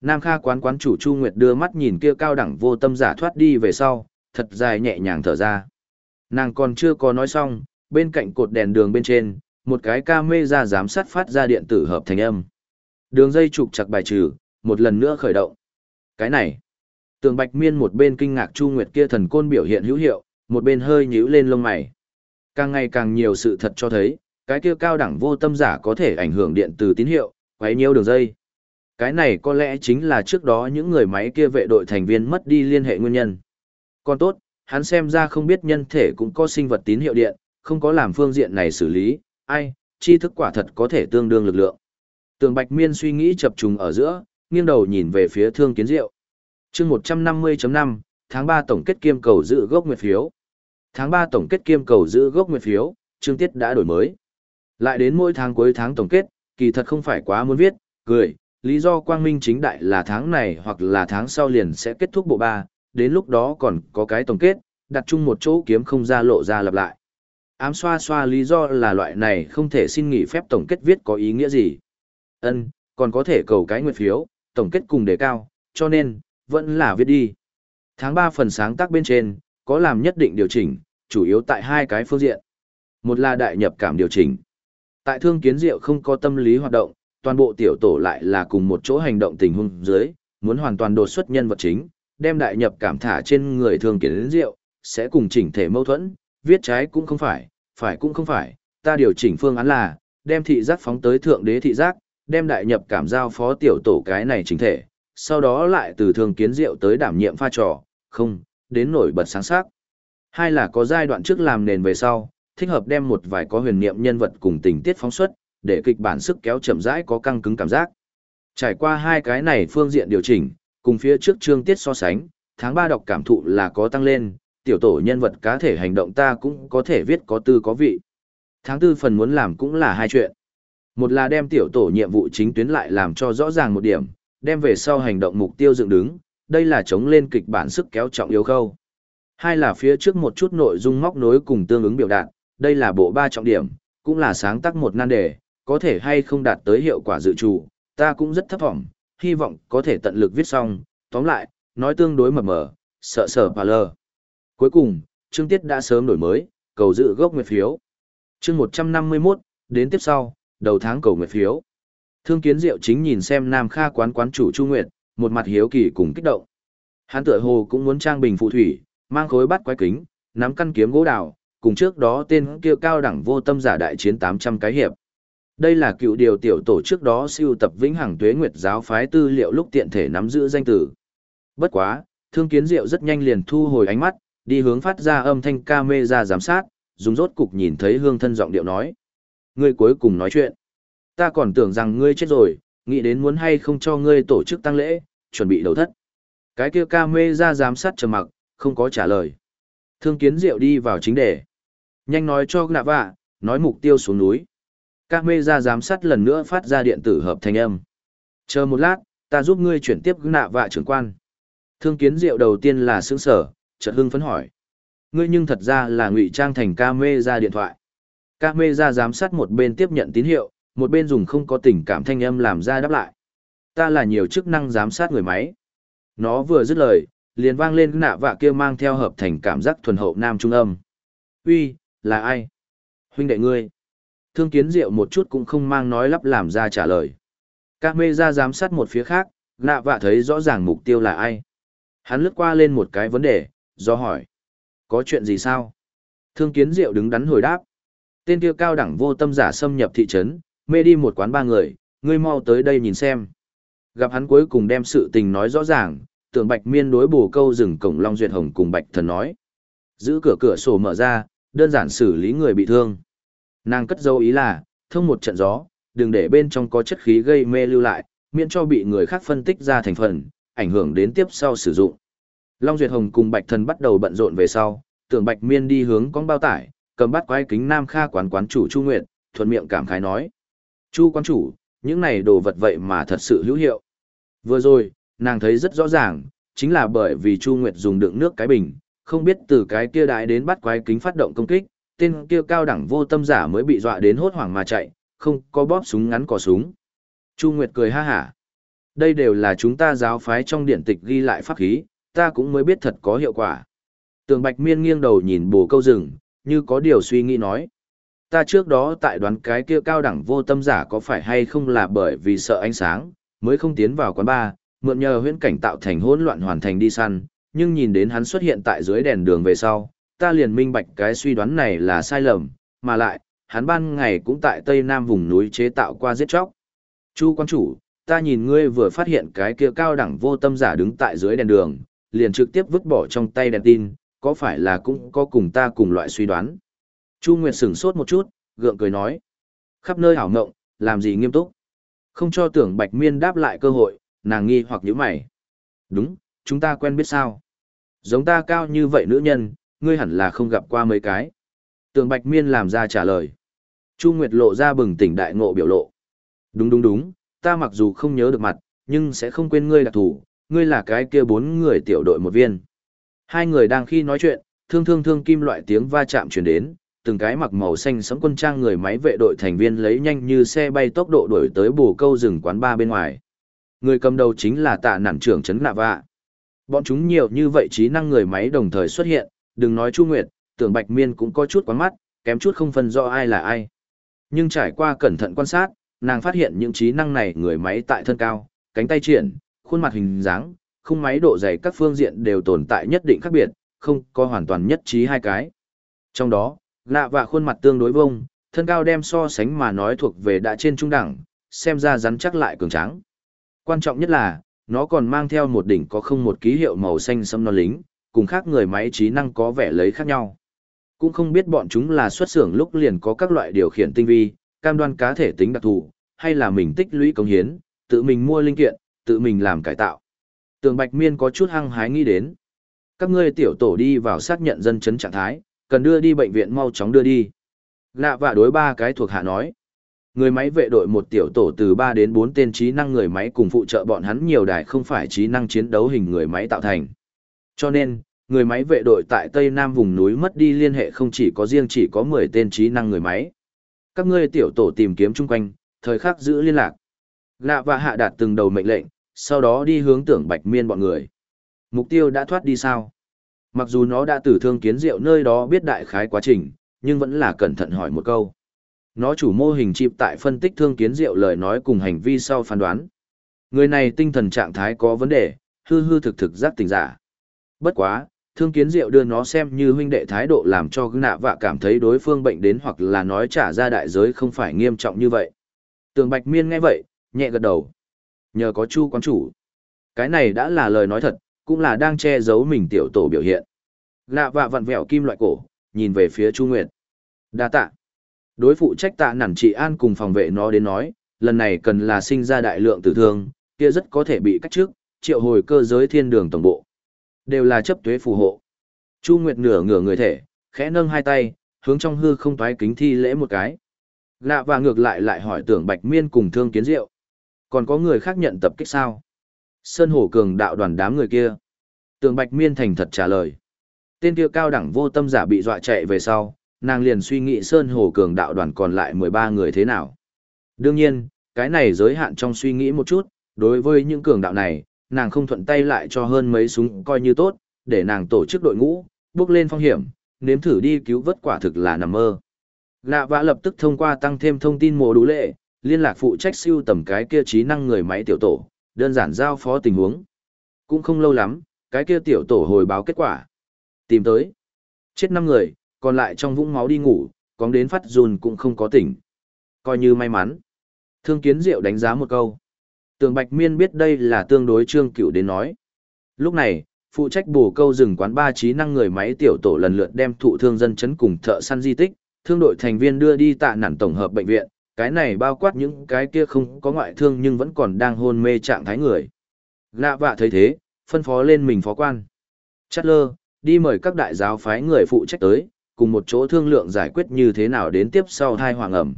Speaker 1: Nam Kha quán quán chủ Chu Nguyệt đưa mắt nhìn kia cao đẳng vô tâm giả thoát đi về sau, thật dài nhẹ nhàng thở ra. Nàng còn chưa có nói xong, bên cạnh cột đèn đường bên trên, một cái ca mê ra giám sát phát ra điện tử hợp thành âm. Đường dây trục chặt bài trừ, một lần nữa khởi động. Cái này, tường bạch miên một bên kinh ngạc Chu Nguyệt kia thần côn biểu hiện hữu hiệu, một bên hơi nhíu lên lông mày. Càng ngày càng nhiều sự thật cho thấy, cái kia cao đẳng vô tâm giả có thể ảnh hưởng điện từ tín hiệu, quấy nhiễu đường dây. Cái này có lẽ chính là trước đó những người máy kia vệ đội thành viên mất đi liên hệ nguyên nhân. Còn tốt, hắn xem ra không biết nhân thể cũng có sinh vật tín hiệu điện, không có làm phương diện này xử lý, ai, tri thức quả thật có thể tương đương lực lượng. Tường Bạch Miên suy nghĩ chập trùng ở giữa, nghiêng đầu nhìn về phía Thương Kiến Diệu. Chương 150.5, tháng 3 tổng kết kiêm cầu giữ gốc nguyệt phiếu. Tháng 3 tổng kết kiêm cầu giữ gốc nguyệt phiếu, chương tiết đã đổi mới. Lại đến mỗi tháng cuối tháng tổng kết, kỳ thật không phải quá muốn viết, cười, lý do quang minh chính đại là tháng này hoặc là tháng sau liền sẽ kết thúc bộ ba, đến lúc đó còn có cái tổng kết, đặt chung một chỗ kiếm không ra lộ ra lặp lại. Ám xoa xoa lý do là loại này không thể xin nghỉ phép tổng kết viết có ý nghĩa gì. Ân, còn có thể cầu cái nguyện phiếu, tổng kết cùng đề cao, cho nên, vẫn là viết đi. Tháng ba phần sáng tác bên trên, có làm nhất định điều chỉnh, chủ yếu tại hai cái phương diện. Một là đại nhập cảm điều chỉnh. Tại thương kiến diệu không có tâm lý hoạt động, toàn bộ tiểu tổ lại là cùng một chỗ hành động tình huống dưới, muốn hoàn toàn đột xuất nhân vật chính, đem đại nhập cảm thả trên người thường kiến rượu sẽ cùng chỉnh thể mâu thuẫn, viết trái cũng không phải, phải cũng không phải, ta điều chỉnh phương án là, đem thị giác phóng tới thượng đế thị giác, đem đại nhập cảm giao phó tiểu tổ cái này chính thể, sau đó lại từ thường kiến rượu tới đảm nhiệm pha trò, không, đến nổi bật sáng sắc. Hai là có giai đoạn trước làm nền về sau, thích hợp đem một vài có huyền niệm nhân vật cùng tình tiết phóng xuất, để kịch bản sức kéo chậm rãi có căng cứng cảm giác. Trải qua hai cái này phương diện điều chỉnh, cùng phía trước chương tiết so sánh, tháng 3 đọc cảm thụ là có tăng lên, tiểu tổ nhân vật cá thể hành động ta cũng có thể viết có tư có vị. Tháng tư phần muốn làm cũng là hai chuyện. Một là đem tiểu tổ nhiệm vụ chính tuyến lại làm cho rõ ràng một điểm, đem về sau hành động mục tiêu dựng đứng, đây là chống lên kịch bản sức kéo trọng yếu khâu. Hai là phía trước một chút nội dung móc nối cùng tương ứng biểu đạt, đây là bộ ba trọng điểm, cũng là sáng tác một nan đề, có thể hay không đạt tới hiệu quả dự trù, ta cũng rất thấp vọng, hy vọng có thể tận lực viết xong, tóm lại, nói tương đối mập mờ, sợ sợ bà lờ. Cuối cùng, chương tiết đã sớm đổi mới, cầu dự gốc nguyệt phiếu. Chương 151, đến tiếp sau, đầu tháng cầu nguyệt phiếu. Thương kiến diệu chính nhìn xem Nam Kha quán quán chủ Chu Nguyệt, một mặt hiếu kỳ cùng kích động. Hắn tựa hồ cũng muốn trang bình phụ thủy, mang khối bắt quái kính, nắm căn kiếm gỗ đào, cùng trước đó tên kia cao đẳng vô tâm giả đại chiến 800 cái hiệp. Đây là cựu điều tiểu tổ trước đó siêu tập vĩnh hằng tuế nguyệt giáo phái tư liệu lúc tiện thể nắm giữ danh tử. Bất quá, thương kiến diệu rất nhanh liền thu hồi ánh mắt, đi hướng phát ra âm thanh ca mê ra giám sát, dùng rốt cục nhìn thấy hương thân giọng điệu nói. Ngươi cuối cùng nói chuyện. Ta còn tưởng rằng ngươi chết rồi, nghĩ đến muốn hay không cho ngươi tổ chức tăng lễ, chuẩn bị đầu thất. Cái kia ca mê ra giám sát trầm mặc, không có trả lời. Thương kiến diệu đi vào chính đề. Nhanh nói cho nạ vạ, nói mục tiêu xuống núi. Các mê ra giám sát lần nữa phát ra điện tử hợp thành âm. Chờ một lát, ta giúp ngươi chuyển tiếp nạ vạ trưởng quan. Thương kiến diệu đầu tiên là sướng sở, chợt hưng phấn hỏi. Ngươi nhưng thật ra là ngụy trang thành ca mê ra điện thoại. Ca mê ra giám sát một bên tiếp nhận tín hiệu, một bên dùng không có tình cảm thanh âm làm ra đáp lại. Ta là nhiều chức năng giám sát người máy. Nó vừa dứt lời, liền vang lên nạ vạ kia mang theo hợp thành cảm giác thuần hậu nam trung âm. Uy, là ai? Huynh đệ ngươi. Thương kiến diệu một chút cũng không mang nói lắp làm ra trả lời. Các mê ra giám sát một phía khác, nạ vạ thấy rõ ràng mục tiêu là ai. Hắn lướt qua lên một cái vấn đề, do hỏi. Có chuyện gì sao? Thương kiến diệu đứng đắn hồi đáp. Tên kia cao đẳng vô tâm giả xâm nhập thị trấn, mê đi một quán ba người, ngươi mau tới đây nhìn xem. Gặp hắn cuối cùng đem sự tình nói rõ ràng, tưởng bạch miên đối bổ câu rừng cổng long duyệt hồng cùng bạch thần nói. Giữ cửa cửa sổ mở ra, đơn giản xử lý người bị thương. Nàng cất dấu ý là, thông một trận gió, đừng để bên trong có chất khí gây mê lưu lại, miễn cho bị người khác phân tích ra thành phần, ảnh hưởng đến tiếp sau sử dụng. Long Duyệt Hồng cùng Bạch Thần bắt đầu bận rộn về sau, tưởng Bạch Miên đi hướng con bao tải, cầm bắt quái kính Nam Kha quán quán chủ Chu Nguyệt, thuận miệng cảm khái nói. Chu quán chủ, những này đồ vật vậy mà thật sự hữu hiệu. Vừa rồi, nàng thấy rất rõ ràng, chính là bởi vì Chu Nguyệt dùng đựng nước cái bình, không biết từ cái kia đại đến bắt quái kính phát động công kích, tên kia cao đẳng vô tâm giả mới bị dọa đến hốt hoảng mà chạy, không có bóp súng ngắn cò súng. Chu Nguyệt cười ha hả. Đây đều là chúng ta giáo phái trong điện tịch ghi lại pháp khí, ta cũng mới biết thật có hiệu quả. Tường Bạch Miên nghiêng đầu nhìn bồ câu rừng, như có điều suy nghĩ nói. Ta trước đó tại đoán cái kia cao đẳng vô tâm giả có phải hay không là bởi vì sợ ánh sáng, mới không tiến vào quán bar, mượn nhờ huyễn cảnh tạo thành hỗn loạn hoàn thành đi săn, nhưng nhìn đến hắn xuất hiện tại dưới đèn đường về sau, ta liền minh bạch cái suy đoán này là sai lầm, mà lại, hắn ban ngày cũng tại tây nam vùng núi chế tạo qua giết chóc. Chu quan chủ, ta nhìn ngươi vừa phát hiện cái kia cao đẳng vô tâm giả đứng tại dưới đèn đường, liền trực tiếp vứt bỏ trong tay đèn tin, có phải là cũng có cùng ta cùng loại suy đoán. Chu Nguyệt sửng sốt một chút, gượng cười nói. Khắp nơi hảo ngộng, làm gì nghiêm túc. Không cho tưởng Bạch Miên đáp lại cơ hội, nàng nghi hoặc nhíu mày. Đúng, chúng ta quen biết sao. Giống ta cao như vậy nữ nhân, ngươi hẳn là không gặp qua mấy cái. Tường Bạch Miên làm ra trả lời. Chu Nguyệt lộ ra bừng tỉnh đại ngộ biểu lộ. Đúng đúng đúng, ta mặc dù không nhớ được mặt, nhưng sẽ không quên ngươi đặc thủ, ngươi là cái kia bốn người tiểu đội một viên. Hai người đang khi nói chuyện, thương thương thương kim loại tiếng va chạm truyền đến, từng cái mặc màu xanh sẫm quân trang người máy vệ đội thành viên lấy nhanh như xe bay tốc độ đuổi tới bù câu rừng quán ba bên ngoài. Người cầm đầu chính là tạ nản trưởng trấn nạ vạ. Bọn chúng nhiều như vậy trí năng người máy đồng thời xuất hiện, đừng nói Chu Nguyệt, tưởng Bạch Miên cũng có chút quán mắt, kém chút không phân rõ ai là ai. Nhưng trải qua cẩn thận quan sát, nàng phát hiện những trí năng này người máy tại thân cao, cánh tay triển, khuôn mặt hình dáng, khung máy độ dày các phương diện đều tồn tại nhất định khác biệt, không có hoàn toàn nhất trí hai cái. Trong đó, lạ và khuôn mặt tương đối vông, thân cao đem so sánh mà nói thuộc về đã trên trung đẳng, xem ra rắn chắc lại cường tráng. Quan trọng nhất là, nó còn mang theo một đỉnh có không một ký hiệu màu xanh sẫm non lính, cùng khác người máy trí năng có vẻ lấy khác nhau. Cũng không biết bọn chúng là xuất xưởng lúc liền có các loại điều khiển tinh vi, cam đoan cá thể tính đặc thù, hay là mình tích lũy công hiến, tự mình mua linh kiện, tự mình làm cải tạo. Tường Bạch Miên có chút hăng hái nghĩ đến. Các ngươi tiểu tổ đi vào xác nhận dân chấn trạng thái, cần đưa đi bệnh viện mau chóng đưa đi. Lạ và đối ba cái thuộc hạ nói. Người máy vệ đội một tiểu tổ từ 3 đến 4 tên trí năng người máy cùng phụ trợ bọn hắn nhiều đài không phải trí năng chiến đấu hình người máy tạo thành. Cho nên, người máy vệ đội tại Tây Nam vùng núi mất đi liên hệ không chỉ có riêng chỉ có 10 tên trí năng người máy. Các ngươi tiểu tổ tìm kiếm chung quanh, thời khắc giữ liên lạc. Lạ và hạ đạt từng đầu mệnh lệnh, sau đó đi hướng tưởng bạch miên bọn người. Mục tiêu đã thoát đi sao? Mặc dù nó đã tử thương kiến diệu nơi đó biết đại khái quá trình, nhưng vẫn là cẩn thận hỏi một câu. Nó chủ mô hình chip tại phân tích thương kiến diệu lời nói cùng hành vi sau phán đoán. Người này tinh thần trạng thái có vấn đề, hư hư thực thực giác tình giả. Bất quá, thương kiến diệu đưa nó xem như huynh đệ thái độ làm cho nạ vạ cảm thấy đối phương bệnh đến hoặc là nói trả ra đại giới không phải nghiêm trọng như vậy. Tường Bạch Miên nghe vậy, nhẹ gật đầu. Nhờ có Chu quán chủ. Cái này đã là lời nói thật, cũng là đang che giấu mình tiểu tổ biểu hiện. Nạ vạ vặn vẹo kim loại cổ, nhìn về phía Chu Nguyệt. Đa tạ. Đối phụ trách tạ nản trị an cùng phòng vệ nó đến nói, lần này cần là sinh ra đại lượng tử thương, kia rất có thể bị cách trước, triệu hồi cơ giới thiên đường tổng bộ. Đều là chấp tuế phù hộ. Chu Nguyệt nửa ngửa người thể, khẽ nâng hai tay, hướng trong hư không toái kính thi lễ một cái. Lạ và ngược lại lại hỏi tưởng Bạch Miên cùng Thương Kiến Diệu. Còn có người khác nhận tập kích sao? Sơn Hổ Cường đạo đoàn đám người kia. Tưởng Bạch Miên thành thật trả lời. Tên kia cao đẳng vô tâm giả bị dọa chạy về sau, nàng liền suy nghĩ Sơn Hổ Cường đạo đoàn còn lại 13 người thế nào. Đương nhiên, cái này giới hạn trong suy nghĩ một chút, đối với những cường đạo này, nàng không thuận tay lại cho hơn mấy súng coi như tốt, để nàng tổ chức đội ngũ, bước lên phong hiểm, nếm thử đi cứu vớt quả thực là nằm mơ. Lạ vã lập tức thông qua tăng thêm thông tin mồ đủ lệ, liên lạc phụ trách siêu tầm cái kia trí năng người máy tiểu tổ, đơn giản giao phó tình huống. Cũng không lâu lắm, cái kia tiểu tổ hồi báo kết quả. Tìm tới. Chết 5 người, còn lại trong vũng máu đi ngủ, có đến phát run cũng không có tỉnh. Coi như may mắn. Thương kiến diệu đánh giá một câu. Tường Bạch Miên biết đây là tương đối trương cửu đến nói. Lúc này, phụ trách bổ câu rừng quán ba trí năng người máy tiểu tổ lần lượt đem thụ thương dân chấn cùng thợ săn di tích, thương đội thành viên đưa đi tạ nản tổng hợp bệnh viện, cái này bao quát những cái kia không có ngoại thương nhưng vẫn còn đang hôn mê trạng thái người. Lạ vạ thấy thế, phân phó lên mình phó quan. Chát lơ, đi mời các đại giáo phái người phụ trách tới, cùng một chỗ thương lượng giải quyết như thế nào đến tiếp sau thai hoàng ẩm.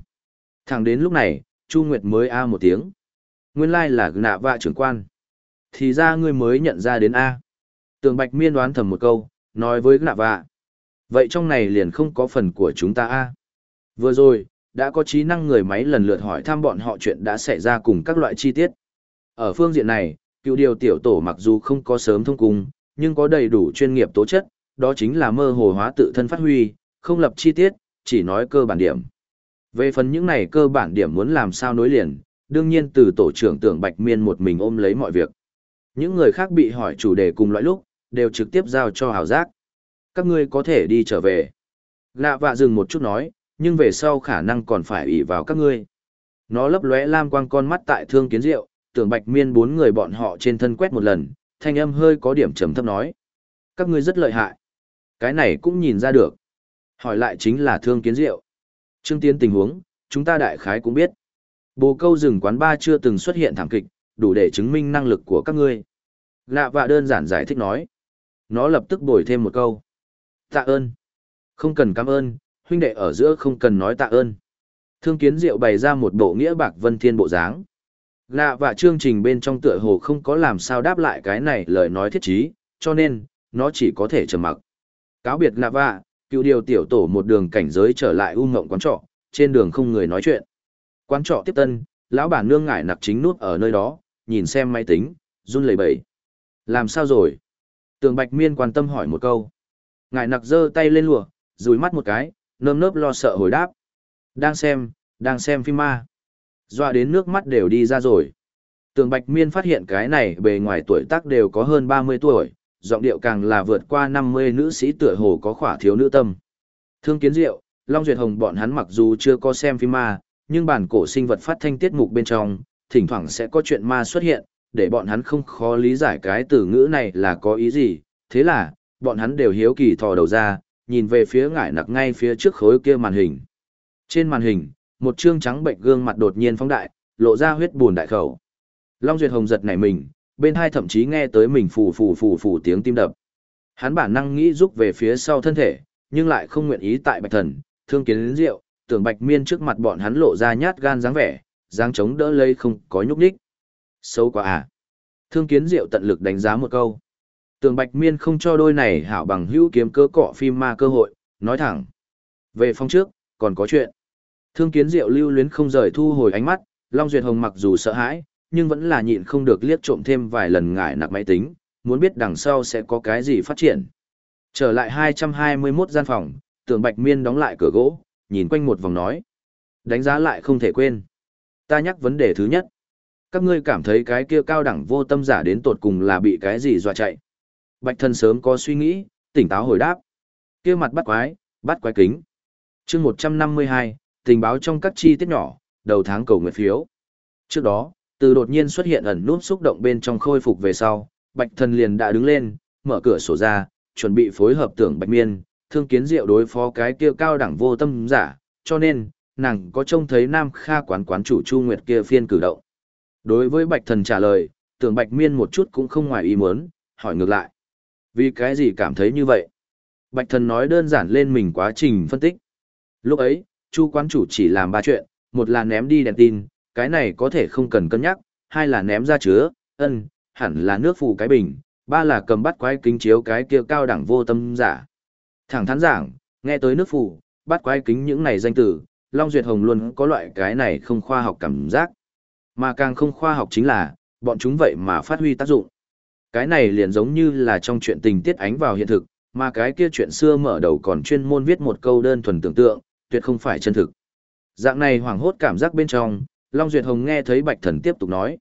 Speaker 1: Thẳng đến lúc này, Chu Nguyệt mới a một tiếng. Nguyên lai là nạ vạ trưởng quan. Thì ra ngươi mới nhận ra đến a. Tường Bạch Miên đoán thầm một câu, nói với nạ vạ. Vậy trong này liền không có phần của chúng ta a. Vừa rồi, đã có trí năng người máy lần lượt hỏi thăm bọn họ chuyện đã xảy ra cùng các loại chi tiết. Ở phương diện này, cựu điều tiểu tổ mặc dù không có sớm thông cung, nhưng có đầy đủ chuyên nghiệp tố chất, đó chính là mơ hồ hóa tự thân phát huy, không lập chi tiết, chỉ nói cơ bản điểm. Về phần những này cơ bản điểm muốn làm sao nối liền, đương nhiên từ tổ trưởng tưởng Bạch Miên một mình ôm lấy mọi việc. Những người khác bị hỏi chủ đề cùng loại lúc, đều trực tiếp giao cho hào giác. Các ngươi có thể đi trở về. Lạ vạ dừng một chút nói, nhưng về sau khả năng còn phải ủy vào các ngươi. Nó lấp lóe lam quang con mắt tại thương kiến rượu, tưởng Bạch Miên bốn người bọn họ trên thân quét một lần, thanh âm hơi có điểm trầm thấp nói. Các ngươi rất lợi hại. Cái này cũng nhìn ra được. Hỏi lại chính là thương kiến rượu. Trương Tiến tình huống, chúng ta đại khái cũng biết. Bồ câu rừng quán ba chưa từng xuất hiện thảm kịch, đủ để chứng minh năng lực của các ngươi. Lạ vạ đơn giản giải thích nói. Nó lập tức bồi thêm một câu. Tạ ơn. Không cần cảm ơn, huynh đệ ở giữa không cần nói tạ ơn. Thương kiến diệu bày ra một bộ nghĩa bạc vân thiên bộ dáng. Lạ vạ chương trình bên trong tựa hồ không có làm sao đáp lại cái này lời nói thiết chí, cho nên, nó chỉ có thể trầm mặc. Cáo biệt lạ vạ, cựu điều tiểu tổ một đường cảnh giới trở lại u ngộng quán trọ, trên đường không người nói chuyện. Quán trọ tiếp tân, lão bản nương ngải nặc chính nút ở nơi đó, nhìn xem máy tính, run lẩy bẩy. Làm sao rồi? Tường Bạch Miên quan tâm hỏi một câu. Ngải nặc giơ tay lên lùa, rùi mắt một cái, nơm nớp lo sợ hồi đáp. Đang xem, đang xem phim ma. Doa đến nước mắt đều đi ra rồi. Tường Bạch Miên phát hiện cái này bề ngoài tuổi tác đều có hơn 30 tuổi, giọng điệu càng là vượt qua 50 nữ sĩ tựa hồ có khỏa thiếu nữ tâm. Thương Kiến Diệu, Long Duyệt Hồng bọn hắn mặc dù chưa có xem phim ma, nhưng bản cổ sinh vật phát thanh tiết mục bên trong, thỉnh thoảng sẽ có chuyện ma xuất hiện, để bọn hắn không khó lý giải cái từ ngữ này là có ý gì, thế là, bọn hắn đều hiếu kỳ thò đầu ra, nhìn về phía ngải nặc ngay phía trước khối kia màn hình. Trên màn hình, một trương trắng bệnh gương mặt đột nhiên phóng đại, lộ ra huyết buồn đại khẩu. Long Duyệt Hồng giật nảy mình, bên hai thậm chí nghe tới mình phù phù phù phù tiếng tim đập. Hắn bản năng nghĩ rút về phía sau thân thể, nhưng lại không nguyện ý tại bạch thần, thương kiến đến rượu, tưởng bạch miên trước mặt bọn hắn lộ ra nhát gan dáng vẻ, dáng chống đỡ lây không có nhúc nhích. Xấu quá à. Thương kiến diệu tận lực đánh giá một câu. Tường bạch miên không cho đôi này hảo bằng hữu kiếm cơ cọ phim ma cơ hội, nói thẳng. Về phong trước, còn có chuyện. Thương kiến diệu lưu luyến không rời thu hồi ánh mắt, Long Duyệt Hồng mặc dù sợ hãi, nhưng vẫn là nhịn không được liếc trộm thêm vài lần ngại nặc máy tính, muốn biết đằng sau sẽ có cái gì phát triển. Trở lại 221 gian phòng, tường bạch miên đóng lại cửa gỗ, nhìn quanh một vòng nói. Đánh giá lại không thể quên. Ta nhắc vấn đề thứ nhất. Các ngươi cảm thấy cái kia cao đẳng vô tâm giả đến tột cùng là bị cái gì dọa chạy. Bạch thân sớm có suy nghĩ, tỉnh táo hồi đáp. kia mặt bắt quái, bắt quái kính. chương 152, tình báo trong các chi tiết nhỏ, đầu tháng cầu nguyện phiếu. Trước đó, từ đột nhiên xuất hiện ẩn nút xúc động bên trong khôi phục về sau, bạch thần liền đã đứng lên, mở cửa sổ ra, chuẩn bị phối hợp tưởng bạch miên, thương kiến diệu đối phó cái kia cao đẳng vô tâm giả, cho nên, nàng có trông thấy Nam Kha quán quán chủ Chu Nguyệt kia phiên cử động. Đối với bạch thần trả lời, tưởng bạch miên một chút cũng không ngoài ý muốn, hỏi ngược lại. Vì cái gì cảm thấy như vậy? Bạch thần nói đơn giản lên mình quá trình phân tích. Lúc ấy, Chu quán chủ chỉ làm ba chuyện, một là ném đi đèn tin, cái này có thể không cần cân nhắc, hai là ném ra chứa, ân, hẳn là nước phù cái bình, ba là cầm bắt quái kính chiếu cái kia cao đẳng vô tâm giả. Thẳng thắn giảng, nghe tới nước phủ, bắt quái kính những này danh tử, Long Duyệt Hồng luôn có loại cái này không khoa học cảm giác. Mà càng không khoa học chính là, bọn chúng vậy mà phát huy tác dụng. Cái này liền giống như là trong chuyện tình tiết ánh vào hiện thực, mà cái kia chuyện xưa mở đầu còn chuyên môn viết một câu đơn thuần tưởng tượng, tuyệt không phải chân thực. Dạng này hoảng hốt cảm giác bên trong, Long Duyệt Hồng nghe thấy Bạch Thần tiếp tục nói.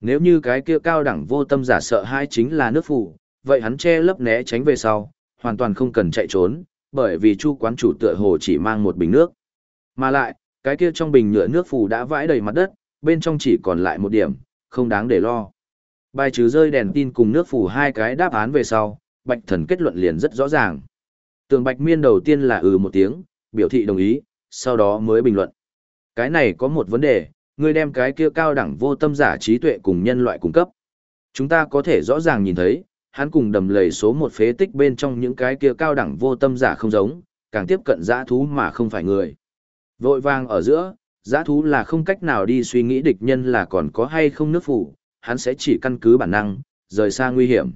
Speaker 1: Nếu như cái kia cao đẳng vô tâm giả sợ hai chính là nước phủ, vậy hắn che lấp né tránh về sau, hoàn toàn không cần chạy trốn, bởi vì chu quán chủ tựa hồ chỉ mang một bình nước. Mà lại, cái kia trong bình nhựa nước phủ đã vãi đầy mặt đất, bên trong chỉ còn lại một điểm, không đáng để lo. Bài trừ rơi đèn tin cùng nước phủ hai cái đáp án về sau, Bạch Thần kết luận liền rất rõ ràng. Tường Bạch Miên đầu tiên là ừ một tiếng, biểu thị đồng ý, sau đó mới bình luận. Cái này có một vấn đề, ngươi đem cái kia cao đẳng vô tâm giả trí tuệ cùng nhân loại cung cấp. Chúng ta có thể rõ ràng nhìn thấy, hắn cùng đầm lầy số một phế tích bên trong những cái kia cao đẳng vô tâm giả không giống, càng tiếp cận dã thú mà không phải người. Vội vàng ở giữa, dã thú là không cách nào đi suy nghĩ địch nhân là còn có hay không nước phủ, hắn sẽ chỉ căn cứ bản năng, rời xa nguy hiểm.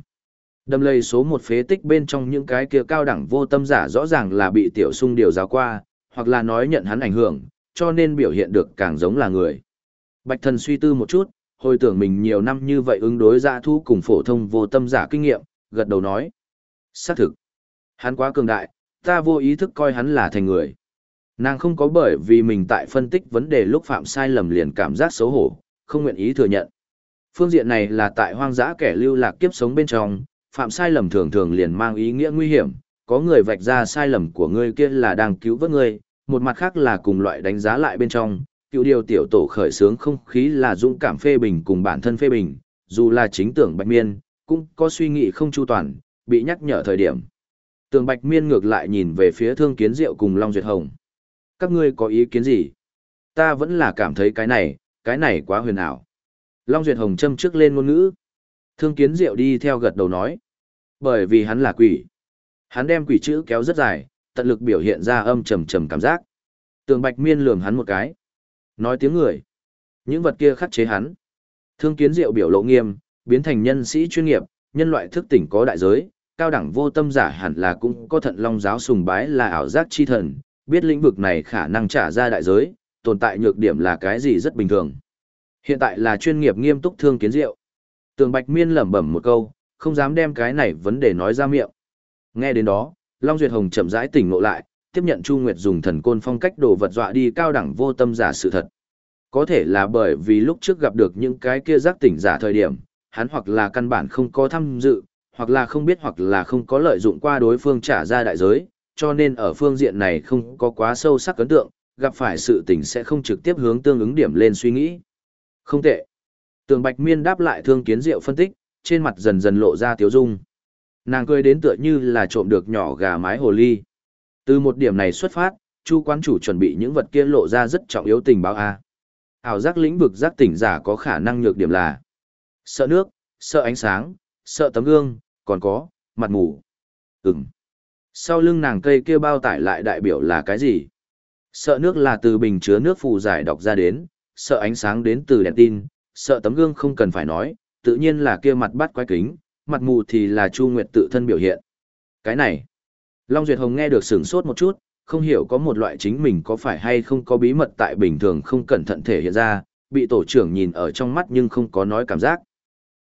Speaker 1: Đầm lầy số một phế tích bên trong những cái kia cao đẳng vô tâm giả rõ ràng là bị tiểu sung điều giáo qua, hoặc là nói nhận hắn ảnh hưởng, cho nên biểu hiện được càng giống là người. Bạch thần suy tư một chút, hồi tưởng mình nhiều năm như vậy ứng đối dã thú cùng phổ thông vô tâm giả kinh nghiệm, gật đầu nói. Xác thực. Hắn quá cường đại, ta vô ý thức coi hắn là thành người. Nàng không có bởi vì mình tại phân tích vấn đề lúc phạm sai lầm liền cảm giác xấu hổ, không nguyện ý thừa nhận. Phương diện này là tại hoang dã kẻ lưu lạc kiếp sống bên trong, phạm sai lầm thường thường liền mang ý nghĩa nguy hiểm, có người vạch ra sai lầm của ngươi kia là đang cứu vớt ngươi, một mặt khác là cùng loại đánh giá lại bên trong, cựu điều tiểu tổ khởi sướng không khí là dũng cảm phê bình cùng bản thân phê bình, dù là chính tưởng bạch miên, cũng có suy nghĩ không chu toàn, bị nhắc nhở thời điểm. Tường bạch miên ngược lại nhìn về phía thương kiến diệu cùng Long Duyệt Hồng. Các ngươi có ý kiến gì? Ta vẫn là cảm thấy cái này, cái này quá huyền ảo. Long Duyệt Hồng châm trước lên ngôn ngữ. Thương kiến diệu đi theo gật đầu nói. Bởi vì hắn là quỷ. Hắn đem quỷ chữ kéo rất dài, tận lực biểu hiện ra âm trầm trầm cảm giác. Tường Bạch Miên lườm hắn một cái. Nói tiếng người. Những vật kia khắc chế hắn. Thương kiến diệu biểu lộ nghiêm, biến thành nhân sĩ chuyên nghiệp, nhân loại thức tỉnh có đại giới, cao đẳng vô tâm giả hẳn là cũng có thận long giáo sùng bái là ảo giác chi thần, biết lĩnh vực này khả năng trả ra đại giới, tồn tại nhược điểm là cái gì rất bình thường. Hiện tại là chuyên nghiệp nghiêm túc thương kiến diệu. Tường Bạch Miên lẩm bẩm một câu, không dám đem cái này vấn đề nói ra miệng. Nghe đến đó, Long Duyệt Hồng chậm rãi tỉnh ngộ lại, tiếp nhận Chu Nguyệt dùng thần côn phong cách đồ vật dọa đi cao đẳng vô tâm giả sự thật. Có thể là bởi vì lúc trước gặp được những cái kia giác tỉnh giả thời điểm, hắn hoặc là căn bản không có tham dự, hoặc là không biết hoặc là không có lợi dụng qua đối phương trả ra đại giới, cho nên ở phương diện này không có quá sâu sắc ấn tượng, gặp phải sự tình sẽ không trực tiếp hướng tương ứng điểm lên suy nghĩ. Không tệ. Tường Bạch Miên đáp lại thương kiến diệu phân tích, trên mặt dần dần lộ ra tiếu dung. Nàng cười đến tựa như là trộm được nhỏ gà mái hồ ly. Từ một điểm này xuất phát, Chu quán chủ chuẩn bị những vật kia lộ ra rất trọng yếu tình báo a. Ảo giác lĩnh vực giác tỉnh giả có khả năng nhược điểm là sợ nước, sợ ánh sáng, sợ tấm gương, còn có mặt mù. Ừm. Sau lưng nàng cây kia bao tải lại đại biểu là cái gì? Sợ nước là từ bình chứa nước phù giải đọc ra đến, sợ ánh sáng đến từ đèn tin, sợ tấm gương không cần phải nói, tự nhiên là kia mặt bắt quái kính, mặt mù thì là Chu Nguyệt tự thân biểu hiện. Cái này, Long Duyệt Hồng nghe được sửng sốt một chút, không hiểu có một loại chính mình có phải hay không có bí mật tại bình thường không cẩn thận thể hiện ra, bị tổ trưởng nhìn ở trong mắt nhưng không có nói cảm giác.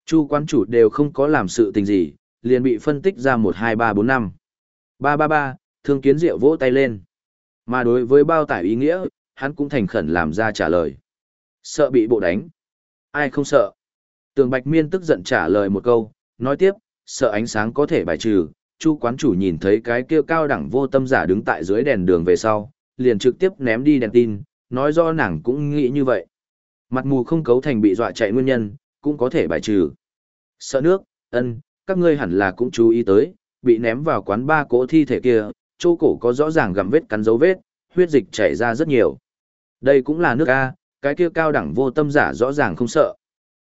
Speaker 1: Chu quan chủ đều không có làm sự tình gì, liền bị phân tích ra 1 2 3 4 5. 333, thương kiến diệu vỗ tay lên. Mà đối với bao tải ý nghĩa, hắn cũng thành khẩn làm ra trả lời. Sợ bị bộ đánh. Ai không sợ? Tường Bạch Miên tức giận trả lời một câu, nói tiếp, sợ ánh sáng có thể bài trừ. Chu quán chủ nhìn thấy cái kia cao đẳng vô tâm giả đứng tại dưới đèn đường về sau, liền trực tiếp ném đi đèn tin, nói do nàng cũng nghĩ như vậy. Mặt mù không cấu thành bị dọa chạy nguyên nhân, cũng có thể bài trừ. Sợ nước, ân, các ngươi hẳn là cũng chú ý tới, bị ném vào quán ba cỗ thi thể kia, chỗ cổ có rõ ràng gặm vết cắn dấu vết, huyết dịch chảy ra rất nhiều. Đây cũng là nước A, cái kia cao đẳng vô tâm giả rõ ràng không sợ.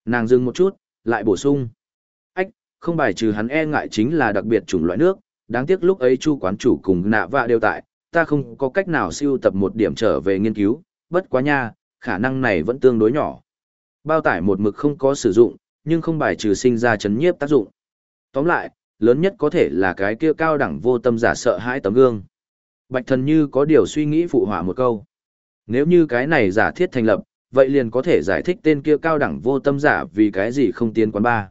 Speaker 1: Nàng dừng một chút, lại bổ sung. Không bài trừ hắn e ngại chính là đặc biệt chủng loại nước, đáng tiếc lúc ấy chu quán chủ cùng nạ vạ đều tại, ta không có cách nào siêu tập một điểm trở về nghiên cứu, bất quá nha, khả năng này vẫn tương đối nhỏ. Bao tải một mực không có sử dụng, nhưng không bài trừ sinh ra chấn nhiếp tác dụng. Tóm lại, lớn nhất có thể là cái kia cao đẳng vô tâm giả sợ hãi tấm gương. Bạch thần như có điều suy nghĩ phụ họa một câu. Nếu như cái này giả thiết thành lập, vậy liền có thể giải thích tên kia cao đẳng vô tâm giả vì cái gì không tiến quán ba.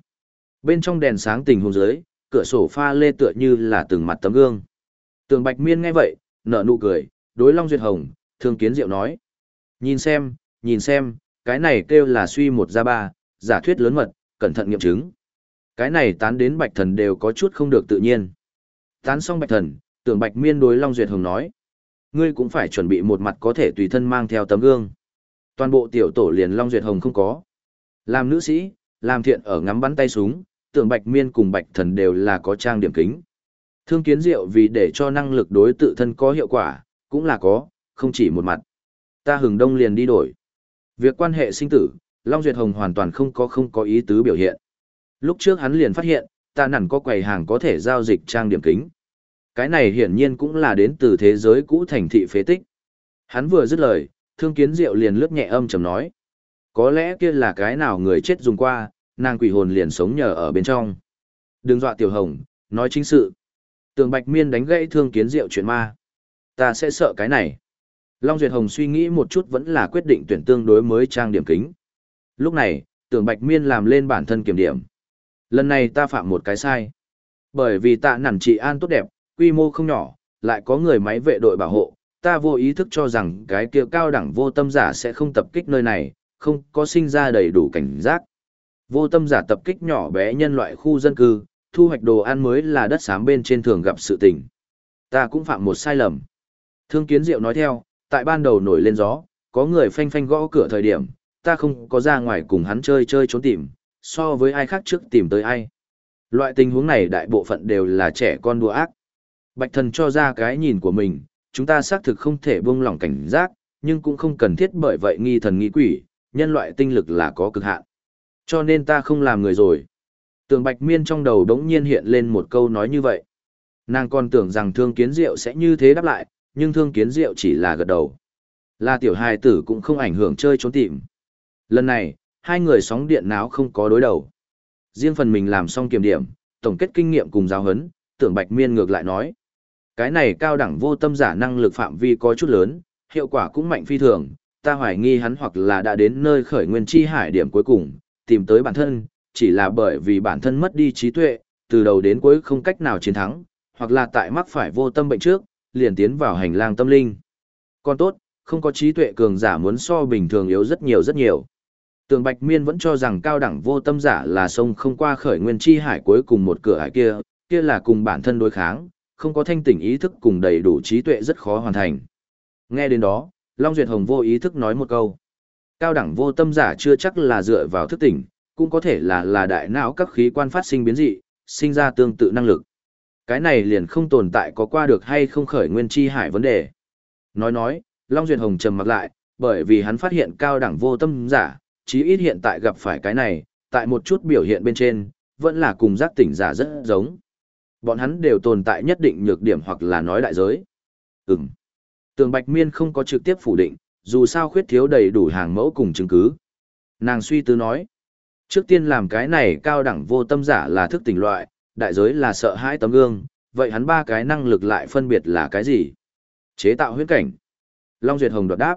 Speaker 1: Bên trong đèn sáng tình hồn dưới, cửa sổ pha lê tựa như là từng mặt tấm gương. Tường Bạch Miên nghe vậy, nở nụ cười, đối Long Duyệt Hồng, Thương Kiến Diệu nói. Nhìn xem, nhìn xem, cái này kêu là suy một ra ba, giả thuyết lớn mật, cẩn thận nghiệm chứng. Cái này tán đến Bạch Thần đều có chút không được tự nhiên. Tán xong Bạch Thần, tường Bạch Miên đối Long Duyệt Hồng nói. Ngươi cũng phải chuẩn bị một mặt có thể tùy thân mang theo tấm gương. Toàn bộ tiểu tổ liền Long Duyệt Hồng không có. Làm nữ sĩ, làm thiện ở ngắm bắn tay súng, tưởng Bạch Miên cùng Bạch Thần đều là có trang điểm kính. Thương kiến diệu vì để cho năng lực đối tự thân có hiệu quả, cũng là có, không chỉ một mặt. Ta hừng đông liền đi đổi. Việc quan hệ sinh tử, Long Duyệt Hồng hoàn toàn không có không có ý tứ biểu hiện. Lúc trước hắn liền phát hiện, ta nản có quầy hàng có thể giao dịch trang điểm kính. Cái này hiển nhiên cũng là đến từ thế giới cũ thành thị phế tích. Hắn vừa dứt lời, thương kiến diệu liền lướt nhẹ âm trầm nói. Có lẽ kia là cái nào người chết dùng qua, nàng quỷ hồn liền sống nhờ ở bên trong. Đừng dọa tiểu hồng, nói chính sự. Tường Bạch Miên đánh gãy thương kiến diệu chuyện ma. Ta sẽ sợ cái này. Long Duyệt Hồng suy nghĩ một chút vẫn là quyết định tuyển tương đối mới trang điểm kính. Lúc này, tưởng Bạch Miên làm lên bản thân kiểm điểm. Lần này ta phạm một cái sai. Bởi vì tạ nản trị an tốt đẹp, quy mô không nhỏ, lại có người máy vệ đội bảo hộ, ta vô ý thức cho rằng cái kia cao đẳng vô tâm giả sẽ không tập kích nơi này, không có sinh ra đầy đủ cảnh giác. Vô tâm giả tập kích nhỏ bé nhân loại khu dân cư, thu hoạch đồ ăn mới là đất xám bên trên thường gặp sự tình. Ta cũng phạm một sai lầm. Thương kiến diệu nói theo, tại ban đầu nổi lên gió, có người phanh phanh gõ cửa thời điểm, ta không có ra ngoài cùng hắn chơi chơi trốn tìm, so với ai khác trước tìm tới ai. Loại tình huống này đại bộ phận đều là trẻ con đùa ác. Bạch thần cho ra cái nhìn của mình, chúng ta xác thực không thể buông lỏng cảnh giác, nhưng cũng không cần thiết bởi vậy nghi thần nghi quỷ, nhân loại tinh lực là có cực hạn. Cho nên ta không làm người rồi. Tường Bạch Miên trong đầu đống nhiên hiện lên một câu nói như vậy. Nàng còn tưởng rằng thương kiến diệu sẽ như thế đáp lại, nhưng thương kiến diệu chỉ là gật đầu. Là tiểu hài tử cũng không ảnh hưởng chơi trốn tìm. Lần này, hai người sóng điện náo không có đối đầu. Riêng phần mình làm xong kiểm điểm, tổng kết kinh nghiệm cùng giáo hấn, tưởng Bạch Miên ngược lại nói. Cái này cao đẳng vô tâm giả năng lực phạm vi có chút lớn, hiệu quả cũng mạnh phi thường, ta hoài nghi hắn hoặc là đã đến nơi khởi nguyên chi hải điểm cuối cùng, tìm tới bản thân, chỉ là bởi vì bản thân mất đi trí tuệ, từ đầu đến cuối không cách nào chiến thắng, hoặc là tại mắc phải vô tâm bệnh trước, liền tiến vào hành lang tâm linh. Còn tốt, không có trí tuệ cường giả muốn so bình thường yếu rất nhiều rất nhiều. Tường Bạch Miên vẫn cho rằng cao đẳng vô tâm giả là sông không qua khởi nguyên chi hải cuối cùng một cửa hải kia, kia là cùng bản thân đối kháng, không có thanh tỉnh ý thức cùng đầy đủ trí tuệ rất khó hoàn thành. Nghe đến đó, Long Duyệt Hồng vô ý thức nói một câu. Cao đẳng vô tâm giả chưa chắc là dựa vào thức tỉnh, cũng có thể là là đại não các khí quan phát sinh biến dị, sinh ra tương tự năng lực. Cái này liền không tồn tại có qua được hay không khởi nguyên chi hải vấn đề. Nói nói, Long Duyệt Hồng trầm mặt lại, bởi vì hắn phát hiện cao đẳng vô tâm giả, chí ít hiện tại gặp phải cái này, tại một chút biểu hiện bên trên, vẫn là cùng giác tỉnh giả rất giống. Bọn hắn đều tồn tại nhất định nhược điểm hoặc là nói đại giới. Ừm. Tường Bạch Miên không có trực tiếp phủ định, dù sao khuyết thiếu đầy đủ hàng mẫu cùng chứng cứ. Nàng suy tư nói. Trước tiên làm cái này cao đẳng vô tâm giả là thức tỉnh loại, đại giới là sợ hãi tấm gương, vậy hắn ba cái năng lực lại phân biệt là cái gì? Chế tạo huyết cảnh. Long Duyệt Hồng đột đáp.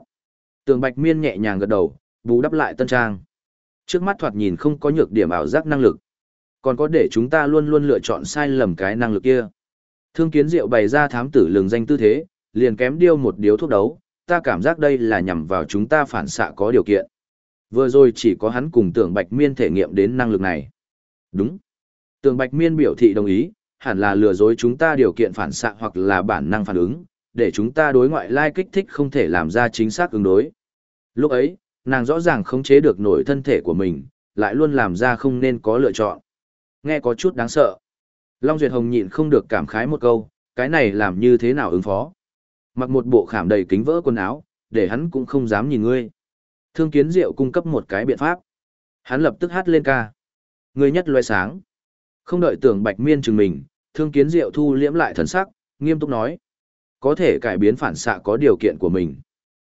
Speaker 1: Tường Bạch Miên nhẹ nhàng gật đầu, bù đắp lại tân trang. Trước mắt thoạt nhìn không có nhược điểm ảo giác năng lực. Còn có để chúng ta luôn luôn lựa chọn sai lầm cái năng lực kia. Thương kiến diệu bày ra thám tử lường danh tư thế, liền kém điêu một điếu thuốc đấu, ta cảm giác đây là nhằm vào chúng ta phản xạ có điều kiện. Vừa rồi chỉ có hắn cùng tưởng Bạch Miên thể nghiệm đến năng lực này. Đúng. Tưởng Bạch Miên biểu thị đồng ý, hẳn là lừa dối chúng ta điều kiện phản xạ hoặc là bản năng phản ứng, để chúng ta đối ngoại lai kích thích không thể làm ra chính xác ứng đối. Lúc ấy, nàng rõ ràng khống chế được nổi thân thể của mình, lại luôn làm ra không nên có lựa chọn. Nghe có chút đáng sợ. Long Duyệt Hồng nhịn không được cảm khái một câu, cái này làm như thế nào ứng phó. Mặc một bộ khảm đầy kính vỡ quần áo, để hắn cũng không dám nhìn ngươi. Thương kiến diệu cung cấp một cái biện pháp. Hắn lập tức hát lên ca. Ngươi nhất loe sáng. Không đợi tưởng bạch miên chừng mình, thương kiến diệu thu liễm lại thần sắc, nghiêm túc nói. Có thể cải biến phản xạ có điều kiện của mình.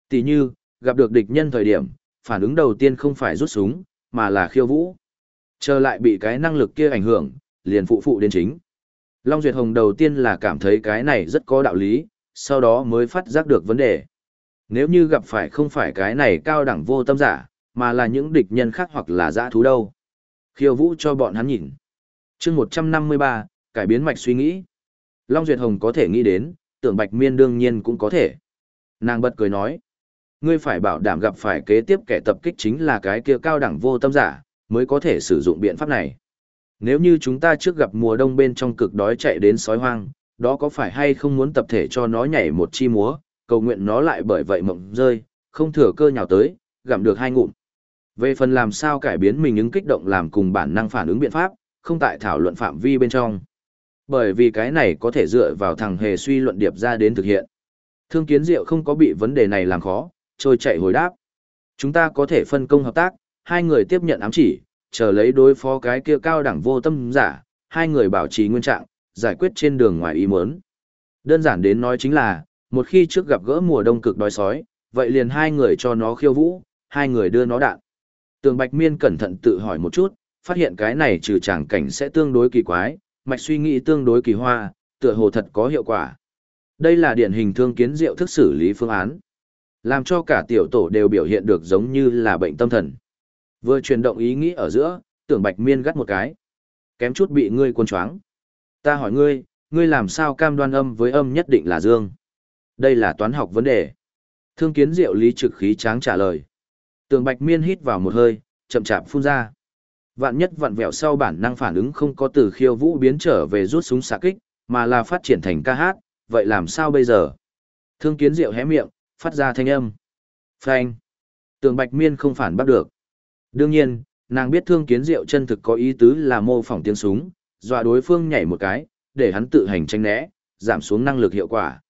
Speaker 1: Tỷ như, gặp được địch nhân thời điểm, phản ứng đầu tiên không phải rút súng, mà là khiêu vũ. Chờ lại bị cái năng lực kia ảnh hưởng, liền phụ phụ đến chính. Long Duyệt Hồng đầu tiên là cảm thấy cái này rất có đạo lý, sau đó mới phát giác được vấn đề. Nếu như gặp phải không phải cái này cao đẳng vô tâm giả, mà là những địch nhân khác hoặc là dã thú đâu. Khiêu vũ cho bọn hắn nhìn. chương 153, cải biến mạch suy nghĩ. Long Duyệt Hồng có thể nghĩ đến, tưởng Bạch Miên đương nhiên cũng có thể. Nàng bật cười nói. Ngươi phải bảo đảm gặp phải kế tiếp kẻ tập kích chính là cái kia cao đẳng vô tâm giả, mới có thể sử dụng biện pháp này. Nếu như chúng ta trước gặp mùa đông bên trong cực đói chạy đến sói hoang, đó có phải hay không muốn tập thể cho nó nhảy một chi múa, cầu nguyện nó lại bởi vậy mộng rơi, không thừa cơ nhào tới, gặm được hai ngụm. Về phần làm sao cải biến mình ứng kích động làm cùng bản năng phản ứng biện pháp, không tại thảo luận phạm vi bên trong. Bởi vì cái này có thể dựa vào thằng hề suy luận điệp ra đến thực hiện. Thương kiến diệu không có bị vấn đề này làm khó, trôi chạy hồi đáp. Chúng ta có thể phân công hợp tác, hai người tiếp nhận ám chỉ, chờ lấy đối phó cái kia cao đẳng vô tâm giả, hai người bảo trì nguyên trạng, giải quyết trên đường ngoài ý muốn. Đơn giản đến nói chính là, một khi trước gặp gỡ mùa đông cực đói sói, vậy liền hai người cho nó khiêu vũ, hai người đưa nó đạn. Tường Bạch Miên cẩn thận tự hỏi một chút, phát hiện cái này trừ tràng cảnh sẽ tương đối kỳ quái, mạch suy nghĩ tương đối kỳ hoa, tựa hồ thật có hiệu quả. Đây là điển hình thương kiến diệu thức xử lý phương án. Làm cho cả tiểu tổ đều biểu hiện được giống như là bệnh tâm thần. Vừa chuyển động ý nghĩ ở giữa, tưởng Bạch Miên gắt một cái. Kém chút bị ngươi quân choáng. Ta hỏi ngươi, ngươi làm sao cam đoan âm với âm nhất định là dương? Đây là toán học vấn đề. Thương kiến diệu lý trực khí tráng trả lời. Tường bạch miên hít vào một hơi, chậm chạp phun ra. Vạn nhất vặn vẹo sau bản năng phản ứng không có từ khiêu vũ biến trở về rút súng xạ kích, mà là phát triển thành ca hát, vậy làm sao bây giờ? Thương kiến diệu hé miệng, phát ra thanh âm. Phanh. Tường bạch miên không phản bắt được. Đương nhiên, nàng biết thương kiến diệu chân thực có ý tứ là mô phỏng tiếng súng, dọa đối phương nhảy một cái, để hắn tự hành tranh né, giảm xuống năng lực hiệu quả.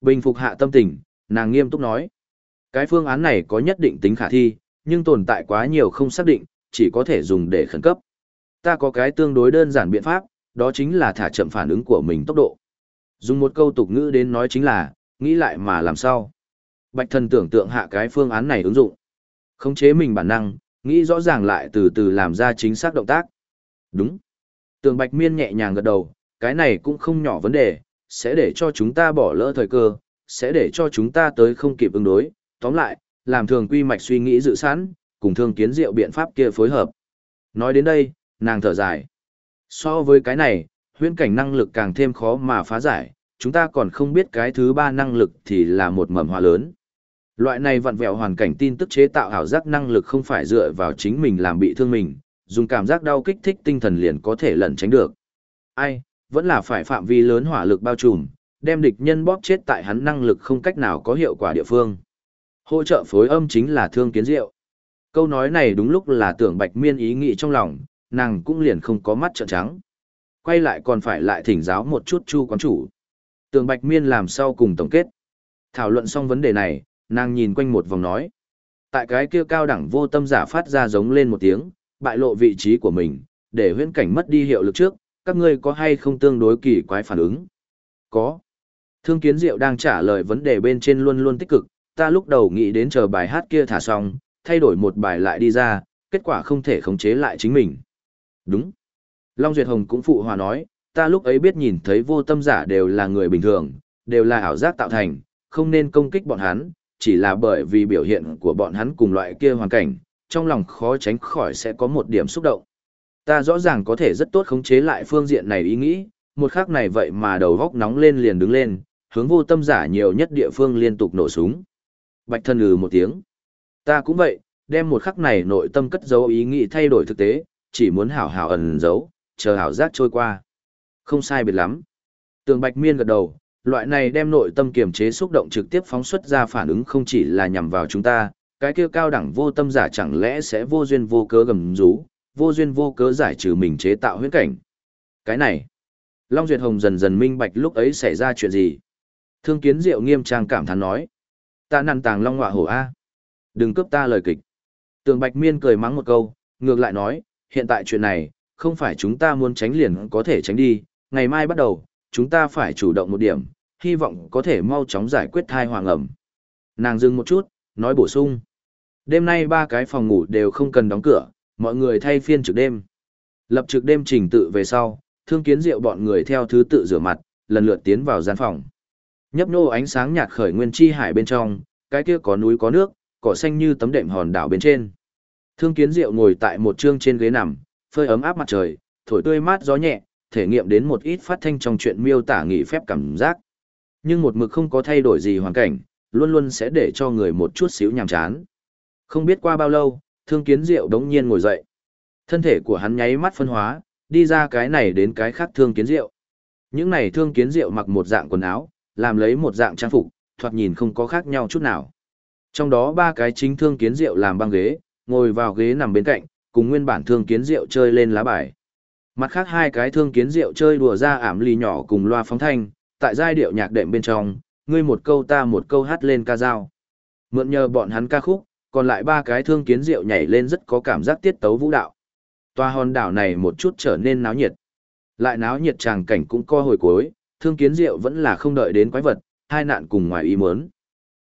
Speaker 1: Bình phục hạ tâm tình, nàng nghiêm túc nói. Cái phương án này có nhất định tính khả thi, nhưng tồn tại quá nhiều không xác định, chỉ có thể dùng để khẩn cấp. Ta có cái tương đối đơn giản biện pháp, đó chính là thả chậm phản ứng của mình tốc độ. Dùng một câu tục ngữ đến nói chính là, nghĩ lại mà làm sao. Bạch thần tưởng tượng hạ cái phương án này ứng dụng. Khống chế mình bản năng, nghĩ rõ ràng lại từ từ làm ra chính xác động tác. Đúng. Tường Bạch Miên nhẹ nhàng gật đầu, cái này cũng không nhỏ vấn đề, sẽ để cho chúng ta bỏ lỡ thời cơ, sẽ để cho chúng ta tới không kịp ứng đối. Tóm lại, làm thường quy mạch suy nghĩ dự sẵn, cùng thương kiến diệu biện pháp kia phối hợp. Nói đến đây, nàng thở dài. So với cái này, huyễn cảnh năng lực càng thêm khó mà phá giải, chúng ta còn không biết cái thứ ba năng lực thì là một mầm hoa lớn. Loại này vặn vẹo hoàn cảnh tin tức chế tạo ảo giác năng lực không phải dựa vào chính mình làm bị thương mình, dùng cảm giác đau kích thích tinh thần liền có thể lẩn tránh được. Ai, vẫn là phải phạm vi lớn hỏa lực bao trùm, đem địch nhân bóp chết tại hắn năng lực không cách nào có hiệu quả địa phương. Hỗ trợ phối âm chính là thương kiến diệu. Câu nói này đúng lúc là tưởng bạch miên ý nghĩ trong lòng, nàng cũng liền không có mắt trợn trắng. Quay lại còn phải lại thỉnh giáo một chút chu quán chủ. Tưởng bạch miên làm sau cùng tổng kết. Thảo luận xong vấn đề này, nàng nhìn quanh một vòng nói. Tại cái kia cao đẳng vô tâm giả phát ra giống lên một tiếng, bại lộ vị trí của mình, để huyễn cảnh mất đi hiệu lực trước, các ngươi có hay không tương đối kỳ quái phản ứng? Có. Thương Kiến Diệu đang trả lời vấn đề bên trên luôn luôn tích cực, ta lúc đầu nghĩ đến chờ bài hát kia thả xong, thay đổi một bài lại đi ra, kết quả không thể khống chế lại chính mình. Đúng. Long Duyệt Hồng cũng phụ hòa nói, ta lúc ấy biết nhìn thấy vô tâm giả đều là người bình thường, đều là ảo giác tạo thành, không nên công kích bọn hắn, chỉ là bởi vì biểu hiện của bọn hắn cùng loại kia hoàn cảnh, trong lòng khó tránh khỏi sẽ có một điểm xúc động. Ta rõ ràng có thể rất tốt khống chế lại phương diện này ý nghĩ, một khắc này vậy mà đầu góc nóng lên liền đứng lên, hướng vô tâm giả nhiều nhất địa phương liên tục nổ súng. Bạch thân ừ một tiếng. Ta cũng vậy, đem một khắc này nội tâm cất giấu ý nghĩ thay đổi thực tế, chỉ muốn hảo hảo ẩn giấu, chờ hảo giác trôi qua. Không sai biệt lắm. Tường Bạch Miên gật đầu, loại này đem nội tâm kiềm chế xúc động trực tiếp phóng xuất ra phản ứng không chỉ là nhằm vào chúng ta, cái kia cao đẳng vô tâm giả chẳng lẽ sẽ vô duyên vô cớ gầm rú, vô duyên vô cớ giải trừ mình chế tạo huyễn cảnh. Cái này, Long Duyệt Hồng dần dần minh bạch lúc ấy xảy ra chuyện gì. Thương kiến diệu nghiêm trang cảm thán nói. Ta năn tàng Long Ngọa Hổ A. Đừng cướp ta lời kịch. Tường Bạch Miên cười mắng một câu, ngược lại nói, hiện tại chuyện này, không phải chúng ta muốn tránh liền có thể tránh đi, ngày mai bắt đầu, chúng ta phải chủ động một điểm, hy vọng có thể mau chóng giải quyết thai hoàng ẩm. Nàng dừng một chút, nói bổ sung. Đêm nay ba cái phòng ngủ đều không cần đóng cửa, mọi người thay phiên trực đêm. Lập trực đêm trình tự về sau, thương kiến rượu bọn người theo thứ tự rửa mặt, lần lượt tiến vào gian phòng. Nhấp nô ánh sáng nhạt khởi nguyên chi hải bên trong, cái kia có núi có nước, cỏ xanh như tấm đệm hòn đảo bên trên. Thương kiến rượu ngồi tại một trương trên ghế nằm, phơi ấm áp mặt trời, thổi tươi mát gió nhẹ, thể nghiệm đến một ít phát thanh trong chuyện miêu tả nghỉ phép cảm giác. Nhưng một mực không có thay đổi gì hoàn cảnh, luôn luôn sẽ để cho người một chút xíu nhàm chán. Không biết qua bao lâu, thương kiến diệu đống nhiên ngồi dậy. Thân thể của hắn nháy mắt phân hóa, đi ra cái này đến cái khác thương kiến diệu. Những này thương kiến diệu mặc một dạng quần áo, làm lấy một dạng trang phục, thoạt nhìn không có khác nhau chút nào. Trong đó ba cái chính thương kiến diệu làm băng ghế, ngồi vào ghế nằm bên cạnh, cùng nguyên bản thương kiến diệu chơi lên lá bài. Mặt khác hai cái thương kiến diệu chơi đùa ra ảm ly nhỏ cùng loa phóng thanh, tại giai điệu nhạc đệm bên trong, ngươi một câu ta một câu hát lên ca dao. Mượn nhờ bọn hắn ca khúc, còn lại ba cái thương kiến diệu nhảy lên rất có cảm giác tiết tấu vũ đạo. Toa hòn đảo này một chút trở nên náo nhiệt. Lại náo nhiệt tràng cảnh cũng co hồi cuối, thương kiến diệu vẫn là không đợi đến quái vật, hai nạn cùng ngoài ý muốn.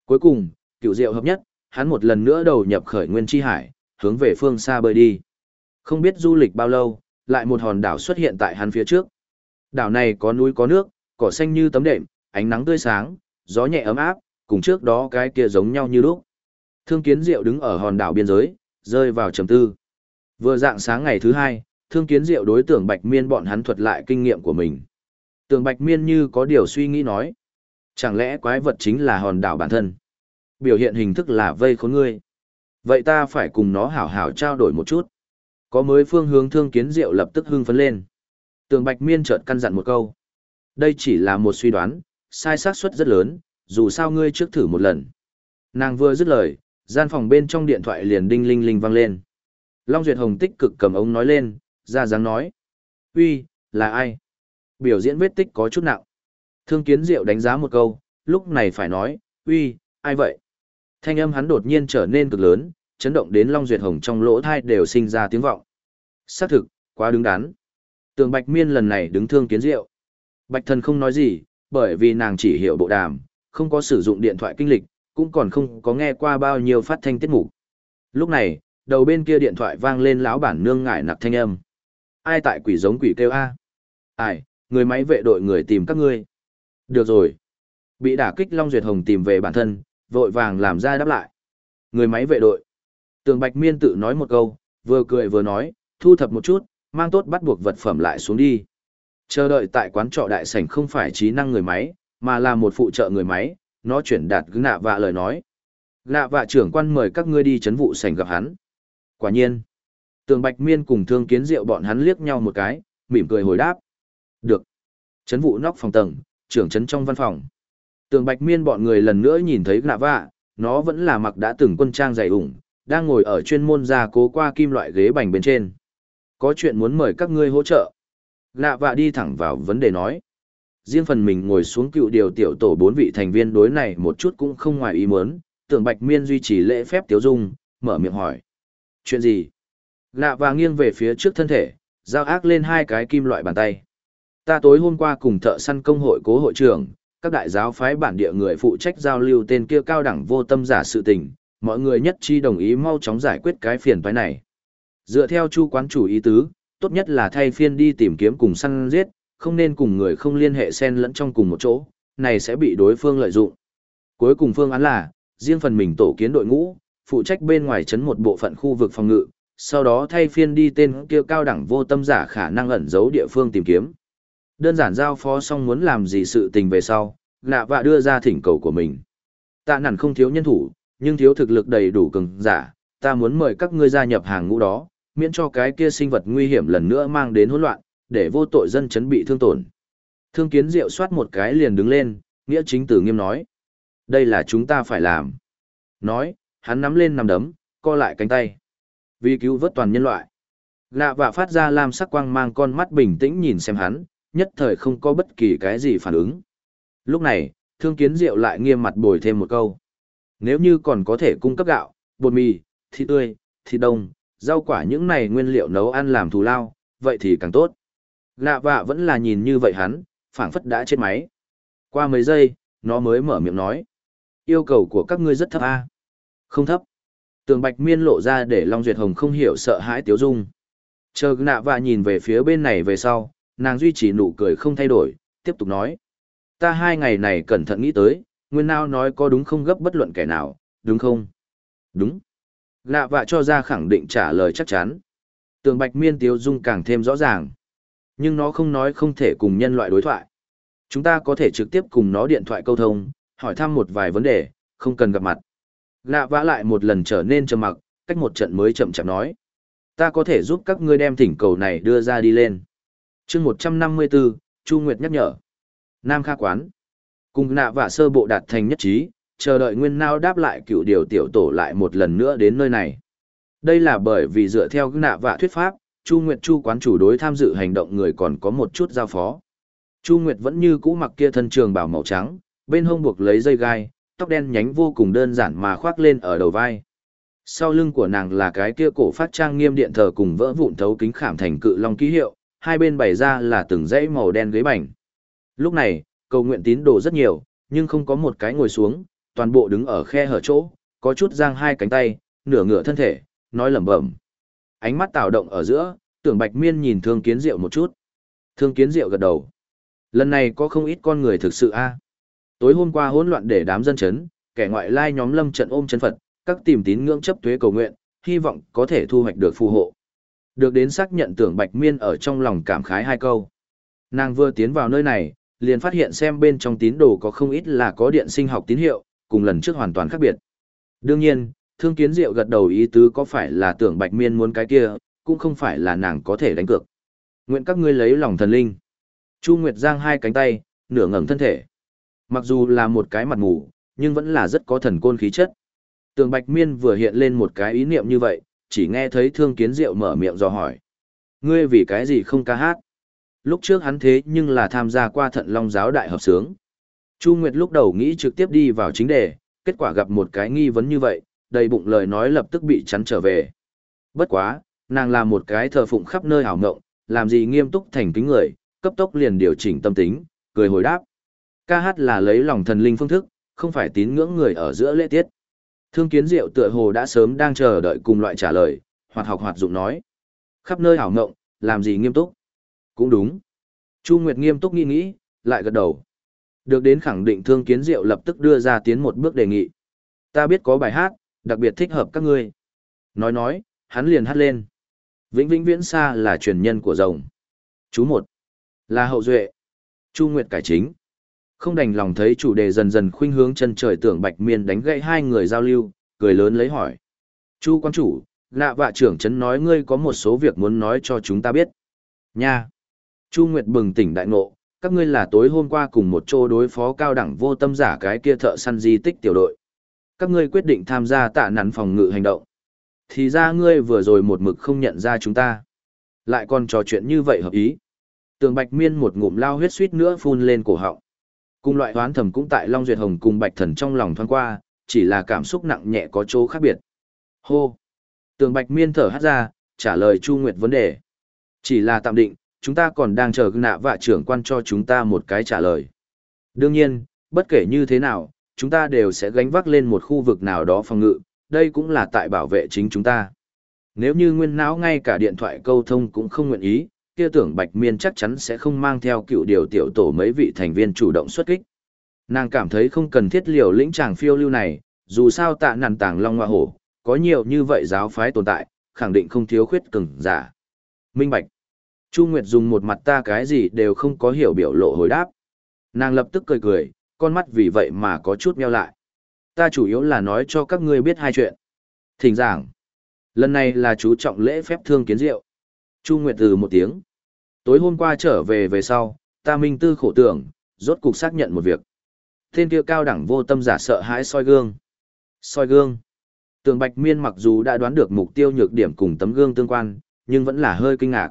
Speaker 1: Cuối cùng, cựu diệu hợp nhất, hắn một lần nữa đầu nhập khởi nguyên chi hải, hướng về phương xa bơi đi. Không biết du lịch bao lâu, lại một hòn đảo xuất hiện tại hắn phía trước. Đảo này có núi có nước, cỏ xanh như tấm đệm, ánh nắng tươi sáng, gió nhẹ ấm áp, cùng trước đó cái kia giống nhau như lúc. Thương Kiến Diệu đứng ở hòn đảo biên giới, rơi vào trầm tư. Vừa dạng sáng ngày thứ hai, Thương Kiến Diệu đối tượng Bạch Miên bọn hắn thuật lại kinh nghiệm của mình. Tưởng Bạch Miên như có điều suy nghĩ nói. Chẳng lẽ quái vật chính là hòn đảo bản thân? Biểu hiện hình thức là vây khốn ngươi. Vậy ta phải cùng nó hảo hảo trao đổi một chút. Có mới phương hướng Thương Kiến Diệu lập tức hưng phấn lên. Tường Bạch Miên chợt căn dặn một câu. Đây chỉ là một suy đoán, sai xác suất rất lớn, dù sao ngươi trước thử một lần. Nàng vừa dứt lời, gian phòng bên trong điện thoại liền đinh linh linh vang lên. Long Duyệt Hồng tích cực cầm ống nói lên, ra dáng nói. uy là ai? Biểu diễn vết tích có chút nặng. Thương Kiến Diệu đánh giá một câu, lúc này phải nói, uy ai vậy? Thanh âm hắn đột nhiên trở nên cực lớn, chấn động đến Long Duyệt Hồng trong lỗ thai đều sinh ra tiếng vọng. Xác thực, quá đứng đắn. Tường Bạch Miên lần này đứng Thương Kiến Diệu. Bạch Thần không nói gì, bởi vì nàng chỉ hiểu bộ đàm, không có sử dụng điện thoại kinh lịch, cũng còn không có nghe qua bao nhiêu phát thanh tiết mục. Lúc này, đầu bên kia điện thoại vang lên lão bản nương ngải nặc thanh âm. Ai tại quỷ giống quỷ kêu a? Ai, người máy vệ đội người tìm các ngươi. Được rồi. Bị đả kích Long Duyệt Hồng tìm về bản thân, vội vàng làm ra đáp lại. Người máy vệ đội. Tường Bạch Miên tự nói một câu, vừa cười vừa nói, thu thập một chút, mang tốt bắt buộc vật phẩm lại xuống đi. Chờ đợi tại quán trọ đại sảnh không phải trí năng người máy, mà là một phụ trợ người máy, nó chuyển đạt gã nạ vạ lời nói. Nạ vạ trưởng quan mời các ngươi đi chấn vụ sảnh gặp hắn. Quả nhiên. Tường Bạch Miên cùng Thương Kiến Diệu bọn hắn liếc nhau một cái, mỉm cười hồi đáp. Được. Chấn vụ nóc phòng tầng, trưởng chấn trong văn phòng. Tường Bạch Miên bọn người lần nữa nhìn thấy nạ vạ, nó vẫn là mặc đã từng quân trang dày ủng, đang ngồi ở chuyên môn gia cố qua kim loại ghế bành bên trên. Có chuyện muốn mời các ngươi hỗ trợ. Lạ vạ đi thẳng vào vấn đề nói riêng phần mình ngồi xuống cựu điều tiểu tổ bốn vị thành viên đối này một chút cũng không ngoài ý muốn, tưởng Bạch Miên duy trì lễ phép tiếu dung, mở miệng hỏi. Chuyện gì? Lạ vạ nghiêng về phía trước thân thể, giao ác lên hai cái kim loại bàn tay. Ta tối hôm qua cùng thợ săn công hội cố hội trưởng, các đại giáo phái bản địa người phụ trách giao lưu tên kia cao đẳng vô tâm giả sự tình, mọi người nhất chi đồng ý mau chóng giải quyết cái phiền toái này. Dựa theo chu quán chủ ý tứ, tốt nhất là thay phiên đi tìm kiếm cùng săn giết, không nên cùng người không liên hệ xen lẫn trong cùng một chỗ, này sẽ bị đối phương lợi dụng. Cuối cùng phương án là, riêng phần mình tổ kiến đội ngũ, phụ trách bên ngoài chấn một bộ phận khu vực phòng ngự, sau đó thay phiên đi tên kia cao đẳng vô tâm giả khả năng ẩn giấu địa phương tìm kiếm. Đơn giản giao phó xong muốn làm gì sự tình về sau, lạ vạ đưa ra thỉnh cầu của mình. Tạ nản không thiếu nhân thủ, nhưng thiếu thực lực đầy đủ cường giả, ta muốn mời các ngươi gia nhập hàng ngũ đó, miễn cho cái kia sinh vật nguy hiểm lần nữa mang đến hỗn loạn, để vô tội dân chấn bị thương tổn. Thương kiến diệu soát một cái liền đứng lên, nghĩa chính tử nghiêm nói. Đây là chúng ta phải làm. Nói, hắn nắm lên nằm đấm, co lại cánh tay. Vì cứu vớt toàn nhân loại. Lạ vạ phát ra lam sắc quang mang con mắt bình tĩnh nhìn xem hắn, nhất thời không có bất kỳ cái gì phản ứng. Lúc này, thương kiến diệu lại nghiêm mặt bồi thêm một câu. Nếu như còn có thể cung cấp gạo, bột mì, thịt tươi, thịt đông, rau quả những này nguyên liệu nấu ăn làm thù lao, vậy thì càng tốt. Lạ vạ vẫn là nhìn như vậy hắn, phảng phất đã chết máy. Qua mấy giây, nó mới mở miệng nói. Yêu cầu của các ngươi rất thấp a Không thấp. Tường bạch miên lộ ra để Long Duyệt Hồng không hiểu sợ hãi tiếu dung. Chờ nạ và nhìn về phía bên này về sau, nàng duy trì nụ cười không thay đổi, tiếp tục nói. Ta hai ngày này cẩn thận nghĩ tới, nguyên nào nói có đúng không gấp bất luận kẻ nào, đúng không? Đúng. Nạ vạ cho ra khẳng định trả lời chắc chắn. Tường bạch miên tiếu dung càng thêm rõ ràng. Nhưng nó không nói không thể cùng nhân loại đối thoại. Chúng ta có thể trực tiếp cùng nó điện thoại câu thông, hỏi thăm một vài vấn đề, không cần gặp mặt. Nạ vã lại một lần trở nên trầm mặc, cách một trận mới chậm chậm nói. Ta có thể giúp các ngươi đem thỉnh cầu này đưa ra đi lên. chương 154, Chu Nguyệt nhắc nhở. Nam Kha Quán. Cùng nạ vã sơ bộ đạt thành nhất trí, chờ đợi nguyên nao đáp lại cựu điều tiểu tổ lại một lần nữa đến nơi này. Đây là bởi vì dựa theo nạ vạ thuyết pháp, Chu Nguyệt Chu quán chủ đối tham dự hành động người còn có một chút giao phó. Chu Nguyệt vẫn như cũ mặc kia thân trường bảo màu trắng, bên hông buộc lấy dây gai, tóc đen nhánh vô cùng đơn giản mà khoác lên ở đầu vai. Sau lưng của nàng là cái kia cổ phát trang nghiêm điện thờ cùng vỡ vụn thấu kính khảm thành cự long ký hiệu, hai bên bày ra là từng dãy màu đen ghế bành. Lúc này, cầu nguyện tín đồ rất nhiều, nhưng không có một cái ngồi xuống, toàn bộ đứng ở khe hở chỗ, có chút giang hai cánh tay, nửa ngửa thân thể, nói lẩm bẩm. Ánh mắt tạo động ở giữa, tưởng Bạch Miên nhìn Thương Kiến Diệu một chút. Thương Kiến Diệu gật đầu. Lần này có không ít con người thực sự a. Tối hôm qua hỗn loạn để đám dân chấn, kẻ ngoại lai nhóm lâm trận ôm chân Phật, các tìm tín ngưỡng chấp thuế cầu nguyện, hy vọng có thể thu hoạch được phù hộ. Được đến xác nhận tưởng Bạch Miên ở trong lòng cảm khái hai câu. Nàng vừa tiến vào nơi này, liền phát hiện xem bên trong tín đồ có không ít là có điện sinh học tín hiệu, cùng lần trước hoàn toàn khác biệt. Đương nhiên, thương kiến diệu gật đầu ý tứ có phải là tưởng Bạch Miên muốn cái kia, cũng không phải là nàng có thể đánh cược. Nguyện các ngươi lấy lòng thần linh. Chu Nguyệt giang hai cánh tay, nửa ngẩng thân thể. Mặc dù là một cái mặt mù, nhưng vẫn là rất có thần côn khí chất. Tường Bạch Miên vừa hiện lên một cái ý niệm như vậy, chỉ nghe thấy Thương Kiến Diệu mở miệng dò hỏi. Ngươi vì cái gì không ca hát? Lúc trước hắn thế nhưng là tham gia qua thận long giáo đại hợp sướng. Chu Nguyệt lúc đầu nghĩ trực tiếp đi vào chính đề, kết quả gặp một cái nghi vấn như vậy, đầy bụng lời nói lập tức bị chắn trở về. Bất quá, nàng là một cái thờ phụng khắp nơi hảo ngộng, làm gì nghiêm túc thành kính người, cấp tốc liền điều chỉnh tâm tính, cười hồi đáp. Ca hát là lấy lòng thần linh phương thức, không phải tín ngưỡng người ở giữa lễ tiết. Thương kiến diệu tựa hồ đã sớm đang chờ đợi cùng loại trả lời, hoạt học hoạt dụng nói. Khắp nơi hảo ngộng, làm gì nghiêm túc? Cũng đúng. Chu Nguyệt nghiêm túc nghĩ nghĩ, lại gật đầu. Được đến khẳng định thương kiến diệu lập tức đưa ra tiến một bước đề nghị. Ta biết có bài hát, đặc biệt thích hợp các ngươi. Nói nói, hắn liền hát lên. Vĩnh vĩnh viễn xa là truyền nhân của rồng. Chú một là hậu duệ. Chu Nguyệt cải chính. Không đành lòng thấy chủ đề dần dần khuynh hướng chân trời tưởng Bạch Miên đánh gãy hai người giao lưu, cười lớn lấy hỏi. Chu quan chủ, lạ vạ trưởng chấn nói ngươi có một số việc muốn nói cho chúng ta biết. Nha! Chu Nguyệt bừng tỉnh đại ngộ, các ngươi là tối hôm qua cùng một chỗ đối phó cao đẳng vô tâm giả cái kia thợ săn di tích tiểu đội. Các ngươi quyết định tham gia tạ nắn phòng ngự hành động. Thì ra ngươi vừa rồi một mực không nhận ra chúng ta. Lại còn trò chuyện như vậy hợp ý. Tường Bạch Miên một ngụm lao huyết suýt nữa phun lên cổ họng. Cùng loại hoán thầm cũng tại Long Duyệt Hồng cùng Bạch Thần trong lòng thoáng qua, chỉ là cảm xúc nặng nhẹ có chỗ khác biệt. Hô! Tường Bạch Miên thở hát ra, trả lời Chu Nguyệt vấn đề. Chỉ là tạm định, chúng ta còn đang chờ nạ vạ trưởng quan cho chúng ta một cái trả lời. Đương nhiên, bất kể như thế nào, chúng ta đều sẽ gánh vác lên một khu vực nào đó phòng ngự, đây cũng là tại bảo vệ chính chúng ta. Nếu như nguyên não ngay cả điện thoại câu thông cũng không nguyện ý, kia tưởng Bạch Miên chắc chắn sẽ không mang theo cựu điều tiểu tổ mấy vị thành viên chủ động xuất kích. Nàng cảm thấy không cần thiết liều lĩnh chàng phiêu lưu này, dù sao tạ nàn tàng long hoa hổ, có nhiều như vậy giáo phái tồn tại, khẳng định không thiếu khuyết cứng, giả. Minh Bạch. Chu Nguyệt dùng một mặt ta cái gì đều không có hiểu biểu lộ hồi đáp. Nàng lập tức cười cười, con mắt vì vậy mà có chút meo lại. Ta chủ yếu là nói cho các ngươi biết hai chuyện. Thỉnh giảng. Lần này là chú trọng lễ phép thương kiến diệu. Chu Nguyệt từ một tiếng. Tối hôm qua trở về về sau, ta minh tư khổ tưởng, rốt cục xác nhận một việc. Tên kia cao đẳng vô tâm giả sợ hãi soi gương. Soi gương. Tường Bạch Miên mặc dù đã đoán được mục tiêu nhược điểm cùng tấm gương tương quan, nhưng vẫn là hơi kinh ngạc.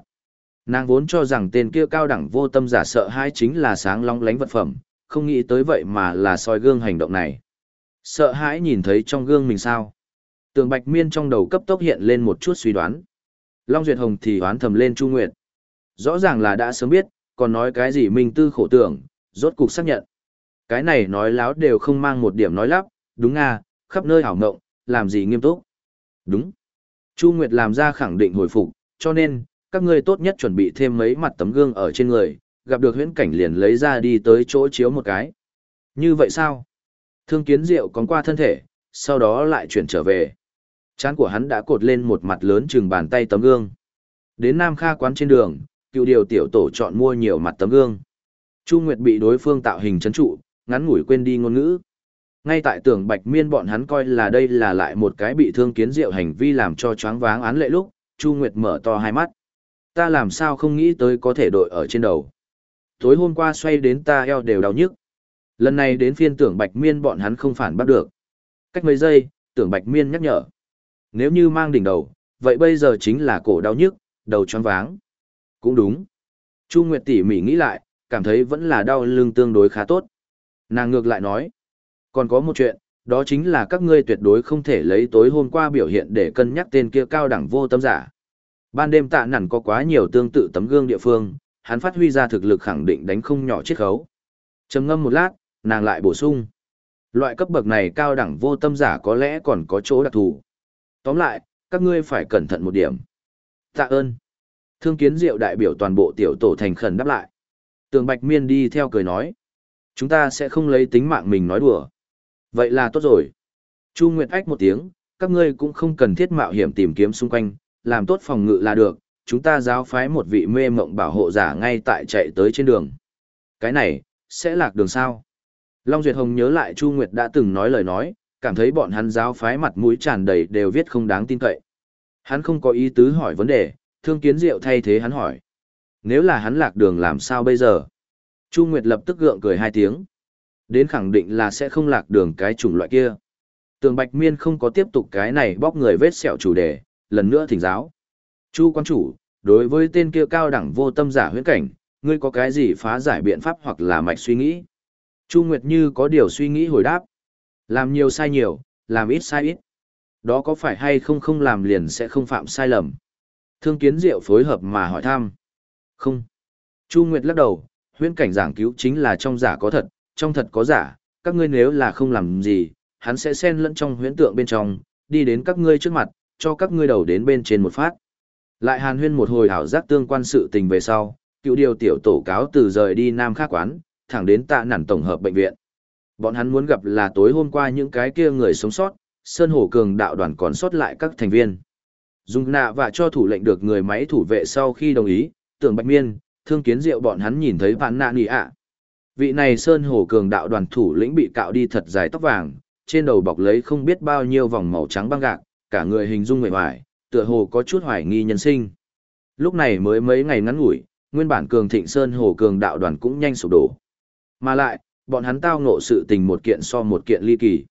Speaker 1: Nàng vốn cho rằng tên kia cao đẳng vô tâm giả sợ hãi chính là sáng long lánh vật phẩm, không nghĩ tới vậy mà là soi gương hành động này. Sợ hãi nhìn thấy trong gương mình sao? Tường Bạch Miên trong đầu cấp tốc hiện lên một chút suy đoán. Long Duyệt Hồng thì oán thầm lên Chu Nguyệt. Rõ ràng là đã sớm biết, còn nói cái gì minh tư khổ tưởng, rốt cục xác nhận. Cái này nói láo đều không mang một điểm nói lắp, đúng à, khắp nơi hảo ngộng, làm gì nghiêm túc. Đúng. Chu Nguyệt làm ra khẳng định hồi phục, cho nên, các ngươi tốt nhất chuẩn bị thêm mấy mặt tấm gương ở trên người, gặp được huyễn cảnh liền lấy ra đi tới chỗ chiếu một cái. Như vậy sao? Thương kiến diệu còn qua thân thể, sau đó lại chuyển trở về. Chán của hắn đã cột lên một mặt lớn chừng bàn tay tấm gương. Đến Nam Kha quán trên đường, cựu điều tiểu tổ chọn mua nhiều mặt tấm gương. Chu Nguyệt bị đối phương tạo hình chấn trụ, ngắn ngủi quên đi ngôn ngữ. Ngay tại tưởng Bạch Miên bọn hắn coi là đây là lại một cái bị thương kiến diệu hành vi làm cho choáng váng án lệ lúc, Chu Nguyệt mở to hai mắt. Ta làm sao không nghĩ tới có thể đội ở trên đầu. Tối hôm qua xoay đến ta eo đều đau nhức. Lần này đến phiên tưởng Bạch Miên bọn hắn không phản bắt được. Cách mấy giây, tưởng Bạch Miên nhắc nhở. Nếu như mang đỉnh đầu, vậy bây giờ chính là cổ đau nhức, đầu choáng váng. Cũng đúng. Chu Nguyệt tỉ mỉ nghĩ lại, cảm thấy vẫn là đau lưng tương đối khá tốt. Nàng ngược lại nói. Còn có một chuyện, đó chính là các ngươi tuyệt đối không thể lấy tối hôm qua biểu hiện để cân nhắc tên kia cao đẳng vô tâm giả. Ban đêm tạ nản có quá nhiều tương tự tấm gương địa phương, hắn phát huy ra thực lực khẳng định đánh không nhỏ chiết khấu. Trầm ngâm một lát, nàng lại bổ sung. Loại cấp bậc này cao đẳng vô tâm giả có lẽ còn có chỗ đặc thù. Tóm lại, các ngươi phải cẩn thận một điểm. Tạ ơn. Thương kiến diệu đại biểu toàn bộ tiểu tổ thành khẩn đáp lại. Tường Bạch Miên đi theo cười nói. Chúng ta sẽ không lấy tính mạng mình nói đùa. Vậy là tốt rồi. Chu Nguyệt ách một tiếng, các ngươi cũng không cần thiết mạo hiểm tìm kiếm xung quanh, làm tốt phòng ngự là được, chúng ta giáo phái một vị mê mộng bảo hộ giả ngay tại chạy tới trên đường. Cái này, sẽ lạc đường sao? Long Duyệt Hồng nhớ lại Chu Nguyệt đã từng nói lời nói, cảm thấy bọn hắn giáo phái mặt mũi tràn đầy đều viết không đáng tin cậy. Hắn không có ý tứ hỏi vấn đề, thương kiến diệu thay thế hắn hỏi. Nếu là hắn lạc đường làm sao bây giờ? Chu Nguyệt lập tức gượng cười hai tiếng. Đến khẳng định là sẽ không lạc đường cái chủng loại kia. Tường Bạch Miên không có tiếp tục cái này bóc người vết sẹo chủ đề, lần nữa thỉnh giáo. Chu quan chủ, đối với tên kia cao đẳng vô tâm giả huyễn cảnh, ngươi có cái gì phá giải biện pháp hoặc là mạch suy nghĩ? Chu Nguyệt Như có điều suy nghĩ hồi đáp. Làm nhiều sai nhiều, làm ít sai ít. Đó có phải hay không không làm liền sẽ không phạm sai lầm. Thương kiến diệu phối hợp mà hỏi thăm. Không. Chu Nguyệt lắc đầu, huyễn cảnh giảng cứu chính là trong giả có thật, trong thật có giả, các ngươi nếu là không làm gì, hắn sẽ xen lẫn trong huyễn tượng bên trong, đi đến các ngươi trước mặt, cho các ngươi đầu đến bên trên một phát. Lại hàn huyên một hồi hảo giác tương quan sự tình về sau, cựu điều tiểu tổ cáo từ rời đi Nam Khác Quán, thẳng đến tạ nản tổng hợp bệnh viện. Bọn hắn muốn gặp là tối hôm qua những cái kia người sống sót, Sơn Hổ Cường đạo đoàn còn sót lại các thành viên. dung nạ và cho thủ lệnh được người máy thủ vệ sau khi đồng ý, tưởng bạch miên, thương kiến diệu bọn hắn nhìn thấy vạn nạ nì ạ. Vị này Sơn Hổ Cường đạo đoàn thủ lĩnh bị cạo đi thật dài tóc vàng, trên đầu bọc lấy không biết bao nhiêu vòng màu trắng băng gạc, cả người hình dung mệt mỏi, tựa hồ có chút hoài nghi nhân sinh. Lúc này mới mấy ngày ngắn ngủi, nguyên bản cường thịnh Sơn hồ Cường đạo đoàn cũng nhanh sụp đổ. Mà lại, bọn hắn tao ngộ sự tình một kiện so một kiện ly kỳ.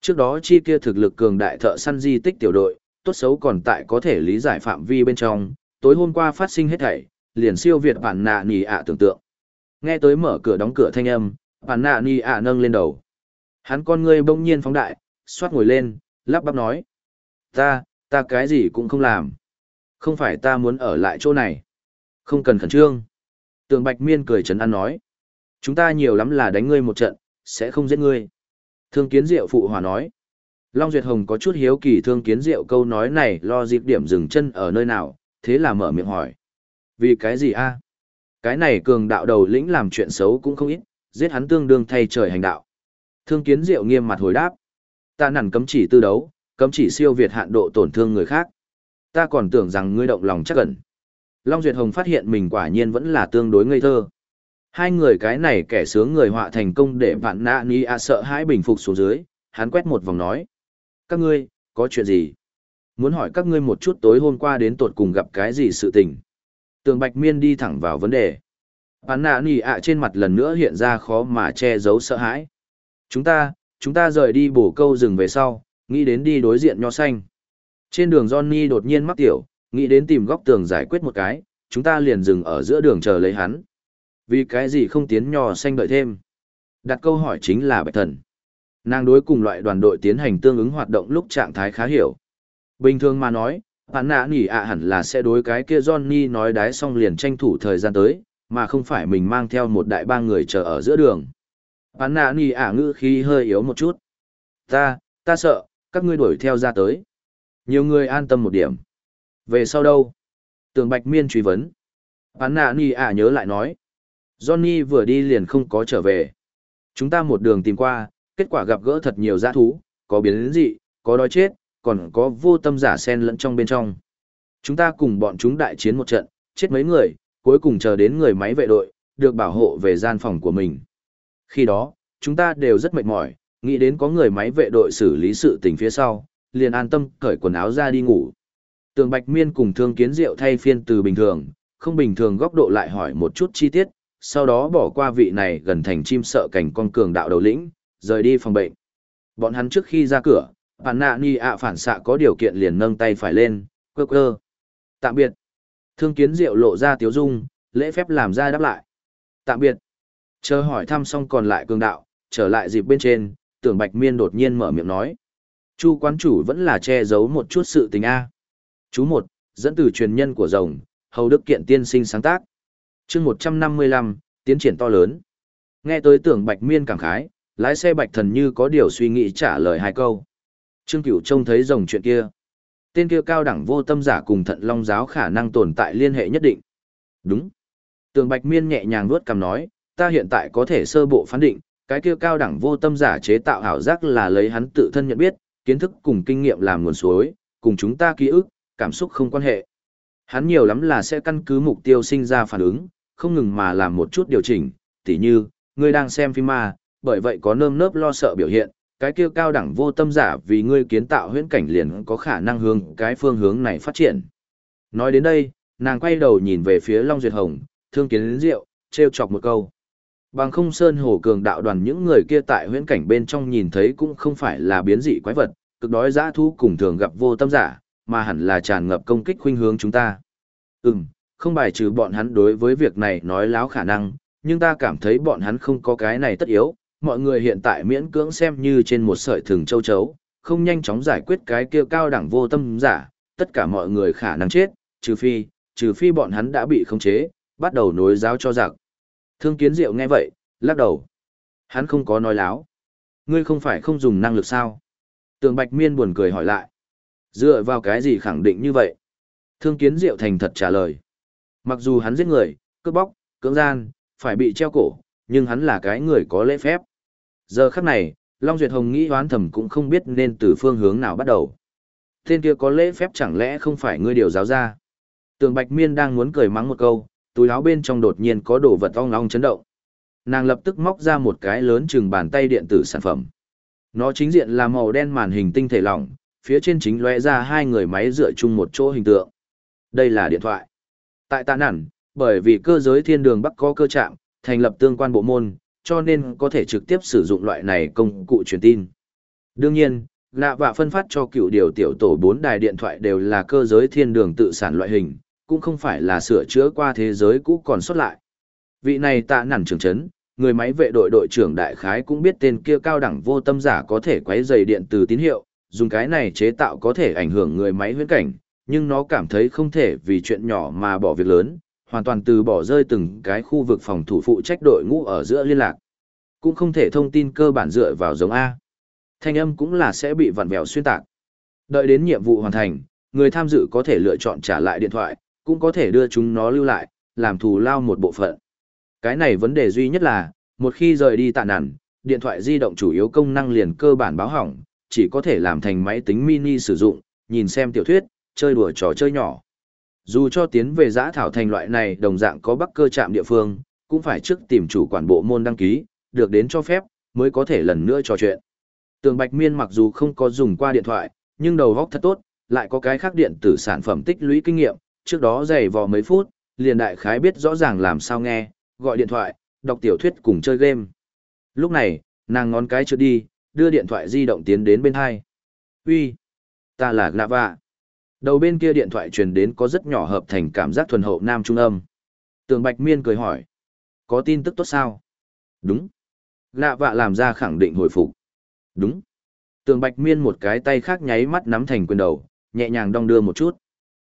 Speaker 1: Trước đó chi kia thực lực cường đại thợ săn di tích tiểu đội, tốt xấu còn tại có thể lý giải phạm vi bên trong, tối hôm qua phát sinh hết thảy, liền siêu việt bản nạ nì ạ tưởng tượng. Nghe tới mở cửa đóng cửa thanh âm, bản nạ nì ạ nâng lên đầu. Hắn con ngươi bỗng nhiên phóng đại, xoát ngồi lên, lắp bắp nói. Ta, ta cái gì cũng không làm. Không phải ta muốn ở lại chỗ này. Không cần khẩn trương. Tường Bạch Miên cười trấn an nói. Chúng ta nhiều lắm là đánh ngươi một trận, sẽ không giết ngươi. Thương kiến diệu phụ hòa nói. Long Duyệt Hồng có chút hiếu kỳ thương kiến diệu câu nói này lo dịp điểm dừng chân ở nơi nào, thế là mở miệng hỏi. Vì cái gì a? Cái này cường đạo đầu lĩnh làm chuyện xấu cũng không ít, giết hắn tương đương thay trời hành đạo. Thương kiến diệu nghiêm mặt hồi đáp. Ta nản cấm chỉ tư đấu, cấm chỉ siêu việt hạn độ tổn thương người khác. Ta còn tưởng rằng ngươi động lòng chắc ẩn. Long Duyệt Hồng phát hiện mình quả nhiên vẫn là tương đối ngây thơ. Hai người cái này kẻ sướng người họa thành công để vạn nạ ni a sợ hãi bình phục xuống dưới, hắn quét một vòng nói. Các ngươi, có chuyện gì? Muốn hỏi các ngươi một chút tối hôm qua đến tột cùng gặp cái gì sự tình. Tường Bạch Miên đi thẳng vào vấn đề. vạn nạ ni ạ trên mặt lần nữa hiện ra khó mà che giấu sợ hãi. Chúng ta, chúng ta rời đi bổ câu rừng về sau, nghĩ đến đi đối diện nho xanh. Trên đường Johnny đột nhiên mắc tiểu, nghĩ đến tìm góc tường giải quyết một cái, chúng ta liền dừng ở giữa đường chờ lấy hắn. Vì cái gì không tiến nho xanh đợi thêm? Đặt câu hỏi chính là bạch thần. Nàng đối cùng loại đoàn đội tiến hành tương ứng hoạt động lúc trạng thái khá hiểu. Bình thường mà nói, bạn nạ nỉ ạ hẳn là sẽ đối cái kia Johnny nói đái xong liền tranh thủ thời gian tới, mà không phải mình mang theo một đại ba người chờ ở giữa đường. Bạn nạ nỉ ạ ngữ khí hơi yếu một chút. Ta, ta sợ, các ngươi đuổi theo ra tới. Nhiều người an tâm một điểm. Về sau đâu? Tường Bạch Miên truy vấn. Bán nạ nỉ ả nhớ lại nói. Johnny vừa đi liền không có trở về. Chúng ta một đường tìm qua, kết quả gặp gỡ thật nhiều dã thú, có biến dị, có đói chết, còn có vô tâm giả sen lẫn trong bên trong. Chúng ta cùng bọn chúng đại chiến một trận, chết mấy người, cuối cùng chờ đến người máy vệ đội, được bảo hộ về gian phòng của mình. Khi đó, chúng ta đều rất mệt mỏi, nghĩ đến có người máy vệ đội xử lý sự tình phía sau, liền an tâm cởi quần áo ra đi ngủ. Tường Bạch Miên cùng Thương Kiến Diệu thay phiên từ bình thường, không bình thường góc độ lại hỏi một chút chi tiết, sau đó bỏ qua vị này gần thành chim sợ cảnh con cường đạo đầu lĩnh, rời đi phòng bệnh. Bọn hắn trước khi ra cửa, bản nạ ni ạ phản xạ có điều kiện liền nâng tay phải lên, cơ cơ. Tạm biệt. Thương kiến diệu lộ ra tiếu dung, lễ phép làm ra đáp lại. Tạm biệt. Chờ hỏi thăm xong còn lại cường đạo, trở lại dịp bên trên, tưởng bạch miên đột nhiên mở miệng nói. Chu quán chủ vẫn là che giấu một chút sự tình A. Chú một, dẫn từ truyền nhân của rồng, hầu đức kiện tiên sinh sáng tác. chương một trăm năm mươi lăm tiến triển to lớn. Nghe tới tưởng bạch miên cảm khái, lái xe bạch thần như có điều suy nghĩ trả lời hai câu. Trương Cửu trông thấy rồng chuyện kia. Tên kia cao đẳng vô tâm giả cùng thận long giáo khả năng tồn tại liên hệ nhất định. Đúng. Tường Bạch Miên nhẹ nhàng nuốt cằm nói, ta hiện tại có thể sơ bộ phán định, cái kia cao đẳng vô tâm giả chế tạo ảo giác là lấy hắn tự thân nhận biết, kiến thức cùng kinh nghiệm làm nguồn suối, cùng chúng ta ký ức, cảm xúc không quan hệ. Hắn nhiều lắm là sẽ căn cứ mục tiêu sinh ra phản ứng, không ngừng mà làm một chút điều chỉnh, tỉ như, ngươi đang xem phim ma, bởi vậy có nơm nớp lo sợ biểu hiện, cái kia cao đẳng vô tâm giả vì ngươi kiến tạo huyễn cảnh liền có khả năng hướng cái phương hướng này phát triển. Nói đến đây, nàng quay đầu nhìn về phía Long Duyệt Hồng, thương kiến đến rượu, treo chọc một câu. Bằng không sơn hồ cường đạo đoàn những người kia tại huyễn cảnh bên trong nhìn thấy cũng không phải là biến dị quái vật, cực đói dã thu cùng thường gặp vô tâm giả, mà hẳn là tràn ngập công kích khuynh hướng chúng ta. Ừm, không bài trừ bọn hắn đối với việc này nói láo khả năng, nhưng ta cảm thấy bọn hắn không có cái này tất yếu, mọi người hiện tại miễn cưỡng xem như trên một sợi thừng châu chấu, không nhanh chóng giải quyết cái kia cao đẳng vô tâm giả, tất cả mọi người khả năng chết, trừ phi, trừ phi bọn hắn đã bị khống chế, bắt đầu nối giáo cho giặc. Thương kiến diệu nghe vậy, lắc đầu. Hắn không có nói láo. Ngươi không phải không dùng năng lực sao? Tường Bạch Miên buồn cười hỏi lại. Dựa vào cái gì khẳng định như vậy? Thương kiến diệu thành thật trả lời. Mặc dù hắn giết người, cướp bóc, cưỡng gian, phải bị treo cổ, nhưng hắn là cái người có lễ phép. Giờ khắc này, Long Duyệt Hồng nghĩ hoán thầm cũng không biết nên từ phương hướng nào bắt đầu. Tên kia có lễ phép chẳng lẽ không phải ngươi điều giáo ra. Tường Bạch Miên đang muốn cười mắng một câu, túi áo bên trong đột nhiên có đồ vật ong ong chấn động. Nàng lập tức móc ra một cái lớn chừng bàn tay điện tử sản phẩm. Nó chính diện là màu đen màn hình tinh thể lỏng, phía trên chính lóe ra hai người máy dựa chung một chỗ hình tượng. Đây là điện thoại. Tại tạ nản, bởi vì cơ giới thiên đường Bắc có cơ trạng, thành lập tương quan bộ môn, cho nên có thể trực tiếp sử dụng loại này công cụ truyền tin. Đương nhiên, lạ vạ phân phát cho cựu điều tiểu tổ 4 đài điện thoại đều là cơ giới thiên đường tự sản loại hình, cũng không phải là sửa chữa qua thế giới cũ còn xuất lại. Vị này tạ nản trưởng chấn, người máy vệ đội đội trưởng đại khái cũng biết tên kia cao đẳng vô tâm giả có thể quấy dày điện từ tín hiệu, dùng cái này chế tạo có thể ảnh hưởng người máy huyễn cảnh, nhưng nó cảm thấy không thể vì chuyện nhỏ mà bỏ việc lớn, hoàn toàn từ bỏ rơi từng cái khu vực phòng thủ phụ trách đội ngũ ở giữa liên lạc. Cũng không thể thông tin cơ bản dựa vào giống A. Thanh âm cũng là sẽ bị vặn vẹo xuyên tạc. Đợi đến nhiệm vụ hoàn thành, người tham dự có thể lựa chọn trả lại điện thoại, cũng có thể đưa chúng nó lưu lại, làm thù lao một bộ phận. Cái này vấn đề duy nhất là, một khi rời đi tạ nản, điện thoại di động chủ yếu công năng liền cơ bản báo hỏng, chỉ có thể làm thành máy tính mini sử dụng, nhìn xem tiểu thuyết, chơi đùa trò chơi nhỏ. Dù cho tiến về giã thảo thành loại này đồng dạng có bắc cơ trạm địa phương, cũng phải trước tìm chủ quản bộ môn đăng ký, được đến cho phép, mới có thể lần nữa trò chuyện. Tường Bạch Miên mặc dù không có dùng qua điện thoại, nhưng đầu góc thật tốt, lại có cái khác điện tử sản phẩm tích lũy kinh nghiệm, trước đó dày vò mấy phút, liền đại khái biết rõ ràng làm sao nghe, gọi điện thoại, đọc tiểu thuyết cùng chơi game. Lúc này, nàng ngón cái chưa đi, đưa điện thoại di động tiến đến bên hai. Uy, ta là Nava. Đầu bên kia điện thoại truyền đến có rất nhỏ hợp thành cảm giác thuần hậu nam trung âm. Tường Bạch Miên cười hỏi. Có tin tức tốt sao? Đúng. Lạ vạ làm ra khẳng định hồi phục. Đúng. Tường Bạch Miên một cái tay khác nháy mắt nắm thành quyền đầu, nhẹ nhàng đong đưa một chút.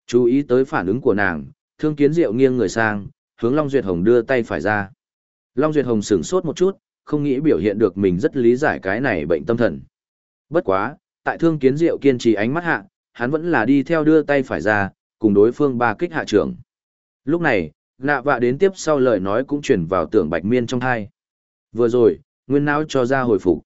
Speaker 1: Chú ý tới phản ứng của nàng, thương kiến diệu nghiêng người sang, hướng Long Duyệt Hồng đưa tay phải ra. Long Duyệt Hồng sửng sốt một chút, không nghĩ biểu hiện được mình rất lý giải cái này bệnh tâm thần. Bất quá, tại thương kiến diệu kiên trì ánh mắt hạ, hắn vẫn là đi theo đưa tay phải ra, cùng đối phương ba kích hạ trưởng. Lúc này, nạ vạ đến tiếp sau lời nói cũng chuyển vào tưởng bạch miên trong thai. Vừa rồi, nguyên não cho ra hồi phục.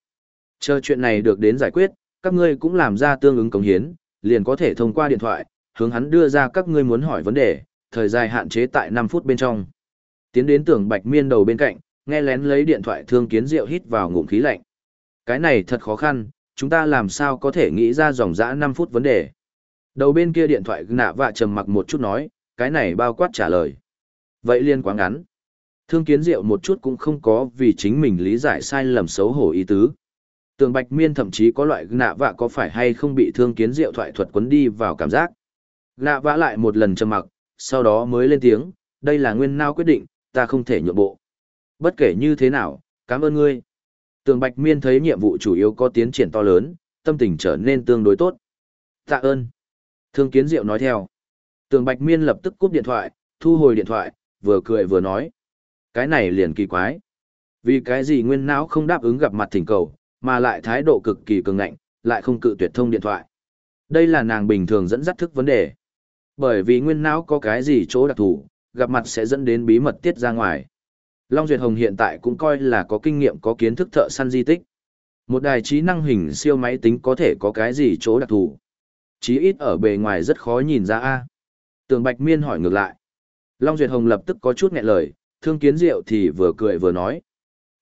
Speaker 1: Chờ chuyện này được đến giải quyết, các ngươi cũng làm ra tương ứng cống hiến, liền có thể thông qua điện thoại, hướng hắn đưa ra các ngươi muốn hỏi vấn đề, thời gian hạn chế tại 5 phút bên trong. Tiến đến tưởng bạch miên đầu bên cạnh, nghe lén lấy điện thoại thương kiến rượu hít vào ngụm khí lạnh. Cái này thật khó khăn, chúng ta làm sao có thể nghĩ ra dòng dã 5 phút vấn đề. Đầu bên kia điện thoại nạ vạ trầm mặc một chút nói, cái này bao quát trả lời. Vậy liên quá ngắn. Thương kiến diệu một chút cũng không có vì chính mình lý giải sai lầm xấu hổ ý tứ. Tường Bạch Miên thậm chí có loại nạ vạ có phải hay không bị thương kiến diệu thoại thuật quấn đi vào cảm giác. Nạ vã lại một lần trầm mặc, sau đó mới lên tiếng, đây là nguyên nao quyết định, ta không thể nhượng bộ. Bất kể như thế nào, cảm ơn ngươi. Tường Bạch Miên thấy nhiệm vụ chủ yếu có tiến triển to lớn, tâm tình trở nên tương đối tốt. Tạ ơn. Thương Kiến Diệu nói theo. Tường Bạch Miên lập tức cúp điện thoại, thu hồi điện thoại, vừa cười vừa nói. Cái này liền kỳ quái. Vì cái gì nguyên não không đáp ứng gặp mặt thỉnh cầu, mà lại thái độ cực kỳ cường ngạnh, lại không cự tuyệt thông điện thoại. Đây là nàng bình thường dẫn dắt thức vấn đề. Bởi vì nguyên não có cái gì chỗ đặc thù, gặp mặt sẽ dẫn đến bí mật tiết ra ngoài. Long Duyệt Hồng hiện tại cũng coi là có kinh nghiệm có kiến thức thợ săn di tích. Một đài trí năng hình siêu máy tính có thể có cái gì chỗ đặc thù. Chí ít ở bề ngoài rất khó nhìn ra a. Tường Bạch Miên hỏi ngược lại. Long Duyệt Hồng lập tức có chút nghẹn lời, thương kiến diệu thì vừa cười vừa nói.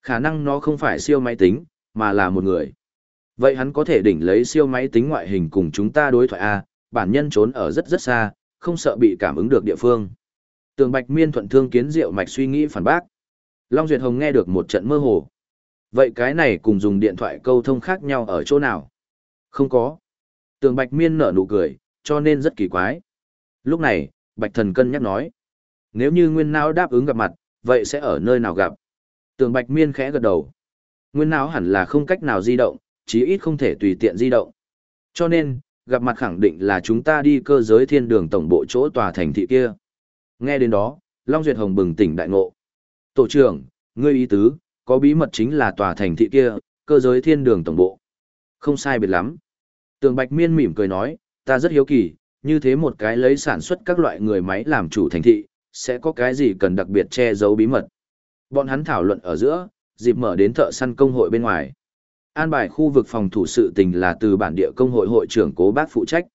Speaker 1: Khả năng nó không phải siêu máy tính, mà là một người. Vậy hắn có thể đỉnh lấy siêu máy tính ngoại hình cùng chúng ta đối thoại A, bản nhân trốn ở rất rất xa, không sợ bị cảm ứng được địa phương. Tường Bạch Miên thuận thương kiến diệu mạch suy nghĩ phản bác. Long Duyệt Hồng nghe được một trận mơ hồ. Vậy cái này cùng dùng điện thoại câu thông khác nhau ở chỗ nào? Không có. Tường Bạch Miên nở nụ cười, cho nên rất kỳ quái. Lúc này, Bạch Thần cân nhắc nói. Nếu như Nguyên Não đáp ứng gặp mặt, vậy sẽ ở nơi nào gặp? Tường Bạch Miên khẽ gật đầu. Nguyên Não hẳn là không cách nào di động, chí ít không thể tùy tiện di động. Cho nên, gặp mặt khẳng định là chúng ta đi cơ giới thiên đường tổng bộ chỗ tòa thành thị kia. Nghe đến đó, Long Duyệt Hồng bừng tỉnh đại ngộ. Tổ trưởng, ngươi ý tứ, có bí mật chính là tòa thành thị kia, cơ giới thiên đường tổng bộ. Không sai biệt lắm. Tường Bạch Miên mỉm cười nói, ta rất hiếu kỳ, như thế một cái lấy sản xuất các loại người máy làm chủ thành thị, sẽ có cái gì cần đặc biệt che giấu bí mật. Bọn hắn thảo luận ở giữa, dịp mở đến thợ săn công hội bên ngoài. An bài khu vực phòng thủ sự tình là từ bản địa công hội hội trưởng cố bác phụ trách.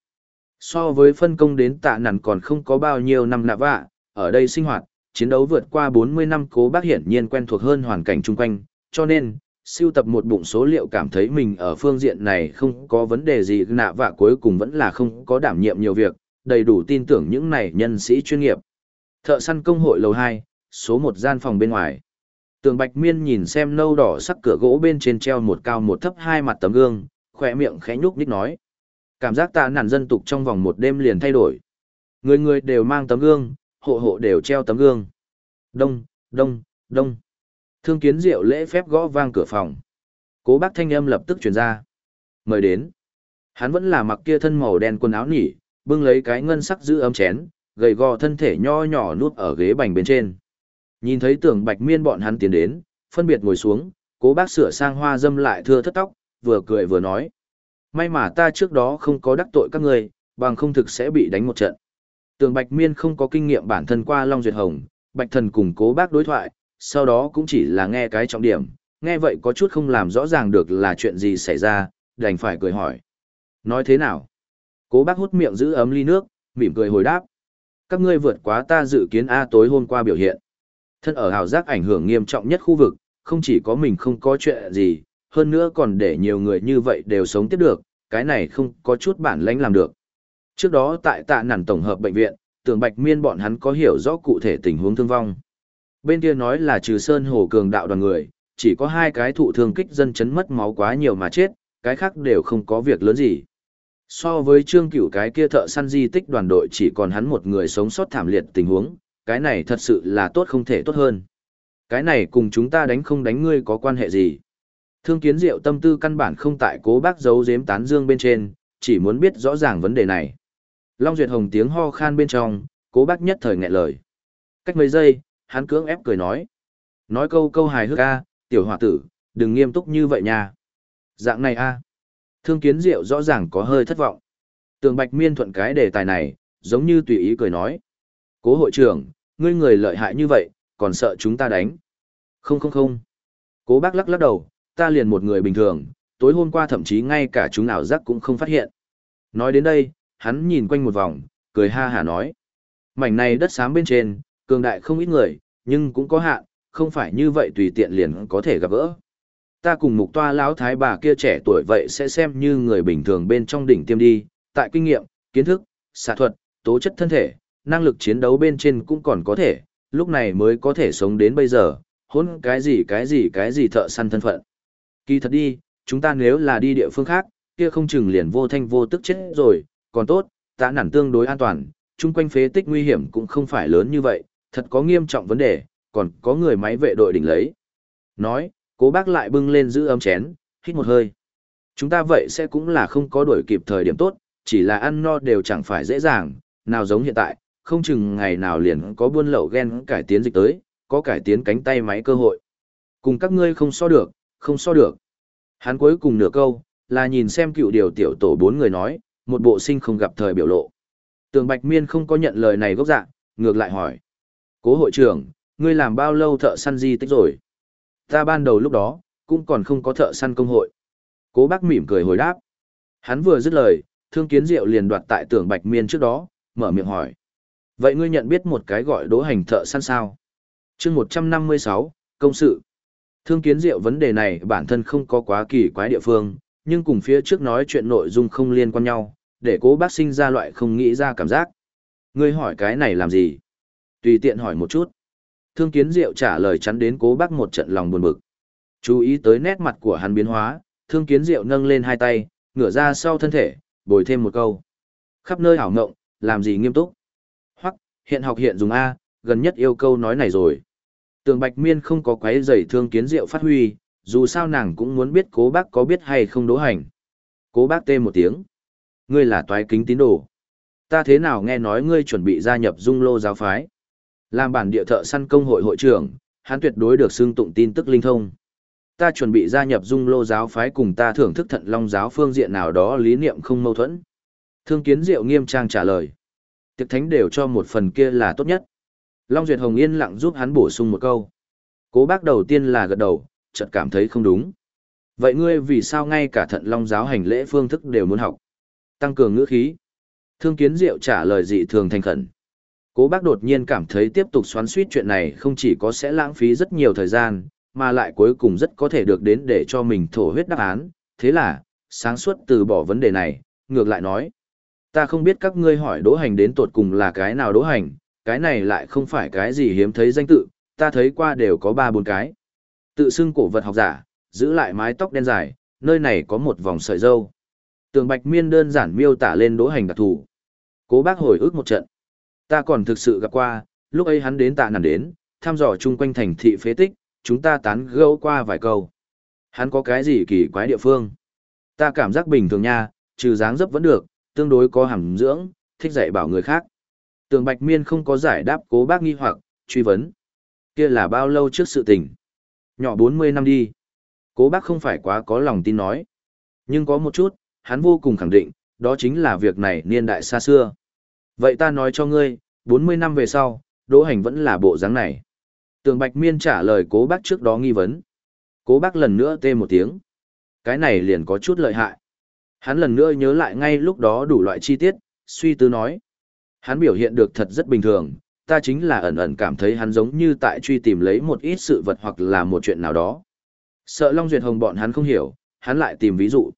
Speaker 1: So với phân công đến tạ nằn còn không có bao nhiêu năm nạ vạ, ở đây sinh hoạt, chiến đấu vượt qua 40 năm cố bác hiển nhiên quen thuộc hơn hoàn cảnh chung quanh, cho nên, siêu tập một bụng số liệu cảm thấy mình ở phương diện này không có vấn đề gì nạ vạ cuối cùng vẫn là không có đảm nhiệm nhiều việc, đầy đủ tin tưởng những này nhân sĩ chuyên nghiệp. Thợ săn công hội lầu 2, số 1 gian phòng bên ngoài. Tường Bạch Miên nhìn xem nâu đỏ sắc cửa gỗ bên trên treo một cao một thấp hai mặt tấm gương, khỏe miệng khẽ nhúc nhích nói. Cảm giác tạ nản dân tục trong vòng một đêm liền thay đổi. Người người đều mang tấm gương, hộ hộ đều treo tấm gương. Đông, đông, đông. Thương kiến diệu lễ phép gõ vang cửa phòng. Cố bác thanh âm lập tức truyền ra. Mời đến. Hắn vẫn là mặc kia thân màu đen quần áo nỉ, bưng lấy cái ngân sắc giữ ấm chén, gầy gò thân thể nho nhỏ nuốt ở ghế bành bên trên. Nhìn thấy tưởng bạch miên bọn hắn tiến đến, phân biệt ngồi xuống, cố bác sửa sang hoa dâm lại thưa thất tóc, vừa cười vừa nói. May mà ta trước đó không có đắc tội các người, bằng không thực sẽ bị đánh một trận. Tưởng bạch miên không có kinh nghiệm bản thân qua Long Duyệt Hồng, bạch thần cùng cố bác đối thoại, sau đó cũng chỉ là nghe cái trọng điểm, nghe vậy có chút không làm rõ ràng được là chuyện gì xảy ra, đành phải cười hỏi. Nói thế nào? Cố bác hút miệng giữ ấm ly nước, mỉm cười hồi đáp. Các ngươi vượt quá ta dự kiến A tối hôm qua biểu hiện. Thân ở hào giác ảnh hưởng nghiêm trọng nhất khu vực, không chỉ có mình không có chuyện gì, hơn nữa còn để nhiều người như vậy đều sống tiếp được, cái này không có chút bản lãnh làm được. Trước đó tại tạ nản tổng hợp bệnh viện, tưởng bạch miên bọn hắn có hiểu rõ cụ thể tình huống thương vong. Bên kia nói là trừ sơn hồ cường đạo đoàn người, chỉ có hai cái thụ thương kích dân chấn mất máu quá nhiều mà chết, cái khác đều không có việc lớn gì. So với trương cửu cái kia thợ săn di tích đoàn đội chỉ còn hắn một người sống sót thảm liệt tình huống, cái này thật sự là tốt không thể tốt hơn. Cái này cùng chúng ta đánh không đánh ngươi có quan hệ gì. Thương kiến diệu tâm tư căn bản không tại cố bác giấu giếm tán dương bên trên, chỉ muốn biết rõ ràng vấn đề này. Long Duyệt Hồng tiếng ho khan bên trong, cố bác nhất thời nghẹn lời. Cách mấy giây, hắn cưỡng ép cười nói. Nói câu câu hài hước a, tiểu hòa tử, đừng nghiêm túc như vậy nha. Dạng này a. Thương kiến diệu rõ ràng có hơi thất vọng. Tường Bạch Miên thuận cái đề tài này, giống như tùy ý cười nói. Cố hội trưởng, ngươi người lợi hại như vậy, còn sợ chúng ta đánh. Không không không. Cố bác lắc lắc đầu, ta liền một người bình thường, tối hôm qua thậm chí ngay cả chúng nào giác cũng không phát hiện. Nói đến đây, hắn nhìn quanh một vòng, cười ha hả nói. Mảnh này đất xám bên trên, cường đại không ít người, nhưng cũng có hạn, không phải như vậy tùy tiện liền có thể gặp gỡ. Ta cùng mục toa lão thái bà kia trẻ tuổi vậy sẽ xem như người bình thường bên trong đỉnh tiêm đi, tại kinh nghiệm, kiến thức, xạ thuật, tố chất thân thể, năng lực chiến đấu bên trên cũng còn có thể, lúc này mới có thể sống đến bây giờ, hôn cái gì cái gì cái gì thợ săn thân phận. Kỳ thật đi, chúng ta nếu là đi địa phương khác, kia không chừng liền vô thanh vô tức chết rồi, còn tốt, tạ nản tương đối an toàn, chung quanh phế tích nguy hiểm cũng không phải lớn như vậy, thật có nghiêm trọng vấn đề, còn có người máy vệ đội đỉnh lấy. Nói, cố bác lại bưng lên giữ ấm chén, hít một hơi. Chúng ta vậy sẽ cũng là không có đuổi kịp thời điểm tốt, chỉ là ăn no đều chẳng phải dễ dàng, nào giống hiện tại, không chừng ngày nào liền có buôn lậu ghen cải tiến dịch tới, có cải tiến cánh tay máy cơ hội. Cùng các ngươi không so được, không so được. Hắn cuối cùng nửa câu, là nhìn xem cựu điều tiểu tổ bốn người nói, một bộ sinh không gặp thời biểu lộ. Tường Bạch Miên không có nhận lời này gốc dạng, ngược lại hỏi. Cố hội trưởng, ngươi làm bao lâu thợ săn di tích rồi? Ta ban đầu lúc đó, cũng còn không có thợ săn công hội. Cố bác mỉm cười hồi đáp. Hắn vừa dứt lời, thương kiến diệu liền đoạt tại tưởng Bạch Miên trước đó, mở miệng hỏi. Vậy ngươi nhận biết một cái gọi đỗ hành thợ săn sao? chương 156, công sự. Thương kiến diệu vấn đề này bản thân không có quá kỳ quái địa phương, nhưng cùng phía trước nói chuyện nội dung không liên quan nhau, để cố bác sinh ra loại không nghĩ ra cảm giác. Ngươi hỏi cái này làm gì? Tùy tiện hỏi một chút. Thương kiến diệu trả lời chắn đến cố bác một trận lòng buồn bực. Chú ý tới nét mặt của hắn biến hóa, thương kiến diệu nâng lên hai tay, ngửa ra sau thân thể, bồi thêm một câu. Khắp nơi hảo ngộng, làm gì nghiêm túc? Hiện học hiện dùng A, gần nhất yêu câu nói này rồi. Tường Bạch Miên không có quấy rầy thương kiến diệu phát huy, dù sao nàng cũng muốn biết cố bác có biết hay không đố hành. Cố bác tê một tiếng. Ngươi là toái kính tín đồ. Ta thế nào nghe nói ngươi chuẩn bị gia nhập dung lô giáo phái. Làm bản địa thợ săn công hội hội trưởng, hắn tuyệt đối được xưng tụng tin tức linh thông. Ta chuẩn bị gia nhập dung lô giáo phái cùng ta thưởng thức thận long giáo phương diện nào đó lý niệm không mâu thuẫn. Thương kiến diệu nghiêm trang trả lời. Tiệc thánh đều cho một phần kia là tốt nhất. Long Duyệt Hồng yên lặng giúp hắn bổ sung một câu. Cố bác đầu tiên là gật đầu, chợt cảm thấy không đúng. Vậy ngươi vì sao ngay cả thận long giáo hành lễ phương thức đều muốn học? Tăng cường ngữ khí. Thương kiến diệu trả lời dị thường thành khẩn. Cố bác đột nhiên cảm thấy tiếp tục xoắn suýt chuyện này không chỉ có sẽ lãng phí rất nhiều thời gian, mà lại cuối cùng rất có thể được đến để cho mình thổ huyết đáp án. Thế là, sáng suốt từ bỏ vấn đề này, ngược lại nói. Ta không biết các ngươi hỏi đỗ hành đến tột cùng là cái nào đỗ hành, cái này lại không phải cái gì hiếm thấy danh tự, ta thấy qua đều có ba bốn cái. Tự xưng cổ vật học giả, giữ lại mái tóc đen dài, nơi này có một vòng sợi dâu. Tường Bạch Miên đơn giản miêu tả lên đỗ hành đặc thù. Cố bác hồi ức một trận. Ta còn thực sự gặp qua, lúc ấy hắn đến tạ nản đến, thăm dò chung quanh thành thị phế tích, chúng ta tán gẫu qua vài câu. Hắn có cái gì kỳ quái địa phương? Ta cảm giác bình thường nha, trừ dáng dấp vẫn được, tương đối có hàm dưỡng, thích dạy bảo người khác. Tường Bạch Miên không có giải đáp cố bác nghi hoặc, truy vấn. Kia là bao lâu trước sự tình? Nhỏ 40 năm đi. Cố bác không phải quá có lòng tin nói. Nhưng có một chút, hắn vô cùng khẳng định, đó chính là việc này niên đại xa xưa. Vậy ta nói cho ngươi, 40 năm về sau, đỗ hành vẫn là bộ dáng này. Tường Bạch Miên trả lời cố bác trước đó nghi vấn. Cố bác lần nữa tê một tiếng. Cái này liền có chút lợi hại. Hắn lần nữa nhớ lại ngay lúc đó đủ loại chi tiết, suy tư nói. Hắn biểu hiện được thật rất bình thường, ta chính là ẩn ẩn cảm thấy hắn giống như tại truy tìm lấy một ít sự vật hoặc là một chuyện nào đó. Sợ Long Duyệt Hồng bọn hắn không hiểu, hắn lại tìm ví dụ.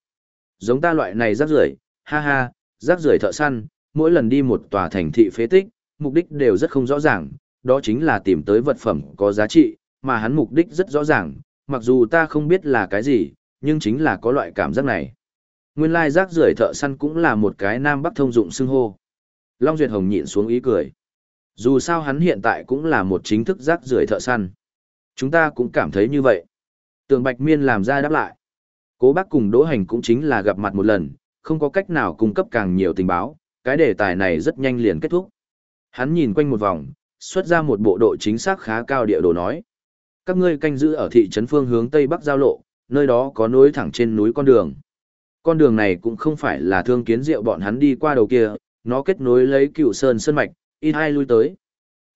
Speaker 1: Giống ta loại này rác rưởi, ha ha, rác rưởi thợ săn, mỗi lần đi một tòa thành thị phế tích, mục đích đều rất không rõ ràng, đó chính là tìm tới vật phẩm có giá trị, mà hắn mục đích rất rõ ràng, mặc dù ta không biết là cái gì, nhưng chính là có loại cảm giác này. Nguyên lai rác rưởi thợ săn cũng là một cái nam bắc thông dụng xưng hô. Long Duyệt Hồng nhịn xuống ý cười. Dù sao hắn hiện tại cũng là một chính thức rác rưởi thợ săn. Chúng ta cũng cảm thấy như vậy. Tường Bạch Miên làm ra đáp lại. Cố bác cùng Đỗ Hành cũng chính là gặp mặt một lần, không có cách nào cung cấp càng nhiều tình báo, cái đề tài này rất nhanh liền kết thúc. Hắn nhìn quanh một vòng, xuất ra một bộ độ chính xác khá cao địa đồ nói. Các ngươi canh giữ ở thị trấn phương hướng Tây Bắc giao lộ, nơi đó có nối thẳng trên núi con đường. Con đường này cũng không phải là thương kiến rượu bọn hắn đi qua đầu kia, nó kết nối lấy cựu sơn sơn mạch, ít hai lui tới.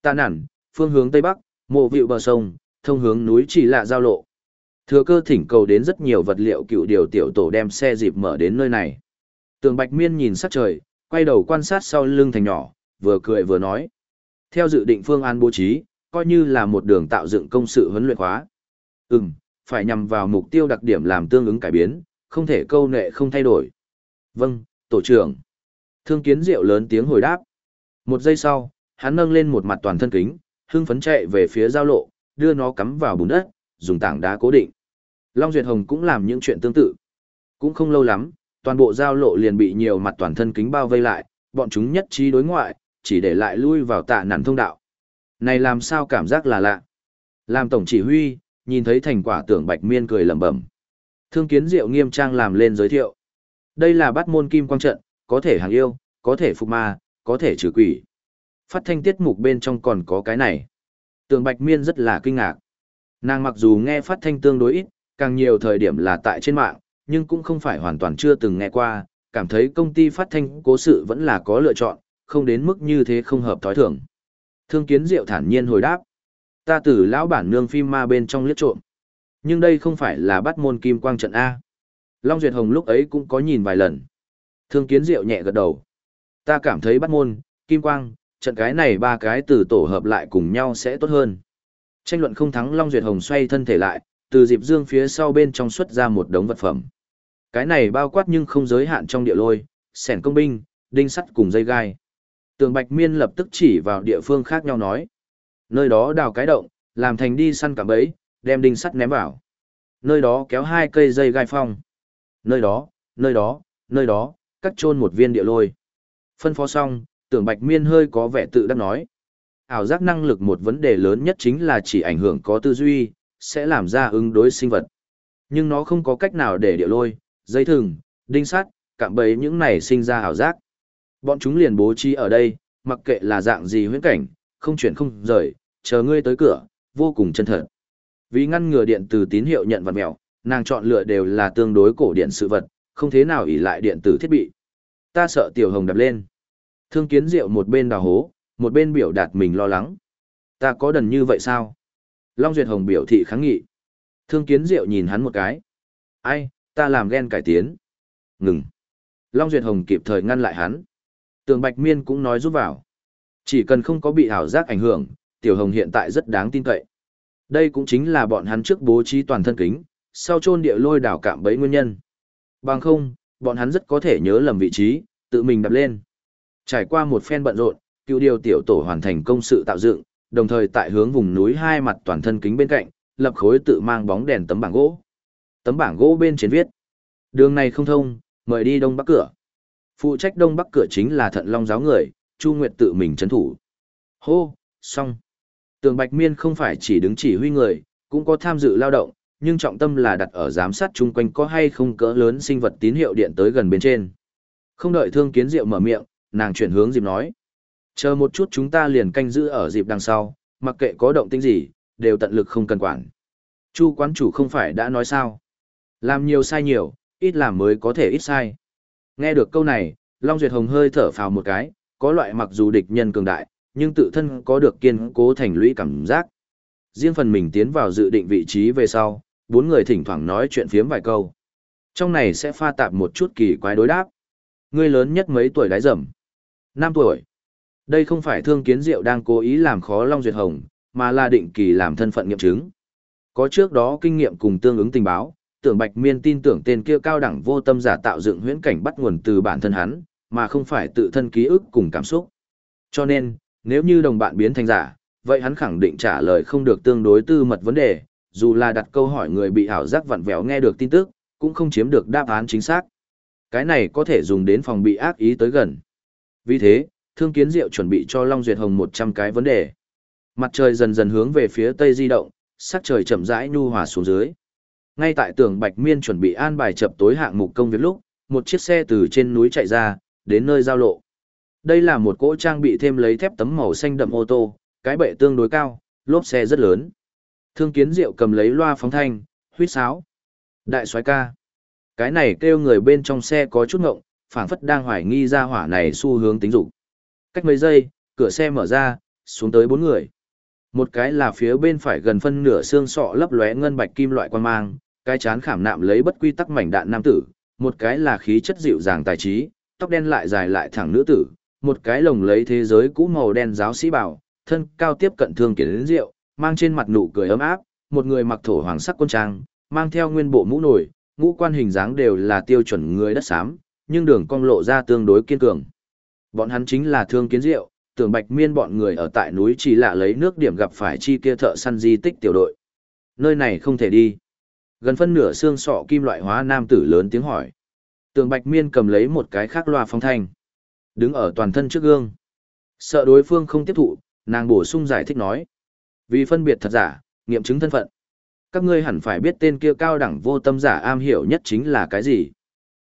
Speaker 1: Tạ nản, phương hướng Tây Bắc, mộ vịu bờ sông, thông hướng núi chỉ lạ giao lộ. Thừa cơ thỉnh cầu đến rất nhiều vật liệu cựu điều tiểu tổ đem xe dịp mở đến nơi này. Tường Bạch Miên nhìn sát trời, quay đầu quan sát sau lưng thành nhỏ, vừa cười vừa nói. Theo dự định phương án bố trí, coi như là một đường tạo dựng công sự huấn luyện hóa Ừm, phải nhằm vào mục tiêu đặc điểm làm tương ứng cải biến, không thể câu nệ không thay đổi. Vâng, tổ trưởng. Thương kiến diệu lớn tiếng hồi đáp. Một giây sau, hắn nâng lên một mặt toàn thân kính, hưng phấn chạy về phía giao lộ, đưa nó cắm vào bùn đất, dùng tảng đá cố định. Long Duyệt Hồng cũng làm những chuyện tương tự. Cũng không lâu lắm, toàn bộ giao lộ liền bị nhiều mặt toàn thân kính bao vây lại, bọn chúng nhất trí đối ngoại, chỉ để lại lui vào tạ nản thông đạo. Này làm sao cảm giác là lạ. Làm tổng chỉ huy, nhìn thấy thành quả tưởng bạch miên cười lẩm bẩm. Thương kiến diệu nghiêm trang làm lên giới thiệu. Đây là bắt môn kim quang trận, có thể hàng yêu, có thể phục ma, có thể trừ quỷ. Phát thanh tiết mục bên trong còn có cái này. tường bạch miên rất là kinh ngạc. Nàng mặc dù nghe phát thanh tương đối ít, càng nhiều thời điểm là tại trên mạng, nhưng cũng không phải hoàn toàn chưa từng nghe qua, cảm thấy công ty phát thanh cố sự vẫn là có lựa chọn, không đến mức như thế không hợp thói thường. Thương kiến diệu thản nhiên hồi đáp. Ta từ lão bản nương phim ma bên trong liếc trộm. Nhưng đây không phải là bắt môn kim quang trận A. Long Duyệt Hồng lúc ấy cũng có nhìn vài lần. Thương kiến diệu nhẹ gật đầu. Ta cảm thấy bắt môn, kim quang, trận cái này ba cái từ tổ hợp lại cùng nhau sẽ tốt hơn. Tranh luận không thắng Long Duyệt Hồng xoay thân thể lại, từ dịp dương phía sau bên trong xuất ra một đống vật phẩm. Cái này bao quát nhưng không giới hạn trong địa lôi, sẻn công binh, đinh sắt cùng dây gai. Tường Bạch Miên lập tức chỉ vào địa phương khác nhau nói. Nơi đó đào cái động, làm thành đi săn cả bấy, đem đinh sắt ném vào. Nơi đó kéo hai cây dây gai phong. Nơi đó, nơi đó, nơi đó, cắt chôn một viên địa lôi. Phân phó xong, tưởng Bạch Miên hơi có vẻ tự đắc nói. Ảo giác năng lực một vấn đề lớn nhất chính là chỉ ảnh hưởng có tư duy, sẽ làm ra ứng đối sinh vật. Nhưng nó không có cách nào để địa lôi, dây thừng, đinh sắt, cạm bẫy những này sinh ra ảo giác. Bọn chúng liền bố trí ở đây, mặc kệ là dạng gì huyễn cảnh, không chuyển không rời, chờ ngươi tới cửa, vô cùng chân thật. Vì ngăn ngừa điện từ tín hiệu nhận vật mèo, nàng chọn lựa đều là tương đối cổ điện sự vật, không thế nào ỷ lại điện tử thiết bị. Ta sợ tiểu hồng đập lên. Thương kiến diệu một bên đào hố, một bên biểu đạt mình lo lắng. Ta có đần như vậy sao? Long Duyệt Hồng biểu thị kháng nghị. Thương kiến diệu nhìn hắn một cái. Ai, ta làm ghen cải tiến. Ngừng. Long Duyệt Hồng kịp thời ngăn lại hắn. Tường Bạch Miên cũng nói giúp vào. Chỉ cần không có bị ảo giác ảnh hưởng, Tiểu Hồng hiện tại rất đáng tin cậy. Đây cũng chính là bọn hắn trước bố trí toàn thân kính, sau chôn địa lôi đảo cạm bẫy nguyên nhân. Bằng không, bọn hắn rất có thể nhớ lầm vị trí, tự mình đập lên. Trải qua một phen bận rộn, cựu điều tiểu tổ hoàn thành công sự tạo dựng, đồng thời tại hướng vùng núi hai mặt toàn thân kính bên cạnh, lập khối tự mang bóng đèn tấm bảng gỗ. Tấm bảng gỗ bên trên viết: "Đường này không thông, mời đi đông bắc cửa." Phụ trách đông bắc cửa chính là Thận Long giáo người, Chu Nguyệt tự mình trấn thủ. Hô, xong. Tường Bạch Miên không phải chỉ đứng chỉ huy người, cũng có tham dự lao động, nhưng trọng tâm là đặt ở giám sát chung quanh có hay không cỡ lớn sinh vật tín hiệu điện tới gần bên trên. Không đợi Thương Kiến Diệu mở miệng, nàng chuyển hướng dịp nói. Chờ một chút chúng ta liền canh giữ ở dịp đằng sau, mặc kệ có động tĩnh gì, đều tận lực không cần quản. Chu quán chủ không phải đã nói sao. Làm nhiều sai nhiều, ít làm mới có thể ít sai. Nghe được câu này, Long Duyệt Hồng hơi thở phào một cái, có loại mặc dù địch nhân cường đại, nhưng tự thân có được kiên cố thành lũy cảm giác. Riêng phần mình tiến vào dự định vị trí về sau, bốn người thỉnh thoảng nói chuyện phiếm vài câu. Trong này sẽ pha tạp một chút kỳ quái đối đáp. Ngươi lớn nhất mấy tuổi đái dầm? năm tuổi. Đây không phải thương kiến diệu đang cố ý làm khó Long Duyệt Hồng, mà là định kỳ làm thân phận nghiệm chứng. Có trước đó kinh nghiệm cùng tương ứng tình báo, tưởng Bạch Miên tin tưởng tên kia cao đẳng vô tâm giả tạo dựng huyễn cảnh bắt nguồn từ bản thân hắn, mà không phải tự thân ký ức cùng cảm xúc. Cho nên, nếu như đồng bạn biến thành giả, vậy hắn khẳng định trả lời không được tương đối tư mật vấn đề, dù là đặt câu hỏi người bị ảo giác vặn vẹo nghe được tin tức, cũng không chiếm được đáp án chính xác. Cái này có thể dùng đến phòng bị ác ý tới gần. Vì thế, Thương Kiến Diệu chuẩn bị cho Long Duyệt Hồng 100 cái vấn đề. Mặt trời dần dần hướng về phía tây di động, sắc trời chậm rãi nhu hòa xuống dưới. Ngay tại tường Bạch Miên chuẩn bị an bài chập tối hạng mục công việc lúc, một chiếc xe từ trên núi chạy ra, đến nơi giao lộ. Đây là một cỗ trang bị thêm lấy thép tấm màu xanh đậm ô tô, cái bệ tương đối cao, lốp xe rất lớn. Thương Kiến Diệu cầm lấy loa phóng thanh, huýt sáo. Đại soái ca. Cái này kêu người bên trong xe có chút ngộng, phảng phất đang hoài nghi ra hỏa này xu hướng tính dục. Cách mấy giây, cửa xe mở ra, xuống tới bốn người. Một cái là phía bên phải gần phân nửa xương sọ lấp lóe ngân bạch kim loại quan mang, cái chán khảm nạm lấy bất quy tắc mảnh đạn nam tử, một cái là khí chất dịu dàng tài trí, tóc đen lại dài lại thẳng nữ tử, một cái lồng lấy thế giới cũ màu đen giáo sĩ bảo, thân cao tiếp cận thương kiến đến rượu, mang trên mặt nụ cười ấm áp, một người mặc thổ hoàng sắc quân trang, mang theo nguyên bộ mũ nổi, ngũ quan hình dáng đều là tiêu chuẩn người đất xám, nhưng đường cong lộ ra tương đối kiên cường. Bọn hắn chính là thương kiến rượu, tưởng bạch miên bọn người ở tại núi chỉ lạ lấy nước điểm gặp phải chi kia thợ săn di tích tiểu đội. Nơi này không thể đi. Gần phân nửa xương sọ kim loại hóa nam tử lớn tiếng hỏi. Tường bạch miên cầm lấy một cái khác loa phong thanh. Đứng ở toàn thân trước gương. Sợ đối phương không tiếp thụ, nàng bổ sung giải thích nói. Vì phân biệt thật giả, nghiệm chứng thân phận. Các ngươi hẳn phải biết tên kia cao đẳng vô tâm giả am hiểu nhất chính là cái gì.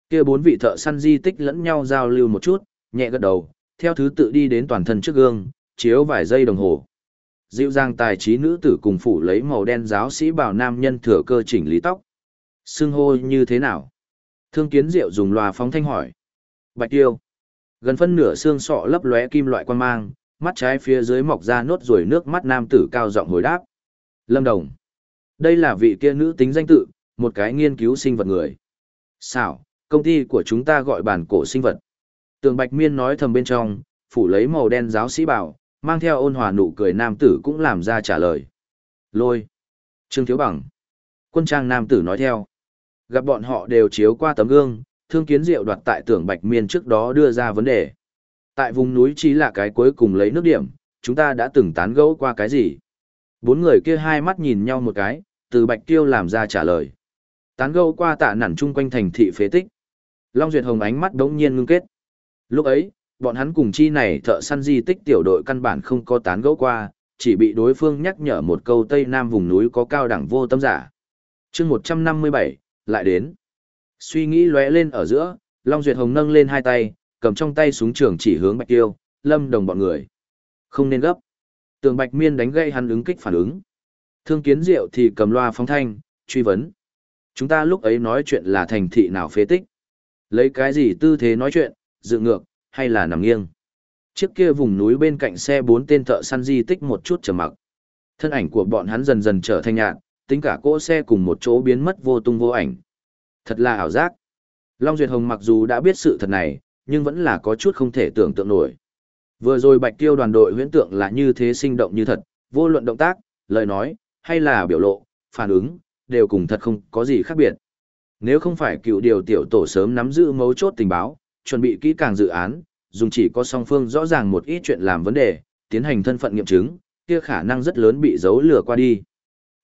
Speaker 1: Kia bốn vị thợ săn di tích lẫn nhau giao lưu một chút, nhẹ gật đầu, theo thứ tự đi đến toàn thân trước gương, chiếu vài giây đồng hồ. Dịu dàng tài trí nữ tử cùng phủ lấy màu đen giáo sĩ bảo nam nhân thừa cơ chỉnh lý tóc. Xưng hô như thế nào? Thương kiến diệu dùng loa phóng thanh hỏi. Bạch tiêu. Gần phân nửa xương sọ lấp lóe kim loại quan mang, mắt trái phía dưới mọc ra nốt ruồi nước mắt nam tử cao giọng hồi đáp. Lâm Đồng. Đây là vị kia nữ tính danh tự, một cái nghiên cứu sinh vật người. Xảo, công ty của chúng ta gọi bản cổ sinh vật. Tường Bạch Miên nói thầm bên trong, phủ lấy màu đen giáo sĩ bảo, mang theo ôn hòa nụ cười nam tử cũng làm ra trả lời. Lôi. Trương Thiếu Bằng. Quân trang nam tử nói theo. Gặp bọn họ đều chiếu qua tấm gương, thương kiến diệu đoạt tại tưởng Bạch Miên trước đó đưa ra vấn đề. Tại vùng núi chỉ là cái cuối cùng lấy nước điểm, chúng ta đã từng tán gẫu qua cái gì? Bốn người kia hai mắt nhìn nhau một cái, từ Bạch Tiêu làm ra trả lời. Tán gẫu qua tạ nản chung quanh thành thị phế tích. Long Duyệt Hồng ánh mắt đống nhiên ngưng kết. Lúc ấy, bọn hắn cùng chi này thợ săn di tích tiểu đội căn bản không có tán gẫu qua, chỉ bị đối phương nhắc nhở một câu Tây Nam vùng núi có cao đẳng vô tâm giả. chương 157, lại đến. Suy nghĩ lóe lên ở giữa, Long Duyệt Hồng nâng lên hai tay, cầm trong tay súng trường chỉ hướng Bạch Tiêu, lâm đồng bọn người. Không nên gấp. Tường Bạch Miên đánh gây hắn ứng kích phản ứng. Thương Kiến Diệu thì cầm loa phóng thanh, truy vấn. Chúng ta lúc ấy nói chuyện là thành thị nào phế tích. Lấy cái gì tư thế nói chuyện, dự ngược, hay là nằm nghiêng. Trước kia vùng núi bên cạnh xe bốn tên thợ săn di tích một chút trầm mặc. Thân ảnh của bọn hắn dần dần trở thành nhạt, tính cả cỗ xe cùng một chỗ biến mất vô tung vô ảnh. Thật là ảo giác. Long Duyệt Hồng mặc dù đã biết sự thật này, nhưng vẫn là có chút không thể tưởng tượng nổi. Vừa rồi Bạch Tiêu đoàn đội huyễn tượng là như thế sinh động như thật, vô luận động tác, lời nói, hay là biểu lộ, phản ứng, đều cùng thật không có gì khác biệt. Nếu không phải cựu điều tiểu tổ sớm nắm giữ mấu chốt tình báo, chuẩn bị kỹ càng dự án, dùng chỉ có song phương rõ ràng một ít chuyện làm vấn đề, tiến hành thân phận nghiệm chứng, kia khả năng rất lớn bị giấu lừa qua đi.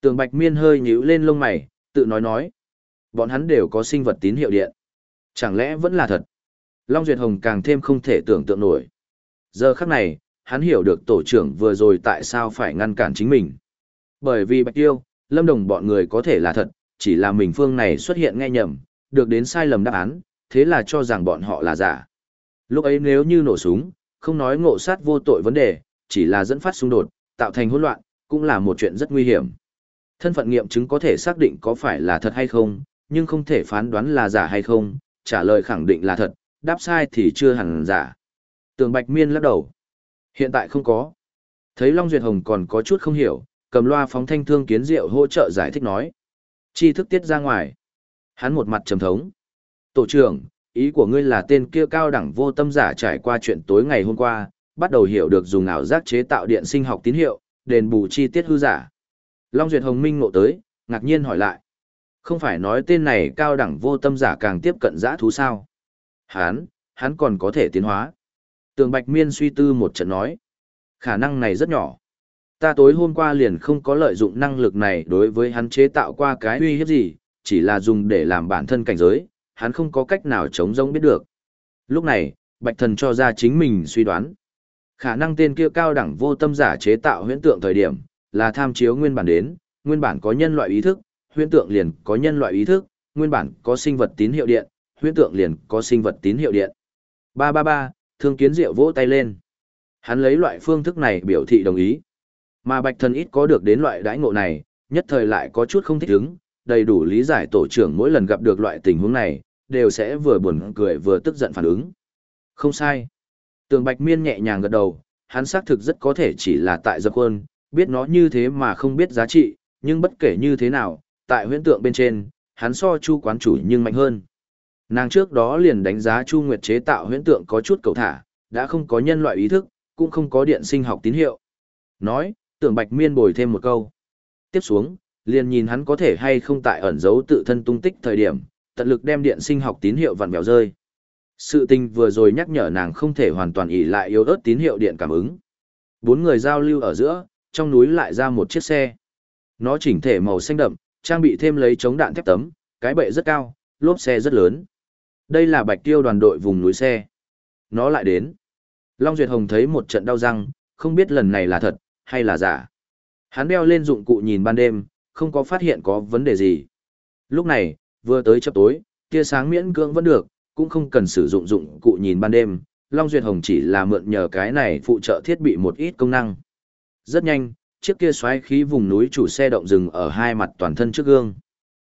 Speaker 1: Tường Bạch Miên hơi nhíu lên lông mày, tự nói nói. Bọn hắn đều có sinh vật tín hiệu điện. Chẳng lẽ vẫn là thật? Long Duyệt Hồng càng thêm không thể tưởng tượng nổi. Giờ khắc này, hắn hiểu được tổ trưởng vừa rồi tại sao phải ngăn cản chính mình. Bởi vì Bạch Tiêu, Lâm Đồng bọn người có thể là thật, chỉ là mình phương này xuất hiện nghe nhầm, được đến sai lầm đáp án, thế là cho rằng bọn họ là giả. Lúc ấy nếu như nổ súng, không nói ngộ sát vô tội vấn đề, chỉ là dẫn phát xung đột, tạo thành hỗn loạn, cũng là một chuyện rất nguy hiểm. Thân phận nghiệm chứng có thể xác định có phải là thật hay không, nhưng không thể phán đoán là giả hay không, trả lời khẳng định là thật, đáp sai thì chưa hẳn giả. Tường Bạch Miên lắc đầu. Hiện tại không có. Thấy Long Duyệt Hồng còn có chút không hiểu, cầm loa phóng thanh thương kiến diệu hỗ trợ giải thích nói. Chi thức tiết ra ngoài. Hắn một mặt trầm thống. Tổ trưởng, ý của ngươi là tên kia cao đẳng vô tâm giả trải qua chuyện tối ngày hôm qua, bắt đầu hiểu được dùng ảo giác chế tạo điện sinh học tín hiệu, đền bù chi tiết hư giả. Long Duyệt Hồng Minh ngộ tới, ngạc nhiên hỏi lại. Không phải nói tên này cao đẳng vô tâm giả càng tiếp cận giã thú sao? Hán, hắn còn có thể tiến hóa. Tường Bạch Miên suy tư một trận nói. Khả năng này rất nhỏ. Ta tối hôm qua liền không có lợi dụng năng lực này đối với hắn chế tạo qua cái uy hiếp gì, chỉ là dùng để làm bản thân cảnh giới, hắn không có cách nào chống giống biết được. Lúc này, Bạch Thần cho ra chính mình suy đoán. Khả năng tên kia cao đẳng vô tâm giả chế tạo huyễn tượng thời điểm, là tham chiếu nguyên bản đến, nguyên bản có nhân loại ý thức, huyễn tượng liền có nhân loại ý thức, nguyên bản có sinh vật tín hiệu điện, huyễn tượng liền có sinh vật tín hiệu điện. Ba ba ba, thương kiến diệu vỗ tay lên. Hắn lấy loại phương thức này biểu thị đồng ý. Mà bạch thần ít có được đến loại đãi ngộ này, nhất thời lại có chút không thích ứng, đầy đủ lý giải tổ trưởng mỗi lần gặp được loại tình huống này, đều sẽ vừa buồn cười vừa tức giận phản ứng. Không sai. Tường bạch miên nhẹ nhàng gật đầu, hắn xác thực rất có thể chỉ là tại dập quân, biết nó như thế mà không biết giá trị, nhưng bất kể như thế nào, tại huyễn tượng bên trên, hắn so chu quán chủ nhưng mạnh hơn. Nàng trước đó liền đánh giá Chu Nguyệt chế tạo huyễn tượng có chút cầu thả, đã không có nhân loại ý thức, cũng không có điện sinh học tín hiệu. Nói, tưởng Bạch Miên bồi thêm một câu. Tiếp xuống, liền nhìn hắn có thể hay không tại ẩn giấu tự thân tung tích thời điểm, tận lực đem điện sinh học tín hiệu vặn vẹo rơi. Sự tình vừa rồi nhắc nhở nàng không thể hoàn toàn ỷ lại yếu ớt tín hiệu điện cảm ứng. Bốn người giao lưu ở giữa, trong núi lại ra một chiếc xe. Nó chỉnh thể màu xanh đậm, trang bị thêm lấy chống đạn thép tấm, cái bệ rất cao, lốp xe rất lớn. Đây là bạch tiêu đoàn đội vùng núi xe. Nó lại đến. Long Duyệt Hồng thấy một trận đau răng, không biết lần này là thật, hay là giả. Hắn đeo lên dụng cụ nhìn ban đêm, không có phát hiện có vấn đề gì. Lúc này, vừa tới chập tối, tia sáng miễn cưỡng vẫn được, cũng không cần sử dụng dụng cụ nhìn ban đêm. Long Duyệt Hồng chỉ là mượn nhờ cái này phụ trợ thiết bị một ít công năng. Rất nhanh, chiếc kia xoáy khí vùng núi chủ xe động dừng ở hai mặt toàn thân trước gương.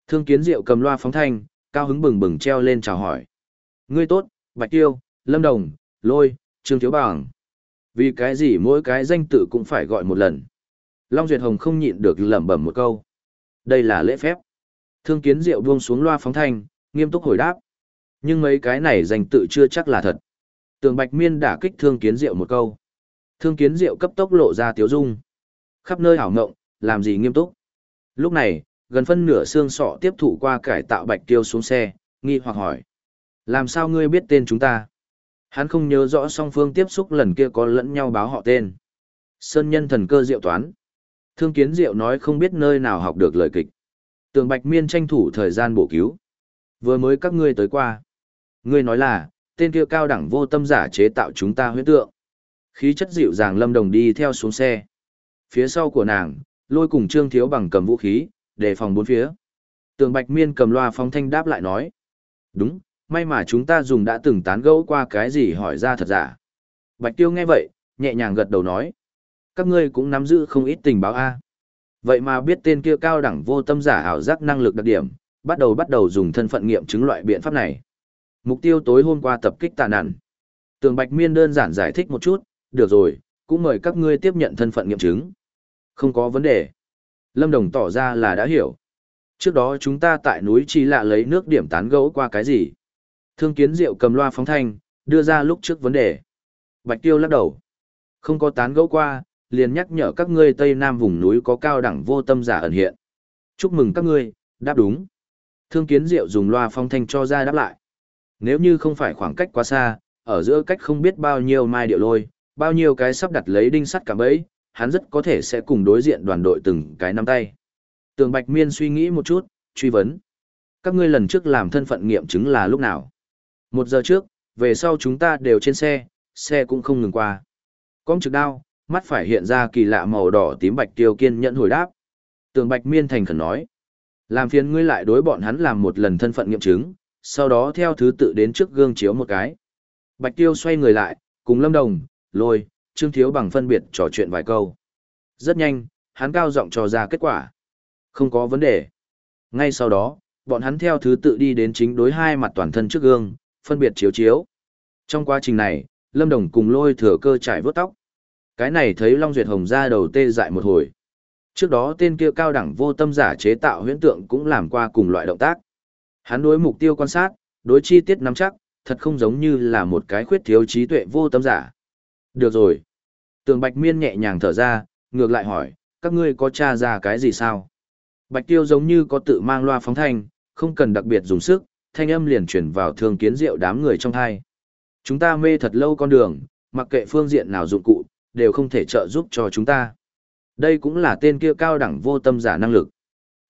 Speaker 1: Thương Kiến Diệu cầm loa phóng thanh, cao hứng bừng bừng treo lên chào hỏi. Ngươi tốt, Bạch Tiêu, Lâm Đồng, Lôi, Trương Thiếu Bảng. Vì cái gì mỗi cái danh tự cũng phải gọi một lần. Long Duyệt Hồng không nhịn được lẩm bẩm một câu. Đây là lễ phép. Thương Kiến Diệu buông xuống loa phóng thanh, nghiêm túc hồi đáp. Nhưng mấy cái này danh tự chưa chắc là thật. Tường Bạch Miên đả kích Thương Kiến Diệu một câu. Thương Kiến Diệu cấp tốc lộ ra tiếu dung. Khắp nơi hảo ngộng, làm gì nghiêm túc. Lúc này, gần phân nửa xương sọ tiếp thụ qua cải tạo Bạch Tiêu xuống xe, nghi hoặc hỏi. Làm sao ngươi biết tên chúng ta? Hắn không nhớ rõ song phương tiếp xúc lần kia có lẫn nhau báo họ tên. Sơn nhân thần cơ diệu toán. Thương kiến diệu nói không biết nơi nào học được lời kịch. Tường Bạch Miên tranh thủ thời gian bổ cứu. Vừa mới các ngươi tới qua. Ngươi nói là, tên kia cao đẳng vô tâm giả chế tạo chúng ta huyết tượng. Khí chất dịu dàng lâm đồng đi theo xuống xe. Phía sau của nàng, lôi cùng trương thiếu bằng cầm vũ khí, đề phòng bốn phía. Tường Bạch Miên cầm loa phóng thanh đáp lại nói. Đúng, may mà chúng ta dùng đã từng tán gẫu qua cái gì hỏi ra thật giả. Bạch Tiêu nghe vậy, nhẹ nhàng gật đầu nói. Các ngươi cũng nắm giữ không ít tình báo A. Vậy mà biết tên kia cao đẳng vô tâm giả ảo giác năng lực đặc điểm, bắt đầu bắt đầu dùng thân phận nghiệm chứng loại biện pháp này. Mục tiêu tối hôm qua tập kích tà nạn. Tường Bạch Miên đơn giản giải thích một chút, được rồi, cũng mời các ngươi tiếp nhận thân phận nghiệm chứng. Không có vấn đề. Lâm Đồng tỏ ra là đã hiểu. Trước đó chúng ta tại núi Chi Lạ lấy nước điểm tán gẫu qua cái gì? Thương kiến diệu cầm loa phóng thanh, đưa ra lúc trước vấn đề. Bạch tiêu lắc đầu. Không có tán gẫu qua, liền nhắc nhở các ngươi Tây Nam vùng núi có cao đẳng vô tâm giả ẩn hiện. Chúc mừng các ngươi, đáp đúng. Thương kiến diệu dùng loa phóng thanh cho ra đáp lại. Nếu như không phải khoảng cách quá xa, ở giữa cách không biết bao nhiêu mai điệu lôi, bao nhiêu cái sắp đặt lấy đinh sắt cả bẫy, hắn rất có thể sẽ cùng đối diện đoàn đội từng cái nắm tay. Tường Bạch Miên suy nghĩ một chút, truy vấn. Các ngươi lần trước làm thân phận nghiệm chứng là lúc nào? Một giờ trước, về sau chúng ta đều trên xe, xe cũng không ngừng qua. Con trực đao, mắt phải hiện ra kỳ lạ màu đỏ tím bạch tiêu kiên nhẫn hồi đáp. Tường Bạch Miên thành khẩn nói. Làm phiền ngươi lại đối bọn hắn làm một lần thân phận nghiệm chứng, sau đó theo thứ tự đến trước gương chiếu một cái. Bạch Tiêu xoay người lại, cùng Lâm Đồng, Lôi, Trương Thiếu bằng phân biệt trò chuyện vài câu. Rất nhanh, hắn cao giọng cho ra kết quả. Không có vấn đề. Ngay sau đó, bọn hắn theo thứ tự đi đến chính đối hai mặt toàn thân trước gương, phân biệt chiếu chiếu. Trong quá trình này, Lâm Đồng cùng lôi thừa cơ trải vớt tóc. Cái này thấy Long Duyệt Hồng ra đầu tê dại một hồi. Trước đó tên kia cao đẳng vô tâm giả chế tạo huyễn tượng cũng làm qua cùng loại động tác. Hắn đối mục tiêu quan sát, đối chi tiết nắm chắc, thật không giống như là một cái khuyết thiếu trí tuệ vô tâm giả. Được rồi. Tường Bạch Miên nhẹ nhàng thở ra, ngược lại hỏi, các ngươi có tra ra cái gì sao? Bạch Tiêu giống như có tự mang loa phóng thanh, không cần đặc biệt dùng sức, thanh âm liền chuyển vào thương kiến diệu đám người trong thai. Chúng ta mê thật lâu con đường, mặc kệ phương diện nào dụng cụ, đều không thể trợ giúp cho chúng ta. Đây cũng là tên kia cao đẳng vô tâm giả năng lực.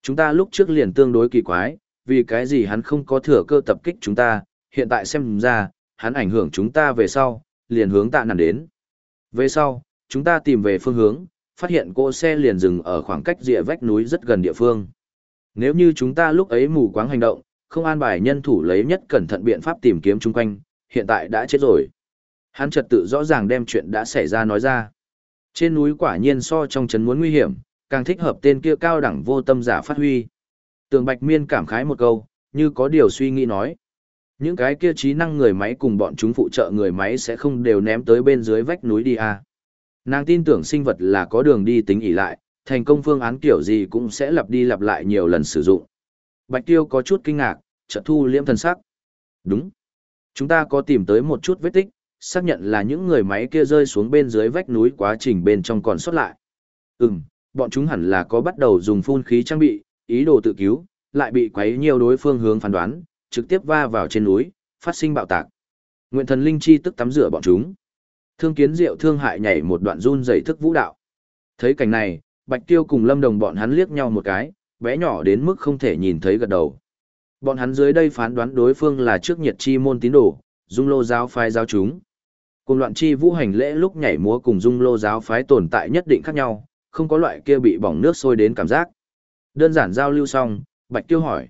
Speaker 1: Chúng ta lúc trước liền tương đối kỳ quái, vì cái gì hắn không có thừa cơ tập kích chúng ta, hiện tại xem ra, hắn ảnh hưởng chúng ta về sau, liền hướng tạ nản đến. Về sau, chúng ta tìm về phương hướng, phát hiện cô xe liền dừng ở khoảng cách rìa vách núi rất gần địa phương. Nếu như chúng ta lúc ấy mù quáng hành động, không an bài nhân thủ lấy nhất cẩn thận biện pháp tìm kiếm chung quanh, hiện tại đã chết rồi. Hắn trật tự rõ ràng đem chuyện đã xảy ra nói ra. Trên núi quả nhiên so trong trấn muốn nguy hiểm, càng thích hợp tên kia cao đẳng vô tâm giả phát huy. Tường Bạch Miên cảm khái một câu, như có điều suy nghĩ nói. Những cái kia trí năng người máy cùng bọn chúng phụ trợ người máy sẽ không đều ném tới bên dưới vách núi đi à. Nàng tin tưởng sinh vật là có đường đi tính ỉ lại, thành công phương án kiểu gì cũng sẽ lặp đi lặp lại nhiều lần sử dụng. Bạch Tiêu có chút kinh ngạc, chợt thu liễm thần sắc. Đúng. Chúng ta có tìm tới một chút vết tích, xác nhận là những người máy kia rơi xuống bên dưới vách núi quá trình bên trong còn sót lại. Ừm, bọn chúng hẳn là có bắt đầu dùng phun khí trang bị, ý đồ tự cứu, lại bị quấy nhiều đối phương hướng phán đoán, trực tiếp va vào trên núi, phát sinh bạo tạc. Nguyện thần linh chi tức tắm rửa bọn chúng. Thương kiến diệu thương hại nhảy một đoạn run dày thức vũ đạo. Thấy cảnh này, Bạch Tiêu cùng Lâm Đồng bọn hắn liếc nhau một cái, bé nhỏ đến mức không thể nhìn thấy gật đầu. Bọn hắn dưới đây phán đoán đối phương là trước nhiệt chi môn tín đồ, dung lô giáo phái giáo chúng. Cùng loạn chi vũ hành lễ lúc nhảy múa cùng dung lô giáo phái tồn tại nhất định khác nhau, không có loại kia bị bỏng nước sôi đến cảm giác. Đơn giản giao lưu xong, Bạch Tiêu hỏi.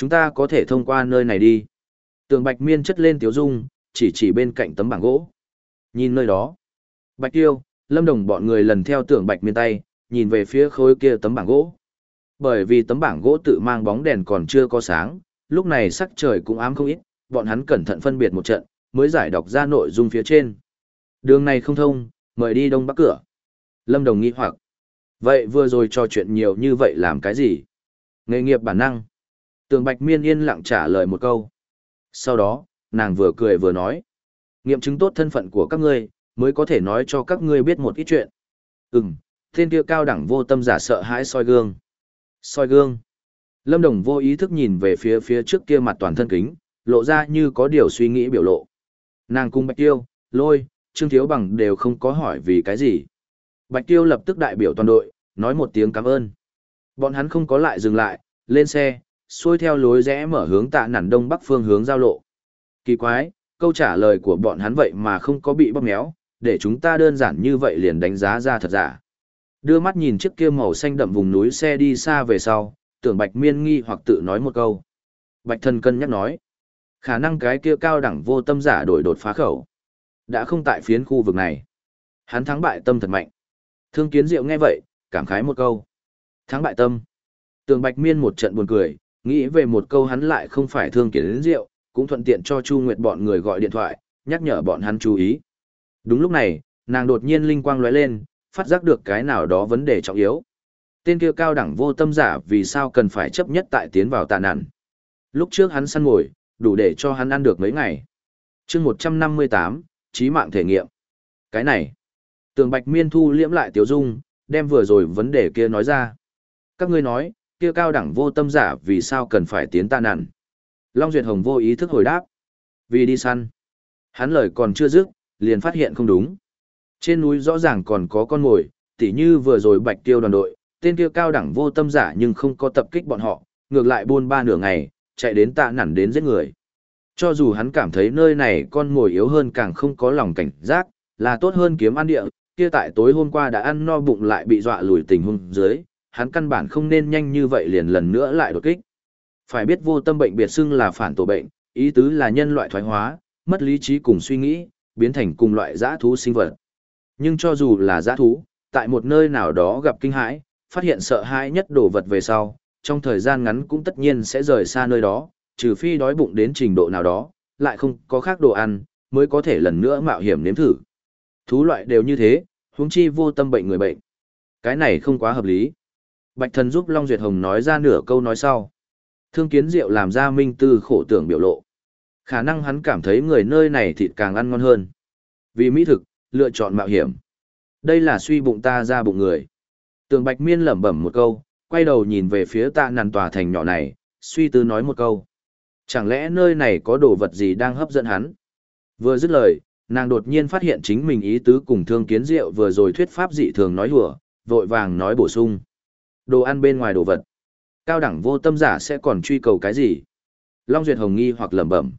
Speaker 1: Chúng ta có thể thông qua nơi này đi. Tường Bạch Miên chất lên tiếu dung, chỉ chỉ bên cạnh tấm bảng gỗ. Nhìn nơi đó. Bạch Tiêu, Lâm Đồng bọn người lần theo Tường Bạch Miên tay, nhìn về phía khối kia tấm bảng gỗ. Bởi vì tấm bảng gỗ tự mang bóng đèn còn chưa có sáng, lúc này sắc trời cũng ám không ít, bọn hắn cẩn thận phân biệt một trận, mới giải đọc ra nội dung phía trên. Đường này không thông, mời đi đông bắc cửa. Lâm Đồng nghi hoặc. Vậy vừa rồi trò chuyện nhiều như vậy làm cái gì? Nghề nghiệp bản năng. Tường Bạch Miên yên lặng trả lời một câu. Sau đó, nàng vừa cười vừa nói. Nghiệm chứng tốt thân phận của các ngươi, mới có thể nói cho các ngươi biết một ít chuyện. Ừm, tên kia cao đẳng vô tâm giả sợ hãi soi gương. Soi gương. Lâm Đồng vô ý thức nhìn về phía phía trước kia mặt toàn thân kính, lộ ra như có điều suy nghĩ biểu lộ. Nàng cung Bạch Tiêu, Lôi, Trương Thiếu Bằng đều không có hỏi vì cái gì. Bạch Tiêu lập tức đại biểu toàn đội, nói một tiếng cảm ơn. Bọn hắn không có lại dừng lại, lên xe, xuôi theo lối rẽ mở hướng tạ nản đông bắc phương hướng giao lộ. Kỳ quái, câu trả lời của bọn hắn vậy mà không có bị bóp méo, để chúng ta đơn giản như vậy liền đánh giá ra thật giả. Đưa mắt nhìn chiếc kia màu xanh đậm vùng núi xe đi xa về sau, tưởng Bạch Miên nghi hoặc tự nói một câu. Bạch Thần cân nhắc nói, khả năng cái kia cao đẳng vô tâm giả đổi đột phá khẩu. Đã không tại phiến khu vực này. Hắn thắng bại tâm thật mạnh. Thương kiến diệu nghe vậy, cảm khái một câu. Thắng bại tâm. Tường Bạch Miên một trận buồn cười, nghĩ về một câu hắn lại không phải thương kiến rượu cũng thuận tiện cho Chu Nguyệt bọn người gọi điện thoại, nhắc nhở bọn hắn chú ý. Đúng lúc này, nàng đột nhiên linh quang lóe lên, phát giác được cái nào đó vấn đề trọng yếu. Tên kia cao đẳng vô tâm giả vì sao cần phải chấp nhất tại tiến vào tạ nạn. Lúc trước hắn săn ngồi, đủ để cho hắn ăn được mấy ngày. chương 158, trí mạng thể nghiệm. Cái này, tường bạch miên thu liễm lại tiểu dung, đem vừa rồi vấn đề kia nói ra. Các ngươi nói, kia cao đẳng vô tâm giả vì sao cần phải tiến ta nạn. Long Duyệt Hồng vô ý thức hồi đáp. Vì đi săn. Hắn lời còn chưa dứt, liền phát hiện không đúng. Trên núi rõ ràng còn có con mồi, tỉ như vừa rồi bạch tiêu đoàn đội, tên kia cao đẳng vô tâm giả nhưng không có tập kích bọn họ, ngược lại buôn ba nửa ngày, chạy đến tạ nản đến giết người. Cho dù hắn cảm thấy nơi này con mồi yếu hơn càng không có lòng cảnh giác, là tốt hơn kiếm ăn địa, kia tại tối hôm qua đã ăn no bụng lại bị dọa lùi tình huống dưới, hắn căn bản không nên nhanh như vậy liền lần nữa lại đột kích. Phải biết vô tâm bệnh biệt xưng là phản tổ bệnh, ý tứ là nhân loại thoái hóa, mất lý trí cùng suy nghĩ, biến thành cùng loại dã thú sinh vật. Nhưng cho dù là giã thú, tại một nơi nào đó gặp kinh hãi, phát hiện sợ hãi nhất đồ vật về sau, trong thời gian ngắn cũng tất nhiên sẽ rời xa nơi đó, trừ phi đói bụng đến trình độ nào đó, lại không có khác đồ ăn, mới có thể lần nữa mạo hiểm nếm thử. Thú loại đều như thế, huống chi vô tâm bệnh người bệnh. Cái này không quá hợp lý. Bạch thần giúp Long Duyệt Hồng nói ra nửa câu nói sau. Thương kiến diệu làm ra minh tư khổ tưởng biểu lộ. Khả năng hắn cảm thấy người nơi này thịt càng ăn ngon hơn. Vì mỹ thực, lựa chọn mạo hiểm. Đây là suy bụng ta ra bụng người. Tường Bạch Miên lẩm bẩm một câu, quay đầu nhìn về phía tạ nàn tòa thành nhỏ này, suy tư nói một câu. Chẳng lẽ nơi này có đồ vật gì đang hấp dẫn hắn? Vừa dứt lời, nàng đột nhiên phát hiện chính mình ý tứ cùng thương kiến diệu vừa rồi thuyết pháp dị thường nói hùa, vội vàng nói bổ sung. Đồ ăn bên ngoài đồ vật. Cao đẳng vô tâm giả sẽ còn truy cầu cái gì? Long Duyệt Hồng nghi hoặc lẩm bẩm.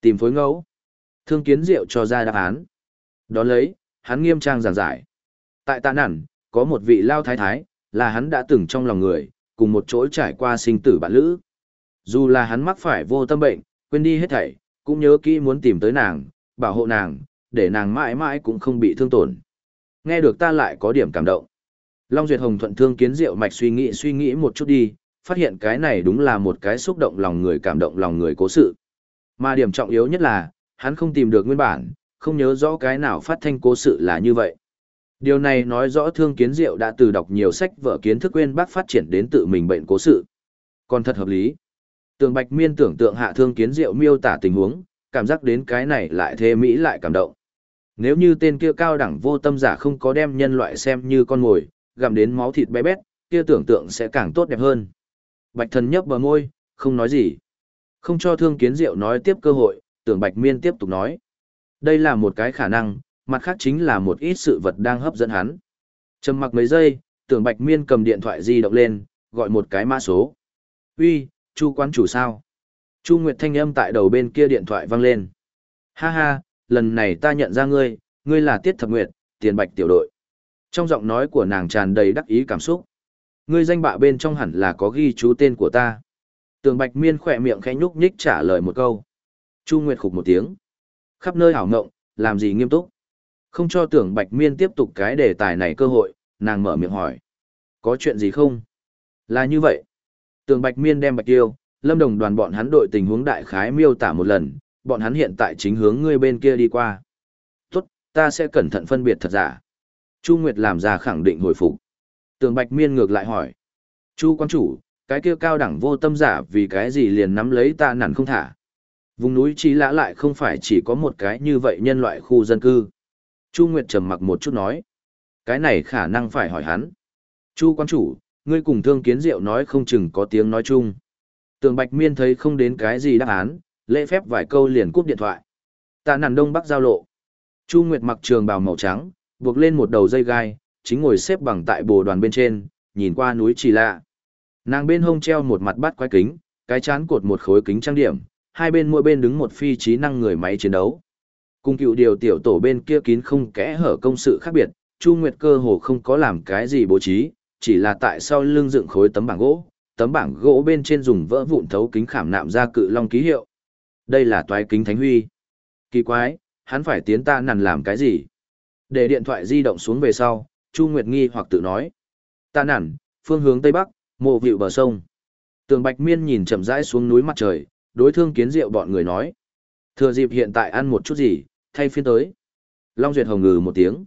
Speaker 1: Tìm phối ngẫu. Thương kiến diệu cho ra đáp án. Đón lấy, hắn nghiêm trang giảng giải. Tại tạ nản, có một vị lao thái thái, là hắn đã từng trong lòng người, cùng một chỗ trải qua sinh tử bạn lữ. Dù là hắn mắc phải vô tâm bệnh, quên đi hết thảy, cũng nhớ kỹ muốn tìm tới nàng, bảo hộ nàng, để nàng mãi mãi cũng không bị thương tổn. Nghe được ta lại có điểm cảm động. Long Duyệt Hồng thuận thương kiến diệu mạch suy nghĩ suy nghĩ một chút đi, phát hiện cái này đúng là một cái xúc động lòng người cảm động lòng người cố sự. Mà điểm trọng yếu nhất là, hắn không tìm được nguyên bản, không nhớ rõ cái nào phát thanh cố sự là như vậy. Điều này nói rõ thương kiến diệu đã từ đọc nhiều sách vở kiến thức quên bác phát triển đến tự mình bệnh cố sự. Còn thật hợp lý. Tường Bạch Miên tưởng tượng hạ thương kiến diệu miêu tả tình huống, cảm giác đến cái này lại thê mỹ lại cảm động. Nếu như tên kia cao đẳng vô tâm giả không có đem nhân loại xem như con mồi, gặm đến máu thịt bé bét, kia tưởng tượng sẽ càng tốt đẹp hơn. Bạch thần nhấp bờ môi, không nói gì. Không cho thương kiến diệu nói tiếp cơ hội, tưởng Bạch Miên tiếp tục nói. Đây là một cái khả năng, mặt khác chính là một ít sự vật đang hấp dẫn hắn. Trầm mặc mấy giây, tưởng Bạch Miên cầm điện thoại di động lên, gọi một cái mã số. Uy, Chu quán chủ sao? Chu Nguyệt thanh âm tại đầu bên kia điện thoại vang lên. Ha ha, lần này ta nhận ra ngươi, ngươi là Tiết Thập Nguyệt, tiền bạch tiểu đội. Trong giọng nói của nàng tràn đầy đắc ý cảm xúc. Ngươi danh bạ bên trong hẳn là có ghi chú tên của ta. Tường Bạch Miên khỏe miệng khẽ nhúc nhích trả lời một câu. Chu Nguyệt khục một tiếng. Khắp nơi hảo ngộng, làm gì nghiêm túc. Không cho tưởng Bạch Miên tiếp tục cái đề tài này cơ hội, nàng mở miệng hỏi. Có chuyện gì không? Là như vậy. Tường Bạch Miên đem Bạch Tiêu, Lâm Đồng đoàn bọn hắn đội tình huống đại khái miêu tả một lần, bọn hắn hiện tại chính hướng ngươi bên kia đi qua. Tốt, ta sẽ cẩn thận phân biệt thật giả. Chu Nguyệt làm ra khẳng định hồi phục. Tường Bạch Miên ngược lại hỏi. Chu quan chủ, cái kia cao đẳng vô tâm giả vì cái gì liền nắm lấy ta nản không thả. Vùng núi trí Lã lại không phải chỉ có một cái như vậy nhân loại khu dân cư. Chu Nguyệt trầm mặc một chút nói. Cái này khả năng phải hỏi hắn. Chu quan chủ, ngươi cùng thương kiến diệu nói không chừng có tiếng nói chung. Tường Bạch Miên thấy không đến cái gì đáp án, lễ phép vài câu liền cúp điện thoại. Tạ nản đông bắc giao lộ. Chu Nguyệt mặc trường bào màu trắng, buộc lên một đầu dây gai, chính ngồi xếp bằng tại bồ đoàn bên trên, nhìn qua núi chỉ Lạ. Nàng bên hông treo một mặt bát quái kính, cái chán cột một khối kính trang điểm, hai bên mỗi bên đứng một phi trí năng người máy chiến đấu. Cùng cựu điều tiểu tổ bên kia kín không kẽ hở công sự khác biệt, Chu Nguyệt cơ hồ không có làm cái gì bố trí, chỉ là tại sau lưng dựng khối tấm bảng gỗ, tấm bảng gỗ bên trên dùng vỡ vụn thấu kính khảm nạm ra cự long ký hiệu. Đây là toái kính thánh huy. Kỳ quái, hắn phải tiến ta nằn làm cái gì? Để điện thoại di động xuống về sau, Chu Nguyệt nghi hoặc tự nói. Ta nản, phương hướng tây bắc, mộ vịu bờ sông. Tường Bạch Miên nhìn chậm rãi xuống núi mặt trời, đối thương kiến diệu bọn người nói. Thừa dịp hiện tại ăn một chút gì, thay phiên tới. Long Duyệt Hồng ngừ một tiếng.